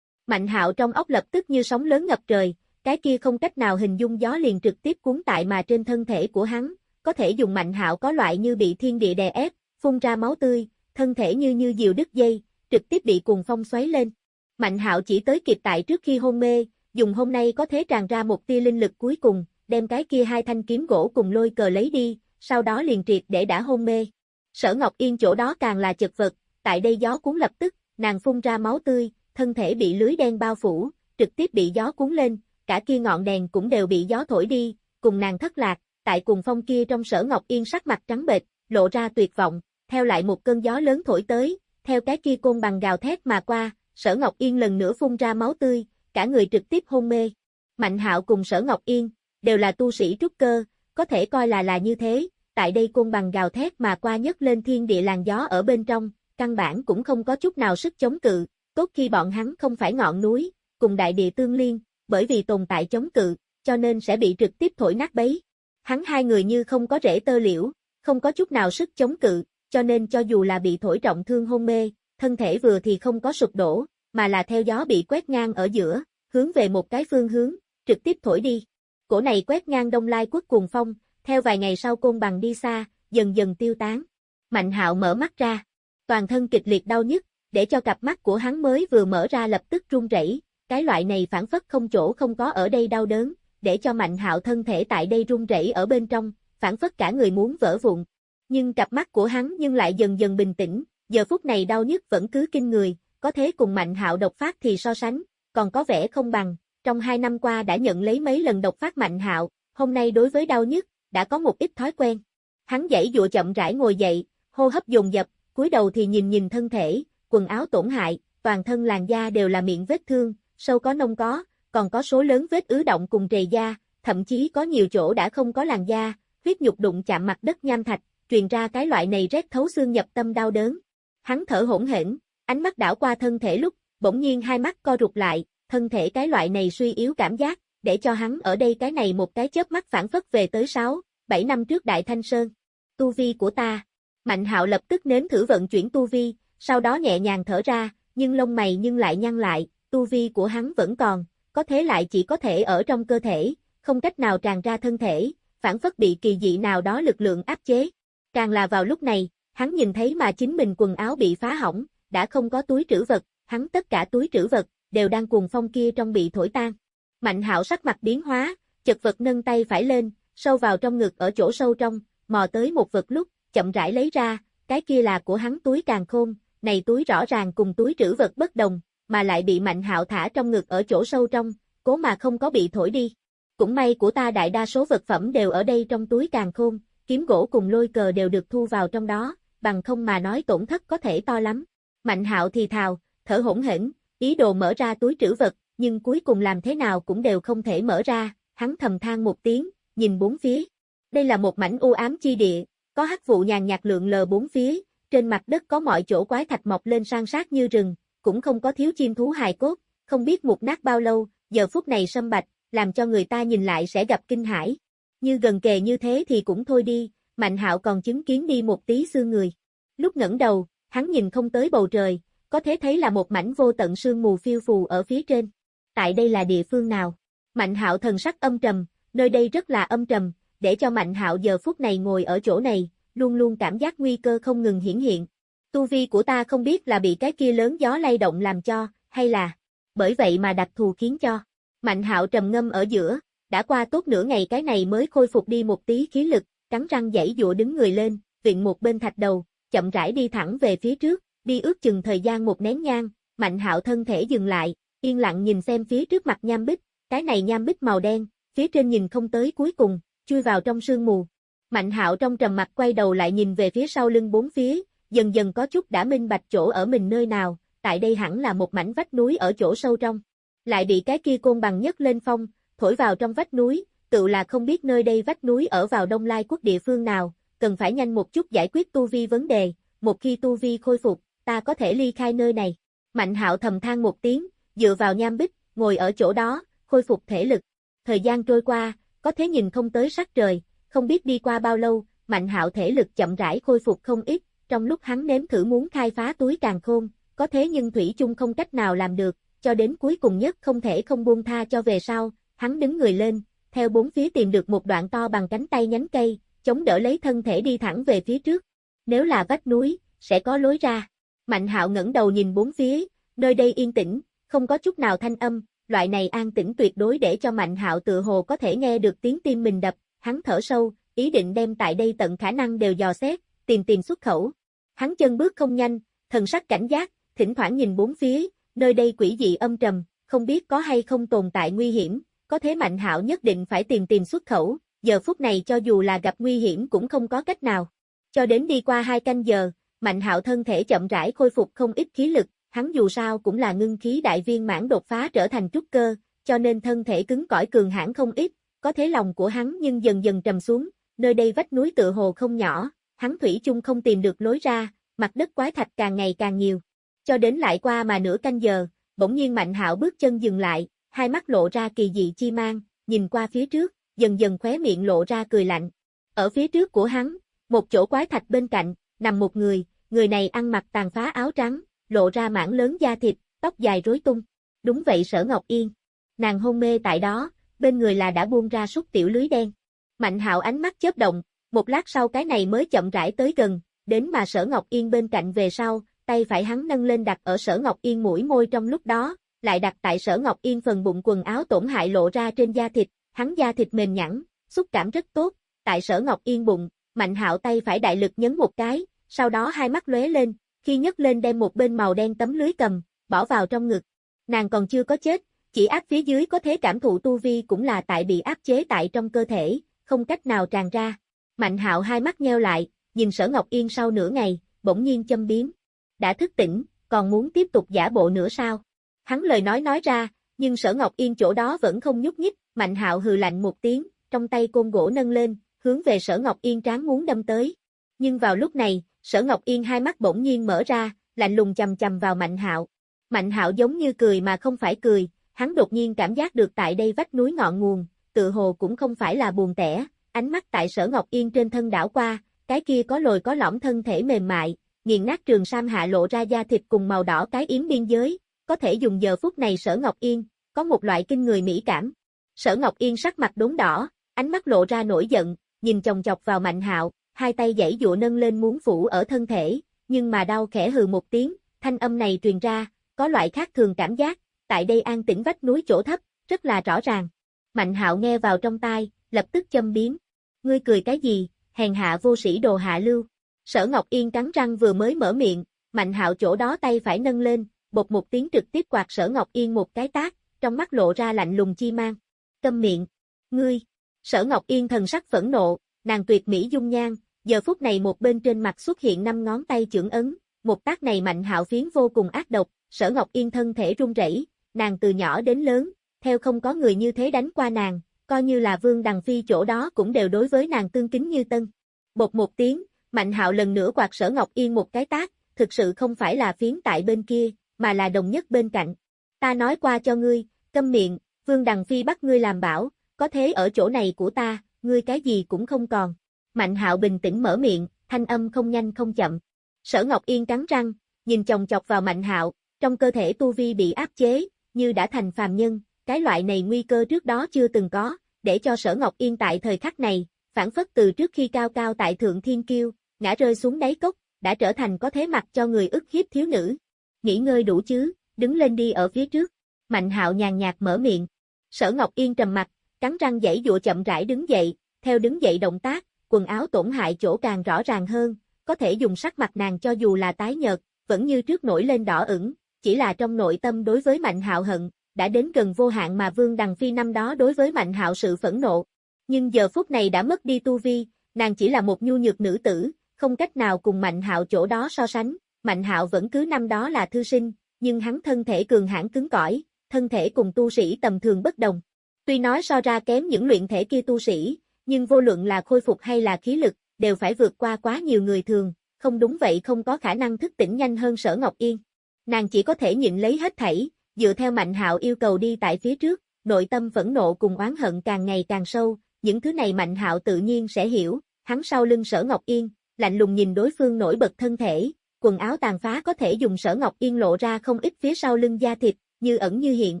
Mạnh Hạo trong ốc lập tức như sóng lớn ngập trời, cái kia không cách nào hình dung gió liền trực tiếp cuốn tại mà trên thân thể của hắn, có thể dùng Mạnh Hạo có loại như bị thiên địa đè ép, phun ra máu tươi, thân thể như như diều đứt dây, trực tiếp bị cuồng phong xoáy lên. Mạnh hạo chỉ tới kịp tại trước khi hôn mê, dùng hôm nay có thế tràn ra một tia linh lực cuối cùng, đem cái kia hai thanh kiếm gỗ cùng lôi cờ lấy đi, sau đó liền triệt để đã hôn mê. Sở Ngọc Yên chỗ đó càng là chật vật, tại đây gió cuốn lập tức, nàng phun ra máu tươi, thân thể bị lưới đen bao phủ, trực tiếp bị gió cuốn lên, cả kia ngọn đèn cũng đều bị gió thổi đi, cùng nàng thất lạc, tại cùng phong kia trong Sở Ngọc Yên sắc mặt trắng bệch, lộ ra tuyệt vọng, theo lại một cơn gió lớn thổi tới, theo cái kia côn bằng gào thét mà qua, Sở Ngọc Yên lần nữa phun ra máu tươi, cả người trực tiếp hôn mê. Mạnh Hạo cùng Sở Ngọc Yên đều là tu sĩ trúc cơ, có thể coi là là như thế, tại đây côn bằng gào thét mà qua nhất lên thiên địa làn gió ở bên trong, căn bản cũng không có chút nào sức chống cự, tốt khi bọn hắn không phải ngọn núi, cùng đại địa tương liên, bởi vì tồn tại chống cự, cho nên sẽ bị trực tiếp thổi nát bấy. Hắn hai người như không có rễ tơ liễu, không có chút nào sức chống cự, cho nên cho dù là bị thổi trọng thương hôn mê, thân thể vừa thì không có sụp đổ, mà là theo gió bị quét ngang ở giữa, hướng về một cái phương hướng, trực tiếp thổi đi. Cổ này quét ngang đông lai quốc cuồng phong, theo vài ngày sau côn bằng đi xa, dần dần tiêu tán. Mạnh hạo mở mắt ra, toàn thân kịch liệt đau nhức, để cho cặp mắt của hắn mới vừa mở ra lập tức run rẩy, cái loại này phản phất không chỗ không có ở đây đau đớn, để cho Mạnh Hạo thân thể tại đây run rẩy ở bên trong, phản phất cả người muốn vỡ vụn. Nhưng cặp mắt của hắn nhưng lại dần dần bình tĩnh, giờ phút này đau nhức vẫn cứ kinh người, có thế cùng Mạnh Hạo độc phát thì so sánh, còn có vẻ không bằng, trong hai năm qua đã nhận lấy mấy lần độc phát Mạnh Hạo, hôm nay đối với đau nhức, đã có một ít thói quen. Hắn dãy dụa chậm rãi ngồi dậy, hô hấp dồn dập, cúi đầu thì nhìn nhìn thân thể, quần áo tổn hại, toàn thân làn da đều là miệng vết thương, sâu có nông có, còn có số lớn vết ứ động cùng trề da, thậm chí có nhiều chỗ đã không có làn da, huyết nhục đụng chạm mặt đất nham thạch, truyền ra cái loại này rét thấu xương nhập tâm đau đớn. Hắn thở hỗn hển, ánh mắt đảo qua thân thể lúc, bỗng nhiên hai mắt co rụt lại, thân thể cái loại này suy yếu cảm giác, để cho hắn ở đây cái này một cái chớp mắt phản phất về tới 6, 7 năm trước Đại Thanh Sơn. Tu vi của ta. Mạnh hạo lập tức nếm thử vận chuyển tu vi, sau đó nhẹ nhàng thở ra, nhưng lông mày nhưng lại nhăn lại, tu vi của hắn vẫn còn, có thế lại chỉ có thể ở trong cơ thể, không cách nào tràn ra thân thể, phản phất bị kỳ dị nào đó lực lượng áp chế. Càng là vào lúc này, hắn nhìn thấy mà chính mình quần áo bị phá hỏng, đã không có túi trữ vật, hắn tất cả túi trữ vật, đều đang cuồng phong kia trong bị thổi tan. Mạnh hạo sắc mặt biến hóa, chật vật nâng tay phải lên, sâu vào trong ngực ở chỗ sâu trong, mò tới một vật lúc, chậm rãi lấy ra, cái kia là của hắn túi càng khôn, này túi rõ ràng cùng túi trữ vật bất đồng, mà lại bị Mạnh Hạo thả trong ngực ở chỗ sâu trong, cố mà không có bị thổi đi. Cũng may của ta đại đa số vật phẩm đều ở đây trong túi càng khôn, kiếm gỗ cùng lôi cờ đều được thu vào trong đó, bằng không mà nói tổn thất có thể to lắm. Mạnh Hạo thì thào, thở hỗn hển, ý đồ mở ra túi trữ vật, nhưng cuối cùng làm thế nào cũng đều không thể mở ra, hắn thầm than một tiếng, nhìn bốn phía. Đây là một mảnh u ám chi địa, có hắc vụ nhàn nhạt lượn lờ bốn phía, trên mặt đất có mọi chỗ quái thạch mọc lên sang sát như rừng, cũng không có thiếu chim thú hài cốt, không biết mục nát bao lâu, giờ phút này sâm bạch, làm cho người ta nhìn lại sẽ gặp kinh hãi. Như gần kề như thế thì cũng thôi đi, Mạnh Hạo còn chứng kiến đi một tí xương người. Lúc ngẩng đầu, hắn nhìn không tới bầu trời, có thể thấy là một mảnh vô tận sương mù phiêu phù ở phía trên. Tại đây là địa phương nào? Mạnh Hạo thần sắc âm trầm, nơi đây rất là âm trầm, để cho Mạnh Hạo giờ phút này ngồi ở chỗ này, luôn luôn cảm giác nguy cơ không ngừng hiển hiện. Tu vi của ta không biết là bị cái kia lớn gió lay động làm cho, hay là bởi vậy mà đặc thù khiến cho. Mạnh hạo trầm ngâm ở giữa, đã qua tốt nửa ngày cái này mới khôi phục đi một tí khí lực, cắn răng dãy dụa đứng người lên, viện một bên thạch đầu, chậm rãi đi thẳng về phía trước, đi ước chừng thời gian một nén nhang, mạnh hạo thân thể dừng lại, yên lặng nhìn xem phía trước mặt nham bích, cái này nham bích màu đen, phía trên nhìn không tới cuối cùng, chui vào trong sương mù. Mạnh hạo trong trầm mặt quay đầu lại nhìn về phía sau lưng bốn phía, dần dần có chút đã minh bạch chỗ ở mình nơi nào, tại đây hẳn là một mảnh vách núi ở chỗ sâu trong. Lại bị cái kia côn bằng nhất lên phong, thổi vào trong vách núi, tựu là không biết nơi đây vách núi ở vào đông lai quốc địa phương nào, cần phải nhanh một chút giải quyết tu vi vấn đề, một khi tu vi khôi phục, ta có thể ly khai nơi này. Mạnh hạo thầm than một tiếng, dựa vào nham bích, ngồi ở chỗ đó, khôi phục thể lực. Thời gian trôi qua, có thế nhìn không tới sắc trời, không biết đi qua bao lâu, mạnh hạo thể lực chậm rãi khôi phục không ít, trong lúc hắn nếm thử muốn khai phá túi càng khôn, có thế nhưng Thủy chung không cách nào làm được, cho đến cuối cùng nhất không thể không buông tha cho về sau, hắn đứng người lên, theo bốn phía tìm được một đoạn to bằng cánh tay nhánh cây, chống đỡ lấy thân thể đi thẳng về phía trước. Nếu là vách núi, sẽ có lối ra. Mạnh hạo ngẩng đầu nhìn bốn phía, nơi đây yên tĩnh, không có chút nào thanh âm, loại này an tĩnh tuyệt đối để cho Mạnh hạo tự hồ có thể nghe được tiếng tim mình đập, hắn thở sâu, ý định đem tại đây tận khả năng đều dò xét, tìm tìm xuất khẩu. Hắn chân bước không nhanh, thần sắc cảnh giác, thỉnh thoảng nhìn bốn phía, nơi đây quỷ dị âm trầm, không biết có hay không tồn tại nguy hiểm, có thế Mạnh Hạo nhất định phải tìm tìm xuất khẩu, giờ phút này cho dù là gặp nguy hiểm cũng không có cách nào. Cho đến đi qua hai canh giờ, Mạnh Hạo thân thể chậm rãi khôi phục không ít khí lực, hắn dù sao cũng là ngưng khí đại viên mãn đột phá trở thành trúc cơ, cho nên thân thể cứng cỏi cường hãn không ít, có thế lòng của hắn nhưng dần dần trầm xuống, nơi đây vách núi tựa hồ không nhỏ, hắn thủy chung không tìm được lối ra, mặt đất quái thạch càng ngày càng nhiều. Cho đến lại qua mà nửa canh giờ, bỗng nhiên Mạnh Hạo bước chân dừng lại, hai mắt lộ ra kỳ dị chi mang, nhìn qua phía trước, dần dần khóe miệng lộ ra cười lạnh. Ở phía trước của hắn, Một chỗ quái thạch bên cạnh, nằm một người, người này ăn mặc tàn phá áo trắng, lộ ra mảng lớn da thịt, tóc dài rối tung. Đúng vậy Sở Ngọc Yên. Nàng hôn mê tại đó, bên người là đã buông ra súc tiểu lưới đen. Mạnh hạo ánh mắt chớp động, một lát sau cái này mới chậm rãi tới gần, đến mà Sở Ngọc Yên bên cạnh về sau, tay phải hắn nâng lên đặt ở Sở Ngọc Yên mũi môi trong lúc đó, lại đặt tại Sở Ngọc Yên phần bụng quần áo tổn hại lộ ra trên da thịt, hắn da thịt mềm nhẵn, xúc cảm rất tốt, tại Sở Ngọc Yên bụng, Mạnh Hạo tay phải đại lực nhấn một cái, sau đó hai mắt lóe lên, khi nhấc lên đem một bên màu đen tấm lưới cầm, bỏ vào trong ngực. Nàng còn chưa có chết, chỉ áp phía dưới có thế cảm thụ tu vi cũng là tại bị áp chế tại trong cơ thể, không cách nào tràn ra. Mạnh Hạo hai mắt nheo lại, nhìn Sở Ngọc Yên sau nửa ngày, bỗng nhiên châm biếm. Đã thức tỉnh, còn muốn tiếp tục giả bộ nữa sao? Hắn lời nói nói ra, nhưng Sở Ngọc Yên chỗ đó vẫn không nhúc nhích, Mạnh Hạo hừ lạnh một tiếng, trong tay côn gỗ nâng lên, hướng về Sở Ngọc Yên tráng muốn đâm tới. Nhưng vào lúc này, Sở Ngọc Yên hai mắt bỗng nhiên mở ra, lạnh lùng chầm chầm vào Mạnh Hạo. Mạnh Hạo giống như cười mà không phải cười, hắn đột nhiên cảm giác được tại đây vách núi ngọn nguồn, tự hồ cũng không phải là buồn tẻ, ánh mắt tại Sở Ngọc Yên trên thân đảo qua, cái kia có lồi có lõm thân thể mềm mại, nghiền nát trường sam hạ lộ ra da thịt cùng màu đỏ cái yếm biên giới, có thể dùng giờ phút này Sở Ngọc Yên, có một loại kinh người mỹ cảm. Sở Ngọc Yên sắc mặt đốn đỏ, ánh mắt lộ ra nổi giận, nhìn chồng chọc vào Mạnh Hạo, hai tay giãy dụa nâng lên muốn phủ ở thân thể, nhưng mà đau khẽ hừ một tiếng, thanh âm này truyền ra, có loại khác thường cảm giác, tại đây an tĩnh vách núi chỗ thấp, rất là rõ ràng. Mạnh Hạo nghe vào trong tai, lập tức châm biếm. Ngươi cười cái gì, hèn hạ vô sĩ đồ hạ lưu. Sở Ngọc Yên cắn răng vừa mới mở miệng, Mạnh Hạo chỗ đó tay phải nâng lên, bột một tiếng trực tiếp quạt Sở Ngọc Yên một cái tác, trong mắt lộ ra lạnh lùng chi mang. Câm miệng. Ngươi. Sở Ngọc Yên thần sắc phẫn nộ, nàng tuyệt mỹ dung nhan, giờ phút này một bên trên mặt xuất hiện năm ngón tay trưởng ấn, một tác này mạnh hạo phiến vô cùng ác độc, Sở Ngọc Yên thân thể run rẩy, nàng từ nhỏ đến lớn, theo không có người như thế đánh qua nàng, coi như là Vương Đằng Phi chỗ đó cũng đều đối với nàng tương kính như tân. Bột một tiếng, Mạnh Hạo lần nữa quạt Sở Ngọc Yên một cái tác, thực sự không phải là phiến tại bên kia, mà là đồng nhất bên cạnh. Ta nói qua cho ngươi, câm miệng, Vương Đằng Phi bắt ngươi làm bảo, có thế ở chỗ này của ta, ngươi cái gì cũng không còn. Mạnh Hạo bình tĩnh mở miệng, thanh âm không nhanh không chậm. Sở Ngọc Yên cắn răng, nhìn chồng chọc vào Mạnh Hạo, trong cơ thể tu vi bị áp chế, như đã thành phàm nhân, cái loại này nguy cơ trước đó chưa từng có, để cho Sở Ngọc Yên tại thời khắc này, phản phất từ trước khi cao cao tại Thượng Thiên Kiêu, ngã rơi xuống đáy cốc, đã trở thành có thế mặt cho người ức hiếp thiếu nữ. Nghỉ ngơi đủ chứ, đứng lên đi ở phía trước. Mạnh Hạo nhàn nhạt mở miệng. Sở Ngọc Yên trầm mặt, cắn răng dãy dụa chậm rãi đứng dậy, theo đứng dậy động tác, quần áo tổn hại chỗ càng rõ ràng hơn, có thể dùng sắc mặt nàng cho dù là tái nhợt, vẫn như trước nổi lên đỏ ửng, chỉ là trong nội tâm đối với Mạnh Hạo hận, đã đến gần vô hạn mà Vương Đằng Phi năm đó đối với Mạnh Hạo sự phẫn nộ. Nhưng giờ phút này đã mất đi tu vi, nàng chỉ là một nhu nhược nữ tử, không cách nào cùng Mạnh Hạo chỗ đó so sánh, Mạnh Hạo vẫn cứ năm đó là thư sinh, nhưng hắn thân thể cường hãn cứng cỏi, thân thể cùng tu sĩ tầm thường bất đồng. Tuy nói so ra kém những luyện thể kia tu sĩ, nhưng vô luận là khôi phục hay là khí lực, đều phải vượt qua quá nhiều người thường, không đúng vậy không có khả năng thức tỉnh nhanh hơn Sở Ngọc Yên. Nàng chỉ có thể nhịn lấy hết thảy, dựa theo Mạnh Hạo yêu cầu đi tại phía trước, nội tâm phẫn nộ cùng oán hận càng ngày càng sâu, những thứ này Mạnh Hạo tự nhiên sẽ hiểu, hắn sau lưng Sở Ngọc Yên, lạnh lùng nhìn đối phương nổi bật thân thể, quần áo tàn phá có thể dùng Sở Ngọc Yên lộ ra không ít phía sau lưng da thịt, như ẩn như hiện.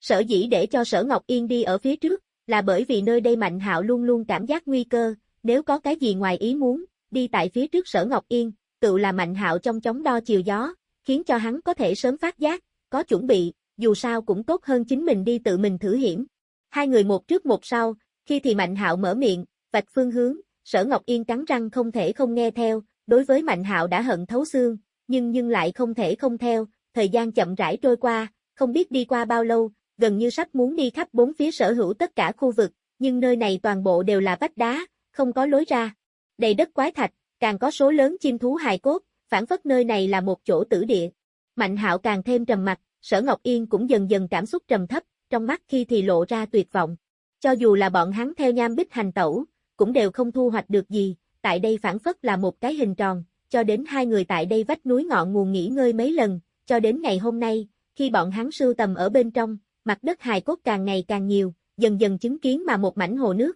Sở dĩ để cho Sở Ngọc Yên đi ở phía trước, là bởi vì nơi đây Mạnh Hạo luôn luôn cảm giác nguy cơ, nếu có cái gì ngoài ý muốn, đi tại phía trước Sở Ngọc Yên, tự là Mạnh Hạo trong chóng đo chiều gió, khiến cho hắn có thể sớm phát giác, có chuẩn bị, dù sao cũng tốt hơn chính mình đi tự mình thử hiểm. Hai người một trước một sau, khi thì Mạnh Hạo mở miệng, vạch phương hướng, Sở Ngọc Yên cắn răng không thể không nghe theo, đối với Mạnh Hạo đã hận thấu xương, nhưng nhưng lại không thể không theo, thời gian chậm rãi trôi qua, không biết đi qua bao lâu, gần như sắp muốn đi khắp bốn phía sở hữu tất cả khu vực, nhưng nơi này toàn bộ đều là vách đá, không có lối ra. Đầy đất quái thạch, càng có số lớn chim thú hài cốt, phản phất nơi này là một chỗ tử địa. Mạnh hạo càng thêm trầm mặt, sở Ngọc Yên cũng dần dần cảm xúc trầm thấp, trong mắt khi thì lộ ra tuyệt vọng. Cho dù là bọn hắn theo nham bích hành tẩu, cũng đều không thu hoạch được gì, tại đây phản phất là một cái hình tròn, cho đến hai người tại đây vách núi ngọn nguồn nghỉ ngơi mấy lần, cho đến ngày hôm nay, khi bọn hắn sưu tầm ở bên trong, mặt đất hài cốt càng ngày càng nhiều, dần dần chứng kiến mà một mảnh hồ nước.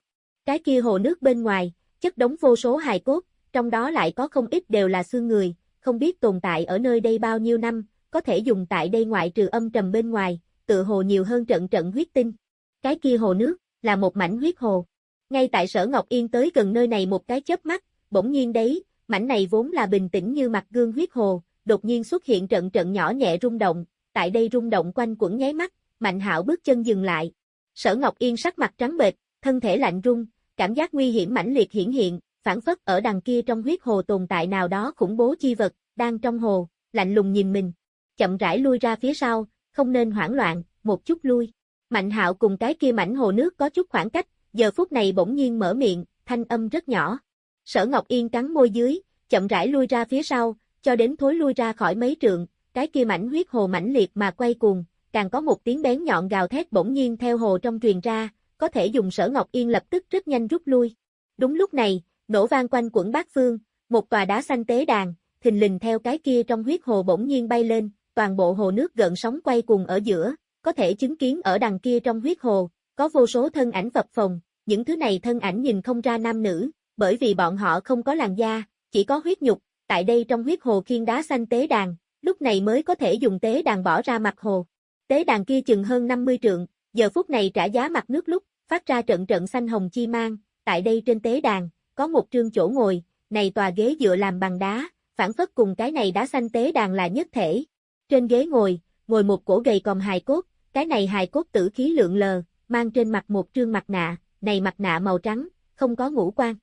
Cái kia hồ nước bên ngoài, chất đống vô số hài cốt, trong đó lại có không ít đều là xương người, không biết tồn tại ở nơi đây bao nhiêu năm, có thể dùng tại đây ngoại trừ âm trầm bên ngoài, tự hồ nhiều hơn trận trận huyết tinh. Cái kia hồ nước, là một mảnh huyết hồ. Ngay tại sở Ngọc Yên tới gần nơi này một cái chớp mắt, bỗng nhiên đấy, mảnh này vốn là bình tĩnh như mặt gương huyết hồ, đột nhiên xuất hiện trận trận nhỏ nhẹ rung động, tại đây rung động quanh quẩn nháy mắt, Mạnh Hạo bước chân dừng lại. Sở Ngọc Yên sắc mặt trắng bệch, thân thể lạnh rung, cảm giác nguy hiểm mãnh liệt hiển hiện, phản phất ở đằng kia trong huyết hồ tồn tại nào đó khủng bố chi vật, đang trong hồ, lạnh lùng nhìn mình. Chậm rãi lui ra phía sau, không nên hoảng loạn, một chút lui. Mạnh Hạo cùng cái kia mảnh hồ nước có chút khoảng cách, giờ phút này bỗng nhiên mở miệng, thanh âm rất nhỏ. Sở Ngọc Yên cắn môi dưới, chậm rãi lui ra phía sau, cho đến thối lui ra khỏi mấy trượng, cái kia mảnh huyết hồ mãnh liệt mà quay cuồng, càng có một tiếng bén nhọn gào thét bỗng nhiên theo hồ trong truyền ra, có thể dùng Sở Ngọc Yên lập tức rất nhanh rút lui. Đúng lúc này, nổ vang quanh quẩn bát phương, một tòa đá xanh tế đàn, thình lình theo cái kia trong huyết hồ bỗng nhiên bay lên, toàn bộ hồ nước gợn sóng quay cuồng ở giữa, có thể chứng kiến ở đằng kia trong huyết hồ, có vô số thân ảnh phập phồng, những thứ này thân ảnh nhìn không ra nam nữ, bởi vì bọn họ không có làn da, chỉ có huyết nhục, tại đây trong huyết hồ khiên đá xanh tế đàn, lúc này mới có thể dùng tế đàn bỏ ra mặt hồ. Tế đàn kia chừng hơn 50 trượng, giờ phút này trả giá mặt nước lúc, phát ra trận trận xanh hồng chi mang, tại đây trên tế đàn, có một trương chỗ ngồi, này tòa ghế dựa làm bằng đá, phản phất cùng cái này đá xanh tế đàn là nhất thể. Trên ghế ngồi, ngồi một cổ gầy còm hài cốt, cái này hài cốt tử khí lượng lờ, mang trên mặt một trương mặt nạ, này mặt nạ màu trắng, không có ngũ quan.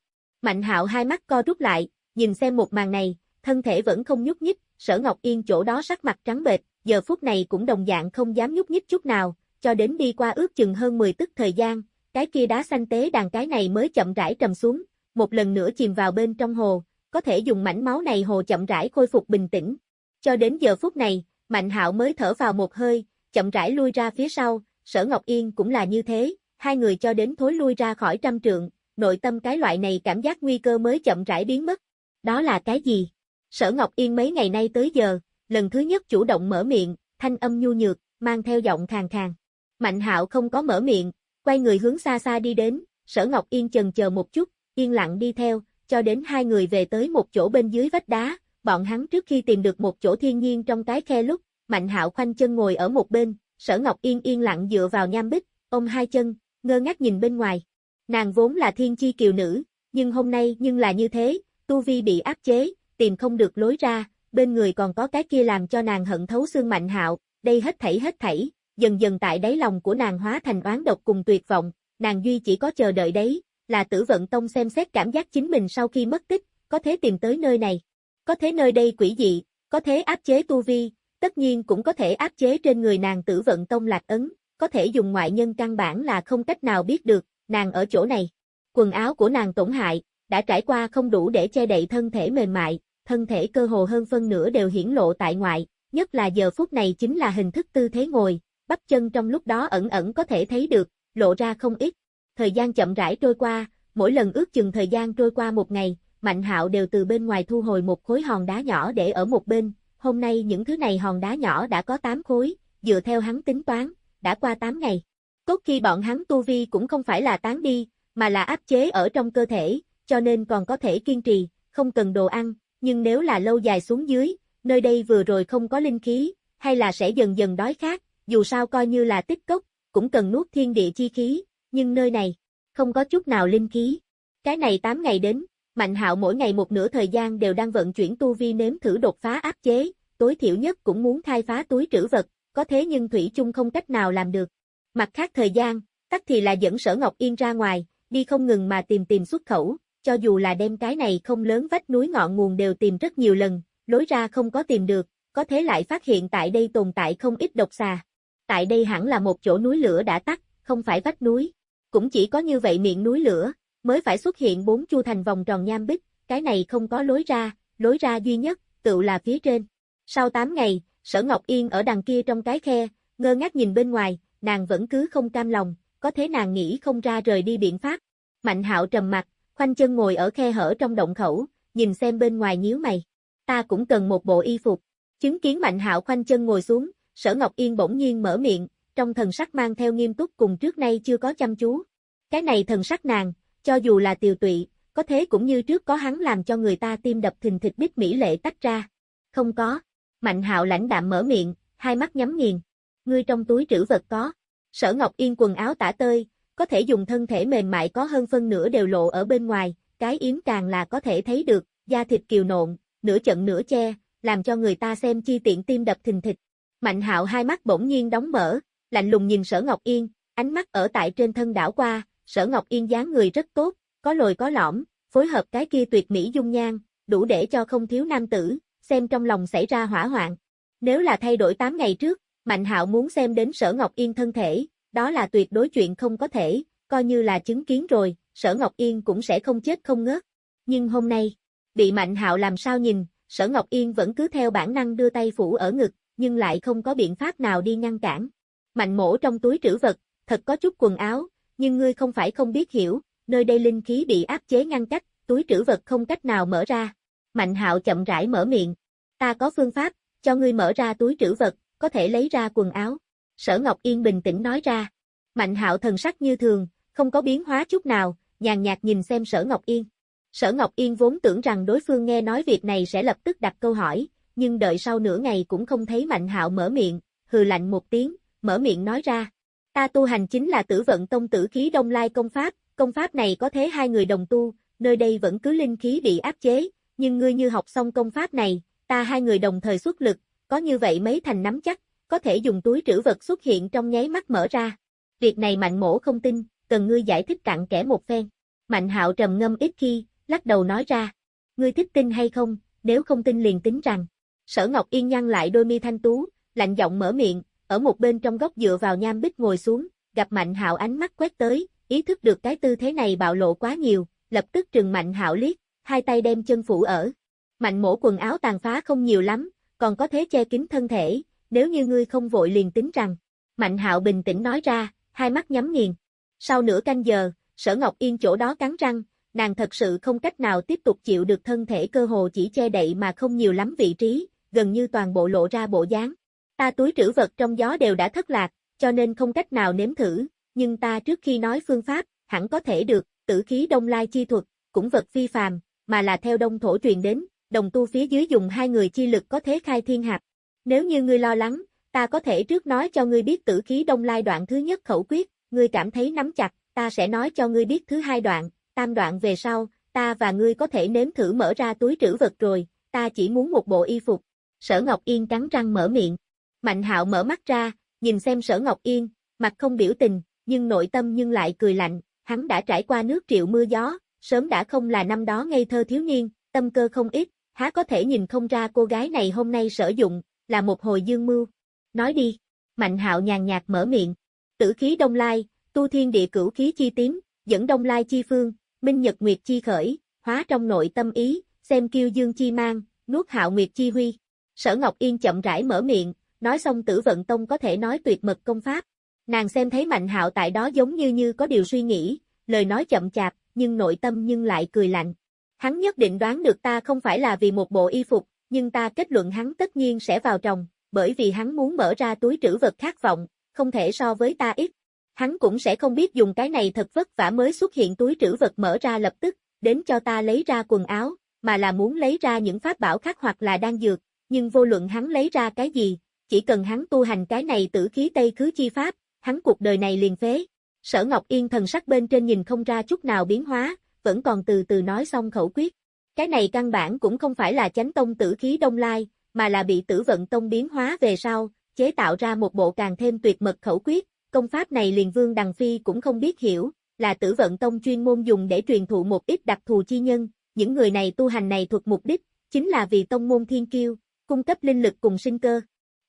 Mạnh hạo hai mắt co rút lại, nhìn xem một màn này, thân thể vẫn không nhúc nhích, sở Ngọc Yên chỗ đó sắc mặt trắng bệch, giờ phút này cũng đồng dạng không dám nhúc nhích chút nào, cho đến đi qua ước chừng hơn 10 tức thời gian, cái kia đá xanh tế đàn cái này mới chậm rãi trầm xuống, một lần nữa chìm vào bên trong hồ, có thể dùng mảnh máu này hồ chậm rãi khôi phục bình tĩnh. Cho đến giờ phút này, Mạnh Hạo mới thở vào một hơi, chậm rãi lui ra phía sau, Sở Ngọc Yên cũng là như thế, hai người cho đến thối lui ra khỏi trăm trượng, nội tâm cái loại này cảm giác nguy cơ mới chậm rãi biến mất. Đó là cái gì? Sở Ngọc Yên mấy ngày nay tới giờ, lần thứ nhất chủ động mở miệng, thanh âm nhu nhược, mang theo giọng khàn khàn. Mạnh Hạo không có mở miệng, quay người hướng xa xa đi đến, Sở Ngọc Yên chần chờ một chút, yên lặng đi theo, cho đến hai người về tới một chỗ bên dưới vách đá, bọn hắn trước khi tìm được một chỗ thiên nhiên trong cái khe lúc, Mạnh Hạo khoanh chân ngồi ở một bên, Sở Ngọc Yên yên lặng dựa vào nham bích, ôm hai chân, ngơ ngác nhìn bên ngoài. Nàng vốn là thiên chi kiều nữ, nhưng hôm nay nhưng là như thế, tu vi bị áp chế, tìm không được lối ra, bên người còn có cái kia làm cho nàng hận thấu xương Mạnh Hạo, đây hết thảy hết thảy, dần dần tại đáy lòng của nàng hóa thành oán độc cùng tuyệt vọng, nàng duy chỉ có chờ đợi đấy, là tử vận tông xem xét cảm giác chính mình sau khi mất tích, có thể tìm tới nơi này. Có thế nơi đây quỷ dị, có thế áp chế tu vi, tất nhiên cũng có thể áp chế trên người nàng tử vận tông lạc ấn, có thể dùng ngoại nhân căn bản là không cách nào biết được, nàng ở chỗ này. Quần áo của nàng tổn hại, đã trải qua không đủ để che đậy thân thể mềm mại, thân thể cơ hồ hơn phân nửa đều hiển lộ tại ngoại, nhất là giờ phút này chính là hình thức tư thế ngồi, bắp chân trong lúc đó ẩn ẩn có thể thấy được, lộ ra không ít. Thời gian chậm rãi trôi qua, mỗi lần ước chừng thời gian trôi qua một ngày, Mạnh Hạo đều từ bên ngoài thu hồi một khối hòn đá nhỏ để ở một bên, hôm nay những thứ này hòn đá nhỏ đã có 8 khối, dựa theo hắn tính toán, đã qua 8 ngày. Cốt khi bọn hắn tu vi cũng không phải là tán đi, mà là áp chế ở trong cơ thể, cho nên còn có thể kiên trì, không cần đồ ăn, nhưng nếu là lâu dài xuống dưới, nơi đây vừa rồi không có linh khí, hay là sẽ dần dần đói khát, dù sao coi như là tích cốc, cũng cần nuốt thiên địa chi khí, nhưng nơi này, không có chút nào linh khí. Cái này 8 ngày đến, Mạnh hạo mỗi ngày một nửa thời gian đều đang vận chuyển tu vi nếm thử đột phá áp chế, tối thiểu nhất cũng muốn khai phá túi trữ vật, có thế nhưng Thủy chung không cách nào làm được. Mặt khác thời gian, tắc thì là dẫn sở Ngọc Yên ra ngoài, đi không ngừng mà tìm tìm xuất khẩu, cho dù là đem cái này không lớn vách núi ngọn nguồn đều tìm rất nhiều lần, lối ra không có tìm được, có thế lại phát hiện tại đây tồn tại không ít độc xà. Tại đây hẳn là một chỗ núi lửa đã tắt, không phải vách núi. Cũng chỉ có như vậy miệng núi lửa, mới phải xuất hiện bốn chu thành vòng tròn nham bích, cái này không có lối ra, lối ra duy nhất, tựu là phía trên. Sau 8 ngày, sở Ngọc Yên ở đằng kia trong cái khe, ngơ ngác nhìn bên ngoài, nàng vẫn cứ không cam lòng, có thế nàng nghĩ không ra rời đi biện pháp. Mạnh hạo trầm mặt, khoanh chân ngồi ở khe hở trong động khẩu, nhìn xem bên ngoài nhíu mày. Ta cũng cần một bộ y phục. Chứng kiến Mạnh hạo khoanh chân ngồi xuống, sở Ngọc Yên bỗng nhiên mở miệng, trong thần sắc mang theo nghiêm túc cùng trước nay chưa có chăm chú. Cái này thần sắc nàng, cho dù là tiều tụy, có thế cũng như trước có hắn làm cho người ta tim đập thình thịch biết mỹ lệ tách ra. Không có. Mạnh hạo lãnh đạm mở miệng, hai mắt nhắm nghiền. Ngươi trong túi trữ vật có. Sở Ngọc Yên quần áo tả tơi, có thể dùng thân thể mềm mại có hơn phân nửa đều lộ ở bên ngoài, cái yếm càng là có thể thấy được, da thịt kiều nộn, nửa trận nửa che, làm cho người ta xem chi tiện tim đập thình thịch. Mạnh hạo hai mắt bỗng nhiên đóng mở, lạnh lùng nhìn sở Ngọc Yên, ánh mắt ở tại trên thân đảo qua, sở Ngọc Yên dáng người rất tốt, có lồi có lõm, phối hợp cái kia tuyệt mỹ dung nhan, đủ để cho không thiếu nam tử, xem trong lòng xảy ra hỏa hoạn. Nếu là thay đổi 8 ngày trước, Mạnh Hạo muốn xem đến Sở Ngọc Yên thân thể, đó là tuyệt đối chuyện không có thể, coi như là chứng kiến rồi, Sở Ngọc Yên cũng sẽ không chết không ngớt. Nhưng hôm nay, bị Mạnh Hạo làm sao nhìn, Sở Ngọc Yên vẫn cứ theo bản năng đưa tay phủ ở ngực, nhưng lại không có biện pháp nào đi ngăn cản. Mạnh mổ trong túi trữ vật, thật có chút quần áo, nhưng ngươi không phải không biết hiểu, nơi đây linh khí bị áp chế ngăn cách, túi trữ vật không cách nào mở ra. Mạnh hạo chậm rãi mở miệng. Ta có phương pháp, cho ngươi mở ra túi trữ vật, có thể lấy ra quần áo. Sở Ngọc Yên bình tĩnh nói ra. Mạnh hạo thần sắc như thường, không có biến hóa chút nào, nhàn nhạt nhìn xem Sở Ngọc Yên. Sở Ngọc Yên vốn tưởng rằng đối phương nghe nói việc này sẽ lập tức đặt câu hỏi, nhưng đợi sau nửa ngày cũng không thấy Mạnh Hạo mở miệng, hừ lạnh một tiếng, mở miệng nói ra. Ta tu hành chính là tử vận tông tử khí đông lai công pháp, công pháp này có thế hai người đồng tu, nơi đây vẫn cứ linh khí bị áp chế, nhưng ngươi như học xong công pháp này, ta hai người đồng thời xuất lực, có như vậy mấy thành nắm chắc, có thể dùng túi trữ vật xuất hiện trong nháy mắt mở ra. Việc này mạnh mổ không tin, cần ngươi giải thích cặn kẽ một phen. Mạnh hạo trầm ngâm ít khi, lắc đầu nói ra. Ngươi thích tin hay không, nếu không tin liền tính rằng. Sở Ngọc Yên nhăn lại đôi mi thanh tú, lạnh giọng mở miệng, ở một bên trong góc dựa vào nham bích ngồi xuống, gặp Mạnh Hạo ánh mắt quét tới, ý thức được cái tư thế này bạo lộ quá nhiều, lập tức trừng Mạnh Hạo liếc, hai tay đem chân phủ ở. Mạnh mổ quần áo tàn phá không nhiều lắm, còn có thế che kín thân thể, nếu như ngươi không vội liền tính rằng. Mạnh Hạo bình tĩnh nói ra, hai mắt nhắm nghiền. Sau nửa canh giờ, Sở Ngọc Yên chỗ đó cắn răng, nàng thật sự không cách nào tiếp tục chịu được thân thể cơ hồ chỉ che đậy mà không nhiều lắm vị trí, gần như toàn bộ lộ ra bộ dáng. Ta túi trữ vật trong gió đều đã thất lạc, cho nên không cách nào nếm thử, nhưng ta trước khi nói phương pháp, hẳn có thể được, tử khí đông lai chi thuật, cũng vật phi phàm, mà là theo đông thổ truyền đến, đồng tu phía dưới dùng hai người chi lực có thế khai thiên hạp. Nếu như ngươi lo lắng, ta có thể trước nói cho ngươi biết tử khí đông lai đoạn thứ nhất khẩu quyết, ngươi cảm thấy nắm chặt, ta sẽ nói cho ngươi biết thứ hai đoạn, tam đoạn về sau, ta và ngươi có thể nếm thử mở ra túi trữ vật rồi, ta chỉ muốn một bộ y phục. Sở Ngọc Yên cắn răng mở miệng. Mạnh hạo mở mắt ra, nhìn xem sở Ngọc Yên, mặt không biểu tình, nhưng nội tâm nhưng lại cười lạnh, hắn đã trải qua nước triệu mưa gió, sớm đã không là năm đó ngây thơ thiếu niên, tâm cơ không ít, há có thể nhìn không ra cô gái này hôm nay sử dụng, là một hồi dương mưu. Nói đi, Mạnh hạo nhàn nhạt mở miệng, tử khí đông lai, tu thiên địa cửu khí chi tím, dẫn đông lai chi phương, minh nhật nguyệt chi khởi, hóa trong nội tâm ý, xem kiêu dương chi mang, nuốt hạo nguyệt chi huy. Sở Ngọc Yên chậm rãi mở miệng, nói xong tử vận tông có thể nói tuyệt mật công pháp. Nàng xem thấy Mạnh Hạo tại đó giống như như có điều suy nghĩ, lời nói chậm chạp, nhưng nội tâm nhưng lại cười lạnh. Hắn nhất định đoán được ta không phải là vì một bộ y phục, nhưng ta kết luận hắn tất nhiên sẽ vào trong, bởi vì hắn muốn mở ra túi trữ vật khát vọng, không thể so với ta ít. Hắn cũng sẽ không biết dùng cái này thật vất vả mới xuất hiện túi trữ vật mở ra lập tức, đến cho ta lấy ra quần áo, mà là muốn lấy ra những pháp bảo khác hoặc là đan dược, nhưng vô luận hắn lấy ra cái gì, chỉ cần hắn tu hành cái này tử khí Tây Khứ Chi Pháp, hắn cuộc đời này liền phế. Sở Ngọc Yên thần sắc bên trên nhìn không ra chút nào biến hóa, vẫn còn từ từ nói xong khẩu quyết. Cái này căn bản cũng không phải là chánh tông tử khí đông lai, mà là bị tử vận tông biến hóa về sau, chế tạo ra một bộ càng thêm tuyệt mật khẩu quyết. Công pháp này liền vương Đằng Phi cũng không biết hiểu, là tử vận tông chuyên môn dùng để truyền thụ một ít đặc thù chi nhân. Những người này tu hành này thuộc mục đích, chính là vì tông môn thiên kiêu, cung cấp linh lực cùng sinh cơ.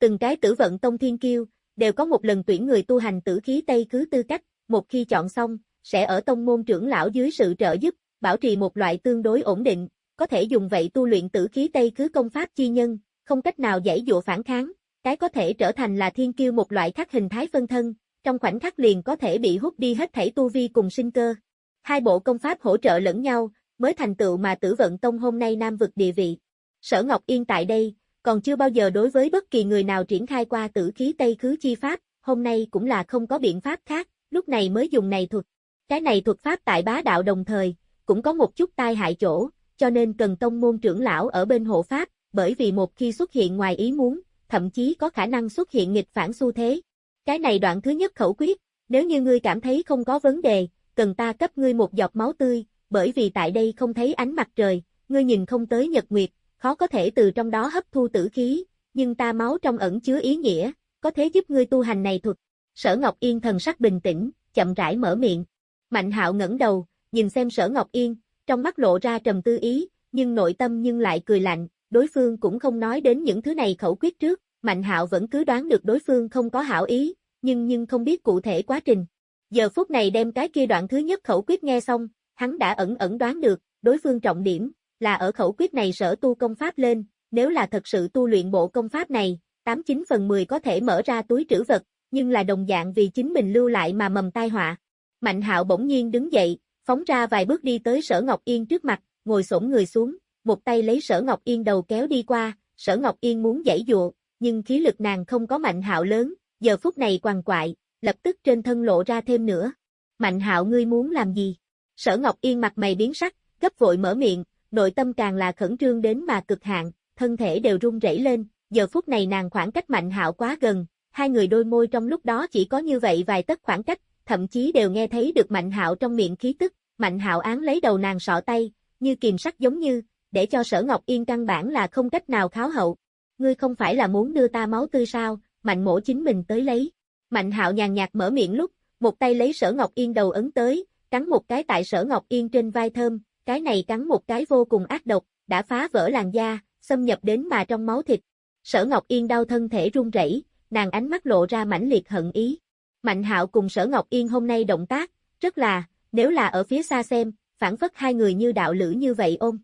Từng cái tử vận tông thiên kiêu, đều có một lần tuyển người tu hành tử khí Tây cứ tư cách, một khi chọn xong, sẽ ở tông môn trưởng lão dưới sự trợ giúp, bảo trì một loại tương đối ổn định, có thể dùng vậy tu luyện tử khí Tây cứ công pháp chi nhân, không cách nào giải dụ phản kháng, cái có thể trở thành là thiên kiêu một loại khác hình thái phân thân, trong khoảnh khắc liền có thể bị hút đi hết thảy tu vi cùng sinh cơ. Hai bộ công pháp hỗ trợ lẫn nhau, mới thành tựu mà tử vận tông hôm nay nam vực địa vị. Sở Ngọc Yên tại đây, còn chưa bao giờ đối với bất kỳ người nào triển khai qua tử khí Tây Khứ Chi Pháp, hôm nay cũng là không có biện pháp khác, lúc này mới dùng này thuật. Cái này thuật pháp tại bá đạo đồng thời, cũng có một chút tai hại chỗ, cho nên cần tông môn trưởng lão ở bên hộ pháp, bởi vì một khi xuất hiện ngoài ý muốn, thậm chí có khả năng xuất hiện nghịch phản xu thế. Cái này đoạn thứ nhất khẩu quyết, nếu như ngươi cảm thấy không có vấn đề, cần ta cấp ngươi một giọt máu tươi, bởi vì tại đây không thấy ánh mặt trời, ngươi nhìn không tới nhật nguyệt, khó có thể từ trong đó hấp thu tử khí, nhưng ta máu trong ẩn chứa ý nghĩa, có thể giúp ngươi tu hành này thuật. Sở Ngọc Yên thần sắc bình tĩnh, chậm rãi mở miệng. Mạnh hạo ngẩng đầu, nhìn xem Sở Ngọc Yên, trong mắt lộ ra trầm tư ý, nhưng nội tâm nhưng lại cười lạnh, đối phương cũng không nói đến những thứ này khẩu quyết trước, Mạnh hạo vẫn cứ đoán được đối phương không có hảo ý, nhưng nhưng không biết cụ thể quá trình. Giờ phút này đem cái kia đoạn thứ nhất khẩu quyết nghe xong, hắn đã ẩn ẩn đoán được, đối phương trọng điểm, là ở khẩu quyết này sở tu công pháp lên, nếu là thật sự tu luyện bộ công pháp này, 89 phần 10 có thể mở ra túi trữ vật, nhưng là đồng dạng vì chính mình lưu lại mà mầm tai họa. Mạnh hạo bỗng nhiên đứng dậy, phóng ra vài bước đi tới sở Ngọc Yên trước mặt, ngồi xổm người xuống, một tay lấy sở Ngọc Yên đầu kéo đi qua, sở Ngọc Yên muốn giãy dụa, nhưng khí lực nàng không có mạnh hạo lớn, giờ phút này quằn quại, lập tức trên thân lộ ra thêm nữa. Mạnh hạo ngươi muốn làm gì? Sở Ngọc Yên mặt mày biến sắc, gấp vội mở miệng, nội tâm càng là khẩn trương đến mà cực hạn, thân thể đều run rẩy lên, giờ phút này nàng khoảng cách Mạnh Hạo quá gần, hai người đôi môi trong lúc đó chỉ có như vậy vài tấc khoảng cách, thậm chí đều nghe thấy được Mạnh Hạo trong miệng khí tức, Mạnh Hạo án lấy đầu nàng sọ tay, như kìm sắt giống như, để cho Sở Ngọc Yên căn bản là không cách nào kháo hậu. Ngươi không phải là muốn đưa ta máu tươi sao, Mạnh Mỗ chính mình tới lấy. Mạnh Hạo nhàn nhạt mở miệng lúc, một tay lấy Sở Ngọc Yên đầu ấn tới, cắn một cái tại Sở Ngọc Yên trên vai thơm, cái này cắn một cái vô cùng ác độc, đã phá vỡ làn da, xâm nhập đến mà trong máu thịt. Sở Ngọc Yên đau thân thể run rẩy, nàng ánh mắt lộ ra mãnh liệt hận ý. Mạnh Hạo cùng Sở Ngọc Yên hôm nay động tác, rất là, nếu là ở phía xa xem, phản phất hai người như đạo lữ như vậy ôm.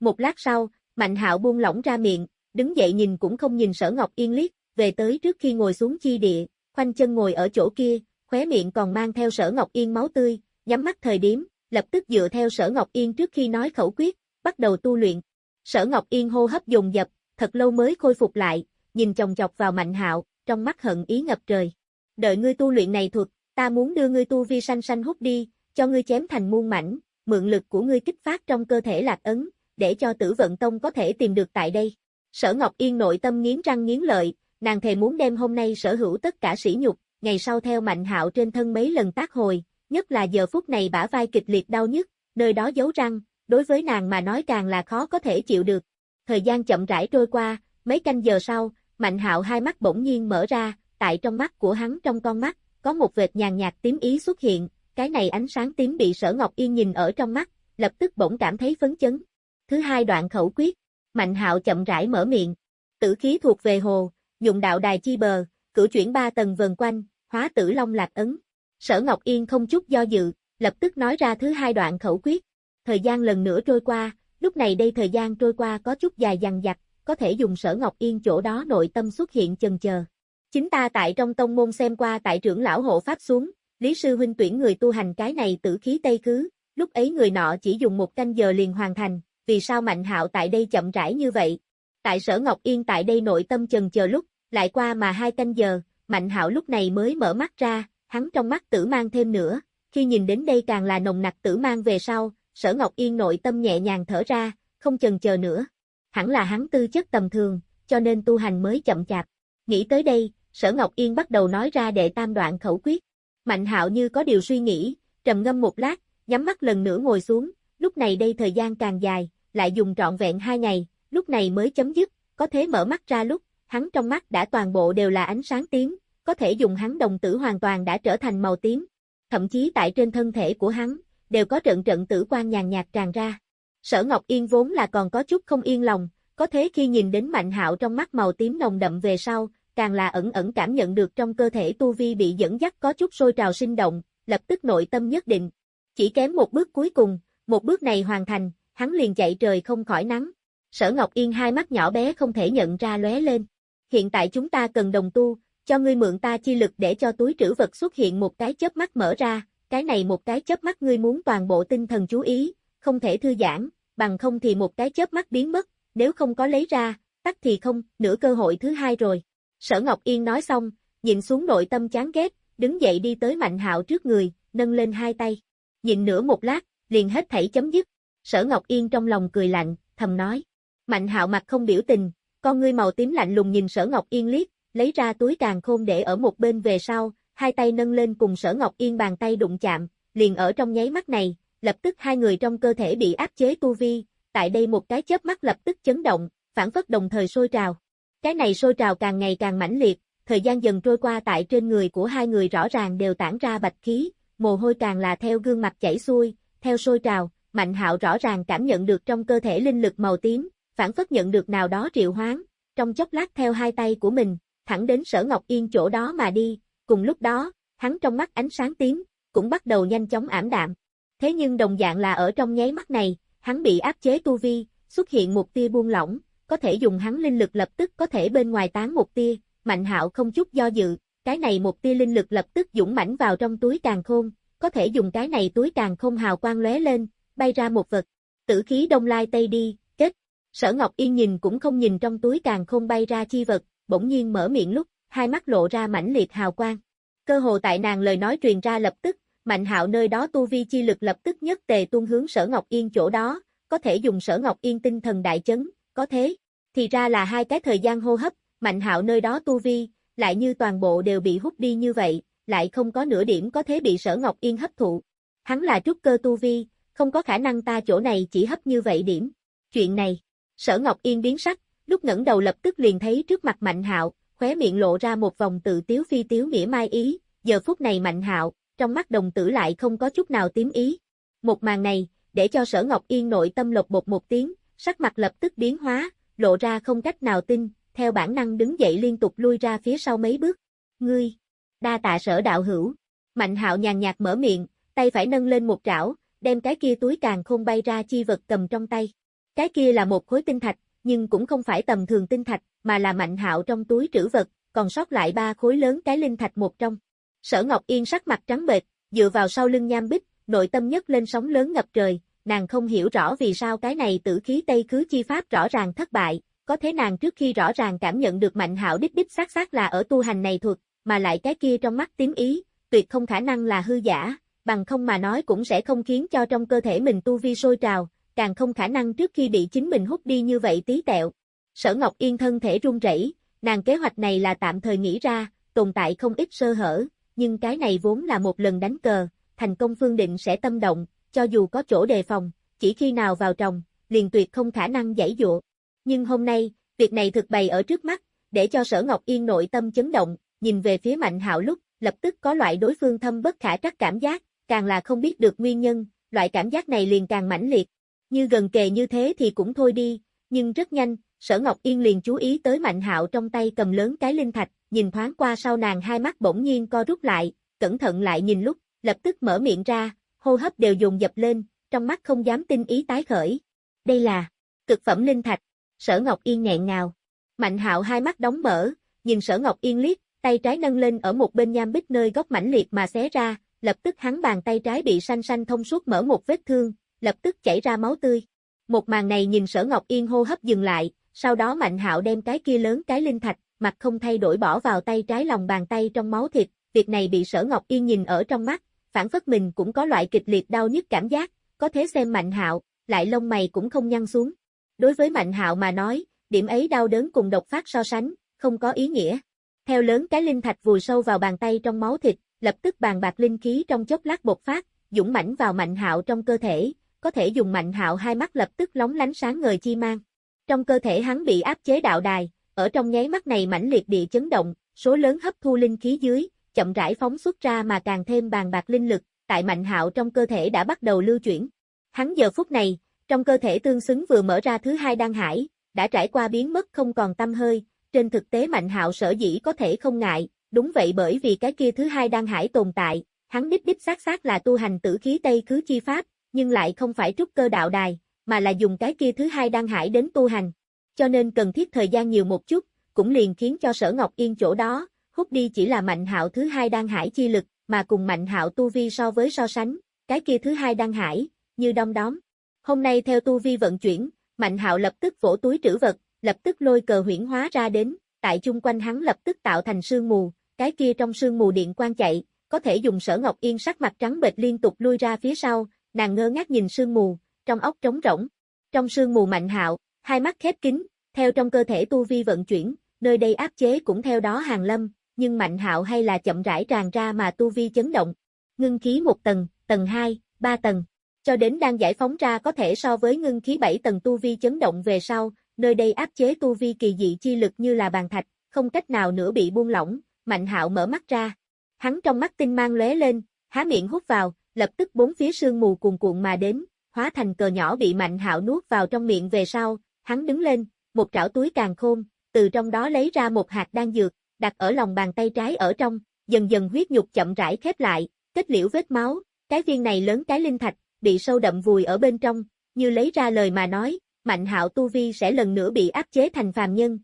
Một lát sau, Mạnh Hạo buông lỏng ra miệng, đứng dậy nhìn cũng không nhìn Sở Ngọc Yên liếc, về tới trước khi ngồi xuống chi địa, khoanh chân ngồi ở chỗ kia, khóe miệng còn mang theo Sở Ngọc Yên máu tươi, nhắm mắt thời điểm, lập tức dựa theo Sở Ngọc Yên trước khi nói khẩu quyết, bắt đầu tu luyện. Sở Ngọc Yên hô hấp dồn dập, thật lâu mới khôi phục lại, nhìn chồng chọc vào Mạnh Hạo, trong mắt hận ý ngập trời. Đợi ngươi tu luyện này thuật, ta muốn đưa ngươi tu vi sanh sanh hút đi, cho ngươi chém thành muôn mảnh, mượn lực của ngươi kích phát trong cơ thể lạc ấn, để cho Tử Vận Tông có thể tìm được tại đây. Sở Ngọc Yên nội tâm nghiến răng nghiến lợi, nàng thề muốn đem hôm nay sở hữu tất cả sỉ nhục, ngày sau theo Mạnh Hạo trên thân mấy lần tác hồi, nhất là giờ phút này bả vai kịch liệt đau nhức, nơi đó giấu răng, đối với nàng mà nói càng là khó có thể chịu được. Thời gian chậm rãi trôi qua, mấy canh giờ sau, Mạnh Hạo hai mắt bỗng nhiên mở ra, tại trong mắt của hắn trong con mắt, có một vệt nhàn nhạt tím ý xuất hiện, cái này ánh sáng tím bị Sở Ngọc Yên nhìn ở trong mắt, lập tức bỗng cảm thấy phấn chấn. Thứ hai đoạn khẩu quyết, Mạnh Hạo chậm rãi mở miệng. Tử khí thuộc về hồ, dụng đạo đài chi bờ, cử chuyển ba tầng vần quanh, hóa tử long lạc ấn. Sở Ngọc Yên không chút do dự, lập tức nói ra thứ hai đoạn khẩu quyết. Thời gian lần nữa trôi qua, lúc này đây thời gian trôi qua có chút dài dằng dặc, có thể dùng sở Ngọc Yên chỗ đó nội tâm xuất hiện chần chờ. Chính ta tại trong tông môn xem qua tại trưởng lão hộ pháp xuống, Lý Sư Huynh tuyển người tu hành cái này tử khí tây cứ, lúc ấy người nọ chỉ dùng một canh giờ liền hoàn thành, vì sao Mạnh Hạo tại đây chậm rãi như vậy? Tại sở Ngọc Yên tại đây nội tâm chần chờ lúc, lại qua mà hai canh giờ, Mạnh Hạo lúc này mới mở mắt ra, hắn trong mắt tử mang thêm nữa, khi nhìn đến đây càng là nồng nặc tử mang về sau, sở Ngọc Yên nội tâm nhẹ nhàng thở ra, không chần chờ nữa. Hẳn là hắn tư chất tầm thường, cho nên tu hành mới chậm chạp. Nghĩ tới đây, sở Ngọc Yên bắt đầu nói ra đệ tam đoạn khẩu quyết. Mạnh hạo như có điều suy nghĩ, trầm ngâm một lát, nhắm mắt lần nữa ngồi xuống, lúc này đây thời gian càng dài, lại dùng trọn vẹn hai ngày, lúc này mới chấm dứt, có thế mở mắt ra lúc, hắn trong mắt đã toàn bộ đều là ánh sáng tím, có thể dùng hắn đồng tử hoàn toàn đã trở thành màu tím. Thậm chí tại trên thân thể của hắn, đều có trận trận tử quan nhàn nhạt tràn ra. Sở Ngọc Yên vốn là còn có chút không yên lòng, có thế khi nhìn đến Mạnh Hạo trong mắt màu tím nồng đậm về sau, càng là ẩn ẩn cảm nhận được trong cơ thể tu vi bị dẫn dắt có chút sôi trào sinh động, lập tức nội tâm nhất định. Chỉ kém một bước cuối cùng, một bước này hoàn thành, hắn liền chạy trời không khỏi nắng. Sở Ngọc Yên hai mắt nhỏ bé không thể nhận ra lóe lên. Hiện tại chúng ta cần đồng tu, cho ngươi mượn ta chi lực để cho túi trữ vật xuất hiện một cái chớp mắt mở ra, cái này một cái chớp mắt ngươi muốn toàn bộ tinh thần chú ý, không thể thư giãn, bằng không thì một cái chớp mắt biến mất, nếu không có lấy ra, tắt thì không, nửa cơ hội thứ hai rồi. Sở Ngọc Yên nói xong, nhìn xuống nội tâm chán ghét, đứng dậy đi tới Mạnh Hạo trước người, nâng lên hai tay. Nhìn nửa một lát, liền hết thảy chấm dứt. Sở Ngọc Yên trong lòng cười lạnh, thầm nói. Mạnh hạo mặt không biểu tình, con ngươi màu tím lạnh lùng nhìn Sở Ngọc Yên liếc, lấy ra túi càng khôn để ở một bên về sau, hai tay nâng lên cùng Sở Ngọc Yên bàn tay đụng chạm, liền ở trong nháy mắt này, lập tức hai người trong cơ thể bị áp chế tu vi, tại đây một cái chớp mắt lập tức chấn động, phản phất đồng thời sôi trào. Cái này sôi trào càng ngày càng mãnh liệt, thời gian dần trôi qua tại trên người của hai người rõ ràng đều tản ra bạch khí, mồ hôi càng là theo gương mặt chảy xuôi, theo sôi trào, Mạnh Hạo rõ ràng cảm nhận được trong cơ thể linh lực màu tím, phản phất nhận được nào đó triệu hoán, trong chốc lát theo hai tay của mình, thẳng đến Sở Ngọc Yên chỗ đó mà đi, cùng lúc đó, hắn trong mắt ánh sáng tím, cũng bắt đầu nhanh chóng ảm đạm. Thế nhưng đồng dạng là ở trong nháy mắt này, hắn bị áp chế tu vi, xuất hiện một tia buông lỏng, có thể dùng hắn linh lực lập tức có thể bên ngoài tán một tia, Mạnh Hạo không chút do dự, cái này một tia linh lực lập tức dũng mãnh vào trong túi càng khôn, có thể dùng cái này túi càng không hào quang lóe lên, bay ra một vật. Tử khí đông lai tây đi, kết. Sở Ngọc Yên nhìn cũng không nhìn trong túi càng không bay ra chi vật, bỗng nhiên mở miệng lúc, hai mắt lộ ra mãnh liệt hào quang. Cơ hồ tại nàng lời nói truyền ra lập tức, Mạnh Hạo nơi đó tu vi chi lực lập tức nhất tề tuôn hướng Sở Ngọc Yên chỗ đó, có thể dùng Sở Ngọc Yên tinh thần đại chấn, có thế. Thì ra là hai cái thời gian hô hấp, Mạnh Hạo nơi đó tu vi, lại như toàn bộ đều bị hút đi như vậy, lại không có nửa điểm có thể bị Sở Ngọc Yên hấp thụ. Hắn là trúc cơ tu vi, không có khả năng ta chỗ này chỉ hấp như vậy điểm. Chuyện này, Sở Ngọc Yên biến sắc, lúc ngẩng đầu lập tức liền thấy trước mặt Mạnh Hạo, khóe miệng lộ ra một vòng tự tiếu phi tiếu nghĩa mai ý, giờ phút này Mạnh Hạo, trong mắt đồng tử lại không có chút nào tím ý. Một màn này, để cho Sở Ngọc Yên nội tâm lột bột một tiếng, sắc mặt lập tức biến hóa, lộ ra không cách nào tin, theo bản năng đứng dậy liên tục lui ra phía sau mấy bước. Ngươi, đa tạ sở đạo hữu. Mạnh hạo nhàn nhạt mở miệng, tay phải nâng lên một trảo, đem cái kia túi càng không bay ra chi vật cầm trong tay. Cái kia là một khối tinh thạch, nhưng cũng không phải tầm thường tinh thạch, mà là mạnh hạo trong túi trữ vật, còn sót lại ba khối lớn cái linh thạch một trong. Sở Ngọc Yên sắc mặt trắng bệch, dựa vào sau lưng nham bích, nội tâm nhất lên sóng lớn ngập trời, nàng không hiểu rõ vì sao cái này tử khí Tây Khứ Chi Pháp rõ ràng thất bại, có thế nàng trước khi rõ ràng cảm nhận được mạnh hạo đích đích xác xác là ở tu hành này thuật, mà lại cái kia trong mắt tím ý, tuyệt không khả năng là hư giả, bằng không mà nói cũng sẽ không khiến cho trong cơ thể mình tu vi sôi trào, càng không khả năng trước khi bị chính mình hút đi như vậy tí tẹo. Sở Ngọc Yên thân thể run rẩy, nàng kế hoạch này là tạm thời nghĩ ra, tồn tại không ít sơ hở, nhưng cái này vốn là một lần đánh cờ, thành công phương định sẽ tâm động, cho dù có chỗ đề phòng, chỉ khi nào vào trồng, liền tuyệt không khả năng giải dụa. Nhưng hôm nay, việc này thực bày ở trước mắt, để cho Sở Ngọc Yên nội tâm chấn động, nhìn về phía Mạnh Hạo lúc, lập tức có loại đối phương thâm bất khả trắc cảm giác, càng là không biết được nguyên nhân, loại cảm giác này liền càng mãnh liệt. Như gần kề như thế thì cũng thôi đi, nhưng rất nhanh, Sở Ngọc Yên liền chú ý tới Mạnh Hạo trong tay cầm lớn cái linh thạch, nhìn thoáng qua sau nàng hai mắt bỗng nhiên co rút lại, cẩn thận lại nhìn lúc, lập tức mở miệng ra, hô hấp đều dồn dập lên, trong mắt không dám tin ý tái khởi. Đây là cực phẩm linh thạch. Sở Ngọc Yên nghẹn ngào. Mạnh Hạo hai mắt đóng mở, nhìn Sở Ngọc Yên liếc, tay trái nâng lên ở một bên nham bích nơi góc mảnh liệt mà xé ra, lập tức hắn bàn tay trái bị xanh xanh thông suốt mở một vết thương, lập tức chảy ra máu tươi. Một màn này nhìn Sở Ngọc Yên hô hấp dừng lại, sau đó Mạnh Hạo đem cái kia lớn cái linh thạch, mặt không thay đổi bỏ vào tay trái lòng bàn tay trong máu thịt, việc này bị Sở Ngọc Yên nhìn ở trong mắt, phản phất mình cũng có loại kịch liệt đau nhức cảm giác, có thế xem Mạnh Hạo, lại lông mày cũng không nhăn xuống. Đối với Mạnh Hạo mà nói, điểm ấy đau đớn cùng độc phát so sánh, không có ý nghĩa. Theo lớn cái linh thạch vùi sâu vào bàn tay trong máu thịt, lập tức bàn bạc linh khí trong chốc lát bộc phát, dũng mãnh vào Mạnh Hạo trong cơ thể, có thể dùng Mạnh Hạo hai mắt lập tức lóng lánh sáng ngời chi mang. Trong cơ thể hắn bị áp chế đạo đài, ở trong nháy mắt này mãnh liệt địa chấn động, số lớn hấp thu linh khí dưới, chậm rãi phóng xuất ra mà càng thêm bàn bạc linh lực, tại Mạnh Hạo trong cơ thể đã bắt đầu lưu chuyển. Hắn giờ phút này, trong cơ thể tương xứng vừa mở ra thứ hai đan hải, đã trải qua biến mất không còn tâm hơi, trên thực tế Mạnh Hạo sở dĩ có thể không ngại, đúng vậy bởi vì cái kia thứ hai đan hải tồn tại, hắn đích đích xác xác là tu hành tử khí Tây Khứ Chi Pháp, nhưng lại không phải trúc cơ đạo đài, mà là dùng cái kia thứ hai đăng hải đến tu hành. Cho nên cần thiết thời gian nhiều một chút, cũng liền khiến cho sở Ngọc Yên chỗ đó, hút đi chỉ là Mạnh Hạo thứ hai đăng hải chi lực, mà cùng Mạnh Hạo tu vi so với so sánh, cái kia thứ hai đăng hải, như đông đóm. Hôm nay theo tu vi vận chuyển, Mạnh Hạo lập tức vỗ túi trữ vật, lập tức lôi cờ huyễn hóa ra đến, tại chung quanh hắn lập tức tạo thành sương mù, cái kia trong sương mù điện quang chạy, có thể dùng Sở Ngọc Yên sắc mặt trắng bệch liên tục lui ra phía sau, nàng ngơ ngác nhìn sương mù, trong ốc trống rỗng. Trong sương mù mạnh hạo, hai mắt khép kín, theo trong cơ thể tu vi vận chuyển, nơi đây áp chế cũng theo đó hàng lâm, nhưng mạnh hạo hay là chậm rãi tràn ra mà tu vi chấn động. Ngưng khí một tầng, tầng 2, 3 tầng, cho đến đang giải phóng ra có thể so với ngưng khí 7 tầng tu vi chấn động về sau, nơi đây áp chế tu vi kỳ dị chi lực như là bàn thạch, không cách nào nữa bị buông lỏng, Mạnh Hạo mở mắt ra. Hắn trong mắt tinh mang lóe lên, há miệng hút vào, lập tức bốn phía sương mù cuồn cuộn mà đến, hóa thành cờ nhỏ bị Mạnh Hạo nuốt vào trong miệng về sau, hắn đứng lên, một trảo túi càng khôn, từ trong đó lấy ra một hạt đan dược, đặt ở lòng bàn tay trái ở trong, dần dần huyết nhục chậm rãi khép lại, kết liễu vết máu, cái viên này lớn cái linh thạch, bị sâu đậm vùi ở bên trong, như lấy ra lời mà nói, Mạnh Hạo tu vi sẽ lần nữa bị áp chế thành phàm nhân.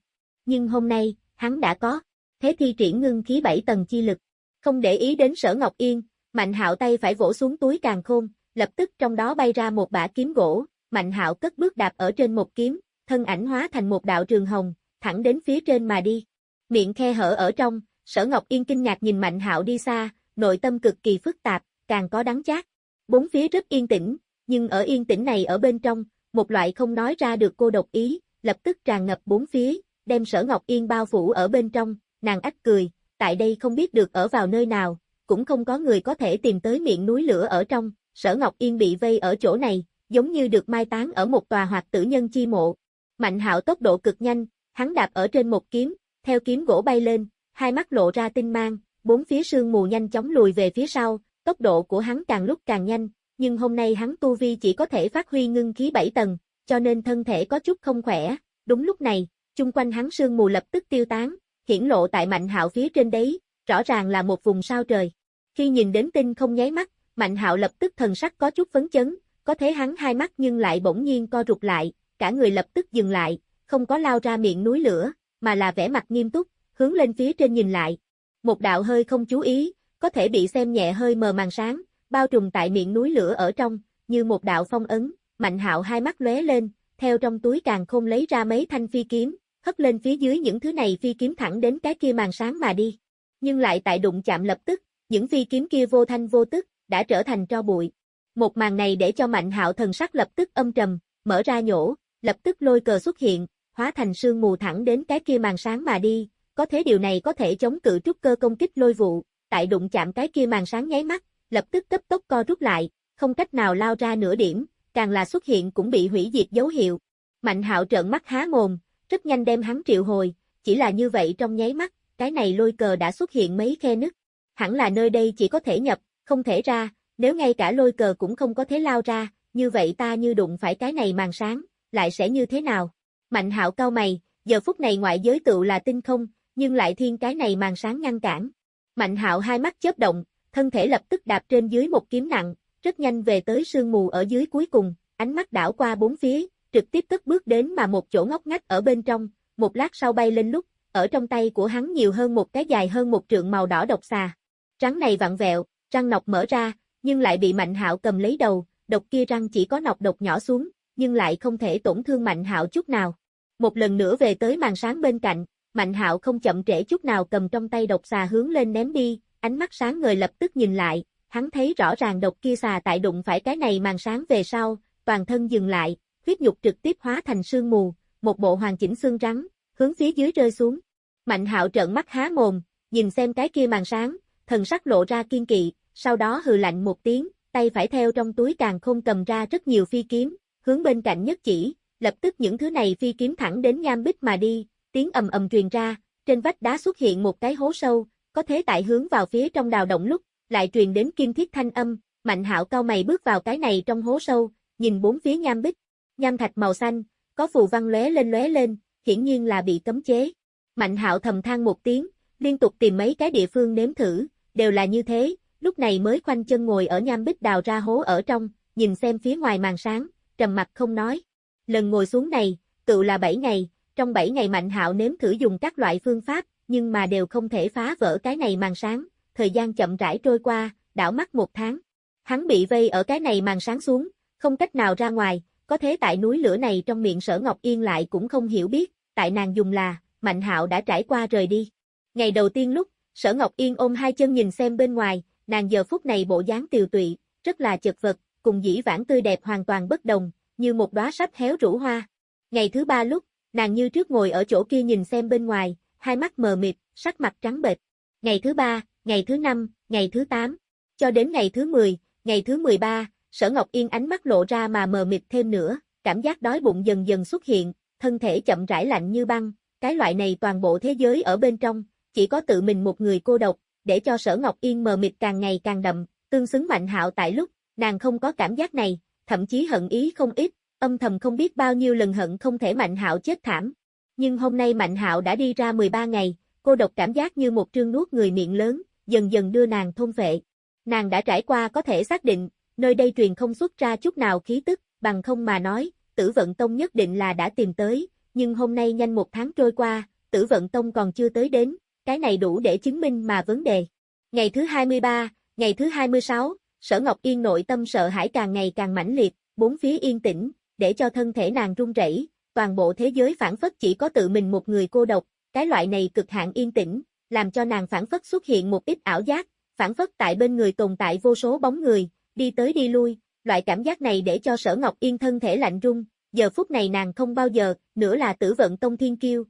Nhưng hôm nay, hắn đã có, thế thi triển ngưng khí bảy tầng chi lực. Không để ý đến Sở Ngọc Yên, Mạnh Hạo tay phải vỗ xuống túi càng khôn, lập tức trong đó bay ra một bả kiếm gỗ, Mạnh Hạo cất bước đạp ở trên một kiếm, thân ảnh hóa thành một đạo trường hồng, thẳng đến phía trên mà đi. Miệng khe hở ở trong, Sở Ngọc Yên kinh ngạc nhìn Mạnh Hạo đi xa, nội tâm cực kỳ phức tạp, càng có đắng chát. Bốn phía rất yên tĩnh, nhưng ở yên tĩnh này ở bên trong, một loại không nói ra được cô độc ý, lập tức tràn ngập bốn phía, đem Sở Ngọc Yên bao phủ ở bên trong, nàng ách cười, tại đây không biết được ở vào nơi nào, cũng không có người có thể tìm tới miệng núi lửa ở trong, Sở Ngọc Yên bị vây ở chỗ này, giống như được mai táng ở một tòa hoạt tử nhân chi mộ. Mạnh hạo tốc độ cực nhanh, hắn đạp ở trên một kiếm, theo kiếm gỗ bay lên, hai mắt lộ ra tinh mang, bốn phía sương mù nhanh chóng lùi về phía sau, tốc độ của hắn càng lúc càng nhanh, nhưng hôm nay hắn tu vi chỉ có thể phát huy ngưng khí 7 tầng, cho nên thân thể có chút không khỏe. Đúng lúc này, chung quanh hắn sương mù lập tức tiêu tán, hiển lộ tại Mạnh Hạo phía trên đấy, rõ ràng là một vùng sao trời. Khi nhìn đến tinh không nháy mắt, Mạnh Hạo lập tức thần sắc có chút phấn chấn, có thế hắn hai mắt nhưng lại bỗng nhiên co rụt lại, cả người lập tức dừng lại, không có lao ra miệng núi lửa, mà là vẻ mặt nghiêm túc, hướng lên phía trên nhìn lại. Một đạo hơi không chú ý, có thể bị xem nhẹ hơi mờ màng sáng, bao trùm tại miệng núi lửa ở trong, như một đạo phong ấn, Mạnh Hạo hai mắt lóe lên, theo trong túi càng không lấy ra mấy thanh phi kiếm, hất lên phía dưới những thứ này phi kiếm thẳng đến cái kia màn sáng mà đi. Nhưng lại tại đụng chạm lập tức, những phi kiếm kia vô thanh vô tức, đã trở thành tro bụi. Một màn này để cho Mạnh Hạo thần sắc lập tức âm trầm, mở ra nhổ, lập tức lôi cờ xuất hiện, hóa thành sương mù thẳng đến cái kia màn sáng mà đi, có thế điều này có thể chống cự trúc cơ công kích lôi vụ, tại đụng chạm cái kia màn sáng nháy mắt, lập tức cấp tốc co rút lại, không cách nào lao ra nửa điểm, càng là xuất hiện cũng bị hủy diệt dấu hiệu. Mạnh hạo trợn mắt há mồm, rất nhanh đem hắn triệu hồi, chỉ là như vậy trong nháy mắt, cái này lôi cờ đã xuất hiện mấy khe nứt. Hẳn là nơi đây chỉ có thể nhập, không thể ra, nếu ngay cả lôi cờ cũng không có thế lao ra, như vậy ta như đụng phải cái này màn sáng, lại sẽ như thế nào? Mạnh hạo cao mày, giờ phút này ngoại giới tựu là tinh không, nhưng lại thiên cái này màn sáng ngăn cản. Mạnh hạo hai mắt chớp động, thân thể lập tức đạp trên dưới một kiếm nặng, rất nhanh về tới sương mù ở dưới cuối cùng, ánh mắt đảo qua bốn phía, trực tiếp cất bước đến mà một chỗ ngóc ngách ở bên trong, một lát sau bay lên lúc, ở trong tay của hắn nhiều hơn một cái dài hơn một trượng màu đỏ độc xà. Trắng này vặn vẹo, răng nọc mở ra, nhưng lại bị Mạnh Hạo cầm lấy đầu, độc kia răng chỉ có nọc độc nhỏ xuống, nhưng lại không thể tổn thương Mạnh Hạo chút nào. Một lần nữa về tới màn sáng bên cạnh, Mạnh Hạo không chậm trễ chút nào cầm trong tay độc xà hướng lên ném đi, ánh mắt sáng người lập tức nhìn lại, hắn thấy rõ ràng độc kia xà tại đụng phải cái này màn sáng về sau, toàn thân dừng lại, huyết nhục trực tiếp hóa thành sương mù, một bộ hoàn chỉnh xương rắn hướng phía dưới rơi xuống. Mạnh hạo trợn mắt há mồm, nhìn xem cái kia màn sáng, thần sắc lộ ra kiên kỵ, sau đó hừ lạnh một tiếng, tay phải theo trong túi càng không cầm ra rất nhiều phi kiếm, hướng bên cạnh nhất chỉ, lập tức những thứ này phi kiếm thẳng đến nham bích mà đi, tiếng ầm ầm truyền ra, trên vách đá xuất hiện một cái hố sâu, có thế tại hướng vào phía trong đào động lúc, lại truyền đến kim thiết thanh âm, mạnh hạo cao mày bước vào cái này trong hố sâu, nhìn bốn phía nham bích, nham thạch màu xanh, có phù văn lóe lên lóe lên, hiển nhiên là bị cấm chế. Mạnh hạo thầm than một tiếng, liên tục tìm mấy cái địa phương nếm thử, đều là như thế, lúc này mới khoanh chân ngồi ở nham bích đào ra hố ở trong, nhìn xem phía ngoài màn sáng, trầm mặt không nói. Lần ngồi xuống này, tự là 7 ngày, trong 7 ngày Mạnh hạo nếm thử dùng các loại phương pháp, nhưng mà đều không thể phá vỡ cái này màn sáng, thời gian chậm rãi trôi qua, đảo mắt một tháng. Hắn bị vây ở cái này màn sáng xuống, không cách nào ra ngoài, có thế tại núi lửa này trong miệng sở Ngọc Yên lại cũng không hiểu biết, tại nàng dùng là, Mạnh hạo đã trải qua rời đi. Ngày đầu tiên lúc, sở Ngọc Yên ôm hai chân nhìn xem bên ngoài, nàng giờ phút này bộ dáng tiều tụy, rất là chật vật, cùng dĩ vãng tươi đẹp hoàn toàn bất đồng, như một đóa sắp héo rũ hoa. Ngày thứ ba lúc, nàng như trước ngồi ở chỗ kia nhìn xem bên ngoài, hai mắt mờ mịt, sắc mặt trắng bệch. Ngày thứ ba, ngày thứ năm, ngày thứ tám, cho đến ngày thứ mười, ngày thứ mười ba, Sở Ngọc Yên ánh mắt lộ ra mà mờ mịt thêm nữa, cảm giác đói bụng dần dần xuất hiện, thân thể chậm rãi lạnh như băng, cái loại này toàn bộ thế giới ở bên trong, chỉ có tự mình một người cô độc, để cho Sở Ngọc Yên mờ mịt càng ngày càng đậm, tương xứng Mạnh Hạo tại lúc, nàng không có cảm giác này, thậm chí hận ý không ít, âm thầm không biết bao nhiêu lần hận không thể Mạnh Hạo chết thảm. Nhưng hôm nay Mạnh Hạo đã đi ra 13 ngày, cô độc cảm giác như một trương nuốt người miệng lớn, dần dần đưa nàng thôn vệ. Nàng đã trải qua có thể xác định, nơi đây truyền không xuất ra chút nào khí tức, bằng không mà nói, tử vận tông nhất định là đã tìm tới, nhưng hôm nay nhanh một tháng trôi qua, tử vận tông còn chưa tới đến, cái này đủ để chứng minh mà vấn đề. Ngày thứ 23, ngày thứ 26, Sở Ngọc Yên nội tâm sợ hãi càng ngày càng mãnh liệt, bốn phía yên tĩnh, để cho thân thể nàng run rẩy, toàn bộ thế giới phản phất chỉ có tự mình một người cô độc, cái loại này cực hạn yên tĩnh, làm cho nàng phản phất xuất hiện một ít ảo giác, phản phất tại bên người tồn tại vô số bóng người, đi tới đi lui, loại cảm giác này để cho Sở Ngọc Yên thân thể lạnh run, giờ phút này nàng không bao giờ, nữa là tử vận tông thiên kiêu.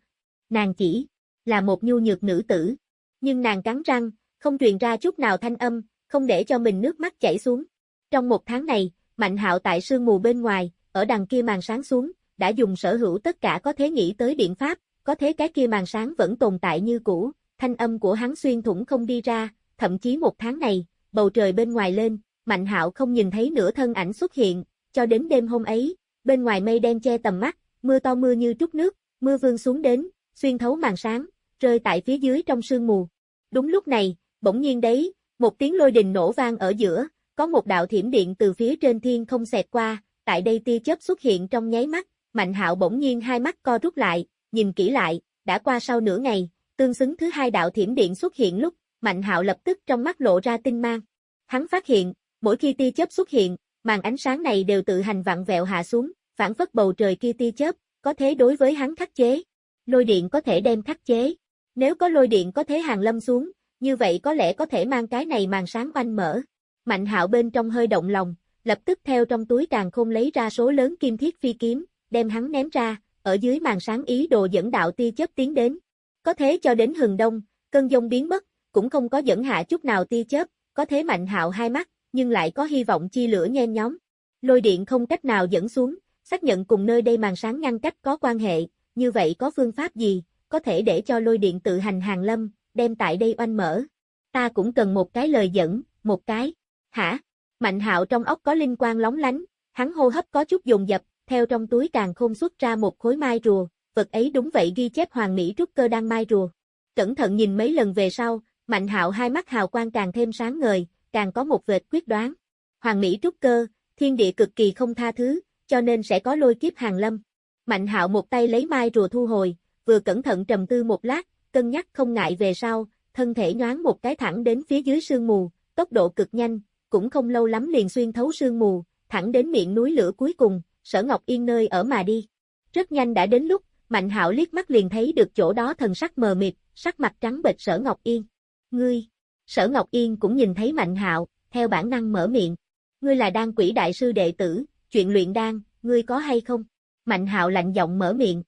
Nàng chỉ là một nhu nhược nữ tử, nhưng nàng cắn răng, không truyền ra chút nào thanh âm, không để cho mình nước mắt chảy xuống. Trong một tháng này, Mạnh Hạo tại sương mù bên ngoài, ở đằng kia màn sáng xuống, đã dùng sở hữu tất cả có thể nghĩ tới biện pháp, có thế cái kia màn sáng vẫn tồn tại như cũ, thanh âm của hắn xuyên thủng không đi ra, thậm chí một tháng này, bầu trời bên ngoài lên, Mạnh Hạo không nhìn thấy nửa thân ảnh xuất hiện, cho đến đêm hôm ấy, bên ngoài mây đen che tầm mắt, mưa to mưa như trút nước, mưa vương xuống đến, xuyên thấu màn sáng, rơi tại phía dưới trong sương mù. Đúng lúc này, bỗng nhiên đấy, một tiếng lôi đình nổ vang ở giữa, có một đạo thiểm điện từ phía trên thiên không xẹt qua, tại đây tia chớp xuất hiện trong nháy mắt, Mạnh Hạo bỗng nhiên hai mắt co rút lại, nhìn kỹ lại, đã qua sau nửa ngày, tương xứng thứ hai đạo thiểm điện xuất hiện lúc, Mạnh Hạo lập tức trong mắt lộ ra tinh mang. Hắn phát hiện, mỗi khi tia chớp xuất hiện, màn ánh sáng này đều tự hành vặn vẹo hạ xuống, phản phất bầu trời kia tia chớp, có thế đối với hắn khắc chế. Lôi điện có thể đem khắc chế. Nếu có lôi điện có thế hàng lâm xuống, như vậy có lẽ có thể mang cái này màn sáng oanh mở. Mạnh hạo bên trong hơi động lòng, lập tức theo trong túi càng không lấy ra số lớn kim thiết phi kiếm, đem hắn ném ra, ở dưới màn sáng ý đồ dẫn đạo tia chớp tiến đến. Có thế cho đến hừng đông, cơn dông biến mất, cũng không có dẫn hạ chút nào tia chớp, có thế mạnh hạo hai mắt, nhưng lại có hy vọng chi lửa nhen nhóm. Lôi điện không cách nào dẫn xuống, xác nhận cùng nơi đây màn sáng ngăn cách có quan hệ, như vậy có phương pháp gì, có thể để cho lôi điện tự hành hàng lâm, đem tại đây oanh mở. Ta cũng cần một cái lời dẫn, một cái. Hả? Mạnh hạo trong ốc có linh quang lóng lánh, hắn hô hấp có chút dồn dập, theo trong túi càng khôn xuất ra một khối mai rùa, vật ấy đúng vậy ghi chép hoàng mỹ trúc cơ đang mai rùa. Cẩn thận nhìn mấy lần về sau, mạnh hạo hai mắt hào quang càng thêm sáng ngời, càng có một vệt quyết đoán. Hoàng mỹ trúc cơ, thiên địa cực kỳ không tha thứ, cho nên sẽ có lôi kiếp hàng lâm. Mạnh hạo một tay lấy mai rùa thu hồi, vừa cẩn thận trầm tư một lát, cân nhắc không ngại về sau, thân thể nhoáng một cái thẳng đến phía dưới sương mù, tốc độ cực nhanh, cũng không lâu lắm liền xuyên thấu sương mù, thẳng đến miệng núi lửa cuối cùng, Sở Ngọc Yên nơi ở mà đi. Rất nhanh đã đến lúc, Mạnh Hạo liếc mắt liền thấy được chỗ đó thần sắc mờ mịt, sắc mặt trắng bệch Sở Ngọc Yên. Ngươi, Sở Ngọc Yên cũng nhìn thấy Mạnh Hạo, theo bản năng mở miệng. Ngươi là đan quỷ đại sư đệ tử, chuyện luyện đan, ngươi có hay không? Mạnh Hạo lạnh giọng mở miệng.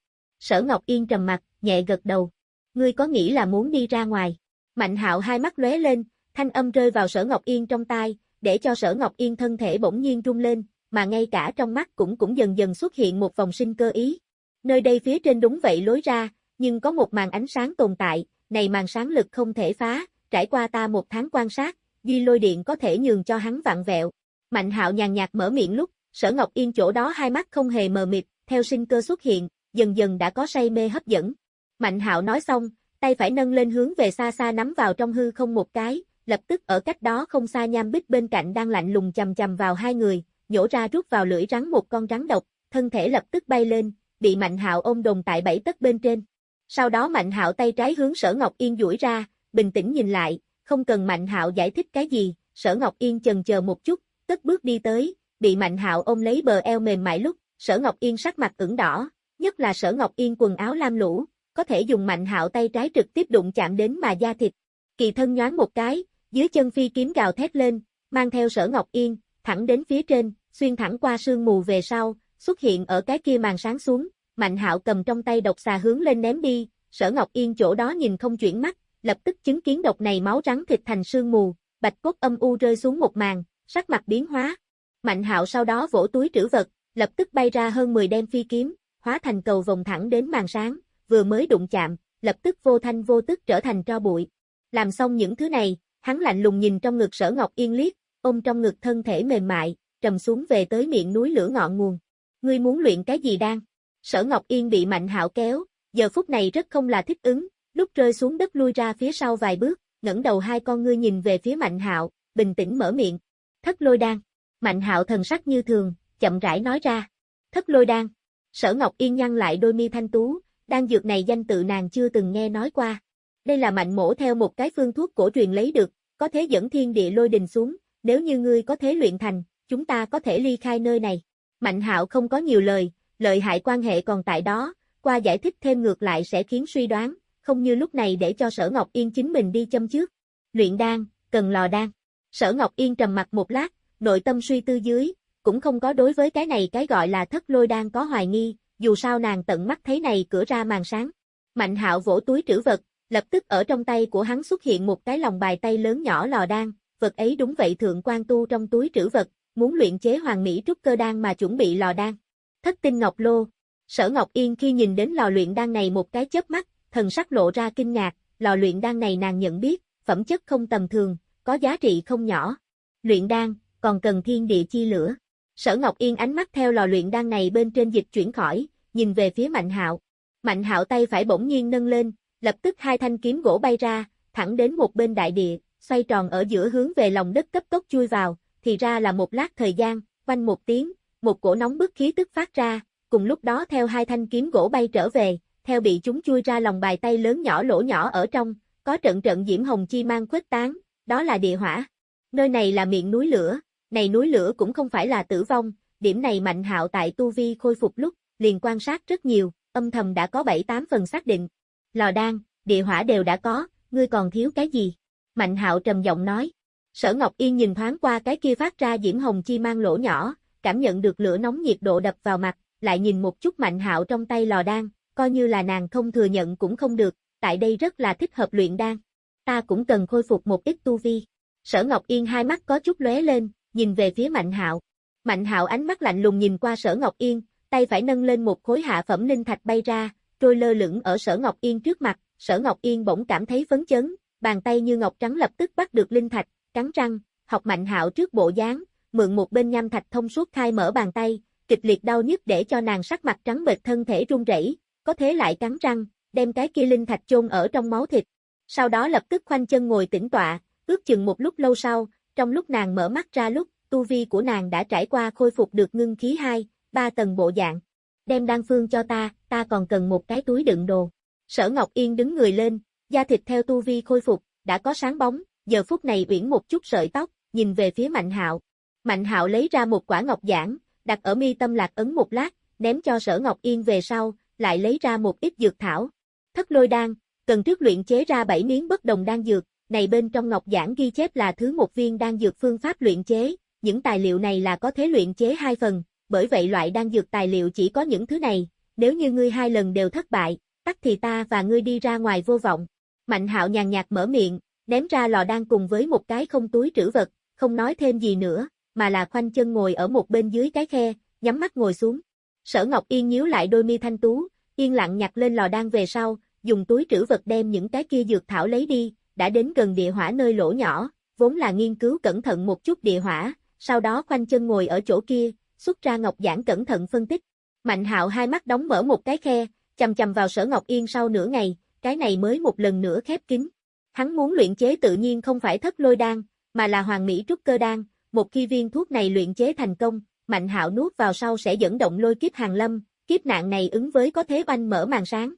Sở Ngọc Yên trầm mặt, nhẹ gật đầu. Ngươi có nghĩ là muốn đi ra ngoài? Mạnh Hạo hai mắt lóe lên, thanh âm rơi vào Sở Ngọc Yên trong tai, để cho Sở Ngọc Yên thân thể bỗng nhiên rung lên, mà ngay cả trong mắt cũng cũng dần dần xuất hiện một vòng sinh cơ ý. Nơi đây phía trên đúng vậy lối ra, nhưng có một màn ánh sáng tồn tại, này màn sáng lực không thể phá, trải qua ta một tháng quan sát, duy lôi điện có thể nhường cho hắn vặn vẹo. Mạnh hạo nhàn nhạt mở miệng lúc, sở Ngọc Yên chỗ đó hai mắt không hề mờ mịt, theo sinh cơ xuất hiện, dần dần đã có say mê hấp dẫn. Mạnh hạo nói xong, tay phải nâng lên hướng về xa xa nắm vào trong hư không một cái, lập tức ở cách đó không xa nham bích bên cạnh đang lạnh lùng chầm chầm vào hai người, nhổ ra rút vào lưỡi rắn một con rắn độc, thân thể lập tức bay lên, bị Mạnh Hạo ôm đồn tại bảy tấc bên trên. Sau đó Mạnh Hạo tay trái hướng Sở Ngọc Yên duỗi ra, bình tĩnh nhìn lại, không cần Mạnh Hạo giải thích cái gì, Sở Ngọc Yên chần chờ một chút, cất bước đi tới, bị Mạnh Hạo ôm lấy bờ eo mềm mại lúc, Sở Ngọc Yên sắc mặt ửng đỏ, nhất là Sở Ngọc Yên quần áo lam lũ, có thể dùng Mạnh Hạo tay trái trực tiếp đụng chạm đến mà da thịt. Kỳ thân nhoáng một cái, dưới chân phi kiếm gào thét lên, mang theo Sở Ngọc Yên, thẳng đến phía trên, xuyên thẳng qua sương mù về sau, xuất hiện ở cái kia màn sáng xuống, Mạnh Hạo cầm trong tay độc xà hướng lên ném đi, Sở Ngọc Yên chỗ đó nhìn không chuyển mắt, lập tức chứng kiến độc này máu rắn thịt thành sương mù, bạch cốt âm u rơi xuống một màn, sắc mặt biến hóa. Mạnh Hạo sau đó vỗ túi trữ vật, lập tức bay ra hơn 10 đem phi kiếm, hóa thành cầu vòng thẳng đến màn sáng, vừa mới đụng chạm, lập tức vô thanh vô tức trở thành tro bụi. Làm xong những thứ này, hắn lạnh lùng nhìn trong ngực Sở Ngọc Yên liếc, ôm trong ngực thân thể mềm mại, trầm xuống về tới miệng núi lửa ngọn nguồn. Ngươi muốn luyện cái gì đang? Sở Ngọc Yên bị Mạnh Hạo kéo, giờ phút này rất không là thích ứng, lúc rơi xuống đất lui ra phía sau vài bước, ngẩng đầu hai con ngươi nhìn về phía Mạnh Hạo, bình tĩnh mở miệng. Thất lôi đan. Mạnh Hạo thần sắc như thường, chậm rãi nói ra. Thất lôi đan. Sở Ngọc Yên nhăn lại đôi mi thanh tú, đan dược này danh tự nàng chưa từng nghe nói qua. Đây là mạnh mổ theo một cái phương thuốc cổ truyền lấy được, có thế dẫn thiên địa lôi đình xuống, nếu như ngươi có thế luyện thành, chúng ta có thể ly khai nơi này. Mạnh hạo không có nhiều lời, lợi hại quan hệ còn tại đó, qua giải thích thêm ngược lại sẽ khiến suy đoán, không như lúc này để cho Sở Ngọc Yên chính mình đi châm trước. Luyện đan, cần lò đan. Sở Ngọc Yên trầm mặt một lát, nội tâm suy tư dưới, cũng không có đối với cái này cái gọi là thất lôi đang có hoài nghi, dù sao nàng tận mắt thấy này cửa ra màn sáng. Mạnh hạo vỗ túi trữ vật, lập tức ở trong tay của hắn xuất hiện một cái lòng bài tay lớn nhỏ lò đan, vật ấy đúng vậy thượng quan tu trong túi trữ vật, muốn luyện chế hoàng mỹ trúc cơ đan mà chuẩn bị lò đan. Thất tinh ngọc lô. Sở Ngọc Yên khi nhìn đến lò luyện đan này một cái chớp mắt, thần sắc lộ ra kinh ngạc, lò luyện đan này nàng nhận biết, phẩm chất không tầm thường, có giá trị không nhỏ. Luyện đan, còn cần thiên địa chi lửa. Sở Ngọc Yên ánh mắt theo lò luyện đan này bên trên dịch chuyển khỏi, nhìn về phía Mạnh Hạo. Mạnh Hạo tay phải bỗng nhiên nâng lên, lập tức hai thanh kiếm gỗ bay ra, thẳng đến một bên đại địa, xoay tròn ở giữa hướng về lòng đất cấp tốc chui vào, thì ra là một lát thời gian, quanh một tiếng, một cổ nóng bức khí tức phát ra, cùng lúc đó theo hai thanh kiếm gỗ bay trở về, theo bị chúng chui ra lòng bài tay lớn nhỏ lỗ nhỏ ở trong, có trận trận diễm hồng chi mang khuếch tán, đó là địa hỏa. Nơi này là miệng núi lửa, này núi lửa cũng không phải là tử vong, điểm này mạnh hạo tại tu vi khôi phục lúc, liền quan sát rất nhiều, âm thầm đã có 7-8 phần xác định. Lò đan, địa hỏa đều đã có, ngươi còn thiếu cái gì? Mạnh hạo trầm giọng nói. Sở Ngọc Yên nhìn thoáng qua cái kia phát ra diễm hồng chi mang lỗ nhỏ, cảm nhận được lửa nóng nhiệt độ đập vào mặt, lại nhìn một chút mạnh hạo trong tay lò đan, coi như là nàng không thừa nhận cũng không được, tại đây rất là thích hợp luyện đan. Ta cũng cần khôi phục một ít tu vi. Sở Ngọc Yên hai mắt có chút lóe lên, nhìn về phía Mạnh Hạo. Mạnh Hạo ánh mắt lạnh lùng nhìn qua Sở Ngọc Yên, tay phải nâng lên một khối hạ phẩm linh thạch bay ra, trôi lơ lửng ở Sở Ngọc Yên trước mặt, Sở Ngọc Yên bỗng cảm thấy phấn chấn, bàn tay như ngọc trắng lập tức bắt được linh thạch, cắn răng, học Mạnh Hạo trước bộ dáng, mượn một bên nham thạch thông suốt khai mở bàn tay, kịch liệt đau nhức để cho nàng sắc mặt trắng bệch thân thể run rẩy, có thế lại cắn răng, đem cái kia linh thạch chôn ở trong máu thịt. Sau đó lập tức khoanh chân ngồi tĩnh tọa, ước chừng một lúc lâu sau, trong lúc nàng mở mắt ra lúc, tu vi của nàng đã trải qua khôi phục được ngưng khí 2, 3 tầng bộ dạng. Đem đan phương cho ta, ta còn cần một cái túi đựng đồ. Sở Ngọc Yên đứng người lên, da thịt theo tu vi khôi phục, đã có sáng bóng, giờ phút này uyển một chút sợi tóc, nhìn về phía Mạnh Hạo. Mạnh Hạo lấy ra một quả ngọc giản, đặt ở mi tâm lạc ấn một lát, ném cho Sở Ngọc Yên về sau, lại lấy ra một ít dược thảo. Thất lôi đan, cần trước luyện chế ra 7 miếng bất đồng đan dược, này bên trong ngọc giản ghi chép là thứ một viên đan dược phương pháp luyện chế, những tài liệu này là có thể luyện chế hai phần, bởi vậy loại đan dược tài liệu chỉ có những thứ này, nếu như ngươi hai lần đều thất bại, tắt thì ta và ngươi đi ra ngoài vô vọng. Mạnh hạo nhàn nhạt mở miệng, ném ra lò đan cùng với một cái không túi trữ vật, không nói thêm gì nữa, mà là khoanh chân ngồi ở một bên dưới cái khe, nhắm mắt ngồi xuống. Sở Ngọc Yên nhíu lại đôi mi thanh tú, yên lặng nhặt lên lò đan về sau, dùng túi trữ vật đem những cái kia dược thảo lấy đi, đã đến gần địa hỏa nơi lỗ nhỏ, vốn là nghiên cứu cẩn thận một chút địa hỏa, sau đó khoanh chân ngồi ở chỗ kia, xuất ra ngọc giảng cẩn thận phân tích. Mạnh hạo hai mắt đóng mở một cái khe, chầm chầm vào sở ngọc yên sau nửa ngày, cái này mới một lần nữa khép kín. Hắn muốn luyện chế tự nhiên không phải thất lôi đan, mà là hoàng mỹ trúc cơ đan, một khi viên thuốc này luyện chế thành công, mạnh hạo nuốt vào sau sẽ dẫn động lôi kiếp hàng lâm, kiếp nạn này ứng với có thế oanh mở màn sáng.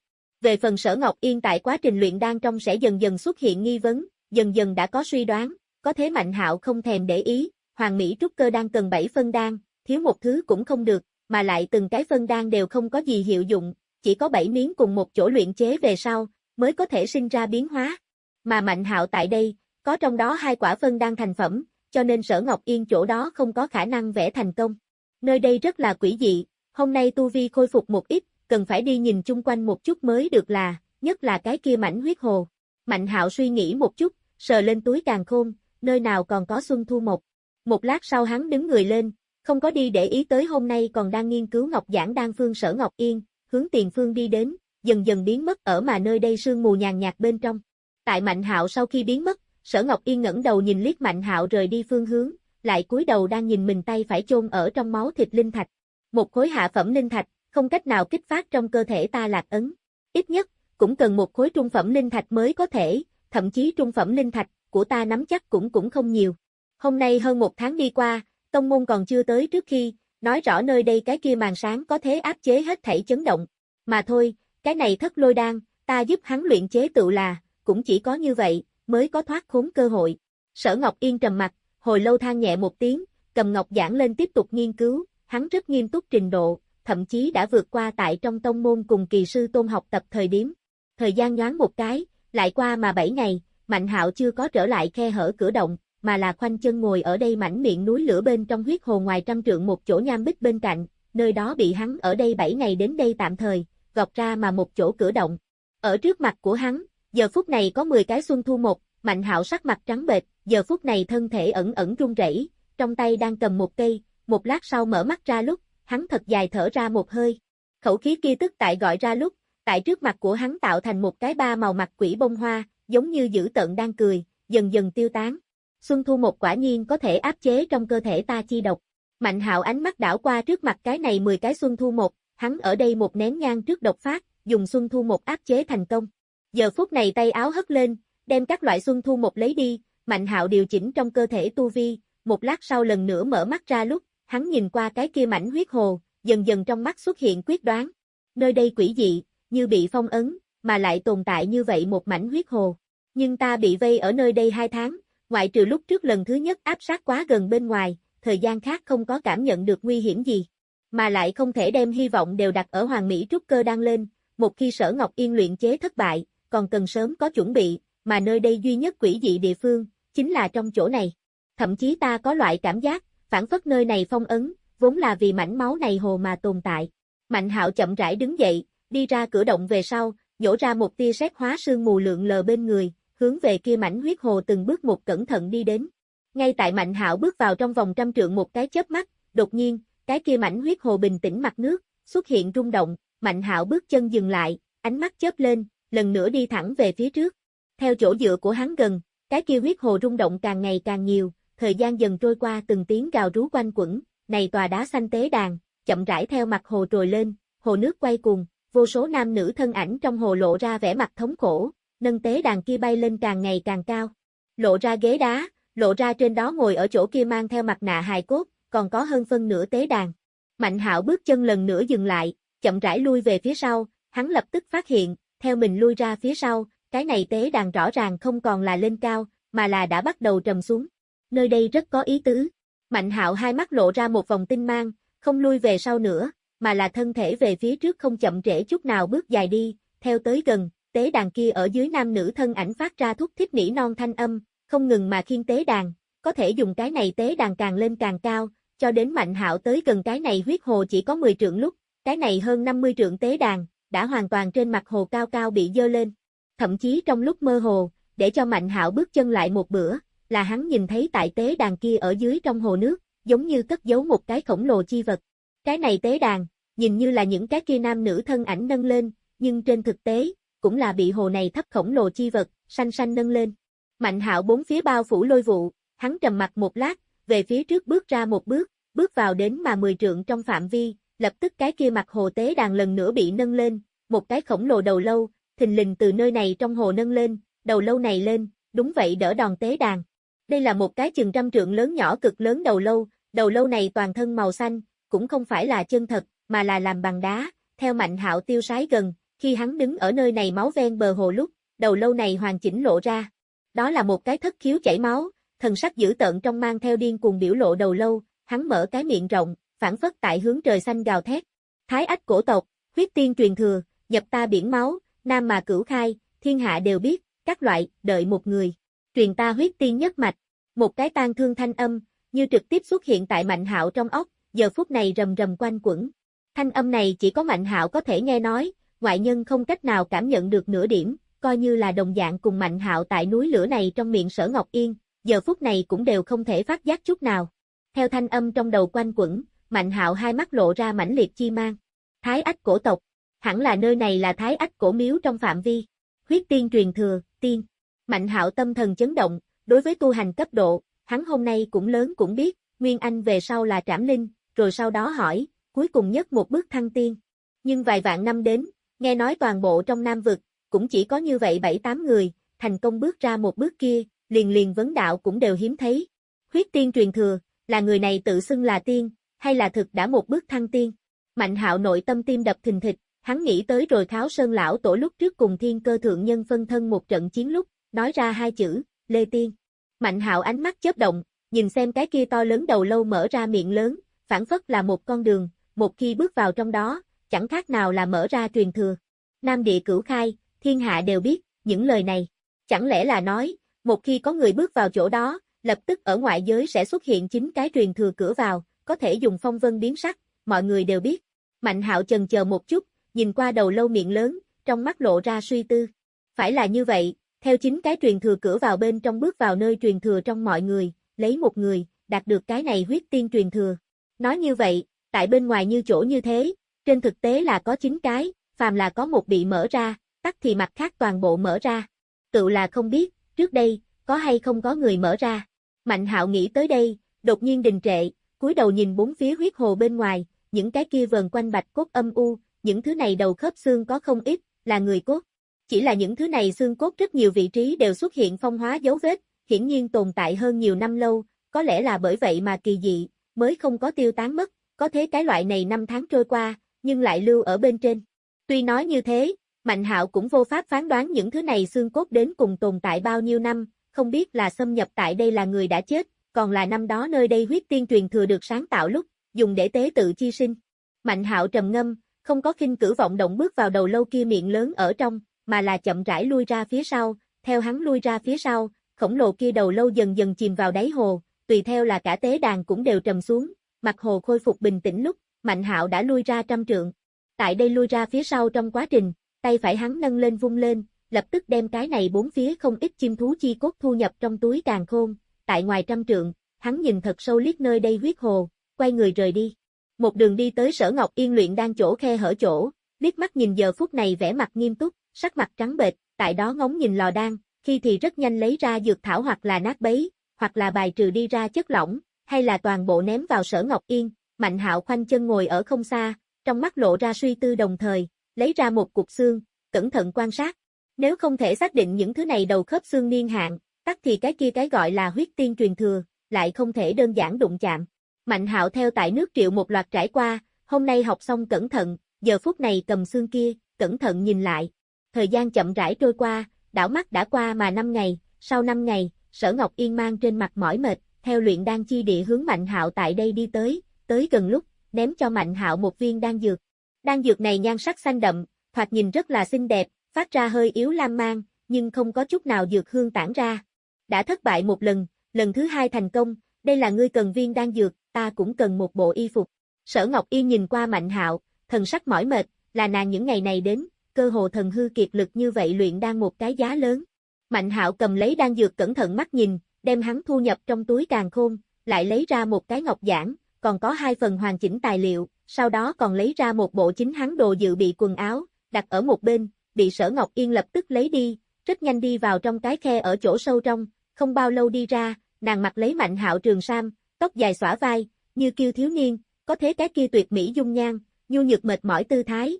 Về phần sở Ngọc Yên tại quá trình luyện đan trong sẽ dần dần xuất hiện nghi vấn, dần dần đã có suy đoán, có thế mạnh hạo không thèm để ý, hoàng mỹ trúc cơ đang cần 7 phân đan, thiếu một thứ cũng không được, mà lại từng cái phân đan đều không có gì hiệu dụng, chỉ có 7 miếng cùng một chỗ luyện chế về sau, mới có thể sinh ra biến hóa. Mà mạnh hạo tại đây, có trong đó hai quả phân đan thành phẩm, cho nên sở Ngọc Yên chỗ đó không có khả năng vẽ thành công. Nơi đây rất là quỷ dị, hôm nay tu vi khôi phục một ít, cần phải đi nhìn chung quanh một chút mới được là, nhất là cái kia mảnh huyết hồ. Mạnh hạo suy nghĩ một chút, sờ lên túi càng khôn, nơi nào còn có xuân thu mộc. Một lát sau hắn đứng người lên, không có đi để ý tới hôm nay còn đang nghiên cứu Ngọc Giảng Đan Phương Sở Ngọc Yên, hướng tiền phương đi đến, dần dần biến mất ở mà nơi đây sương mù nhàn nhạt bên trong. Tại Mạnh Hạo sau khi biến mất, Sở Ngọc Yên ngẩng đầu nhìn liếc Mạnh Hạo rời đi phương hướng, lại cúi đầu đang nhìn mình tay phải chôn ở trong máu thịt linh thạch. Một khối hạ phẩm linh thạch, không cách nào kích phát trong cơ thể ta lạc ấn. Ít nhất, cũng cần một khối trung phẩm linh thạch mới có thể, thậm chí trung phẩm linh thạch của ta nắm chắc cũng cũng không nhiều. Hôm nay hơn một tháng đi qua, tông môn còn chưa tới trước khi, nói rõ nơi đây cái kia màn sáng có thế áp chế hết thảy chấn động. Mà thôi, cái này thất lôi đan, ta giúp hắn luyện chế tự là, cũng chỉ có như vậy, mới có thoát khốn cơ hội. Sở Ngọc Yên trầm mặt, hồi lâu than nhẹ một tiếng, cầm ngọc giảng lên tiếp tục nghiên cứu, hắn rất nghiêm túc trình độ, thậm chí đã vượt qua tại trong tông môn cùng kỳ sư tôn học tập thời điểm. Thời gian nhoáng một cái, lại qua mà 7 ngày, Mạnh Hạo chưa có trở lại khe hở cửa động, mà là khoanh chân ngồi ở đây mảnh miệng núi lửa bên trong huyết hồ ngoài trăm trượng một chỗ nham bích bên cạnh, nơi đó bị hắn ở đây 7 ngày đến đây tạm thời, gọt ra mà một chỗ cửa động. Ở trước mặt của hắn, giờ phút này có 10 cái xuân thu một, Mạnh Hạo sắc mặt trắng bệch, giờ phút này thân thể ẩn ẩn run rẩy, trong tay đang cầm một cây, một lát sau mở mắt ra lúc, hắn thật dài thở ra một hơi. Khẩu khí kia tức tại gọi ra lúc, tại trước mặt của hắn tạo thành một cái ba màu mặt quỷ bông hoa, giống như dữ tợn đang cười, dần dần tiêu tán. Xuân Thu một quả nhiên có thể áp chế trong cơ thể ta chi độc. Mạnh hạo ánh mắt đảo qua trước mặt cái này 10 cái Xuân Thu một, hắn ở đây một nén nhang trước độc phát, dùng Xuân Thu một áp chế thành công. Giờ phút này tay áo hất lên, đem các loại Xuân Thu một lấy đi, Mạnh hạo điều chỉnh trong cơ thể tu vi, một lát sau lần nữa mở mắt ra lúc, hắn nhìn qua cái kia mảnh huyết hồ, dần dần trong mắt xuất hiện quyết đoán. Nơi đây quỷ dị, như bị phong ấn, mà lại tồn tại như vậy một mảnh huyết hồ. Nhưng ta bị vây ở nơi đây hai tháng, ngoại trừ lúc trước lần thứ nhất áp sát quá gần bên ngoài, thời gian khác không có cảm nhận được nguy hiểm gì. Mà lại không thể đem hy vọng đều đặt ở Hoàng Mỹ trúc cơ đang lên, một khi sở Ngọc Yên luyện chế thất bại, còn cần sớm có chuẩn bị, mà nơi đây duy nhất quỷ dị địa phương, chính là trong chỗ này. Thậm chí ta có loại cảm giác, phản phất nơi này phong ấn, vốn là vì mảnh máu này hồ mà tồn tại. Mạnh hạo chậm rãi đứng dậy, đi ra cửa động về sau, nhổ ra một tia sét hóa sương mù lượng lờ bên người, hướng về kia mảnh huyết hồ từng bước một cẩn thận đi đến. Ngay tại Mạnh Hạo bước vào trong vòng trăm trượng một cái chớp mắt, đột nhiên, cái kia mảnh huyết hồ bình tĩnh mặt nước, xuất hiện rung động, Mạnh Hạo bước chân dừng lại, ánh mắt chớp lên, lần nữa đi thẳng về phía trước. Theo chỗ dựa của hắn gần, cái kia huyết hồ rung động càng ngày càng nhiều, thời gian dần trôi qua từng tiếng gào rú quanh quẩn, này tòa đá xanh tế đàn, chậm rãi theo mặt hồ trồi lên, hồ nước quay cuồng, vô số nam nữ thân ảnh trong hồ lộ ra vẻ mặt thống khổ, nâng tế đàn kia bay lên càng ngày càng cao. Lộ ra ghế đá, lộ ra trên đó ngồi ở chỗ kia mang theo mặt nạ hài cốt, còn có hơn phân nửa tế đàn. Mạnh hạo bước chân lần nữa dừng lại, chậm rãi lui về phía sau, hắn lập tức phát hiện, theo mình lui ra phía sau, cái này tế đàn rõ ràng không còn là lên cao, mà là đã bắt đầu trầm xuống. Nơi đây rất có ý tứ. Mạnh hạo hai mắt lộ ra một vòng tinh mang, không lui về sau nữa, mà là thân thể về phía trước không chậm trễ chút nào bước dài đi, theo tới gần, tế đàn kia ở dưới nam nữ thân ảnh phát ra thúc thiết nỉ non thanh âm, không ngừng mà khiên tế đàn, có thể dùng cái này tế đàn càng lên càng cao, cho đến mạnh hạo tới gần cái này huyết hồ chỉ có 10 trượng lúc, cái này hơn 50 trượng tế đàn, đã hoàn toàn trên mặt hồ cao cao bị dơ lên. Thậm chí trong lúc mơ hồ, để cho mạnh hạo bước chân lại một bữa, là hắn nhìn thấy tại tế đàn kia ở dưới trong hồ nước, giống như cất giấu một cái khổng lồ chi vật. Cái này tế đàn, nhìn như là những cái kia nam nữ thân ảnh nâng lên, nhưng trên thực tế, cũng là bị hồ này thấp khổng lồ chi vật, xanh xanh nâng lên. Mạnh hạo bốn phía bao phủ lôi vụ, hắn trầm mặt một lát, về phía trước bước ra một bước, bước vào đến mà mười trượng trong phạm vi, lập tức cái kia mặt hồ tế đàn lần nữa bị nâng lên, một cái khổng lồ đầu lâu, thình lình từ nơi này trong hồ nâng lên, đầu lâu này lên, đúng vậy đỡ đòn tế đàn. Đây là một cái chừng trăm trượng lớn nhỏ cực lớn đầu lâu, đầu lâu này toàn thân màu xanh, cũng không phải là chân thật, mà là làm bằng đá, theo mạnh hạo tiêu sái gần, khi hắn đứng ở nơi này máu ven bờ hồ lúc, đầu lâu này hoàn chỉnh lộ ra. Đó là một cái thất khiếu chảy máu, thần sắc dữ tợn trong mang theo điên cuồng biểu lộ đầu lâu, hắn mở cái miệng rộng, phản phất tại hướng trời xanh gào thét. Thái ách cổ tộc, huyết tiên truyền thừa, nhập ta biển máu, nam mà cửu khai, thiên hạ đều biết, các loại, đợi một người. Truyền ta huyết tiên nhất mạch. Một cái tan thương thanh âm, như trực tiếp xuất hiện tại Mạnh Hạo trong óc, giờ phút này rầm rầm quanh quẩn. Thanh âm này chỉ có Mạnh Hạo có thể nghe nói, ngoại nhân không cách nào cảm nhận được nửa điểm, coi như là đồng dạng cùng Mạnh Hạo tại núi lửa này trong miệng Sở Ngọc Yên, giờ phút này cũng đều không thể phát giác chút nào. Theo thanh âm trong đầu quanh quẩn, Mạnh Hạo hai mắt lộ ra mãnh liệt chi mang. Thái Ách cổ tộc, hẳn là nơi này là Thái Ách cổ miếu trong phạm vi. Huyết tiên truyền thừa, tiên. Mạnh Hạo tâm thần chấn động, đối với tu hành cấp độ, hắn hôm nay cũng lớn cũng biết, Nguyên Anh về sau là trảm linh, rồi sau đó hỏi, cuối cùng nhất một bước thăng tiên. Nhưng vài vạn năm đến, nghe nói toàn bộ trong Nam Vực, cũng chỉ có như vậy bảy tám người, thành công bước ra một bước kia, liền liền vấn đạo cũng đều hiếm thấy. Huyết tiên truyền thừa, là người này tự xưng là tiên, hay là thực đã một bước thăng tiên. Mạnh hạo nội tâm tim đập thình thịch, hắn nghĩ tới rồi kháo sơn lão tổ lúc trước cùng thiên cơ thượng nhân phân thân một trận chiến lúc, nói ra hai chữ, Lê Tiên. Mạnh hạo ánh mắt chớp động, nhìn xem cái kia to lớn đầu lâu mở ra miệng lớn, phản phất là một con đường, một khi bước vào trong đó, chẳng khác nào là mở ra truyền thừa. Nam địa cửu khai, thiên hạ đều biết, những lời này. Chẳng lẽ là nói, một khi có người bước vào chỗ đó, lập tức ở ngoại giới sẽ xuất hiện chính cái truyền thừa cửa vào, có thể dùng phong vân biến sắc, mọi người đều biết. Mạnh hạo chần chờ một chút, nhìn qua đầu lâu miệng lớn, trong mắt lộ ra suy tư. Phải là như vậy, theo chính cái truyền thừa cửa vào bên trong bước vào nơi truyền thừa trong mọi người, lấy một người, đạt được cái này huyết tiên truyền thừa. Nói như vậy, tại bên ngoài như chỗ như thế, trên thực tế là có chín cái, phàm là có một bị mở ra, tắt thì mặt khác toàn bộ mở ra. Cựu là không biết, trước đây, có hay không có người mở ra. Mạnh hạo nghĩ tới đây, đột nhiên đình trệ, cúi đầu nhìn bốn phía huyết hồ bên ngoài, những cái kia vần quanh bạch cốt âm u, những thứ này đầu khớp xương có không ít, là người cốt. Chỉ là những thứ này xương cốt rất nhiều vị trí đều xuất hiện phong hóa dấu vết, hiển nhiên tồn tại hơn nhiều năm lâu, có lẽ là bởi vậy mà kỳ dị, mới không có tiêu tán mất, có thế cái loại này năm tháng trôi qua, nhưng lại lưu ở bên trên. Tuy nói như thế, Mạnh Hạo cũng vô pháp phán đoán những thứ này xương cốt đến cùng tồn tại bao nhiêu năm, không biết là xâm nhập tại đây là người đã chết, còn là năm đó nơi đây huyết tiên truyền thừa được sáng tạo lúc, dùng để tế tự chi sinh. Mạnh Hạo trầm ngâm, không có khinh cử vọng động bước vào đầu lâu kia miệng lớn ở trong, mà là chậm rãi lui ra phía sau, theo hắn lui ra phía sau, khổng lồ kia đầu lâu dần dần chìm vào đáy hồ, tùy theo là cả tế đàn cũng đều trầm xuống, mặt hồ khôi phục bình tĩnh lúc, Mạnh Hạo đã lui ra trăm trượng. Tại đây lui ra phía sau trong quá trình, tay phải hắn nâng lên vung lên, lập tức đem cái này bốn phía không ít chim thú chi cốt thu nhập trong túi càng khôn, tại ngoài trăm trượng, hắn nhìn thật sâu liếc nơi đây huyết hồ, quay người rời đi. Một đường đi tới sở Ngọc Yên luyện đang chỗ khe hở chỗ, liếc mắt nhìn giờ phút này vẻ mặt nghiêm túc, sắc mặt trắng bệch, tại đó ngóng nhìn lò đan, khi thì rất nhanh lấy ra dược thảo hoặc là nát bấy, hoặc là bài trừ đi ra chất lỏng, hay là toàn bộ ném vào sở Ngọc Yên, Mạnh Hạo khoanh chân ngồi ở không xa, trong mắt lộ ra suy tư đồng thời, lấy ra một cục xương, cẩn thận quan sát. Nếu không thể xác định những thứ này đầu khớp xương niên hạn, tắt thì cái kia cái gọi là huyết tiên truyền thừa, lại không thể đơn giản đụng chạm. Mạnh hạo theo tại nước triệu một loạt trải qua, hôm nay học xong cẩn thận, giờ phút này cầm xương kia, cẩn thận nhìn lại. Thời gian chậm rãi trôi qua, đảo mắt đã qua mà 5 ngày, sau 5 ngày, sở Ngọc Yên mang trên mặt mỏi mệt, theo luyện đan chi địa hướng Mạnh hạo tại đây đi tới, tới gần lúc, ném cho Mạnh hạo một viên đan dược. Đan dược này nhan sắc xanh đậm, thoạt nhìn rất là xinh đẹp, phát ra hơi yếu lam mang, nhưng không có chút nào dược hương tản ra. Đã thất bại một lần, lần thứ hai thành công, đây là ngươi cần viên đan dược, ta cũng cần một bộ y phục. Sở Ngọc Yên nhìn qua Mạnh Hạo, thần sắc mỏi mệt, là nàng những ngày này đến, cơ hồ thần hư kiệt lực như vậy luyện đan một cái giá lớn. Mạnh Hạo cầm lấy đan dược cẩn thận mắt nhìn, đem hắn thu nhập trong túi càng khôn, lại lấy ra một cái ngọc giản, còn có hai phần hoàn chỉnh tài liệu, sau đó còn lấy ra một bộ chính hắn đồ dự bị quần áo, đặt ở một bên, bị sở Ngọc Yên lập tức lấy đi, rất nhanh đi vào trong cái khe ở chỗ sâu trong, không bao lâu đi ra, nàng mặc lấy mạnh hạo trường sam, tóc dài xõa vai, như kiêu thiếu niên, có thế cái kia tuyệt mỹ dung nhan, nhu nhược mệt mỏi tư thái,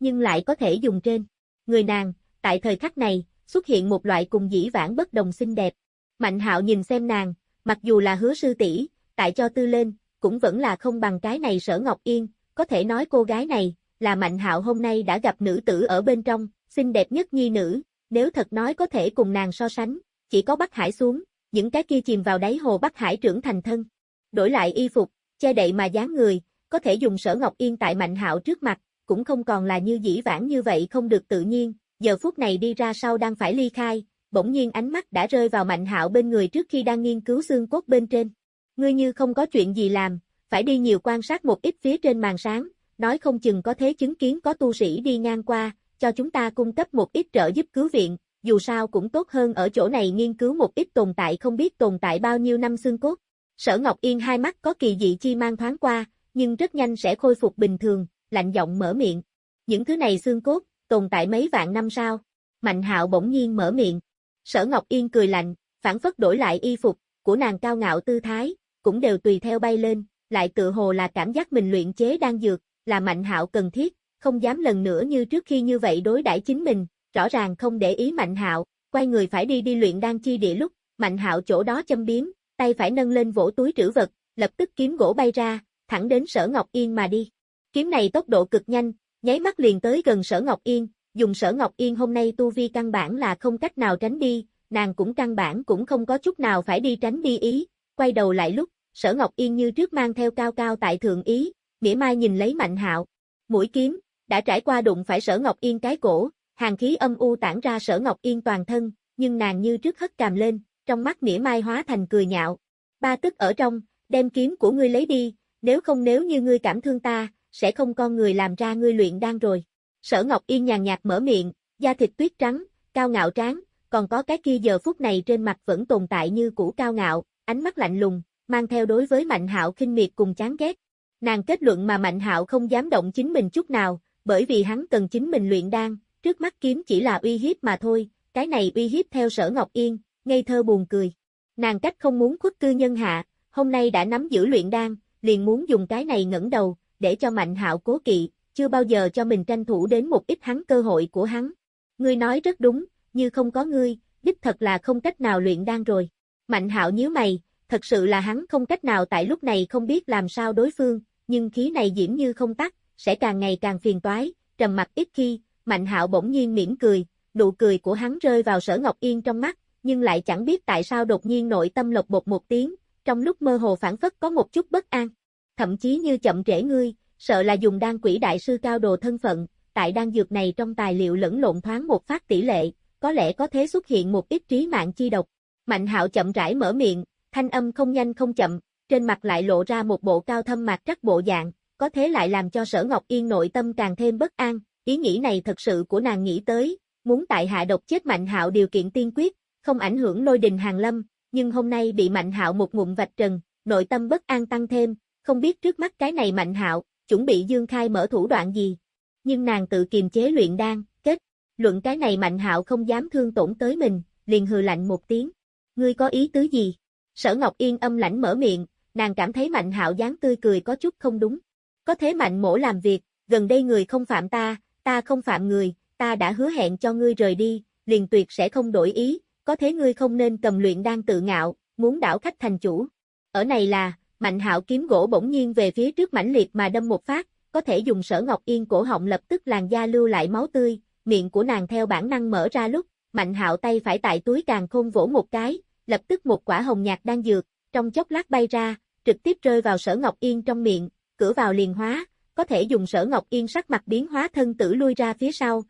nhưng lại có thể dùng trên. Người nàng, tại thời khắc này, xuất hiện một loại cùng dĩ vãng bất đồng xinh đẹp. Mạnh hạo nhìn xem nàng, mặc dù là hứa sư tỷ, tại cho tư lên, cũng vẫn là không bằng cái này sở Ngọc Yên, có thể nói cô gái này, là Mạnh Hạo hôm nay đã gặp nữ tử ở bên trong, xinh đẹp nhất nhi nữ, nếu thật nói có thể cùng nàng so sánh, chỉ có Bắc Hải xuống, những cái kia chìm vào đáy hồ Bắc Hải trưởng thành thân. Đổi lại y phục, che đậy mà dáng người, có thể dùng sở Ngọc Yên tại Mạnh Hạo trước mặt, cũng không còn là như dĩ vãng như vậy không được tự nhiên, giờ phút này đi ra sau đang phải ly khai, bỗng nhiên ánh mắt đã rơi vào Mạnh Hạo bên người trước khi đang nghiên cứu xương cốt bên trên. Ngươi như không có chuyện gì làm, phải đi nhiều quan sát một ít phía trên màn sáng, nói không chừng có thế chứng kiến có tu sĩ đi ngang qua, cho chúng ta cung cấp một ít trợ giúp cứu viện, dù sao cũng tốt hơn ở chỗ này nghiên cứu một ít tồn tại không biết tồn tại bao nhiêu năm xương cốt. Sở Ngọc Yên hai mắt có kỳ dị chi mang thoáng qua, nhưng rất nhanh sẽ khôi phục bình thường, lạnh giọng mở miệng. Những thứ này xương cốt, tồn tại mấy vạn năm sao? Mạnh hạo bỗng nhiên mở miệng. Sở Ngọc Yên cười lạnh, phản phất đổi lại y phục, của nàng cao ngạo tư thái, cũng đều tùy theo bay lên, lại tự hồ là cảm giác mình luyện chế đang dược, là mạnh hạo cần thiết, không dám lần nữa như trước khi như vậy đối đãi chính mình, rõ ràng không để ý mạnh hạo, quay người phải đi đi luyện đan chi địa lúc, mạnh hạo chỗ đó châm biếm, tay phải nâng lên vỗ túi trữ vật, lập tức kiếm gỗ bay ra, thẳng đến sở Ngọc Yên mà đi. Kiếm này tốc độ cực nhanh, nháy mắt liền tới gần sở Ngọc Yên, dùng sở Ngọc Yên hôm nay tu vi căn bản là không cách nào tránh đi, nàng cũng căn bản cũng không có chút nào phải đi tránh đi ý, quay đầu lại lúc, sở Ngọc Yên như trước mang theo cao cao tại thượng ý, mỉa mai nhìn lấy mạnh hạo, mũi kiếm, đã trải qua đụng phải sở Ngọc Yên cái cổ, hàng khí âm u tản ra sở Ngọc Yên toàn thân, nhưng nàng như trước hất cằm lên, trong mắt mỉa mai hóa thành cười nhạo. Ba tức ở trong, đem kiếm của ngươi lấy đi, nếu không nếu như ngươi cảm thương ta, sẽ không con người làm ra ngươi luyện đan rồi. Sở Ngọc Yên nhàn nhạt mở miệng, da thịt tuyết trắng, cao ngạo tráng, còn có cái kia giờ phút này trên mặt vẫn tồn tại như cũ cao ngạo, ánh mắt lạnh lùng, mang theo đối với Mạnh Hạo khinh miệt cùng chán ghét. Nàng kết luận mà Mạnh Hạo không dám động chính mình chút nào, bởi vì hắn cần chính mình luyện đan, trước mắt kiếm chỉ là uy hiếp mà thôi, cái này uy hiếp theo Sở Ngọc Yên, ngây thơ buồn cười. Nàng cách không muốn khuất cư nhân hạ, hôm nay đã nắm giữ luyện đan, liền muốn dùng cái này ngẩng đầu, để cho Mạnh Hạo cố kỵ, chưa bao giờ cho mình tranh thủ đến một ít hắn cơ hội của hắn. Ngươi nói rất đúng, như không có ngươi, đích thật là không cách nào luyện đan rồi. Mạnh Hạo nhíu mày, thật sự là hắn không cách nào tại lúc này không biết làm sao đối phương, nhưng khí này diễm như không tắt, sẽ càng ngày càng phiền toái, trầm mặt ít khi, Mạnh Hạo bỗng nhiên mỉm cười, nụ cười của hắn rơi vào Sở Ngọc Yên trong mắt, nhưng lại chẳng biết tại sao đột nhiên nội tâm lộc bột một tiếng, trong lúc mơ hồ phản phất có một chút bất an. Thậm chí như chậm trễ ngươi, sợ là dùng đan quỷ đại sư cao đồ thân phận, tại đan dược này trong tài liệu lẫn lộn thoáng một phát tỷ lệ, có lẽ có thể xuất hiện một ít trí mạng chi độc. Mạnh hạo chậm rãi mở miệng, thanh âm không nhanh không chậm, trên mặt lại lộ ra một bộ cao thâm mạc trắc bộ dạng, có thế lại làm cho sở Ngọc Yên nội tâm càng thêm bất an, ý nghĩ này thật sự của nàng nghĩ tới, muốn tại hạ độc chết Mạnh hạo điều kiện tiên quyết, không ảnh hưởng lôi đình hàng lâm, nhưng hôm nay bị Mạnh hạo một ngụm vạch trần, nội tâm bất an tăng thêm, không biết trước mắt cái này Mạnh hạo, chuẩn bị dương khai mở thủ đoạn gì. Nhưng nàng tự kiềm chế luyện đan, kết, luận cái này Mạnh hạo không dám thương tổn tới mình, liền hừ lạnh một tiếng. Ngươi có ý tứ gì? Sở Ngọc Yên âm lãnh mở miệng, nàng cảm thấy Mạnh hạo dáng tươi cười có chút không đúng. Có thế Mạnh mổ làm việc, gần đây người không phạm ta, ta không phạm người, ta đã hứa hẹn cho ngươi rời đi, liền tuyệt sẽ không đổi ý, có thế ngươi không nên cầm luyện đan tự ngạo, muốn đảo khách thành chủ. Ở này là, Mạnh hạo kiếm gỗ bỗng nhiên về phía trước mãnh liệt mà đâm một phát, có thể dùng sở ngọc yên cổ họng lập tức làn da lưu lại máu tươi, miệng của nàng theo bản năng mở ra lúc, mạnh hạo tay phải tại túi càng khôn vỗ một cái, lập tức một quả hồng nhạt đang dược, trong chốc lát bay ra, trực tiếp rơi vào sở ngọc yên trong miệng, cửa vào liền hóa, có thể dùng sở ngọc yên sắc mặt biến hóa thân tử lui ra phía sau,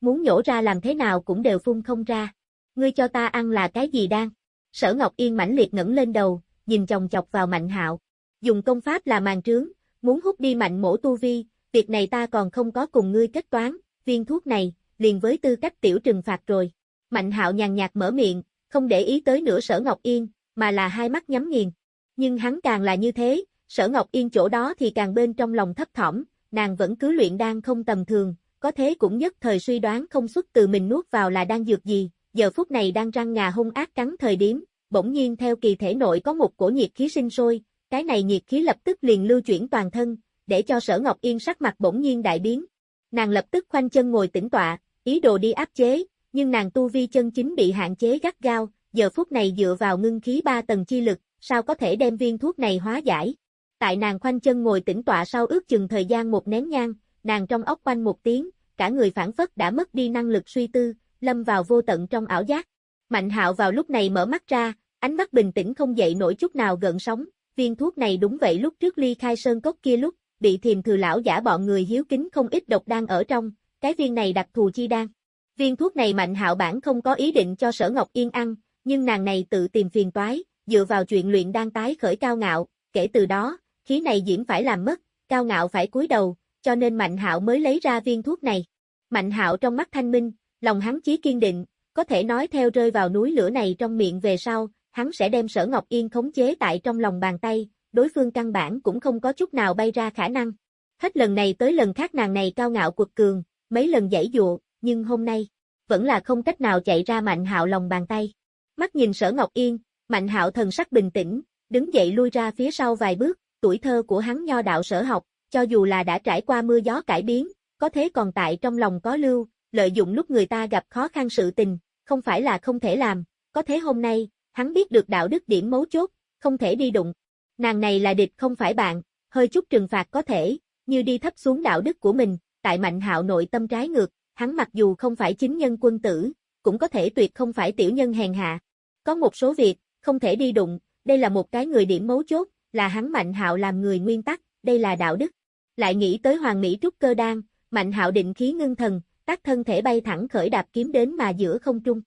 muốn nhổ ra làm thế nào cũng đều phun không ra. Ngươi cho ta ăn là cái gì đang? Sở Ngọc Yên mãnh liệt ngẩng lên đầu, nhìn chồng chọc vào Mạnh Hạo. Dùng công pháp là màn trướng, muốn hút đi Mạnh Mổ tu vi, việc này ta còn không có cùng ngươi kết toán, viên thuốc này, liền với tư cách tiểu trừng phạt rồi. Mạnh Hạo nhàn nhạt mở miệng, không để ý tới nửa Sở Ngọc Yên, mà là hai mắt nhắm nghiền. Nhưng hắn càng là như thế, Sở Ngọc Yên chỗ đó thì càng bên trong lòng thấp thỏm, nàng vẫn cứ luyện đan không tầm thường, có thế cũng nhất thời suy đoán không xuất từ mình nuốt vào là đang dược gì, giờ phút này đang răng ngà hung ác cắn thời điểm, bỗng nhiên theo kỳ thể nội có một cổ nhiệt khí sinh sôi, cái này nhiệt khí lập tức liền lưu chuyển toàn thân, để cho sở Ngọc Yên sắc mặt bỗng nhiên đại biến. Nàng lập tức khoanh chân ngồi tĩnh tọa, ý đồ đi áp chế, nhưng nàng tu vi chân chính bị hạn chế gắt gao, giờ phút này dựa vào ngưng khí ba tầng chi lực, sao có thể đem viên thuốc này hóa giải. Tại nàng khoanh chân ngồi tĩnh tọa sau ước chừng thời gian một nén nhang, nàng trong óc quanh một tiếng, cả người phản phất đã mất đi năng lực suy tư, lâm vào vô tận trong ảo giác. Mạnh hạo vào lúc này mở mắt ra, ánh mắt bình tĩnh không dậy nổi chút nào gợn sóng, viên thuốc này đúng vậy lúc trước ly khai sơn cốc kia lúc, bị thiềm thừa lão giả bọn người hiếu kính không ít độc đang ở trong, cái viên này đặc thù chi đan. Viên thuốc này Mạnh Hạo bản không có ý định cho Sở Ngọc Yên ăn, nhưng nàng này tự tìm phiền toái, dựa vào chuyện luyện đan tái khởi cao ngạo, kể từ đó, khí này diễm phải làm mất, cao ngạo phải cúi đầu, cho nên Mạnh Hạo mới lấy ra viên thuốc này. Mạnh Hạo trong mắt thanh minh, lòng hắn chí kiên định, có thể nói theo rơi vào núi lửa này trong miệng về sau, hắn sẽ đem Sở Ngọc Yên khống chế tại trong lòng bàn tay, đối phương căn bản cũng không có chút nào bay ra khả năng. Hết lần này tới lần khác nàng này cao ngạo cuột cường, mấy lần giải dụa, nhưng hôm nay, vẫn là không cách nào chạy ra Mạnh Hạo lòng bàn tay. Mắt nhìn Sở Ngọc Yên, Mạnh Hạo thần sắc bình tĩnh, đứng dậy lui ra phía sau vài bước, tuổi thơ của hắn nho đạo sở học, cho dù là đã trải qua mưa gió cải biến, có thế còn tại trong lòng có lưu, lợi dụng lúc người ta gặp khó khăn sự tình, không phải là không thể làm, có thế hôm nay, hắn biết được đạo đức điểm mấu chốt, không thể đi đụng. Nàng này là địch không phải bạn, hơi chút trừng phạt có thể, như đi thấp xuống đạo đức của mình, tại mạnh hạo nội tâm trái ngược, hắn mặc dù không phải chính nhân quân tử, cũng có thể tuyệt không phải tiểu nhân hèn hạ. Có một số việc, không thể đi đụng, đây là một cái người điểm mấu chốt, là hắn mạnh hạo làm người nguyên tắc, đây là đạo đức. Lại nghĩ tới hoàng mỹ trúc cơ đan, mạnh hạo định khí ngưng thần, tác thân thể bay thẳng khởi đạp kiếm đến mà giữa không trung.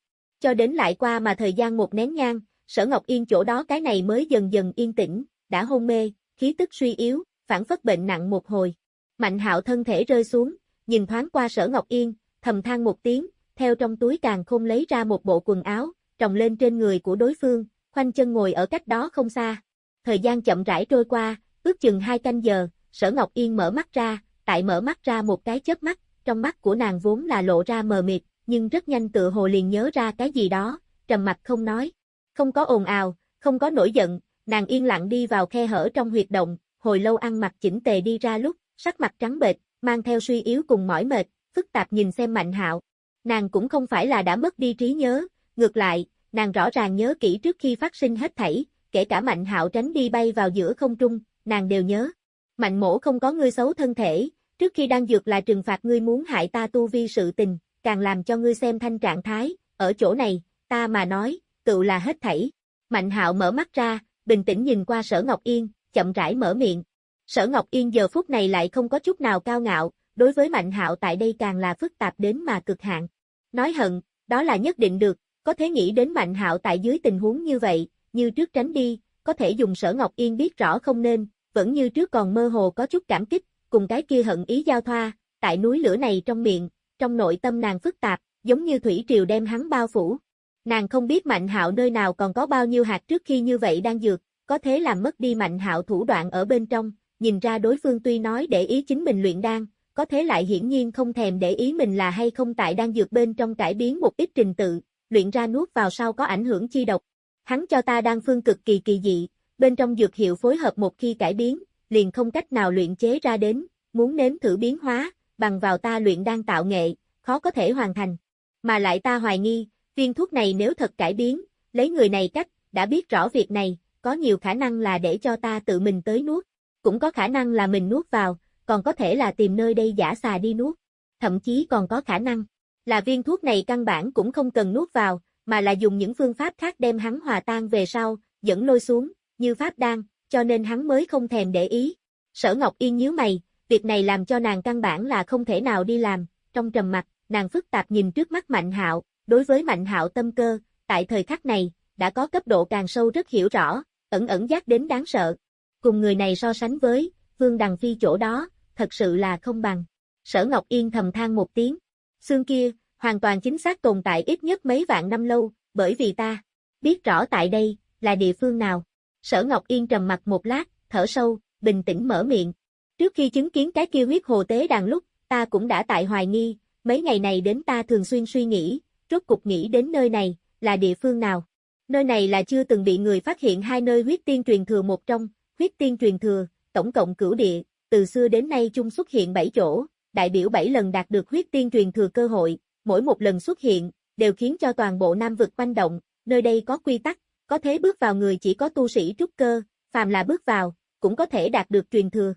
Cho đến lại qua mà thời gian một nén nhang, sở ngọc yên chỗ đó cái này mới dần dần yên tĩnh, đã hôn mê, khí tức suy yếu, phản phất bệnh nặng một hồi. Mạnh hạo thân thể rơi xuống, nhìn thoáng qua sở ngọc yên, thầm than một tiếng, theo trong túi càng không lấy ra một bộ quần áo, trồng lên trên người của đối phương, khoanh chân ngồi ở cách đó không xa. Thời gian chậm rãi trôi qua, ước chừng hai canh giờ, sở Ngọc Yên mở mắt ra, tại mở mắt ra một cái chớp mắt, trong mắt của nàng vốn là lộ ra mờ mịt, nhưng rất nhanh tựa hồ liền nhớ ra cái gì đó, trầm mặt không nói. Không có ồn ào, không có nổi giận, nàng yên lặng đi vào khe hở trong huyệt động, hồi lâu ăn mặc chỉnh tề đi ra lúc, sắc mặt trắng bệch, mang theo suy yếu cùng mỏi mệt, phức tạp nhìn xem Mạnh Hạo. Nàng cũng không phải là đã mất đi trí nhớ, ngược lại, nàng rõ ràng nhớ kỹ trước khi phát sinh hết thảy, kể cả Mạnh Hạo tránh đi bay vào giữa không trung, nàng đều nhớ. Mạnh mổ không có ngươi xấu thân thể, trước khi đang dược là trừng phạt ngươi muốn hại ta tu vi sự tình, càng làm cho ngươi xem thanh trạng thái, ở chỗ này, ta mà nói, tự là hết thảy. Mạnh Hạo mở mắt ra, bình tĩnh nhìn qua Sở Ngọc Yên, chậm rãi mở miệng. Sở Ngọc Yên giờ phút này lại không có chút nào cao ngạo, đối với Mạnh Hạo tại đây càng là phức tạp đến mà cực hạn. Nói hận, đó là nhất định được, có thể nghĩ đến Mạnh Hạo tại dưới tình huống như vậy, như trước tránh đi, có thể dùng Sở Ngọc Yên biết rõ không nên, vẫn như trước còn mơ hồ có chút cảm kích, cùng cái kia hận ý giao thoa, tại núi lửa này trong miệng, trong nội tâm nàng phức tạp, giống như thủy triều đem hắn bao phủ. Nàng không biết Mạnh Hạo nơi nào còn có bao nhiêu hạt trước khi như vậy đang dược, có thế làm mất đi Mạnh Hạo thủ đoạn ở bên trong, nhìn ra đối phương tuy nói để ý chính mình luyện đan, có thế lại hiển nhiên không thèm để ý mình là hay không tại đang dược bên trong cải biến một ít trình tự, luyện ra nuốt vào sau có ảnh hưởng chi độc. Hắn cho ta đan phương cực kỳ kỳ dị, bên trong dược hiệu phối hợp một khi cải biến, liền không cách nào luyện chế ra đến, muốn nếm thử biến hóa, bằng vào ta luyện đang tạo nghệ, khó có thể hoàn thành. Mà lại ta hoài nghi, viên thuốc này nếu thật cải biến, lấy người này cách, đã biết rõ việc này, có nhiều khả năng là để cho ta tự mình tới nuốt, cũng có khả năng là mình nuốt vào, còn có thể là tìm nơi đây giả xà đi nuốt. Thậm chí còn có khả năng là viên thuốc này căn bản cũng không cần nuốt vào, mà là dùng những phương pháp khác đem hắn hòa tan về sau, dẫn lôi xuống, như pháp đan, cho nên hắn mới không thèm để ý. Sở Ngọc Yên nhíu mày, việc này làm cho nàng căn bản là không thể nào đi làm, trong trầm mặt, nàng phức tạp nhìn trước mắt Mạnh Hạo, đối với Mạnh Hạo tâm cơ, tại thời khắc này, đã có cấp độ càng sâu rất hiểu rõ, ẩn ẩn giác đến đáng sợ. Cùng người này so sánh với, Vương Đằng Phi chỗ đó, thật sự là không bằng. Sở Ngọc Yên thầm than một tiếng. Xương kia, hoàn toàn chính xác tồn tại ít nhất mấy vạn năm lâu, bởi vì ta biết rõ tại đây là địa phương nào. Sở Ngọc Yên trầm mặt một lát, thở sâu, bình tĩnh mở miệng. Trước khi chứng kiến cái kia huyết hồ tế đàn lúc, ta cũng đã tại hoài nghi, mấy ngày này đến ta thường xuyên suy nghĩ, rốt cục nghĩ đến nơi này, là địa phương nào. Nơi này là chưa từng bị người phát hiện hai nơi huyết tiên truyền thừa một trong, huyết tiên truyền thừa, tổng cộng cửu địa, từ xưa đến nay chung xuất hiện 7 chỗ, đại biểu 7 lần đạt được huyết tiên truyền thừa cơ hội, mỗi một lần xuất hiện, đều khiến cho toàn bộ Nam vực quanh động, nơi đây có quy tắc, có thế bước vào người chỉ có tu sĩ trúc cơ, phàm là bước vào, cũng có thể đạt được truyền thừa.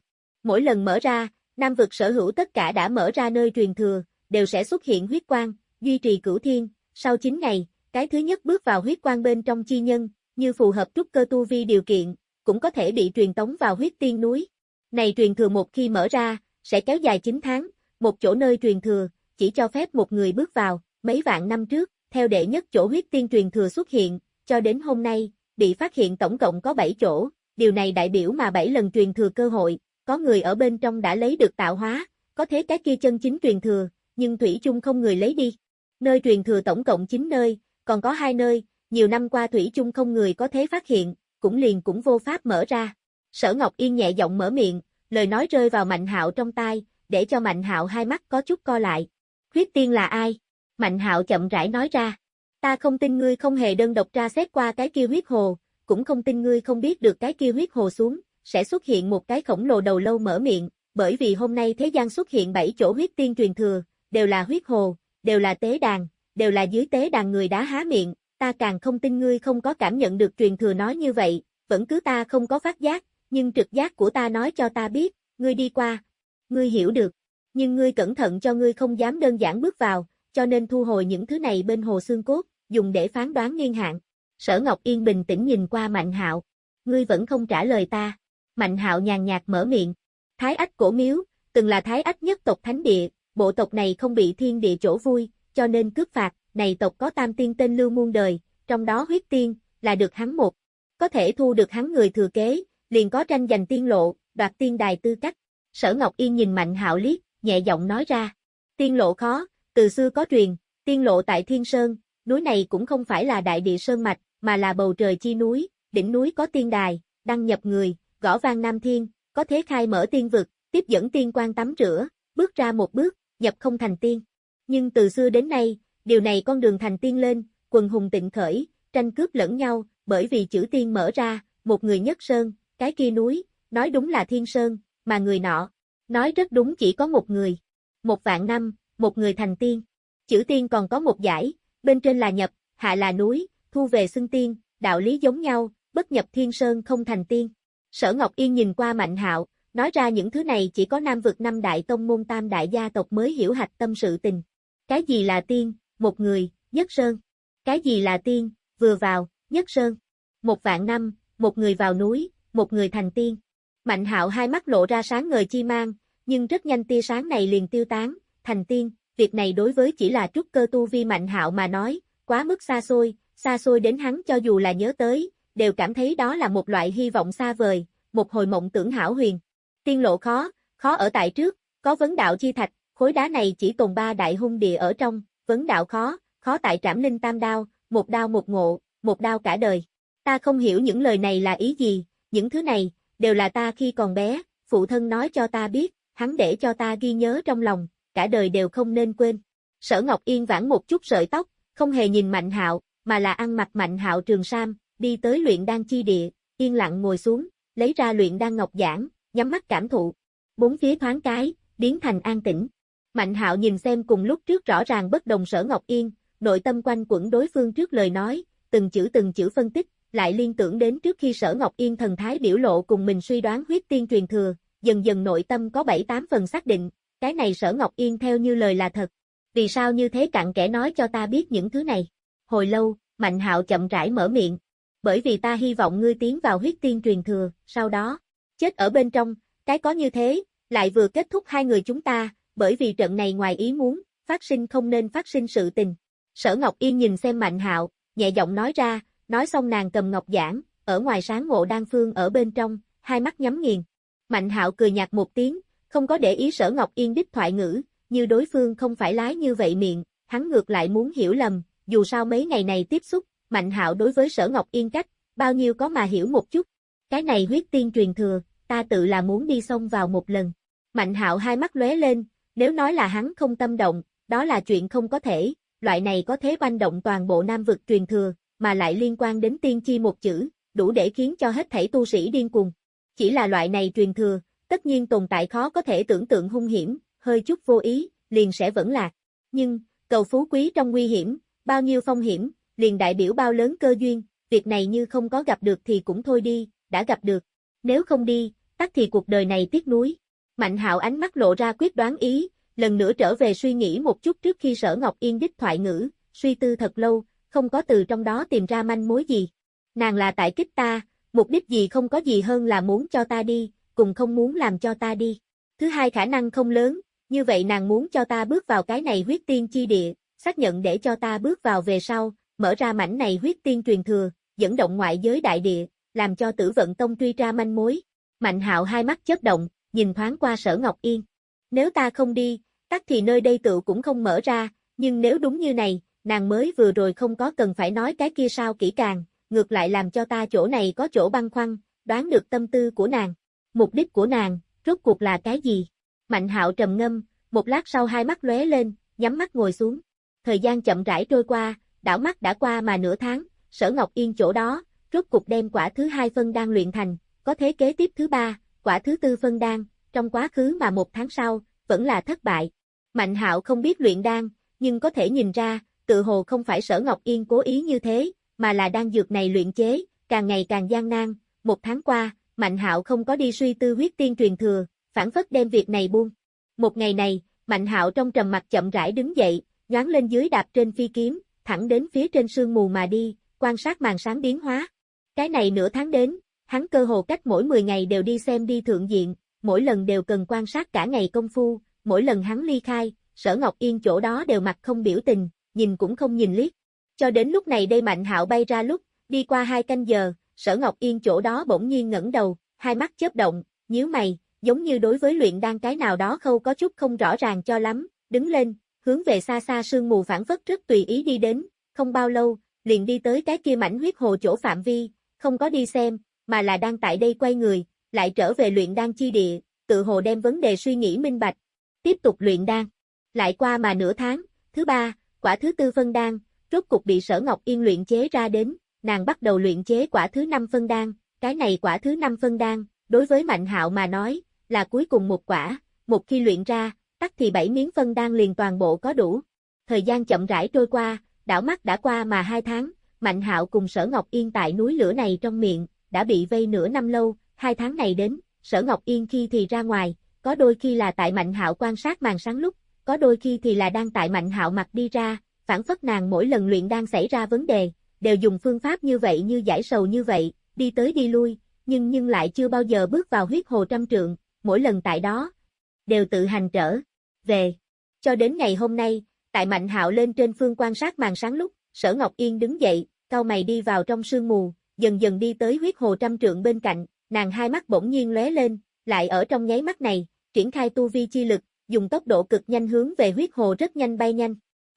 Mỗi lần mở ra, Nam vực sở hữu tất cả đã mở ra nơi truyền thừa, đều sẽ xuất hiện huyết quang, duy trì cửu thiên, sau 9 ngày, cái thứ nhất bước vào huyết quang bên trong chi nhân, như phù hợp trúc cơ tu vi điều kiện, cũng có thể bị truyền tống vào huyết tiên núi. Này truyền thừa một khi mở ra, sẽ kéo dài 9 tháng, một chỗ nơi truyền thừa, chỉ cho phép một người bước vào, Mấy vạn năm trước, theo đệ nhất chỗ huyết tiên truyền thừa xuất hiện, cho đến hôm nay, bị phát hiện tổng cộng có 7 chỗ, điều này đại biểu mà 7 lần truyền thừa cơ hội, có người ở bên trong đã lấy được tạo hóa, có thế cái kia chân chính truyền thừa, nhưng Thủy chung không người lấy đi. Nơi truyền thừa tổng cộng 9 nơi, còn có hai nơi, nhiều năm qua Thủy chung không người có thế phát hiện, cũng liền cũng vô pháp mở ra. Sở Ngọc Yên nhẹ giọng mở miệng, lời nói rơi vào Mạnh Hạo trong tai, để cho Mạnh Hạo hai mắt có chút co lại. Huyết tiên là ai? Mạnh Hạo chậm rãi nói ra. Ta không tin ngươi không hề đơn độc tra xét qua cái kia huyết hồ, cũng không tin ngươi không biết được cái kia huyết hồ xuống, sẽ xuất hiện một cái khổng lồ đầu lâu mở miệng, bởi vì hôm nay thế gian xuất hiện bảy chỗ huyết tiên truyền thừa, đều là huyết hồ, đều là tế đàn, đều là dưới tế đàn người đá há miệng, ta càng không tin ngươi không có cảm nhận được truyền thừa nói như vậy, vẫn cứ ta không có phát giác, nhưng trực giác của ta nói cho ta biết, ngươi đi qua, ngươi hiểu được, nhưng ngươi cẩn thận cho ngươi không dám đơn giản bước vào, cho nên thu hồi những thứ này bên hồ xương cốt, dùng để phán đoán niên hạn. Sở Ngọc Yên bình tĩnh nhìn qua Mạnh Hạo, ngươi vẫn không trả lời ta. Mạnh Hạo nhàn nhạt mở miệng. Thái Ách cổ miếu, từng là Thái Ách nhất tộc thánh địa, bộ tộc này không bị thiên địa chỗ vui, cho nên cướp phạt, này tộc có tam tiên tên lưu muôn đời, trong đó huyết tiên, là được hắn một. Có thể thu được hắn người thừa kế, liền có tranh giành tiên lộ, đoạt tiên đài tư cách. Sở Ngọc Yên nhìn Mạnh Hạo liếc, nhẹ giọng nói ra. Tiên lộ khó, từ xưa có truyền, tiên lộ tại Thiên Sơn, núi này cũng không phải là đại địa sơn mạch, mà là bầu trời chi núi, đỉnh núi có tiên đài, đăng nhập người, gõ vang nam thiên, có thế khai mở tiên vực, tiếp dẫn tiên quan tắm rửa, bước ra một bước, nhập không thành tiên. Nhưng từ xưa đến nay, điều này con đường thành tiên lên, quần hùng tịnh khởi, tranh cướp lẫn nhau, bởi vì chữ tiên mở ra, một người nhất sơn, cái kia núi, nói đúng là thiên sơn, mà người nọ, nói rất đúng chỉ có một người. Một vạn năm, một người thành tiên. Chữ tiên còn có một giải, bên trên là nhập, hạ là núi, thu về xưng tiên, đạo lý giống nhau, bất nhập thiên sơn không thành tiên. Sở Ngọc Yên nhìn qua Mạnh Hạo, nói ra những thứ này chỉ có Nam vực năm đại tông môn tam đại gia tộc mới hiểu hạch tâm sự tình. Cái gì là tiên, một người, nhất sơn. Cái gì là tiên, vừa vào, nhất sơn. Một vạn năm, một người vào núi, một người thành tiên. Mạnh hạo hai mắt lộ ra sáng ngời chi mang, nhưng rất nhanh tia sáng này liền tiêu tán, thành tiên, việc này đối với chỉ là trúc cơ tu vi mạnh hạo mà nói, quá mức xa xôi, xa xôi đến hắn cho dù là nhớ tới, đều cảm thấy đó là một loại hy vọng xa vời, một hồi mộng tưởng hảo huyền. Tiên lộ khó, khó ở tại trước, có vấn đạo chi thạch, khối đá này chỉ tồn ba đại hung địa ở trong, vấn đạo khó, khó tại trảm linh tam đao, một đao một ngộ, một đao cả đời. Ta không hiểu những lời này là ý gì, những thứ này, đều là ta khi còn bé, phụ thân nói cho ta biết, hắn để cho ta ghi nhớ trong lòng, cả đời đều không nên quên. Sở Ngọc Yên vãn một chút sợi tóc, không hề nhìn Mạnh Hạo, mà là ăn mặc Mạnh Hạo trường sam, đi tới luyện đan chi địa, yên lặng ngồi xuống, lấy ra luyện đan ngọc giản nhắm mắt cảm thụ. Bốn phía thoáng cái, biến thành an tĩnh. Mạnh Hạo nhìn xem cùng lúc trước rõ ràng bất đồng Sở Ngọc Yên, nội tâm quanh quẩn đối phương trước lời nói, từng chữ từng chữ phân tích, lại liên tưởng đến trước khi Sở Ngọc Yên thần thái biểu lộ cùng mình suy đoán huyết tiên truyền thừa, dần dần nội tâm có 7-8 phần xác định, cái này Sở Ngọc Yên theo như lời là thật. Vì sao như thế cặn kẽ nói cho ta biết những thứ này? Hồi lâu, Mạnh Hạo chậm rãi mở miệng. Bởi vì ta hy vọng ngươi tiến vào huyết tiên truyền thừa, sau đó, chết ở bên trong, cái có như thế, lại vừa kết thúc hai người chúng ta, bởi vì trận này ngoài ý muốn, phát sinh không nên phát sinh sự tình. Sở Ngọc Yên nhìn xem Mạnh Hạo, nhẹ giọng nói ra, nói xong nàng cầm ngọc giảng, ở ngoài sáng ngộ đan phương ở bên trong, hai mắt nhắm nghiền. Mạnh Hạo cười nhạt một tiếng, không có để ý Sở Ngọc Yên đích thoại ngữ, như đối phương không phải lái như vậy miệng, hắn ngược lại muốn hiểu lầm, dù sao mấy ngày này tiếp xúc, Mạnh Hạo đối với Sở Ngọc Yên cách, bao nhiêu có mà hiểu một chút. Cái này huyết tiên truyền thừa, ta tự là muốn đi xông vào một lần. Mạnh Hạo hai mắt lóe lên, nếu nói là hắn không tâm động, đó là chuyện không có thể, loại này có thế banh động toàn bộ Nam vực truyền thừa, mà lại liên quan đến tiên chi một chữ, đủ để khiến cho hết thảy tu sĩ điên cuồng. Chỉ là loại này truyền thừa, tất nhiên tồn tại khó có thể tưởng tượng hung hiểm, hơi chút vô ý, liền sẽ vẫn lạc. Nhưng, cầu phú quý trong nguy hiểm, bao nhiêu phong hiểm, liền đại biểu bao lớn cơ duyên, việc này như không có gặp được thì cũng thôi đi, đã gặp được. Nếu không đi, tắt thì cuộc đời này tiếc nuối. Mạnh hạo ánh mắt lộ ra quyết đoán ý, lần nữa trở về suy nghĩ một chút trước khi sở Ngọc Yên đích thoại ngữ, suy tư thật lâu, không có từ trong đó tìm ra manh mối gì. Nàng là tại kích ta, mục đích gì không có gì hơn là muốn cho ta đi, cùng không muốn làm cho ta đi. Thứ hai khả năng không lớn, như vậy nàng muốn cho ta bước vào cái này huyết tiên chi địa, xác nhận để cho ta bước vào về sau, mở ra mảnh này huyết tiên truyền thừa, dẫn động ngoại giới đại địa, làm cho tử vận tông truy ra manh mối. Mạnh hạo hai mắt chớp động, nhìn thoáng qua sở Ngọc Yên. Nếu ta không đi, tắc thì nơi đây tự cũng không mở ra, nhưng nếu đúng như này, nàng mới vừa rồi không có cần phải nói cái kia sao kỹ càng, ngược lại làm cho ta chỗ này có chỗ băn khoăn, đoán được tâm tư của nàng. Mục đích của nàng, rốt cuộc là cái gì? Mạnh hạo trầm ngâm, một lát sau hai mắt lóe lên, nhắm mắt ngồi xuống. Thời gian chậm rãi trôi qua, đảo mắt đã qua mà nửa tháng, sở Ngọc Yên chỗ đó, rốt cục đem quả thứ hai phân đan luyện thành, có thế kế tiếp thứ ba, quả thứ tư phân đan, trong quá khứ mà một tháng sau, vẫn là thất bại. Mạnh hạo không biết luyện đan, nhưng có thể nhìn ra, tự hồ không phải sở Ngọc Yên cố ý như thế, mà là đan dược này luyện chế, càng ngày càng gian nan. Một tháng qua, Mạnh hạo không có đi suy tư huyết tiên truyền thừa, phản phất đem việc này buông. Một ngày này, Mạnh hạo trong trầm mặt chậm rãi đứng dậy, nhoáng lên dưới đạp trên phi kiếm, thẳng đến phía trên sương mù mà đi, quan sát màn sáng biến hóa. Cái này nửa tháng đến, hắn cơ hồ cách mỗi 10 ngày đều đi xem đi thượng diện, mỗi lần đều cần quan sát cả ngày công phu, mỗi lần hắn ly khai, sở Ngọc Yên chỗ đó đều mặt không biểu tình, nhìn cũng không nhìn liếc. Cho đến lúc này đây Mạnh hạo bay ra lúc, đi qua hai canh giờ, sở Ngọc Yên chỗ đó bỗng nhiên ngẩng đầu, hai mắt chớp động, nhíu mày, giống như đối với luyện đan cái nào đó khâu có chút không rõ ràng cho lắm, đứng lên, hướng về xa xa sương mù phản phất rất tùy ý đi đến, không bao lâu, liền đi tới cái kia mảnh huyết hồ chỗ phạm vi, không có đi xem, mà là đang tại đây quay người, lại trở về luyện đan chi địa, tự hồ đem vấn đề suy nghĩ minh bạch. Tiếp tục luyện đan. Lại qua mà nửa tháng, thứ ba, quả thứ tư phân đan, rốt cục bị sở Ngọc Yên luyện chế ra đến, nàng bắt đầu luyện chế quả thứ năm phân đan, cái này quả thứ năm phân đan, đối với Mạnh Hạo mà nói, là cuối cùng một quả, một khi luyện ra, tắt thì bảy miếng phân đan liền toàn bộ có đủ. Thời gian chậm rãi trôi qua, đảo mắt đã qua mà hai tháng, Mạnh Hạo cùng Sở Ngọc Yên tại núi lửa này trong miệng, đã bị vây nửa năm lâu, hai tháng này đến, Sở Ngọc Yên khi thì ra ngoài, có đôi khi là tại Mạnh Hạo quan sát màn sáng lúc, có đôi khi thì là đang tại Mạnh Hạo mặt đi ra, phản phất nàng mỗi lần luyện đang xảy ra vấn đề, đều dùng phương pháp như vậy như giải sầu như vậy, đi tới đi lui, nhưng nhưng lại chưa bao giờ bước vào huyết hồ trăm trượng, mỗi lần tại đó, đều tự hành trở về. Cho đến ngày hôm nay, tại Mạnh Hạo lên trên phương quan sát màn sáng lúc, Sở Ngọc Yên đứng dậy, cao mày đi vào trong sương mù, dần dần đi tới huyết hồ trăm trượng bên cạnh, nàng hai mắt bỗng nhiên lóe lên, lại ở trong nháy mắt này, triển khai tu vi chi lực, dùng tốc độ cực nhanh hướng về huyết hồ rất nhanh bay nhanh.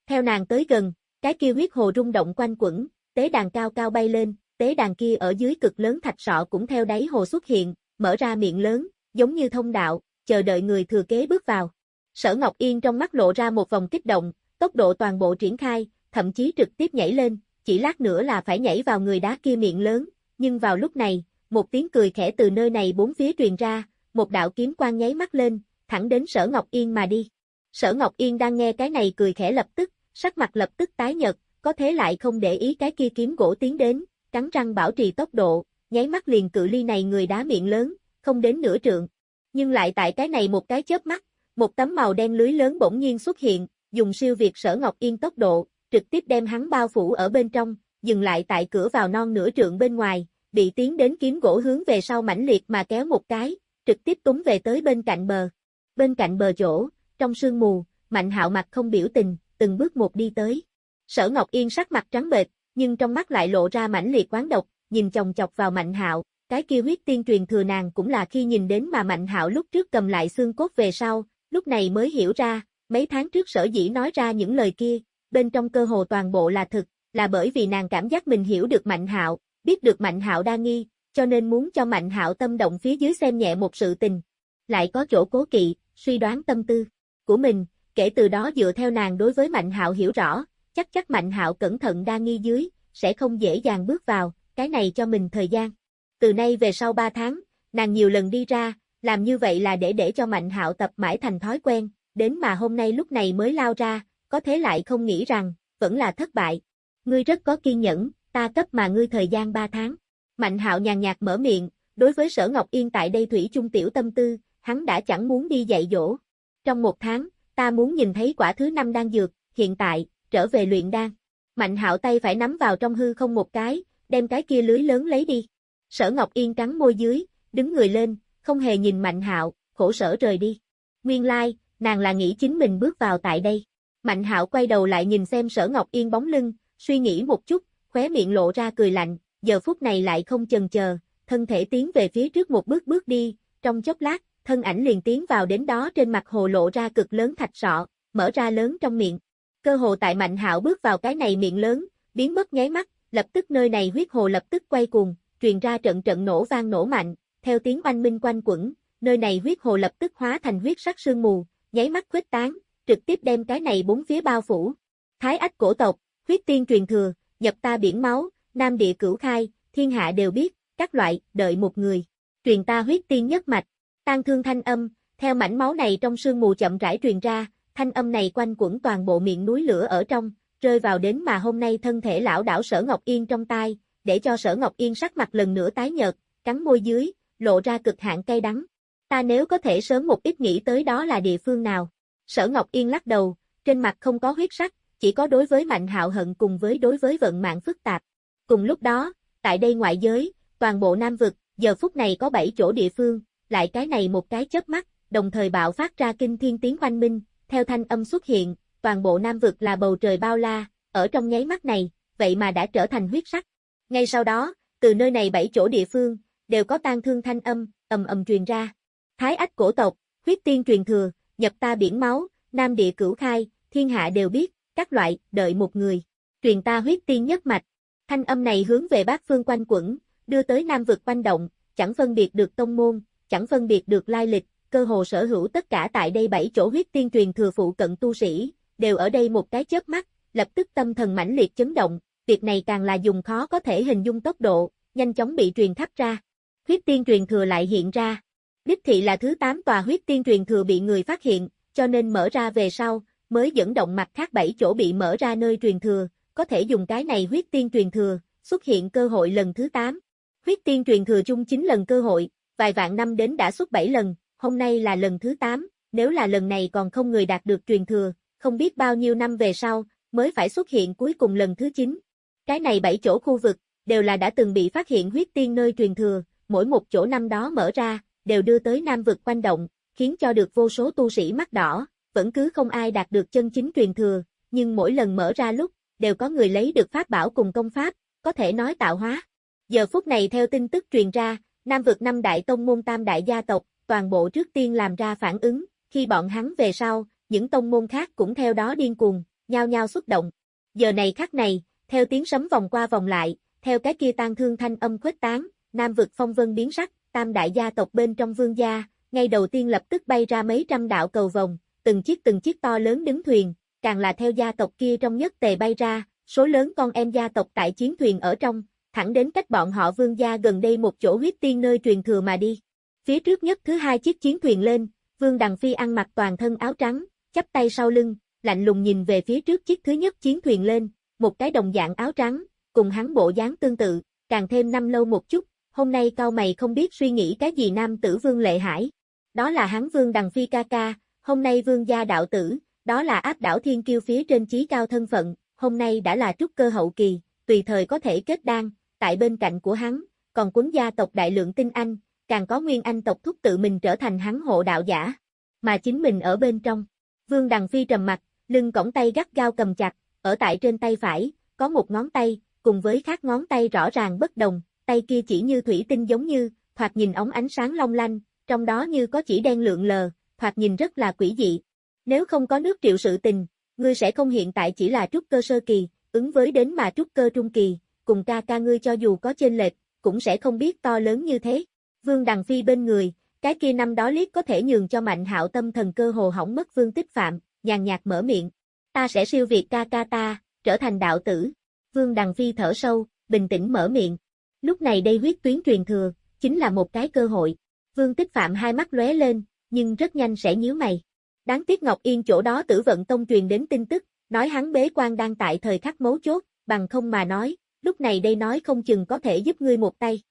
Theo nàng tới gần, cái kia huyết hồ rung động quanh quẩn, tế đàn cao cao bay lên, tế đàn kia ở dưới cực lớn thạch sọ cũng theo đáy hồ xuất hiện, mở ra miệng lớn, giống như thông đạo, chờ đợi người thừa kế bước vào. Sở Ngọc Yên trong mắt lộ ra một vòng kích động, tốc độ toàn bộ triển khai, thậm chí trực tiếp nhảy lên, chỉ lát nữa là phải nhảy vào người đá kia miệng lớn, nhưng vào lúc này, một tiếng cười khẽ từ nơi này bốn phía truyền ra, một đạo kiếm quang nháy mắt lên, thẳng đến Sở Ngọc Yên mà đi. Sở Ngọc Yên đang nghe cái này cười khẽ lập tức, sắc mặt lập tức tái nhợt, có thế lại không để ý cái kia kiếm gỗ tiến đến, cắn răng bảo trì tốc độ, nháy mắt liền cự ly này người đá miệng lớn, không đến nửa trượng. Nhưng lại tại cái này một cái chớp mắt, một tấm màu đen lưới lớn bỗng nhiên xuất hiện, dùng siêu việt Sở Ngọc Yên tốc độ, trực tiếp đem hắn bao phủ ở bên trong, dừng lại tại cửa vào non nửa trượng bên ngoài, bị tiến đến kiếm gỗ hướng về sau mãnh liệt mà kéo một cái, trực tiếp túng về tới bên cạnh bờ. Bên cạnh bờ chỗ, trong sương mù, Mạnh Hạo mặt không biểu tình, từng bước một đi tới. Sở Ngọc Yên sắc mặt trắng bệch, nhưng trong mắt lại lộ ra mãnh liệt quán độc, nhìn chồng chọc vào Mạnh Hạo, cái kia huyết tiên truyền thừa nàng cũng là khi nhìn đến mà Mạnh Hạo lúc trước cầm lại xương cốt về sau, lúc này mới hiểu ra, mấy tháng trước sở dĩ nói ra những lời kia, bên trong cơ hồ toàn bộ là thực, là bởi vì nàng cảm giác mình hiểu được Mạnh Hạo, biết được Mạnh Hạo đa nghi, cho nên muốn cho Mạnh Hạo tâm động phía dưới xem nhẹ một sự tình. Lại có chỗ cố kỵ, suy đoán tâm tư của mình, kể từ đó dựa theo nàng đối với Mạnh Hạo hiểu rõ, chắc chắc Mạnh Hạo cẩn thận đa nghi dưới, sẽ không dễ dàng bước vào, cái này cho mình thời gian. Từ nay về sau 3 tháng, nàng nhiều lần đi ra, làm như vậy là để để cho Mạnh Hạo tập mãi thành thói quen, đến mà hôm nay lúc này mới lao ra, có thế lại không nghĩ rằng, vẫn là thất bại. Ngươi rất có kiên nhẫn, ta cấp mà ngươi thời gian 3 tháng. Mạnh hạo nhàn nhạt mở miệng, đối với sở Ngọc Yên tại đây thủy trung tiểu tâm tư, hắn đã chẳng muốn đi dạy dỗ. Trong một tháng, ta muốn nhìn thấy quả thứ năm đang dược, hiện tại, trở về luyện đan. Mạnh hạo tay phải nắm vào trong hư không một cái, đem cái kia lưới lớn lấy đi. Sở Ngọc Yên cắn môi dưới, đứng người lên, không hề nhìn Mạnh hạo, khổ sở rời đi. Nguyên lai, nàng là nghĩ chính mình bước vào tại đây. Mạnh hạo quay đầu lại nhìn xem sở Ngọc Yên bóng lưng, suy nghĩ một chút, khóe miệng lộ ra cười lạnh, giờ phút này lại không chần chờ, thân thể tiến về phía trước một bước bước đi, trong chốc lát, thân ảnh liền tiến vào đến đó trên mặt hồ lộ ra cực lớn thạch sọ, mở ra lớn trong miệng. Cơ hồ tại Mạnh Hạo bước vào cái này miệng lớn, biến mất nháy mắt, lập tức nơi này huyết hồ lập tức quay cuồng, truyền ra trận trận nổ vang nổ mạnh, theo tiếng oanh minh quanh quẩn, nơi này huyết hồ lập tức hóa thành huyết sắc sương mù, nháy mắt khuếch tán, trực tiếp đem cái này bốn phía bao phủ. Thái ách cổ tộc, huyết tiên truyền thừa, nhập ta biển máu, nam địa cửu khai, thiên hạ đều biết, các loại, đợi một người. Truyền ta huyết tiên nhất mạch, tan thương thanh âm, theo mảnh máu này trong sương mù chậm rãi truyền ra, thanh âm này quanh quẩn toàn bộ miệng núi lửa ở trong, rơi vào đến mà hôm nay thân thể lão đảo Sở Ngọc Yên trong tai, để cho Sở Ngọc Yên sắc mặt lần nữa tái nhợt, cắn môi dưới, lộ ra cực hạn cay đắng. Ta nếu có thể sớm một ít nghĩ tới đó là địa phương nào. Sở Ngọc Yên lắc đầu, trên mặt không có huyết sắc, chỉ có đối với Mạnh Hạo hận cùng với đối với vận mạng phức tạp. Cùng lúc đó, tại đây ngoại giới, toàn bộ Nam vực, giờ phút này có 7 chỗ địa phương, lại cái này một cái chớp mắt, đồng thời bạo phát ra kinh thiên tiếng oanh minh, theo thanh âm xuất hiện, toàn bộ Nam vực là bầu trời bao la, ở trong nháy mắt này, vậy mà đã trở thành huyết sắc. Ngay sau đó, từ nơi này bảy chỗ địa phương, đều có tan thương thanh âm, ầm ầm truyền ra. Thái ách cổ tộc, huyết tiên truyền thừa, nhập ta biển máu, nam địa cửu khai, thiên hạ đều biết, các loại, đợi một người. Truyền ta huyết tiên nhất mạch. Thanh âm này hướng về bát phương quanh quẩn, đưa tới nam vực quanh động, chẳng phân biệt được tông môn, chẳng phân biệt được lai lịch, cơ hồ sở hữu tất cả tại đây bảy chỗ huyết tiên truyền thừa phụ cận tu sĩ, đều ở đây một cái chớp mắt, lập tức tâm thần mãnh liệt chấn động, việc này càng là dùng khó có thể hình dung tốc độ, nhanh chóng bị truyền thắp ra. Huyết tiên truyền thừa lại hiện ra. Đích thị là thứ 8 tòa huyết tiên truyền thừa bị người phát hiện, cho nên mở ra về sau, mới dẫn động mặt khác bảy chỗ bị mở ra nơi truyền thừa, có thể dùng cái này huyết tiên truyền thừa, xuất hiện cơ hội lần thứ 8. Huyết tiên truyền thừa chung 9 lần cơ hội, vài vạn năm đến đã xuất 7 lần, hôm nay là lần thứ 8, nếu là lần này còn không người đạt được truyền thừa, không biết bao nhiêu năm về sau, mới phải xuất hiện cuối cùng lần thứ 9. Cái này bảy chỗ khu vực, đều là đã từng bị phát hiện huyết tiên nơi truyền thừa, mỗi một chỗ năm đó mở ra, đều đưa tới nam vực quanh động, khiến cho được vô số tu sĩ mắt đỏ, vẫn cứ không ai đạt được chân chính truyền thừa, nhưng mỗi lần mở ra lúc, đều có người lấy được pháp bảo cùng công pháp, có thể nói tạo hóa. Giờ phút này theo tin tức truyền ra, Nam vực năm đại tông môn tam đại gia tộc, toàn bộ trước tiên làm ra phản ứng, khi bọn hắn về sau, những tông môn khác cũng theo đó điên cuồng, nhao nhao xuất động. Giờ này khắc này, theo tiếng sấm vòng qua vòng lại, theo cái kia tan thương thanh âm khuếch tán, Nam vực phong vân biến sắc, tam đại gia tộc bên trong vương gia, ngay đầu tiên lập tức bay ra mấy trăm đạo cầu vòng, từng chiếc từng chiếc to lớn đứng thuyền, càng là theo gia tộc kia trong nhất tề bay ra, số lớn con em gia tộc tại chiến thuyền ở trong, thẳng đến cách bọn họ vương gia gần đây một chỗ huyết tiên nơi truyền thừa mà đi. Phía trước nhất thứ hai chiếc chiến thuyền lên, vương đằng phi ăn mặc toàn thân áo trắng, chắp tay sau lưng, lạnh lùng nhìn về phía trước chiếc thứ nhất chiến thuyền lên, một cái đồng dạng áo trắng, cùng hắn bộ dáng tương tự, càng thêm năm lâu một chút, hôm nay cao mày không biết suy nghĩ cái gì nam tử vương lệ hải. Đó là hắn vương đằng phi ca ca, hôm nay vương gia đạo tử, đó là áp đảo thiên kiêu phía trên chí cao thân phận, hôm nay đã là trúc cơ hậu kỳ, tùy thời có thể kết đan, tại bên cạnh của hắn, còn quấn gia tộc đại lượng tinh anh, càng có nguyên anh tộc thúc tự mình trở thành hắn hộ đạo giả, mà chính mình ở bên trong. Vương Đằng Phi trầm mặt, lưng cổng tay gắt gao cầm chặt, ở tại trên tay phải, có một ngón tay, cùng với khác ngón tay rõ ràng bất đồng, tay kia chỉ như thủy tinh giống như, thoạt nhìn ống ánh sáng long lanh, trong đó như có chỉ đen lượn lờ, thoạt nhìn rất là quỷ dị. Nếu không có nước triệu sự tình, ngươi sẽ không hiện tại chỉ là trúc cơ sơ kỳ, ứng với đến mà trúc cơ trung kỳ, cùng ca ca ngươi cho dù có trên lệch, cũng sẽ không biết to lớn như thế. Vương Đằng Phi bên người, cái kia năm đó liếc có thể nhường cho mạnh hạo tâm thần cơ hồ hỏng mất vương tích phạm, nhàn nhạt mở miệng. Ta sẽ siêu việt ca ca ta, trở thành đạo tử. Vương Đằng Phi thở sâu, bình tĩnh mở miệng. Lúc này đây huyết tuyến truyền thừa, chính là một cái cơ hội. Vương tích phạm hai mắt lóe lên, nhưng rất nhanh sẽ nhíu mày. Đáng tiếc Ngọc Yên chỗ đó tử vận tông truyền đến tin tức, nói hắn bế quan đang tại thời khắc mấu chốt, bằng không mà nói, lúc này đây nói không chừng có thể giúp ngươi một tay.